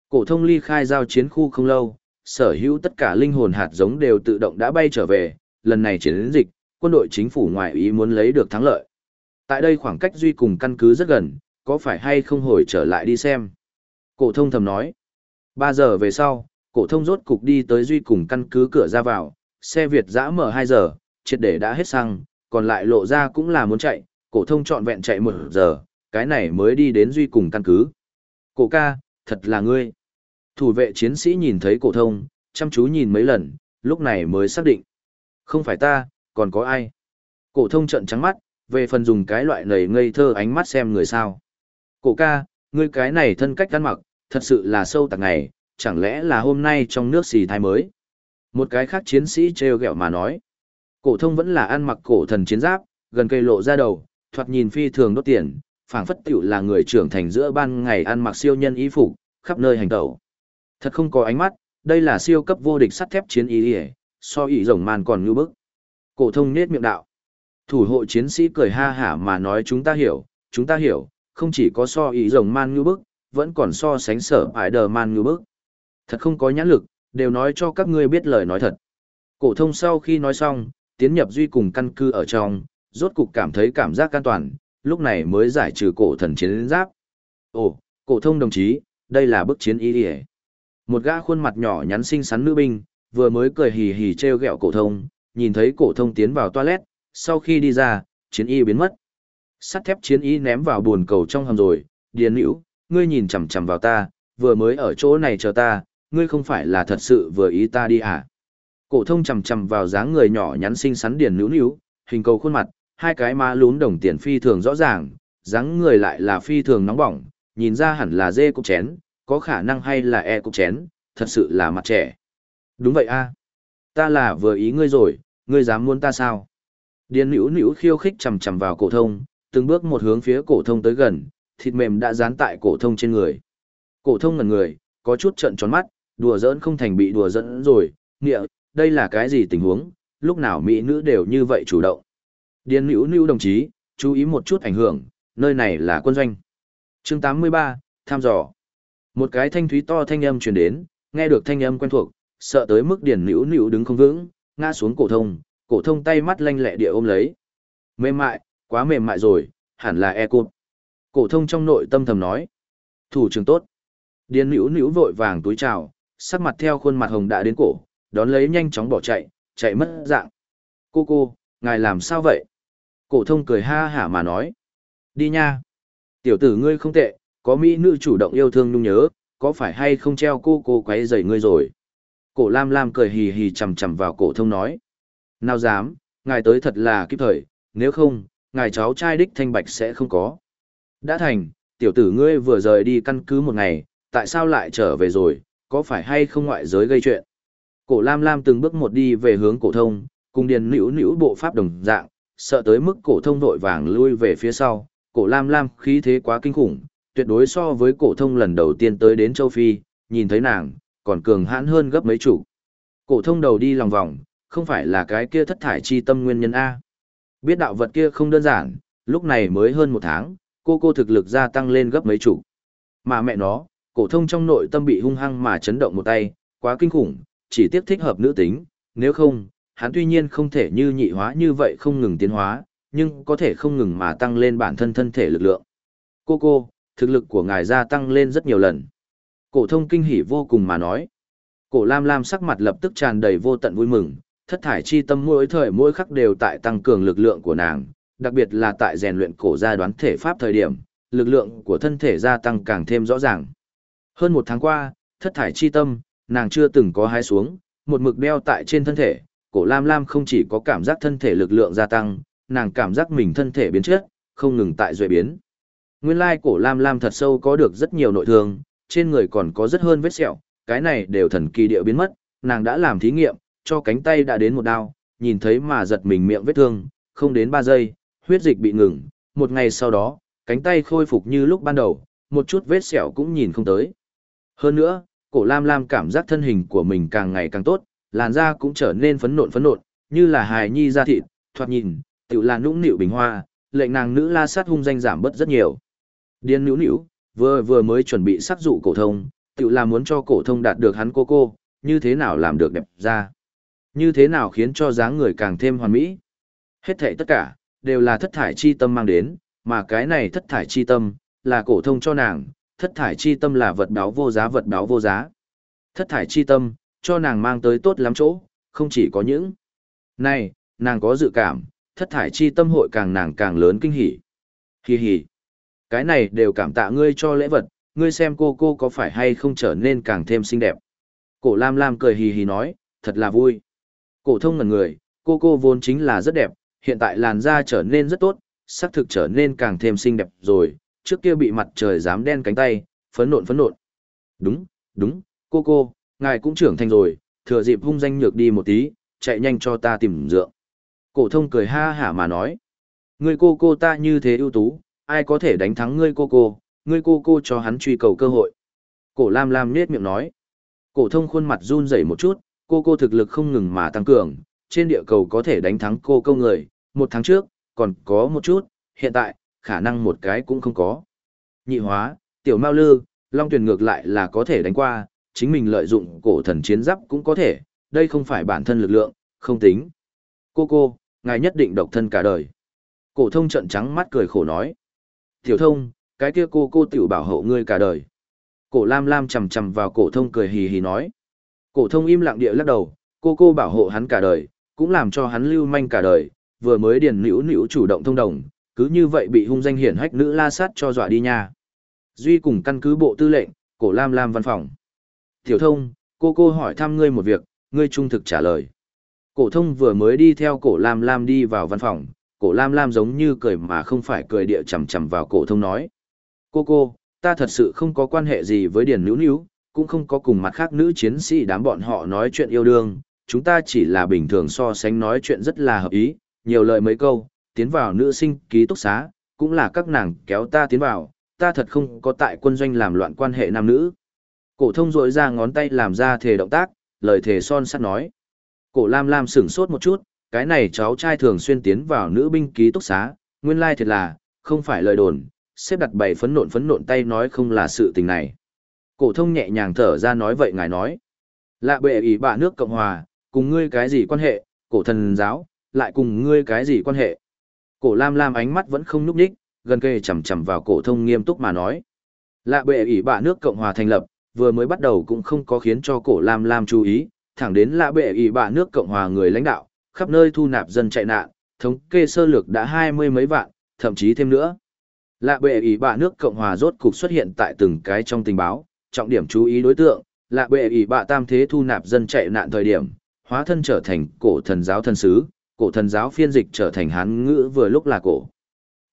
Cổ thông ly khai giao chiến khu không lâu, sở hữu tất cả linh hồn hạt giống đều tự động đã bay trở về, lần này chiến dịch, quân đội chính phủ ngoại ý muốn lấy được thắng lợi. Tại đây khoảng cách duy cùng căn cứ rất gần, có phải hay không hồi trở lại đi xem. Cổ thông thầm nói. 3 giờ về sau, cổ thông rốt cục đi tới duy cùng căn cứ cửa ra vào, xe Việt dã mở 2 giờ, triệt để đã hết xăng, còn lại lộ ra cũng là muốn chạy, cổ thông trọn vẹn chạy 1 giờ, cái này mới đi đến duy cùng căn cứ. Cổ ca, thật là ngươi. Thủ vệ chiến sĩ nhìn thấy cổ thông, chăm chú nhìn mấy lần, lúc này mới xác định. Không phải ta, còn có ai? Cổ thông trợn trắng mắt, về phần dùng cái loại nầy ngây thơ ánh mắt xem người sao. Cổ ca, ngươi cái này thân cách ăn mặc, thật sự là sâu tạc ngày, chẳng lẽ là hôm nay trong nước xì thai mới. Một cái khác chiến sĩ treo gẹo mà nói. Cổ thông vẫn là ăn mặc cổ thần chiến giáp, gần cây lộ ra đầu, thoạt nhìn phi thường đốt tiền, phảng phất tiểu là người trưởng thành giữa ban ngày ăn mặc siêu nhân y phục, khắp nơi hành tẩu. Thật không có ánh mắt, đây là siêu cấp vô địch sắt thép chiến y, y so ý rồng man còn như bức. Cổ thông nết miệng đạo. Thủ hộ chiến sĩ cười ha hả mà nói chúng ta hiểu, chúng ta hiểu, không chỉ có so ý rồng man như bức, vẫn còn so sánh sở ải đờ man như bức. Thật không có nhãn lực, đều nói cho các ngươi biết lời nói thật. Cổ thông sau khi nói xong, tiến nhập duy cùng căn cứ ở trong, rốt cục cảm thấy cảm giác an toàn, lúc này mới giải trừ cổ thần chiến giáp. Ồ, cổ thông đồng chí, đây là bức chiến ý đi Một gã khuôn mặt nhỏ nhắn xinh xắn nữ binh, vừa mới cười hì hì treo gẹo cổ thông, nhìn thấy cổ thông tiến vào toilet, sau khi đi ra, chiến y biến mất. Sắt thép chiến y ném vào buồn cầu trong hầm rồi, điền hữu, ngươi nhìn chằm chằm vào ta, vừa mới ở chỗ này chờ ta, ngươi không phải là thật sự vừa ý ta đi à? Cổ thông chầm chầm vào dáng người nhỏ nhắn xinh xắn điền nữ nữ, hình cầu khuôn mặt, hai cái má lún đồng tiền phi thường rõ ràng, dáng người lại là phi thường nóng bỏng, nhìn ra hẳn là dê cục chén, có khả năng hay là e cục chén, thật sự là mặt trẻ. Đúng vậy a, ta là vừa ý ngươi rồi, ngươi dám muốn ta sao? Điền nữ nữ khiêu khích chầm chầm vào cổ thông, từng bước một hướng phía cổ thông tới gần, thịt mềm đã dán tại cổ thông trên người. Cổ thông ngẩn người, có chút trợn tròn mắt, đùa giỡn không thành bị đùa giỡn rồi, nghĩa, đây là cái gì tình huống, lúc nào mỹ nữ đều như vậy chủ động. Điền nữ nữ đồng chí, chú ý một chút ảnh hưởng, nơi này là quân doanh. Chương 83, tham dò. Một cái thanh thúy to thanh âm truyền đến, nghe được thanh âm quen thuộc, sợ tới mức Điền nữ nữ đứng không vững, ngã xuống cổ thông, cổ thông tay mắt lanh lẹ địa ôm lấy. Mềm mại, quá mềm mại rồi, hẳn là e cụt. Cổ thông trong nội tâm thầm nói. Thủ trưởng tốt. Điền nữ nữ vội vàng túi chào, sắc mặt theo khuôn mặt hồng đã đến cổ, đón lấy nhanh chóng bỏ chạy, chạy mất dạng. Cô cô, ngài làm sao vậy? Cổ thông cười ha hả mà nói. Đi nha. Tiểu tử ngươi không tệ, có mỹ nữ chủ động yêu thương nhung nhớ, có phải hay không treo cô cô quấy rầy ngươi rồi? Cổ Lam Lam cười hì hì chằm chằm vào cổ thông nói. Nào dám, ngài tới thật là kịp thời, nếu không, ngài cháu trai đích thanh bạch sẽ không có. Đã thành, tiểu tử ngươi vừa rời đi căn cứ một ngày, tại sao lại trở về rồi, có phải hay không ngoại giới gây chuyện? Cổ Lam Lam từng bước một đi về hướng cổ thông, cùng điền nữu nữu bộ pháp đồng dạng, sợ tới mức cổ thông vội vàng lui về phía sau, cổ Lam Lam khí thế quá kinh khủng, tuyệt đối so với cổ thông lần đầu tiên tới đến châu Phi, nhìn thấy nàng, còn cường hãn hơn gấp mấy chủ. Cổ thông đầu đi lòng vòng, không phải là cái kia thất thải chi tâm nguyên nhân A. Biết đạo vật kia không đơn giản, lúc này mới hơn một tháng, cô cô thực lực gia tăng lên gấp mấy chủ. Mà mẹ nó, cổ thông trong nội tâm bị hung hăng mà chấn động một tay, quá kinh khủng, chỉ tiếc thích hợp nữ tính, nếu không, hắn tuy nhiên không thể như nhị hóa như vậy không ngừng tiến hóa, nhưng có thể không ngừng mà tăng lên bản thân thân thể lực lượng. Cô cô, thực lực của ngài gia tăng lên rất nhiều lần. Cổ thông kinh hỉ vô cùng mà nói. Cổ Lam Lam sắc mặt lập tức tràn đầy vô tận vui mừng, thất thải chi tâm mỗi thời mỗi khắc đều tại tăng cường lực lượng của nàng, đặc biệt là tại rèn luyện cổ gia đoán thể pháp thời điểm, lực lượng của thân thể gia tăng càng thêm rõ ràng. Hơn một tháng qua, thất thải chi tâm, nàng chưa từng có hái xuống, một mực đeo tại trên thân thể, cổ Lam Lam không chỉ có cảm giác thân thể lực lượng gia tăng, nàng cảm giác mình thân thể biến chất, không ngừng tại duệ biến. Nguyên lai cổ Lam Lam thật sâu có được rất nhiều nội thương, trên người còn có rất hơn vết sẹo, cái này đều thần kỳ địa biến mất, nàng đã làm thí nghiệm, cho cánh tay đã đến một đao, nhìn thấy mà giật mình miệng vết thương, không đến 3 giây, huyết dịch bị ngừng, một ngày sau đó, cánh tay khôi phục như lúc ban đầu, một chút vết sẹo cũng nhìn không tới. Hơn nữa, cổ Lam Lam cảm giác thân hình của mình càng ngày càng tốt, làn da cũng trở nên phấn nộn phấn nộn, như là hài nhi da thịt, thoạt nhìn, tiểu là nũng nịu bình hoa, lệnh nàng nữ la sát hung danh giảm bớt rất nhiều. Điên nữu nữu vừa vừa mới chuẩn bị sắc dụ cổ thông, tiểu là muốn cho cổ thông đạt được hắn cô cô, như thế nào làm được đẹp ra. Như thế nào khiến cho dáng người càng thêm hoàn mỹ. Hết thảy tất cả, đều là thất thải chi tâm mang đến, mà cái này thất thải chi tâm, là cổ thông cho nàng, thất thải chi tâm là vật báo vô giá vật báo vô giá. Thất thải chi tâm, cho nàng mang tới tốt lắm chỗ, không chỉ có những. Này, nàng có dự cảm, thất thải chi tâm hội càng nàng càng lớn kinh hỉ. Hì hì. Cái này đều cảm tạ ngươi cho lễ vật, ngươi xem cô cô có phải hay không trở nên càng thêm xinh đẹp. Cổ Lam Lam cười hì hì nói, thật là vui. Cổ thông ngần người, cô cô vốn chính là rất đẹp, hiện tại làn da trở nên rất tốt, sắc thực trở nên càng thêm xinh đẹp rồi, trước kia bị mặt trời dám đen cánh tay, phấn nộn phấn nộn. Đúng, đúng, cô cô, ngài cũng trưởng thành rồi, thừa dịp hung danh nhược đi một tí, chạy nhanh cho ta tìm dượng. Cổ thông cười ha hả mà nói, ngươi cô cô ta như thế ưu tú, ai có thể đánh thắng ngươi cô cô, ngươi cô cô cho hắn truy cầu cơ hội. Cổ Lam Lam nhếch miệng nói, cổ thông khuôn mặt run rẩy một chút, cô cô thực lực không ngừng mà tăng cường, trên địa cầu có thể đánh thắng cô câu người, một tháng trước, còn có một chút, hiện tại, khả năng một cái cũng không có. Nhị hóa, tiểu mao lư, long tuyển ngược lại là có thể đánh qua, chính mình lợi dụng cổ thần chiến giáp cũng có thể, đây không phải bản thân lực lượng, không tính. Cô cô, ngài nhất định độc thân cả đời. Cổ thông trận trắng mắt cười khổ nói. Tiểu thông, cái kia cô cô tiểu bảo hộ ngươi cả đời. Cổ lam lam chầm chầm vào cổ thông cười hì hì nói. Cổ thông im lặng địa lắc đầu, cô cô bảo hộ hắn cả đời, cũng làm cho hắn lưu manh cả đời, vừa mới điền nữu nữu chủ động thông đồng, cứ như vậy bị hung danh hiển hách nữ la sát cho dọa đi nha. Duy cùng căn cứ bộ tư lệnh, cổ lam lam văn phòng. Tiểu thông, cô cô hỏi thăm ngươi một việc, ngươi trung thực trả lời. Cổ thông vừa mới đi theo cổ lam lam đi vào văn phòng, cổ lam lam giống như cười mà không phải cười địa chầm chầm vào cổ thông nói. Cô cô, ta thật sự không có quan hệ gì với điền nữu nữu, cũng không có cùng mặt khác nữ chiến sĩ đám bọn họ nói chuyện yêu đương, chúng ta chỉ là bình thường so sánh nói chuyện rất là hợp ý, nhiều lời mấy câu, tiến vào nữ sinh ký túc xá, cũng là các nàng kéo ta tiến vào, ta thật không có tại quân doanh làm loạn quan hệ nam nữ. Cổ thông rỗi ra ngón tay làm ra thể động tác, lời thể son sắt nói. Cổ Lam Lam sững sốt một chút, cái này cháu trai thường xuyên tiến vào nữ binh ký túc xá, nguyên lai thiệt là, không phải lời đồn, xếp đặt bảy phấn nộn phấn nộn tay nói không là sự tình này. Cổ thông nhẹ nhàng thở ra nói vậy ngài nói. Lạ bệ ý bạ nước Cộng Hòa, cùng ngươi cái gì quan hệ, cổ thần giáo, lại cùng ngươi cái gì quan hệ? Cổ Lam Lam ánh mắt vẫn không núp ních gần kề chằm chằm vào cổ thông nghiêm túc mà nói. Lạ bệ ỷ bạ nước Cộng hòa thành lập, vừa mới bắt đầu cũng không có khiến cho cổ Lam Lam chú ý, thẳng đến lạ bệ ỷ bạ nước Cộng hòa người lãnh đạo, khắp nơi thu nạp dân chạy nạn, thống kê sơ lược đã hai mươi mấy vạn, thậm chí thêm nữa. Lạ bệ ỷ bạ nước Cộng hòa rốt cục xuất hiện tại từng cái trong tình báo, trọng điểm chú ý đối tượng, lạ bệ ỷ bạ tam thế thu nạp dân chạy nạn thời điểm, hóa thân trở thành cổ thần giáo thần sứ, cổ thần giáo phiên dịch trở thành hán ngữ vừa lúc là cổ.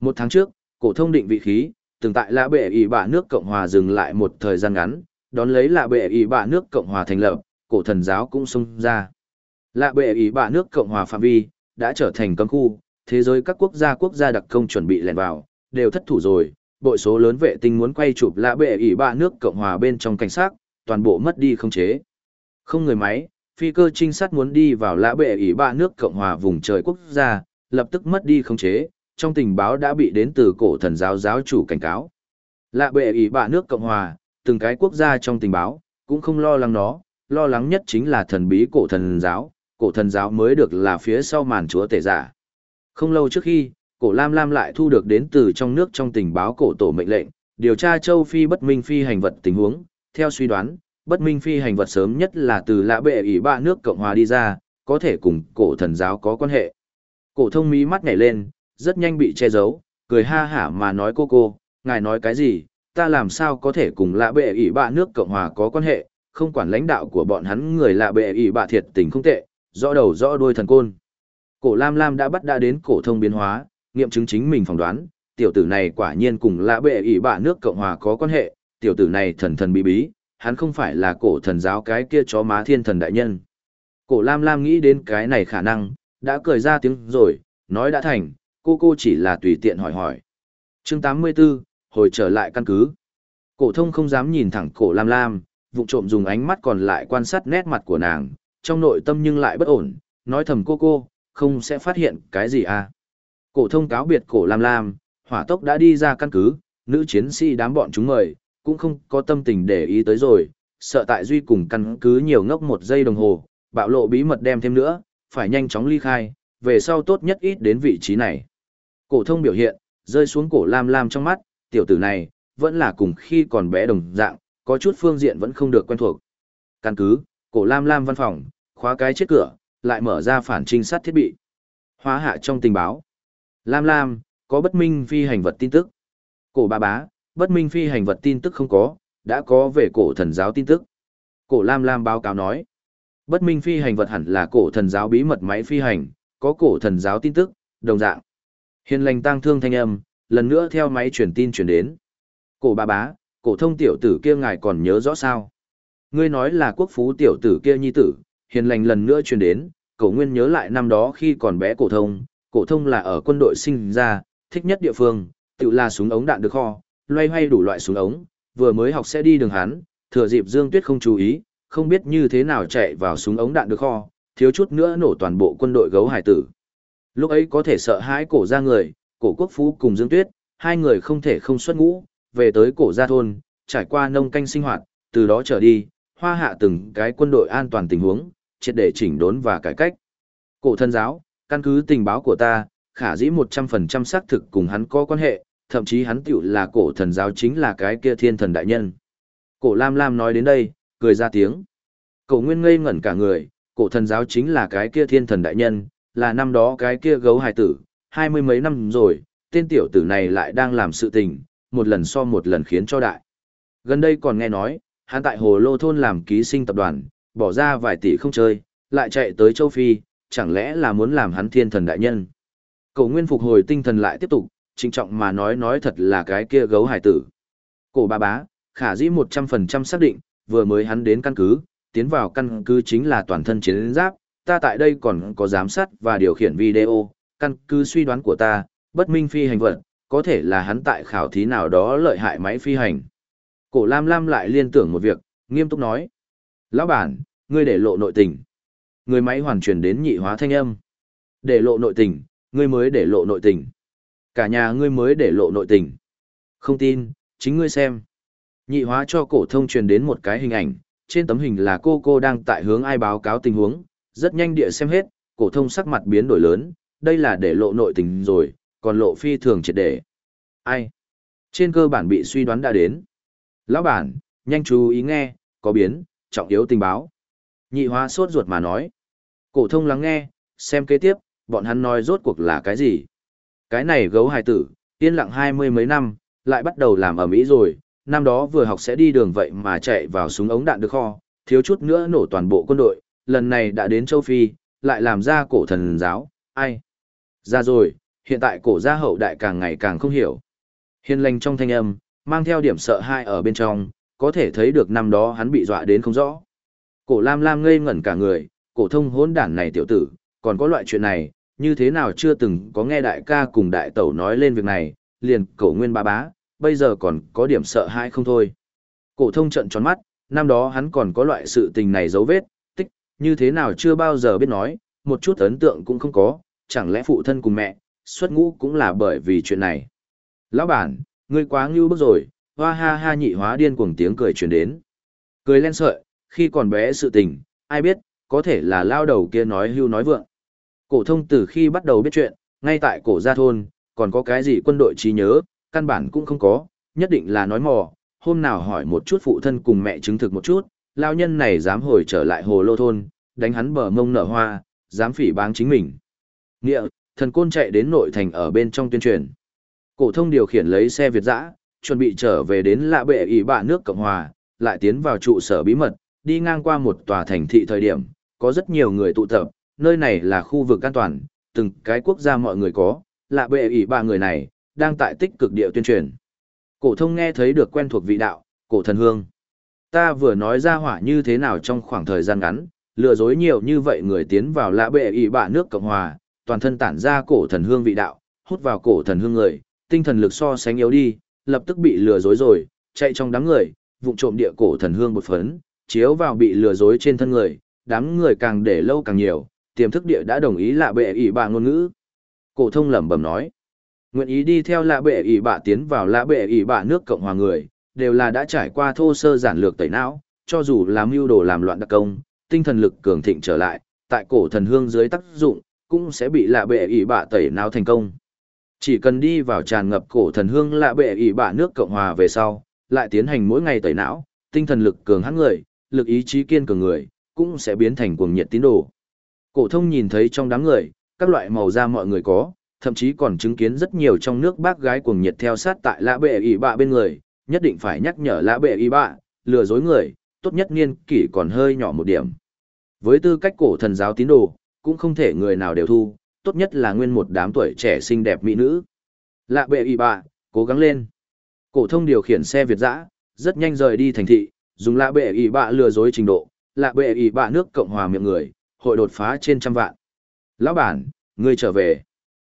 Một tháng trước, cổ thông định vị khí, từng tại lạ bệ ỷ bạ nước Cộng hòa dừng lại một thời gian ngắn, đón lấy lạ bệ ỷ bạ nước Cộng hòa thành lập, cổ thần giáo cũng xông ra. Lạ bệ ỷ bạ nước Cộng hòa phạm vi, đã trở thành cấm khu, thế giới các quốc gia quốc gia đặc công chuẩn bị lẻn vào, đều thất thủ rồi, bội số lớn vệ tinh muốn quay chụp lạ bệ ỷ bạ nước Cộng hòa bên trong cảnh sát, toàn bộ mất đi không chế. Không người máy, phi cơ trinh sát muốn đi vào lã bệ ỷ ba nước Cộng hòa vùng trời quốc gia, lập tức mất đi không chế, trong tình báo đã bị đến từ cổ thần giáo giáo chủ cảnh cáo. Lạ bệ ỷ ba nước Cộng hòa, từng cái quốc gia trong tình báo, cũng không lo lắng nó, lo lắng nhất chính là thần bí cổ thần giáo, cổ thần giáo mới được là phía sau màn chúa tể giả. Không lâu trước khi, cổ Lam Lam lại thu được đến từ trong nước trong tình báo cổ tổ mệnh lệnh, điều tra châu Phi bất minh phi hành vật tình huống, theo suy đoán, bất minh phi hành vật sớm nhất là từ lã bệ ỷ bạ nước Cộng Hòa đi ra, có thể cùng cổ thần giáo có quan hệ. Cổ thông mí mắt nhảy lên, rất nhanh bị che giấu, cười ha hả mà nói cô cô, ngài nói cái gì, ta làm sao có thể cùng lã bệ ỷ bạ nước Cộng Hòa có quan hệ, không quản lãnh đạo của bọn hắn người lạ bệ ỷ bạ thiệt tình không tệ, rõ đầu rõ đuôi thần côn. Cổ Lam Lam đã bắt đã đến cổ thông biến hóa, nghiệm chứng chính mình phỏng đoán, tiểu tử này quả nhiên cùng lạ bệ ỷ bạ nước Cộng Hòa có quan hệ, tiểu tử này thần thần bí bí, hắn không phải là cổ thần giáo cái kia chó má thiên thần đại nhân. Cổ Lam Lam nghĩ đến cái này khả năng, đã cười ra tiếng rồi, nói đã thành, cô cô chỉ là tùy tiện hỏi hỏi. chương 84, hồi trở lại căn cứ. Cổ thông không dám nhìn thẳng cổ Lam Lam, vụ trộm dùng ánh mắt còn lại quan sát nét mặt của nàng, trong nội tâm nhưng lại bất ổn, nói thầm cô cô, không sẽ phát hiện cái gì à. Cổ thông cáo biệt cổ Lam Lam, hỏa tốc đã đi ra căn cứ, nữ chiến sĩ đám bọn chúng mời, cũng không có tâm tình để ý tới rồi, sợ tại Duy cùng căn cứ nhiều ngốc một giây đồng hồ, bạo lộ bí mật đem thêm nữa, phải nhanh chóng ly khai, về sau tốt nhất ít đến vị trí này. Cổ thông biểu hiện, rơi xuống cổ lam lam trong mắt, tiểu tử này, vẫn là cùng khi còn bé đồng dạng, có chút phương diện vẫn không được quen thuộc. Căn cứ, cổ lam lam văn phòng, khóa cái chết cửa, lại mở ra phản trinh sát thiết bị. Hóa hạ trong tình báo. Lam lam, có bất minh phi hành vật tin tức. Cổ ba bá, bất minh phi hành vật tin tức không có, đã có về cổ thần giáo tin tức. Cổ Lam Lam báo cáo nói, bất minh phi hành vật hẳn là cổ thần giáo bí mật máy phi hành, có cổ thần giáo tin tức, đồng dạng. Hiền lành tăng thương thanh âm, lần nữa theo máy truyền tin truyền đến. Cổ bà bá, cổ thông tiểu tử kia ngài còn nhớ rõ sao? Ngươi nói là quốc phú tiểu tử kia nhi tử, hiền lành lần nữa truyền đến, cổ nguyên nhớ lại năm đó khi còn bé cổ thông, cổ thông là ở quân đội sinh ra, thích nhất địa phương, tự là súng ống đạn được kho, loay hoay đủ loại súng ống, vừa mới học sẽ đi đường hắn, thừa dịp Dương Tuyết không chú ý, không biết như thế nào chạy vào súng ống đạn được kho, thiếu chút nữa nổ toàn bộ quân đội gấu hải tử. Lúc ấy có thể sợ hãi cổ ra người, cổ quốc phú cùng Dương Tuyết, hai người không thể không xuất ngũ, về tới cổ gia thôn, trải qua nông canh sinh hoạt, từ đó trở đi, hoa hạ từng cái quân đội an toàn tình huống, triệt để chỉnh đốn và cải cách. Cổ thân giáo, căn cứ tình báo của ta, khả dĩ 100% xác thực cùng hắn có quan hệ, thậm chí hắn tiểu là cổ thần giáo chính là cái kia thiên thần đại nhân. Cổ Lam Lam nói đến đây, cười ra tiếng. Cổ Nguyên ngây ngẩn cả người, cổ thần giáo chính là cái kia thiên thần đại nhân, là năm đó cái kia gấu hài tử, hai mươi mấy năm rồi, tên tiểu tử này lại đang làm sự tình, một lần so một lần khiến cho đại. Gần đây còn nghe nói, hắn tại Hồ Lô Thôn làm ký sinh tập đoàn, bỏ ra vài tỷ không chơi, lại chạy tới châu Phi, chẳng lẽ là muốn làm hắn thiên thần đại nhân. Cổ Nguyên phục hồi tinh thần lại tiếp tục, trinh trọng mà nói nói thật là cái kia gấu hải tử. Cổ ba bá, khả dĩ 100% xác định, vừa mới hắn đến căn cứ, tiến vào căn cứ chính là toàn thân chiến giáp, ta tại đây còn có giám sát và điều khiển video, căn cứ suy đoán của ta, bất minh phi hành vật, có thể là hắn tại khảo thí nào đó lợi hại máy phi hành. Cổ Lam Lam lại liên tưởng một việc, nghiêm túc nói. Lão bản, ngươi để lộ nội tình. Người máy hoàn truyền đến nhị hóa thanh âm. Để lộ nội tình, ngươi mới để lộ nội tình. Cả nhà ngươi mới để lộ nội tình. Không tin, chính ngươi xem. Nhị hóa cho cổ thông truyền đến một cái hình ảnh, trên tấm hình là cô cô đang tại hướng ai báo cáo tình huống, rất nhanh địa xem hết, cổ thông sắc mặt biến đổi lớn, đây là để lộ nội tình rồi, còn lộ phi thường triệt để. Ai? Trên cơ bản bị suy đoán đã đến. Lão bản, nhanh chú ý nghe, có biến, trọng yếu tình báo. Nhị hóa sốt ruột mà nói. Cổ thông lắng nghe, xem kế tiếp, bọn hắn nói rốt cuộc là cái gì. Cái này gấu hài tử, yên lặng hai mươi mấy năm, lại bắt đầu làm ở Mỹ rồi, năm đó vừa học sẽ đi đường vậy mà chạy vào súng ống đạn được kho, thiếu chút nữa nổ toàn bộ quân đội, lần này đã đến châu Phi, lại làm ra cổ thần giáo, ai? Ra rồi, hiện tại cổ gia hậu đại càng ngày càng không hiểu. Hiền lành trong thanh âm, mang theo điểm sợ hãi ở bên trong, có thể thấy được năm đó hắn bị dọa đến không rõ. Cổ Lam Lam ngây ngẩn cả người, cổ thông hỗn đản này tiểu tử, còn có loại chuyện này, như thế nào chưa từng có nghe đại ca cùng đại tẩu nói lên việc này, liền cổ nguyên ba bá, bây giờ còn có điểm sợ hãi không thôi. Cổ thông trận tròn mắt, năm đó hắn còn có loại sự tình này dấu vết, tích, như thế nào chưa bao giờ biết nói, một chút ấn tượng cũng không có, chẳng lẽ phụ thân cùng mẹ, xuất ngũ cũng là bởi vì chuyện này. Lão bản, ngươi quá ngưu bức rồi, hoa ha ha nhị hóa điên cuồng tiếng cười truyền đến. Cười len sợi, khi còn bé sự tình, ai biết, có thể là lao đầu kia nói hưu nói vượng. Cổ thông từ khi bắt đầu biết chuyện, ngay tại cổ gia thôn, còn có cái gì quân đội trí nhớ, căn bản cũng không có, nhất định là nói mò, hôm nào hỏi một chút phụ thân cùng mẹ chứng thực một chút, lao nhân này dám hồi trở lại hồ lô thôn, đánh hắn bờ mông nở hoa, dám phỉ báng chính mình. Nghĩa, thần côn chạy đến nội thành ở bên trong tuyên truyền. Cổ thông điều khiển lấy xe Việt dã, chuẩn bị trở về đến lạ bệ ỷ bạ nước Cộng Hòa, lại tiến vào trụ sở bí mật, đi ngang qua một tòa thành thị thời điểm, có rất nhiều người tụ tập, nơi này là khu vực an toàn, từng cái quốc gia mọi người có, lạ bệ ỷ ba người này, đang tại tích cực địa tuyên truyền. Cổ thông nghe thấy được quen thuộc vị đạo, cổ thần hương. Ta vừa nói ra hỏa như thế nào trong khoảng thời gian ngắn, lừa dối nhiều như vậy người tiến vào lạ bệ ỷ bạ nước Cộng Hòa, toàn thân tản ra cổ thần hương vị đạo, hút vào cổ thần hương người, tinh thần lực so sánh yếu đi, lập tức bị lừa dối rồi, chạy trong đám người, vụng trộm địa cổ thần hương một phấn, chiếu vào bị lừa dối trên thân người, đám người càng để lâu càng nhiều, tiềm thức địa đã đồng ý lạ bệ ỷ bạ ngôn ngữ. Cổ thông lẩm bẩm nói, nguyện ý đi theo lạ bệ ỷ bạ tiến vào lạ bệ ỷ bạ nước cộng hòa người, đều là đã trải qua thô sơ giản lược tẩy não, cho dù làm mưu đồ làm loạn đặc công, tinh thần lực cường thịnh trở lại, tại cổ thần hương dưới tác dụng, cũng sẽ bị lạ bệ ỷ bạ tẩy não thành công. Chỉ cần đi vào tràn ngập cổ thần hương lạ bệ ỷ bạ nước cộng hòa về sau, lại tiến hành mỗi ngày tẩy não, tinh thần lực cường hãn người, lực ý chí kiên cường người, cũng sẽ biến thành cuồng nhiệt tín đồ. Cổ thông nhìn thấy trong đám người, các loại màu da mọi người có, thậm chí còn chứng kiến rất nhiều trong nước bác gái cuồng nhiệt theo sát tại lã bệ ỷ bạ bên người, nhất định phải nhắc nhở lã bệ ỷ bạ, lừa dối người, tốt nhất niên kỷ còn hơi nhỏ một điểm. Với tư cách cổ thần giáo tín đồ, cũng không thể người nào đều thu, tốt nhất là nguyên một đám tuổi trẻ xinh đẹp mỹ nữ. Lạ bệ ỷ bạ, cố gắng lên. Cổ thông điều khiển xe Việt dã, rất nhanh rời đi thành thị, dùng lạ bệ ỷ bạ lừa dối trình độ, lạ bệ ỷ bạ nước Cộng hòa miệng người, hội đột phá trên trăm vạn. Lão bản, ngươi trở về.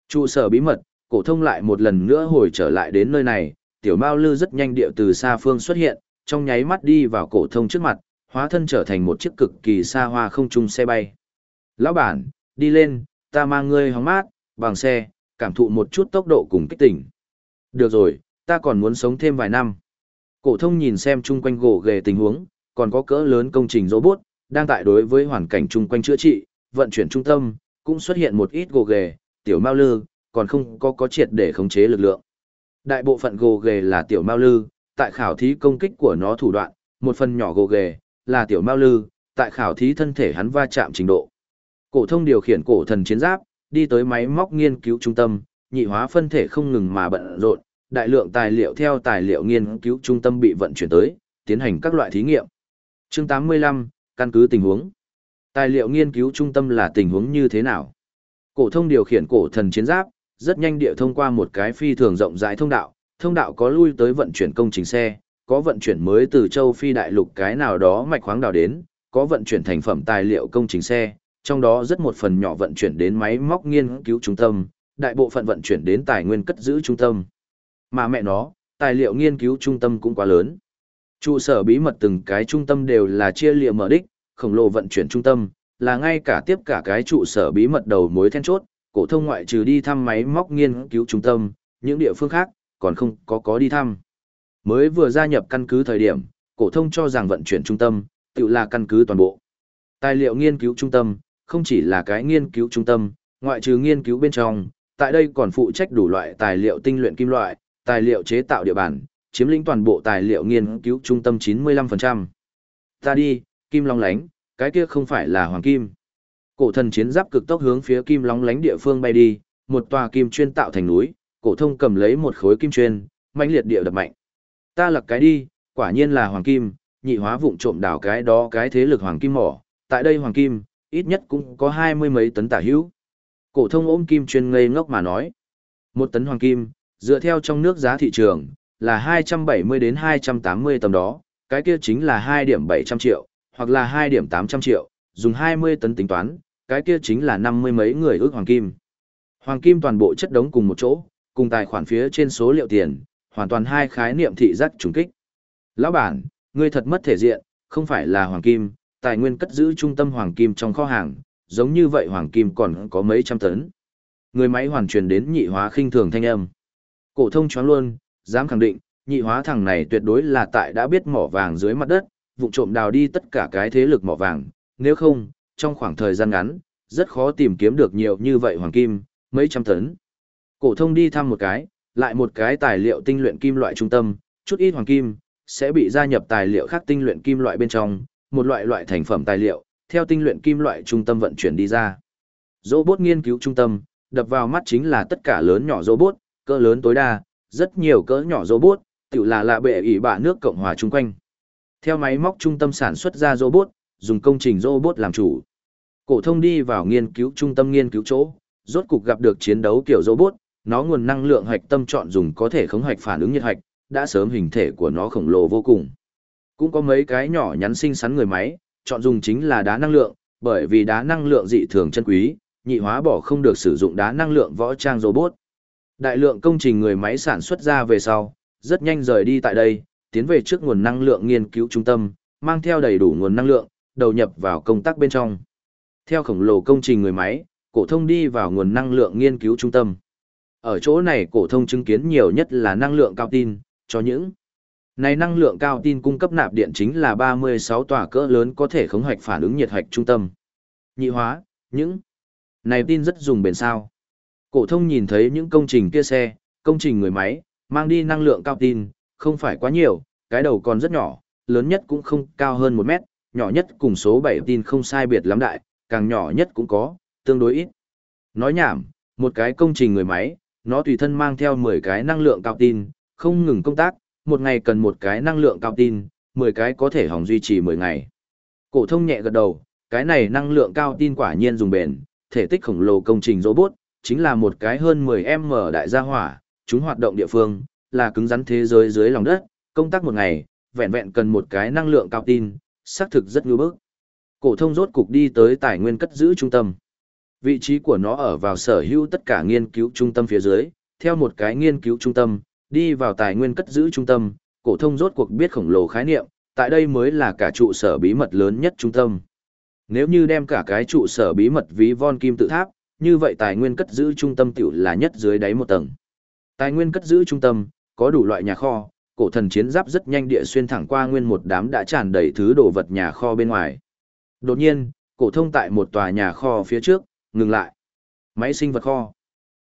Trụ sở bí mật, cổ thông lại một lần nữa hồi trở lại đến nơi này, tiểu Mao Lư rất nhanh điệu từ xa phương xuất hiện, trong nháy mắt đi vào cổ thông trước mặt, hóa thân trở thành một chiếc cực kỳ xa hoa không trung xe bay. Lão bản, đi lên, ta mang ngươi hóng mát, bằng xe, cảm thụ một chút tốc độ cùng kích tỉnh. Được rồi, ta còn muốn sống thêm vài năm. Cổ thông nhìn xem chung quanh gỗ ghề tình huống, còn có cỡ lớn công trình robot, đang tại đối với hoàn cảnh chung quanh chữa trị, vận chuyển trung tâm, cũng xuất hiện một ít gồ ghề, tiểu mao lư, còn không có có triệt để khống chế lực lượng. Đại bộ phận gồ ghề là tiểu mao lư, tại khảo thí công kích của nó thủ đoạn, một phần nhỏ gồ ghề là tiểu mao lư, tại khảo thí thân thể hắn va chạm trình độ. Cổ thông điều khiển cổ thần chiến giáp, đi tới máy móc nghiên cứu trung tâm, nhị hóa phân thể không ngừng mà bận rộn, đại lượng tài liệu theo tài liệu nghiên cứu trung tâm bị vận chuyển tới, tiến hành các loại thí nghiệm. Chương 85, căn cứ tình huống. Tài liệu nghiên cứu trung tâm là tình huống như thế nào? Cổ thông điều khiển cổ thần chiến giáp, rất nhanh địa thông qua một cái phi thường rộng rãi thông đạo, thông đạo có lui tới vận chuyển công trình xe, có vận chuyển mới từ châu Phi đại lục cái nào đó mạch khoáng đào đến, có vận chuyển thành phẩm tài liệu công trình xe, trong đó rất một phần nhỏ vận chuyển đến máy móc nghiên cứu trung tâm, đại bộ phận vận chuyển đến tài nguyên cất giữ trung tâm. Mà mẹ nó, tài liệu nghiên cứu trung tâm cũng quá lớn. Trụ sở bí mật từng cái trung tâm đều là chia lịa mở đích, khổng lồ vận chuyển trung tâm, là ngay cả tiếp cả cái trụ sở bí mật đầu mối then chốt, cổ thông ngoại trừ đi thăm máy móc nghiên cứu trung tâm, những địa phương khác còn không có có đi thăm. Mới vừa gia nhập căn cứ thời điểm, cổ thông cho rằng vận chuyển trung tâm tự là căn cứ toàn bộ. Tài liệu nghiên cứu trung tâm không chỉ là cái nghiên cứu trung tâm, ngoại trừ nghiên cứu bên trong, tại đây còn phụ trách đủ loại tài liệu tinh luyện kim loại, tài liệu chế tạo địa bàn, chiếm lĩnh toàn bộ tài liệu nghiên cứu trung tâm 95%. Ta đi, kim long lánh, cái kia không phải là hoàng kim. Cổ thần chiến giáp cực tốc hướng phía kim long lánh địa phương bay đi, một tòa kim chuyên tạo thành núi, cổ thông cầm lấy một khối kim chuyên, mãnh liệt địa đập mạnh. Ta lật cái đi, quả nhiên là hoàng kim, nhị hóa vụng trộm đào cái đó cái thế lực hoàng kim mỏ, tại đây hoàng kim, ít nhất cũng có hai mươi mấy tấn tả hữu. Cổ thông ôm kim chuyên ngây ngốc mà nói. Một tấn hoàng kim, dựa theo trong nước giá thị trường, là 270 đến 280 tầm đó, cái kia chính là 2 điểm 700 triệu, hoặc là 2 điểm 800 triệu, dùng 20 tấn tính toán, cái kia chính là 50 mấy người ước hoàng kim. Hoàng kim toàn bộ chất đống cùng một chỗ, cùng tài khoản phía trên số liệu tiền, hoàn toàn hai khái niệm thị giác trùng kích. Lão bản, ngươi thật mất thể diện, không phải là hoàng kim, tài nguyên cất giữ trung tâm hoàng kim trong kho hàng, giống như vậy hoàng kim còn có mấy trăm tấn. Người máy hoàn truyền đến nhị hóa khinh thường thanh âm. Cổ thông choáng luôn, dám khẳng định, nhị hóa thằng này tuyệt đối là tại đã biết mỏ vàng dưới mặt đất, vụ trộm đào đi tất cả cái thế lực mỏ vàng, nếu không, trong khoảng thời gian ngắn, rất khó tìm kiếm được nhiều như vậy hoàng kim, mấy trăm tấn. Cổ thông đi thăm một cái, lại một cái tài liệu tinh luyện kim loại trung tâm, chút ít hoàng kim, sẽ bị gia nhập tài liệu khác tinh luyện kim loại bên trong, một loại loại thành phẩm tài liệu, theo tinh luyện kim loại trung tâm vận chuyển đi ra. Robot nghiên cứu trung tâm, đập vào mắt chính là tất cả lớn nhỏ robot, cỡ lớn tối đa, rất nhiều cỡ nhỏ robot, tự là lạ bệ ỷ bạ nước Cộng hòa chung quanh. Theo máy móc trung tâm sản xuất ra robot, dùng công trình robot làm chủ. Cổ thông đi vào nghiên cứu trung tâm nghiên cứu chỗ, rốt cục gặp được chiến đấu kiểu robot, nó nguồn năng lượng hạch tâm chọn dùng có thể khống hạch phản ứng nhiệt hạch, đã sớm hình thể của nó khổng lồ vô cùng. Cũng có mấy cái nhỏ nhắn xinh xắn người máy, chọn dùng chính là đá năng lượng, bởi vì đá năng lượng dị thường chân quý, nhị hóa bỏ không được sử dụng đá năng lượng võ trang robot. Đại lượng công trình người máy sản xuất ra về sau, rất nhanh rời đi tại đây, tiến về trước nguồn năng lượng nghiên cứu trung tâm, mang theo đầy đủ nguồn năng lượng, đầu nhập vào công tác bên trong. Theo khổng lồ công trình người máy, cổ thông đi vào nguồn năng lượng nghiên cứu trung tâm. Ở chỗ này cổ thông chứng kiến nhiều nhất là năng lượng cao tin, cho những này năng lượng cao tin cung cấp nạp điện chính là 36 tòa cỡ lớn có thể khống hoạch phản ứng nhiệt hạch trung tâm. Nhị hóa, những này tin rất dùng bền sao. Cổ thông nhìn thấy những công trình kia xe, công trình người máy, mang đi năng lượng cao tin, không phải quá nhiều, cái đầu còn rất nhỏ, lớn nhất cũng không cao hơn 1 mét, nhỏ nhất cùng số 7 tin không sai biệt lắm đại, càng nhỏ nhất cũng có, tương đối ít. Nói nhảm, một cái công trình người máy, nó tùy thân mang theo 10 cái năng lượng cao tin, không ngừng công tác, một ngày cần một cái năng lượng cao tin, 10 cái có thể hỏng duy trì 10 ngày. Cổ thông nhẹ gật đầu, cái này năng lượng cao tin quả nhiên dùng bền, thể tích khổng lồ công trình robot, chính là một cái hơn 10m đại gia hỏa, chúng hoạt động địa phương, là cứng rắn thế giới dưới lòng đất, công tác một ngày, vẹn vẹn cần một cái năng lượng cao tin, xác thực rất ngư bức. Cổ thông rốt cục đi tới tài nguyên cất giữ trung tâm. Vị trí của nó ở vào sở hữu tất cả nghiên cứu trung tâm phía dưới, theo một cái nghiên cứu trung tâm, đi vào tài nguyên cất giữ trung tâm, cổ thông rốt cuộc biết khổng lồ khái niệm, tại đây mới là cả trụ sở bí mật lớn nhất trung tâm. Nếu như đem cả cái trụ sở bí mật ví von kim tự tháp, như vậy tài nguyên cất giữ trung tâm tiểu là nhất dưới đáy một tầng. Tài nguyên cất giữ trung tâm, có đủ loại nhà kho, cổ thần chiến giáp rất nhanh địa xuyên thẳng qua nguyên một đám đã tràn đầy thứ đồ vật nhà kho bên ngoài. Đột nhiên, cổ thông tại một tòa nhà kho phía trước, ngừng lại. Máy sinh vật kho.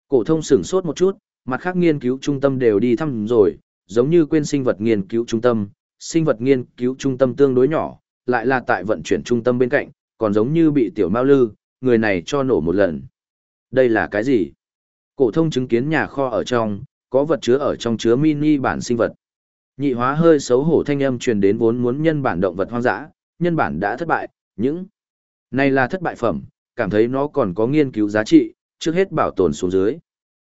Cổ thông sửng sốt một chút, mặt khác nghiên cứu trung tâm đều đi thăm rồi, giống như quên sinh vật nghiên cứu trung tâm, sinh vật nghiên cứu trung tâm tương đối nhỏ, lại là tại vận chuyển trung tâm bên cạnh, còn giống như bị tiểu mao lư, người này cho nổ một lần. Đây là cái gì? Cổ thông chứng kiến nhà kho ở trong, có vật chứa ở trong chứa mini bản sinh vật. Nhị hóa hơi xấu hổ thanh âm truyền đến vốn muốn nhân bản động vật hoang dã, nhân bản đã thất bại, những này là thất bại phẩm, cảm thấy nó còn có nghiên cứu giá trị, trước hết bảo tồn xuống dưới.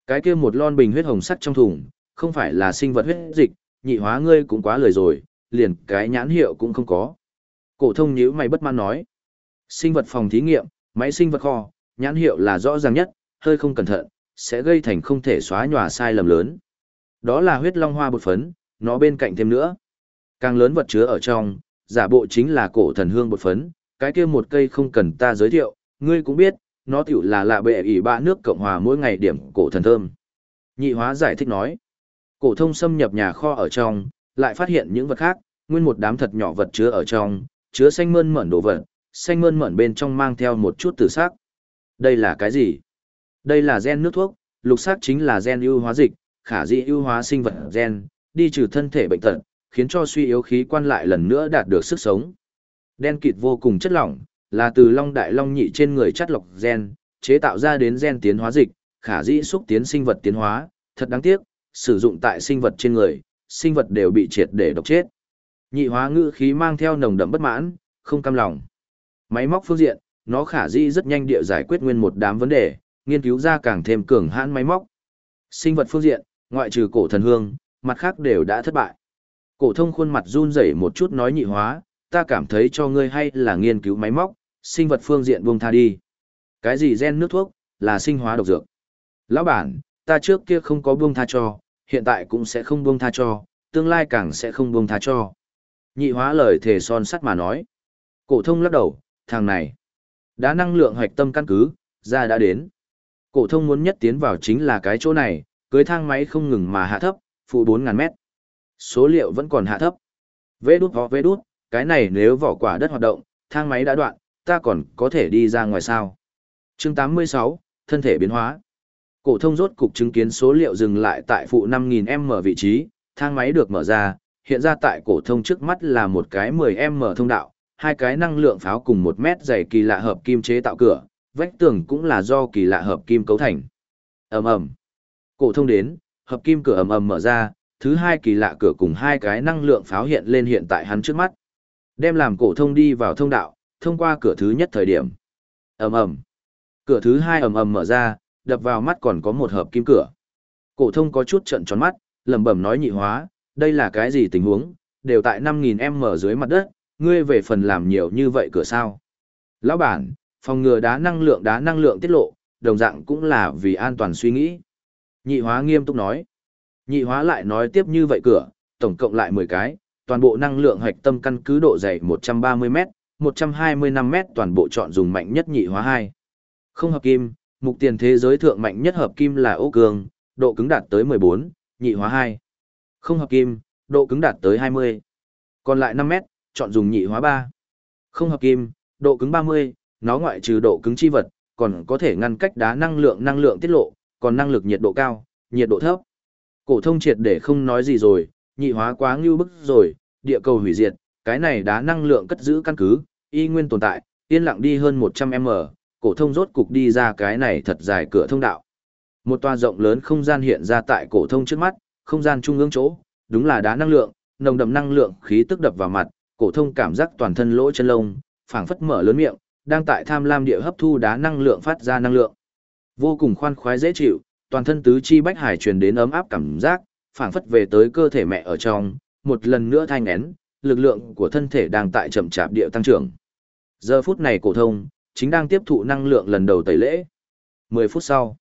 Cái kia một lon bình huyết hồng sắt trong thùng, không phải là sinh vật huyết dịch, nhị hóa ngươi cũng quá lời rồi, liền cái nhãn hiệu cũng không có. Cổ thông nhíu mày bất mãn nói. Sinh vật phòng thí nghiệm, máy sinh vật kho, nhãn hiệu là rõ ràng nhất, hơi không cẩn thận, sẽ gây thành không thể xóa nhòa sai lầm lớn. Đó là huyết long hoa bột phấn, nó bên cạnh thêm nữa. Càng lớn vật chứa ở trong, giả bộ chính là cổ thần hương bột phấn, cái kia một cây không cần ta giới thiệu, ngươi cũng biết, nó tiểu là lạ bệ ỷ ba nước Cộng Hòa mỗi ngày điểm cổ thần thơm. Nhị hóa giải thích nói, cổ thông xâm nhập nhà kho ở trong, lại phát hiện những vật khác, nguyên một đám thật nhỏ vật chứa ở trong, chứa xanh mơn mởn đồ vật, xanh mơn mởn bên trong mang theo một chút tử sắc. Đây là cái gì? Đây là gen nước thuốc, lục sắc chính là gen ưu hóa dịch, khả dĩ ưu hóa sinh vật gen, đi trừ thân thể bệnh tật, khiến cho suy yếu khí quan lại lần nữa đạt được sức sống. Đen kịt vô cùng chất lỏng, là từ long đại long nhị trên người chất lọc gen, chế tạo ra đến gen tiến hóa dịch, khả dĩ xúc tiến sinh vật tiến hóa, thật đáng tiếc, sử dụng tại sinh vật trên người, sinh vật đều bị triệt để độc chết. Nhị hóa ngữ khí mang theo nồng đậm bất mãn, không cam lòng. Máy móc phương diện, nó khả dĩ rất nhanh địa giải quyết nguyên một đám vấn đề, nghiên cứu ra càng thêm cường hãn máy móc. Sinh vật phương diện, ngoại trừ cổ thần hương, mặt khác đều đã thất bại. Cổ thông khuôn mặt run rẩy một chút nói nhị hóa, ta cảm thấy cho ngươi hay là nghiên cứu máy móc, sinh vật phương diện buông tha đi. Cái gì gen nước thuốc, là sinh hóa độc dược. Lão bản, ta trước kia không có buông tha cho, hiện tại cũng sẽ không buông tha cho, tương lai càng sẽ không buông tha cho. Nhị hóa lời thề son sắt mà nói. Cổ thông lắc đầu, thằng này, đã năng lượng hoạch tâm căn cứ, ra đã đến. Cổ thông muốn nhất tiến vào chính là cái chỗ này, cưới thang máy không ngừng mà hạ thấp, phụ 4000 mét. Số liệu vẫn còn hạ thấp. Vê đút vó vê đút, cái này nếu vỏ quả đất hoạt động, thang máy đã đoạn, ta còn có thể đi ra ngoài sao? Chương 86, thân thể biến hóa. Cổ thông rốt cục chứng kiến số liệu dừng lại tại phụ 5000m vị trí, thang máy được mở ra, hiện ra tại cổ thông trước mắt là một cái 10m thông đạo, hai cái năng lượng pháo cùng một mét dày kỳ lạ hợp kim chế tạo cửa, vách tường cũng là do kỳ lạ hợp kim cấu thành. Ầm ầm. Cổ thông đến, hợp kim cửa ầm ầm mở ra, thứ hai kỳ lạ cửa cùng hai cái năng lượng pháo hiện lên hiện tại hắn trước mắt. Đem làm cổ thông đi vào thông đạo, thông qua cửa thứ nhất thời điểm. Ầm ầm. Cửa thứ hai ầm ầm mở ra, đập vào mắt còn có một hợp kim cửa. Cổ thông có chút trợn tròn mắt, lẩm bẩm nói nhị hóa, đây là cái gì tình huống, đều tại 5000m dưới mặt đất, ngươi về phần làm nhiều như vậy cửa sao? Lão bản, phòng ngừa đá năng lượng đá năng lượng tiết lộ, đồng dạng cũng là vì an toàn suy nghĩ. Nhị hóa nghiêm túc nói. Nhị hóa lại nói tiếp như vậy cửa, tổng cộng lại 10 cái, toàn bộ năng lượng hạch tâm căn cứ độ dày 130m, 125m toàn bộ chọn dùng mạnh nhất nhị hóa 2. Không hợp kim, mục tiền thế giới thượng mạnh nhất hợp kim là ô cường, độ cứng đạt tới 14, nhị hóa 2. Không hợp kim, độ cứng đạt tới 20. Còn lại 5m, chọn dùng nhị hóa 3. Không hợp kim, độ cứng 30, nó ngoại trừ độ cứng chi vật, còn có thể ngăn cách đá năng lượng năng lượng tiết lộ, còn năng lực nhiệt độ cao, nhiệt độ thấp. Cổ thông triệt để không nói gì rồi, nhị hóa quá ngưu bức rồi, địa cầu hủy diệt, cái này đá năng lượng cất giữ căn cứ, y nguyên tồn tại, yên lặng đi hơn 100m, cổ thông rốt cục đi ra cái này thật dài cửa thông đạo. Một toa rộng lớn không gian hiện ra tại cổ thông trước mắt, không gian trung ương chỗ, đúng là đá năng lượng, nồng đậm năng lượng khí tức đập vào mặt, cổ thông cảm giác toàn thân lỗ chân lông, phảng phất mở lớn miệng, đang tại tham lam địa hấp thu đá năng lượng phát ra năng lượng. Vô cùng khoan khoái dễ chịu, toàn thân tứ chi bách hải truyền đến ấm áp cảm giác, phảng phất về tới cơ thể mẹ ở trong, một lần nữa thanh nén, lực lượng của thân thể đang tại chậm chạp địa tăng trưởng. Giờ phút này cổ thông chính đang tiếp thụ năng lượng lần đầu tẩy lễ. 10 phút sau,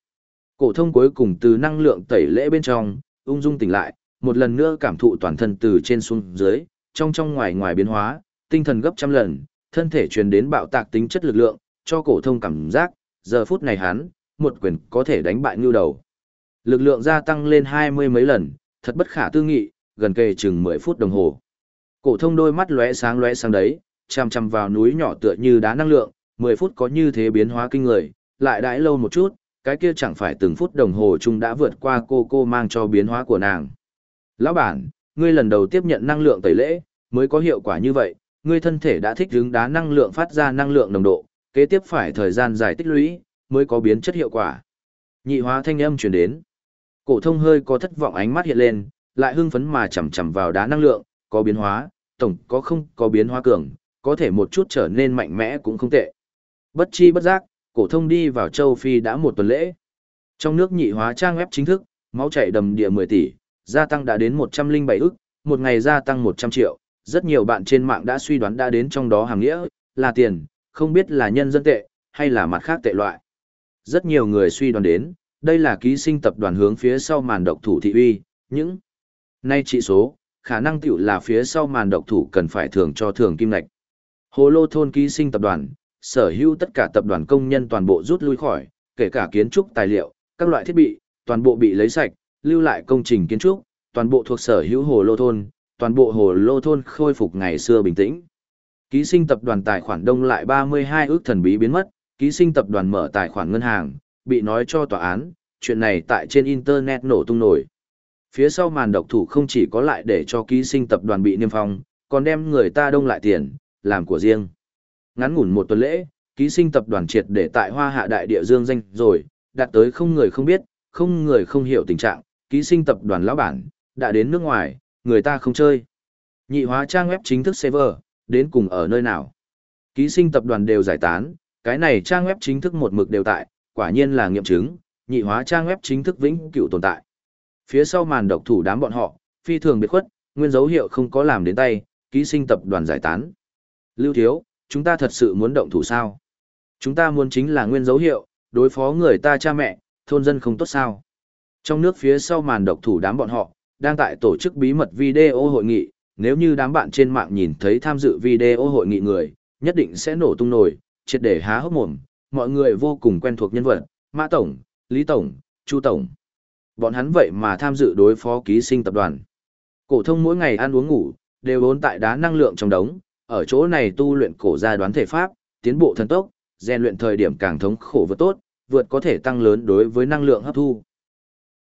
cổ thông cuối cùng từ năng lượng tẩy lễ bên trong, ung dung tỉnh lại, một lần nữa cảm thụ toàn thân từ trên xuống dưới, trong trong ngoài ngoài biến hóa, tinh thần gấp trăm lần, thân thể truyền đến bạo tạc tính chất lực lượng, cho cổ thông cảm giác, giờ phút này hắn, một quyền có thể đánh bại ngưu đầu. Lực lượng gia tăng lên hai mươi mấy lần, thật bất khả tư nghị, gần kề chừng 10 phút đồng hồ. Cổ thông đôi mắt lóe sáng lóe sáng đấy, chằm chằm vào núi nhỏ tựa như đá năng lượng, 10 phút có như thế biến hóa kinh người, lại đãi lâu một chút, cái kia chẳng phải từng phút đồng hồ chung đã vượt qua cô cô mang cho biến hóa của nàng. Lão bản, ngươi lần đầu tiếp nhận năng lượng tẩy lễ, mới có hiệu quả như vậy, ngươi thân thể đã thích ứng đá năng lượng phát ra năng lượng nồng độ, kế tiếp phải thời gian dài tích lũy, mới có biến chất hiệu quả. Nhị hóa thanh âm truyền đến. Cổ thông hơi có thất vọng ánh mắt hiện lên, lại hưng phấn mà chầm chầm vào đá năng lượng, có biến hóa, tổng có không có biến hóa cường, có thể một chút trở nên mạnh mẽ cũng không tệ. Bất chi bất giác, cổ thông đi vào châu Phi đã một tuần lễ. Trong nước nhị hóa trang web chính thức, máu chảy đầm địa 10 tỷ, gia tăng đã đến 107 ức, một ngày gia tăng 100 triệu, rất nhiều bạn trên mạng đã suy đoán đã đến trong đó hàng nghĩa, là tiền, không biết là nhân dân tệ, hay là mặt khác tệ loại. Rất nhiều người suy đoán đến, đây là ký sinh tập đoàn hướng phía sau màn độc thủ thị uy, những nay trị số, khả năng tiểu là phía sau màn độc thủ cần phải thưởng cho thưởng kim lạch. Hồ lô thôn ký sinh tập đoàn, sở hữu tất cả tập đoàn công nhân toàn bộ rút lui khỏi, kể cả kiến trúc tài liệu, các loại thiết bị, toàn bộ bị lấy sạch, lưu lại công trình kiến trúc, toàn bộ thuộc sở hữu hồ lô thôn, toàn bộ hồ lô thôn khôi phục ngày xưa bình tĩnh. Ký sinh tập đoàn tài khoản đông lại 32 ước thần bí biến mất, ký sinh tập đoàn mở tài khoản ngân hàng, bị nói cho tòa án, chuyện này tại trên Internet nổ tung nổi. Phía sau màn độc thủ không chỉ có lại để cho ký sinh tập đoàn bị niêm phong, còn đem người ta đông lại tiền, làm của riêng. Ngắn ngủn một tuần lễ, ký sinh tập đoàn triệt để tại hoa hạ đại địa dương danh rồi, đạt tới không người không biết, không người không hiểu tình trạng, ký sinh tập đoàn lão bản, đã đến nước ngoài, người ta không chơi. Nhị hóa trang web chính thức server, đến cùng ở nơi nào. Ký sinh tập đoàn đều giải tán, cái này trang web chính thức một mực đều tại, quả nhiên là nghiệm chứng, nhị hóa trang web chính thức vĩnh cửu tồn tại. Phía sau màn độc thủ đám bọn họ, phi thường biệt khuất, nguyên dấu hiệu không có làm đến tay, ký sinh tập đoàn giải tán. Lưu Thiếu, chúng ta thật sự muốn động thủ sao? Chúng ta muốn chính là nguyên dấu hiệu, đối phó người ta cha mẹ, thôn dân không tốt sao? Trong nước phía sau màn độc thủ đám bọn họ, đang tại tổ chức bí mật video hội nghị, nếu như đám bạn trên mạng nhìn thấy tham dự video hội nghị người, nhất định sẽ nổ tung nổi, triệt để há hốc mồm, mọi người vô cùng quen thuộc nhân vật, Mã Tổng, Lý Tổng, Chu Tổng. Bọn hắn vậy mà tham dự đối phó ký sinh tập đoàn. Cổ thông mỗi ngày ăn uống ngủ, đều bốn tại đá năng lượng trong đống, ở chỗ này tu luyện cổ gia đoán thể pháp, tiến bộ thần tốc, rèn luyện thời điểm càng thống khổ vượt tốt, vượt có thể tăng lớn đối với năng lượng hấp thu.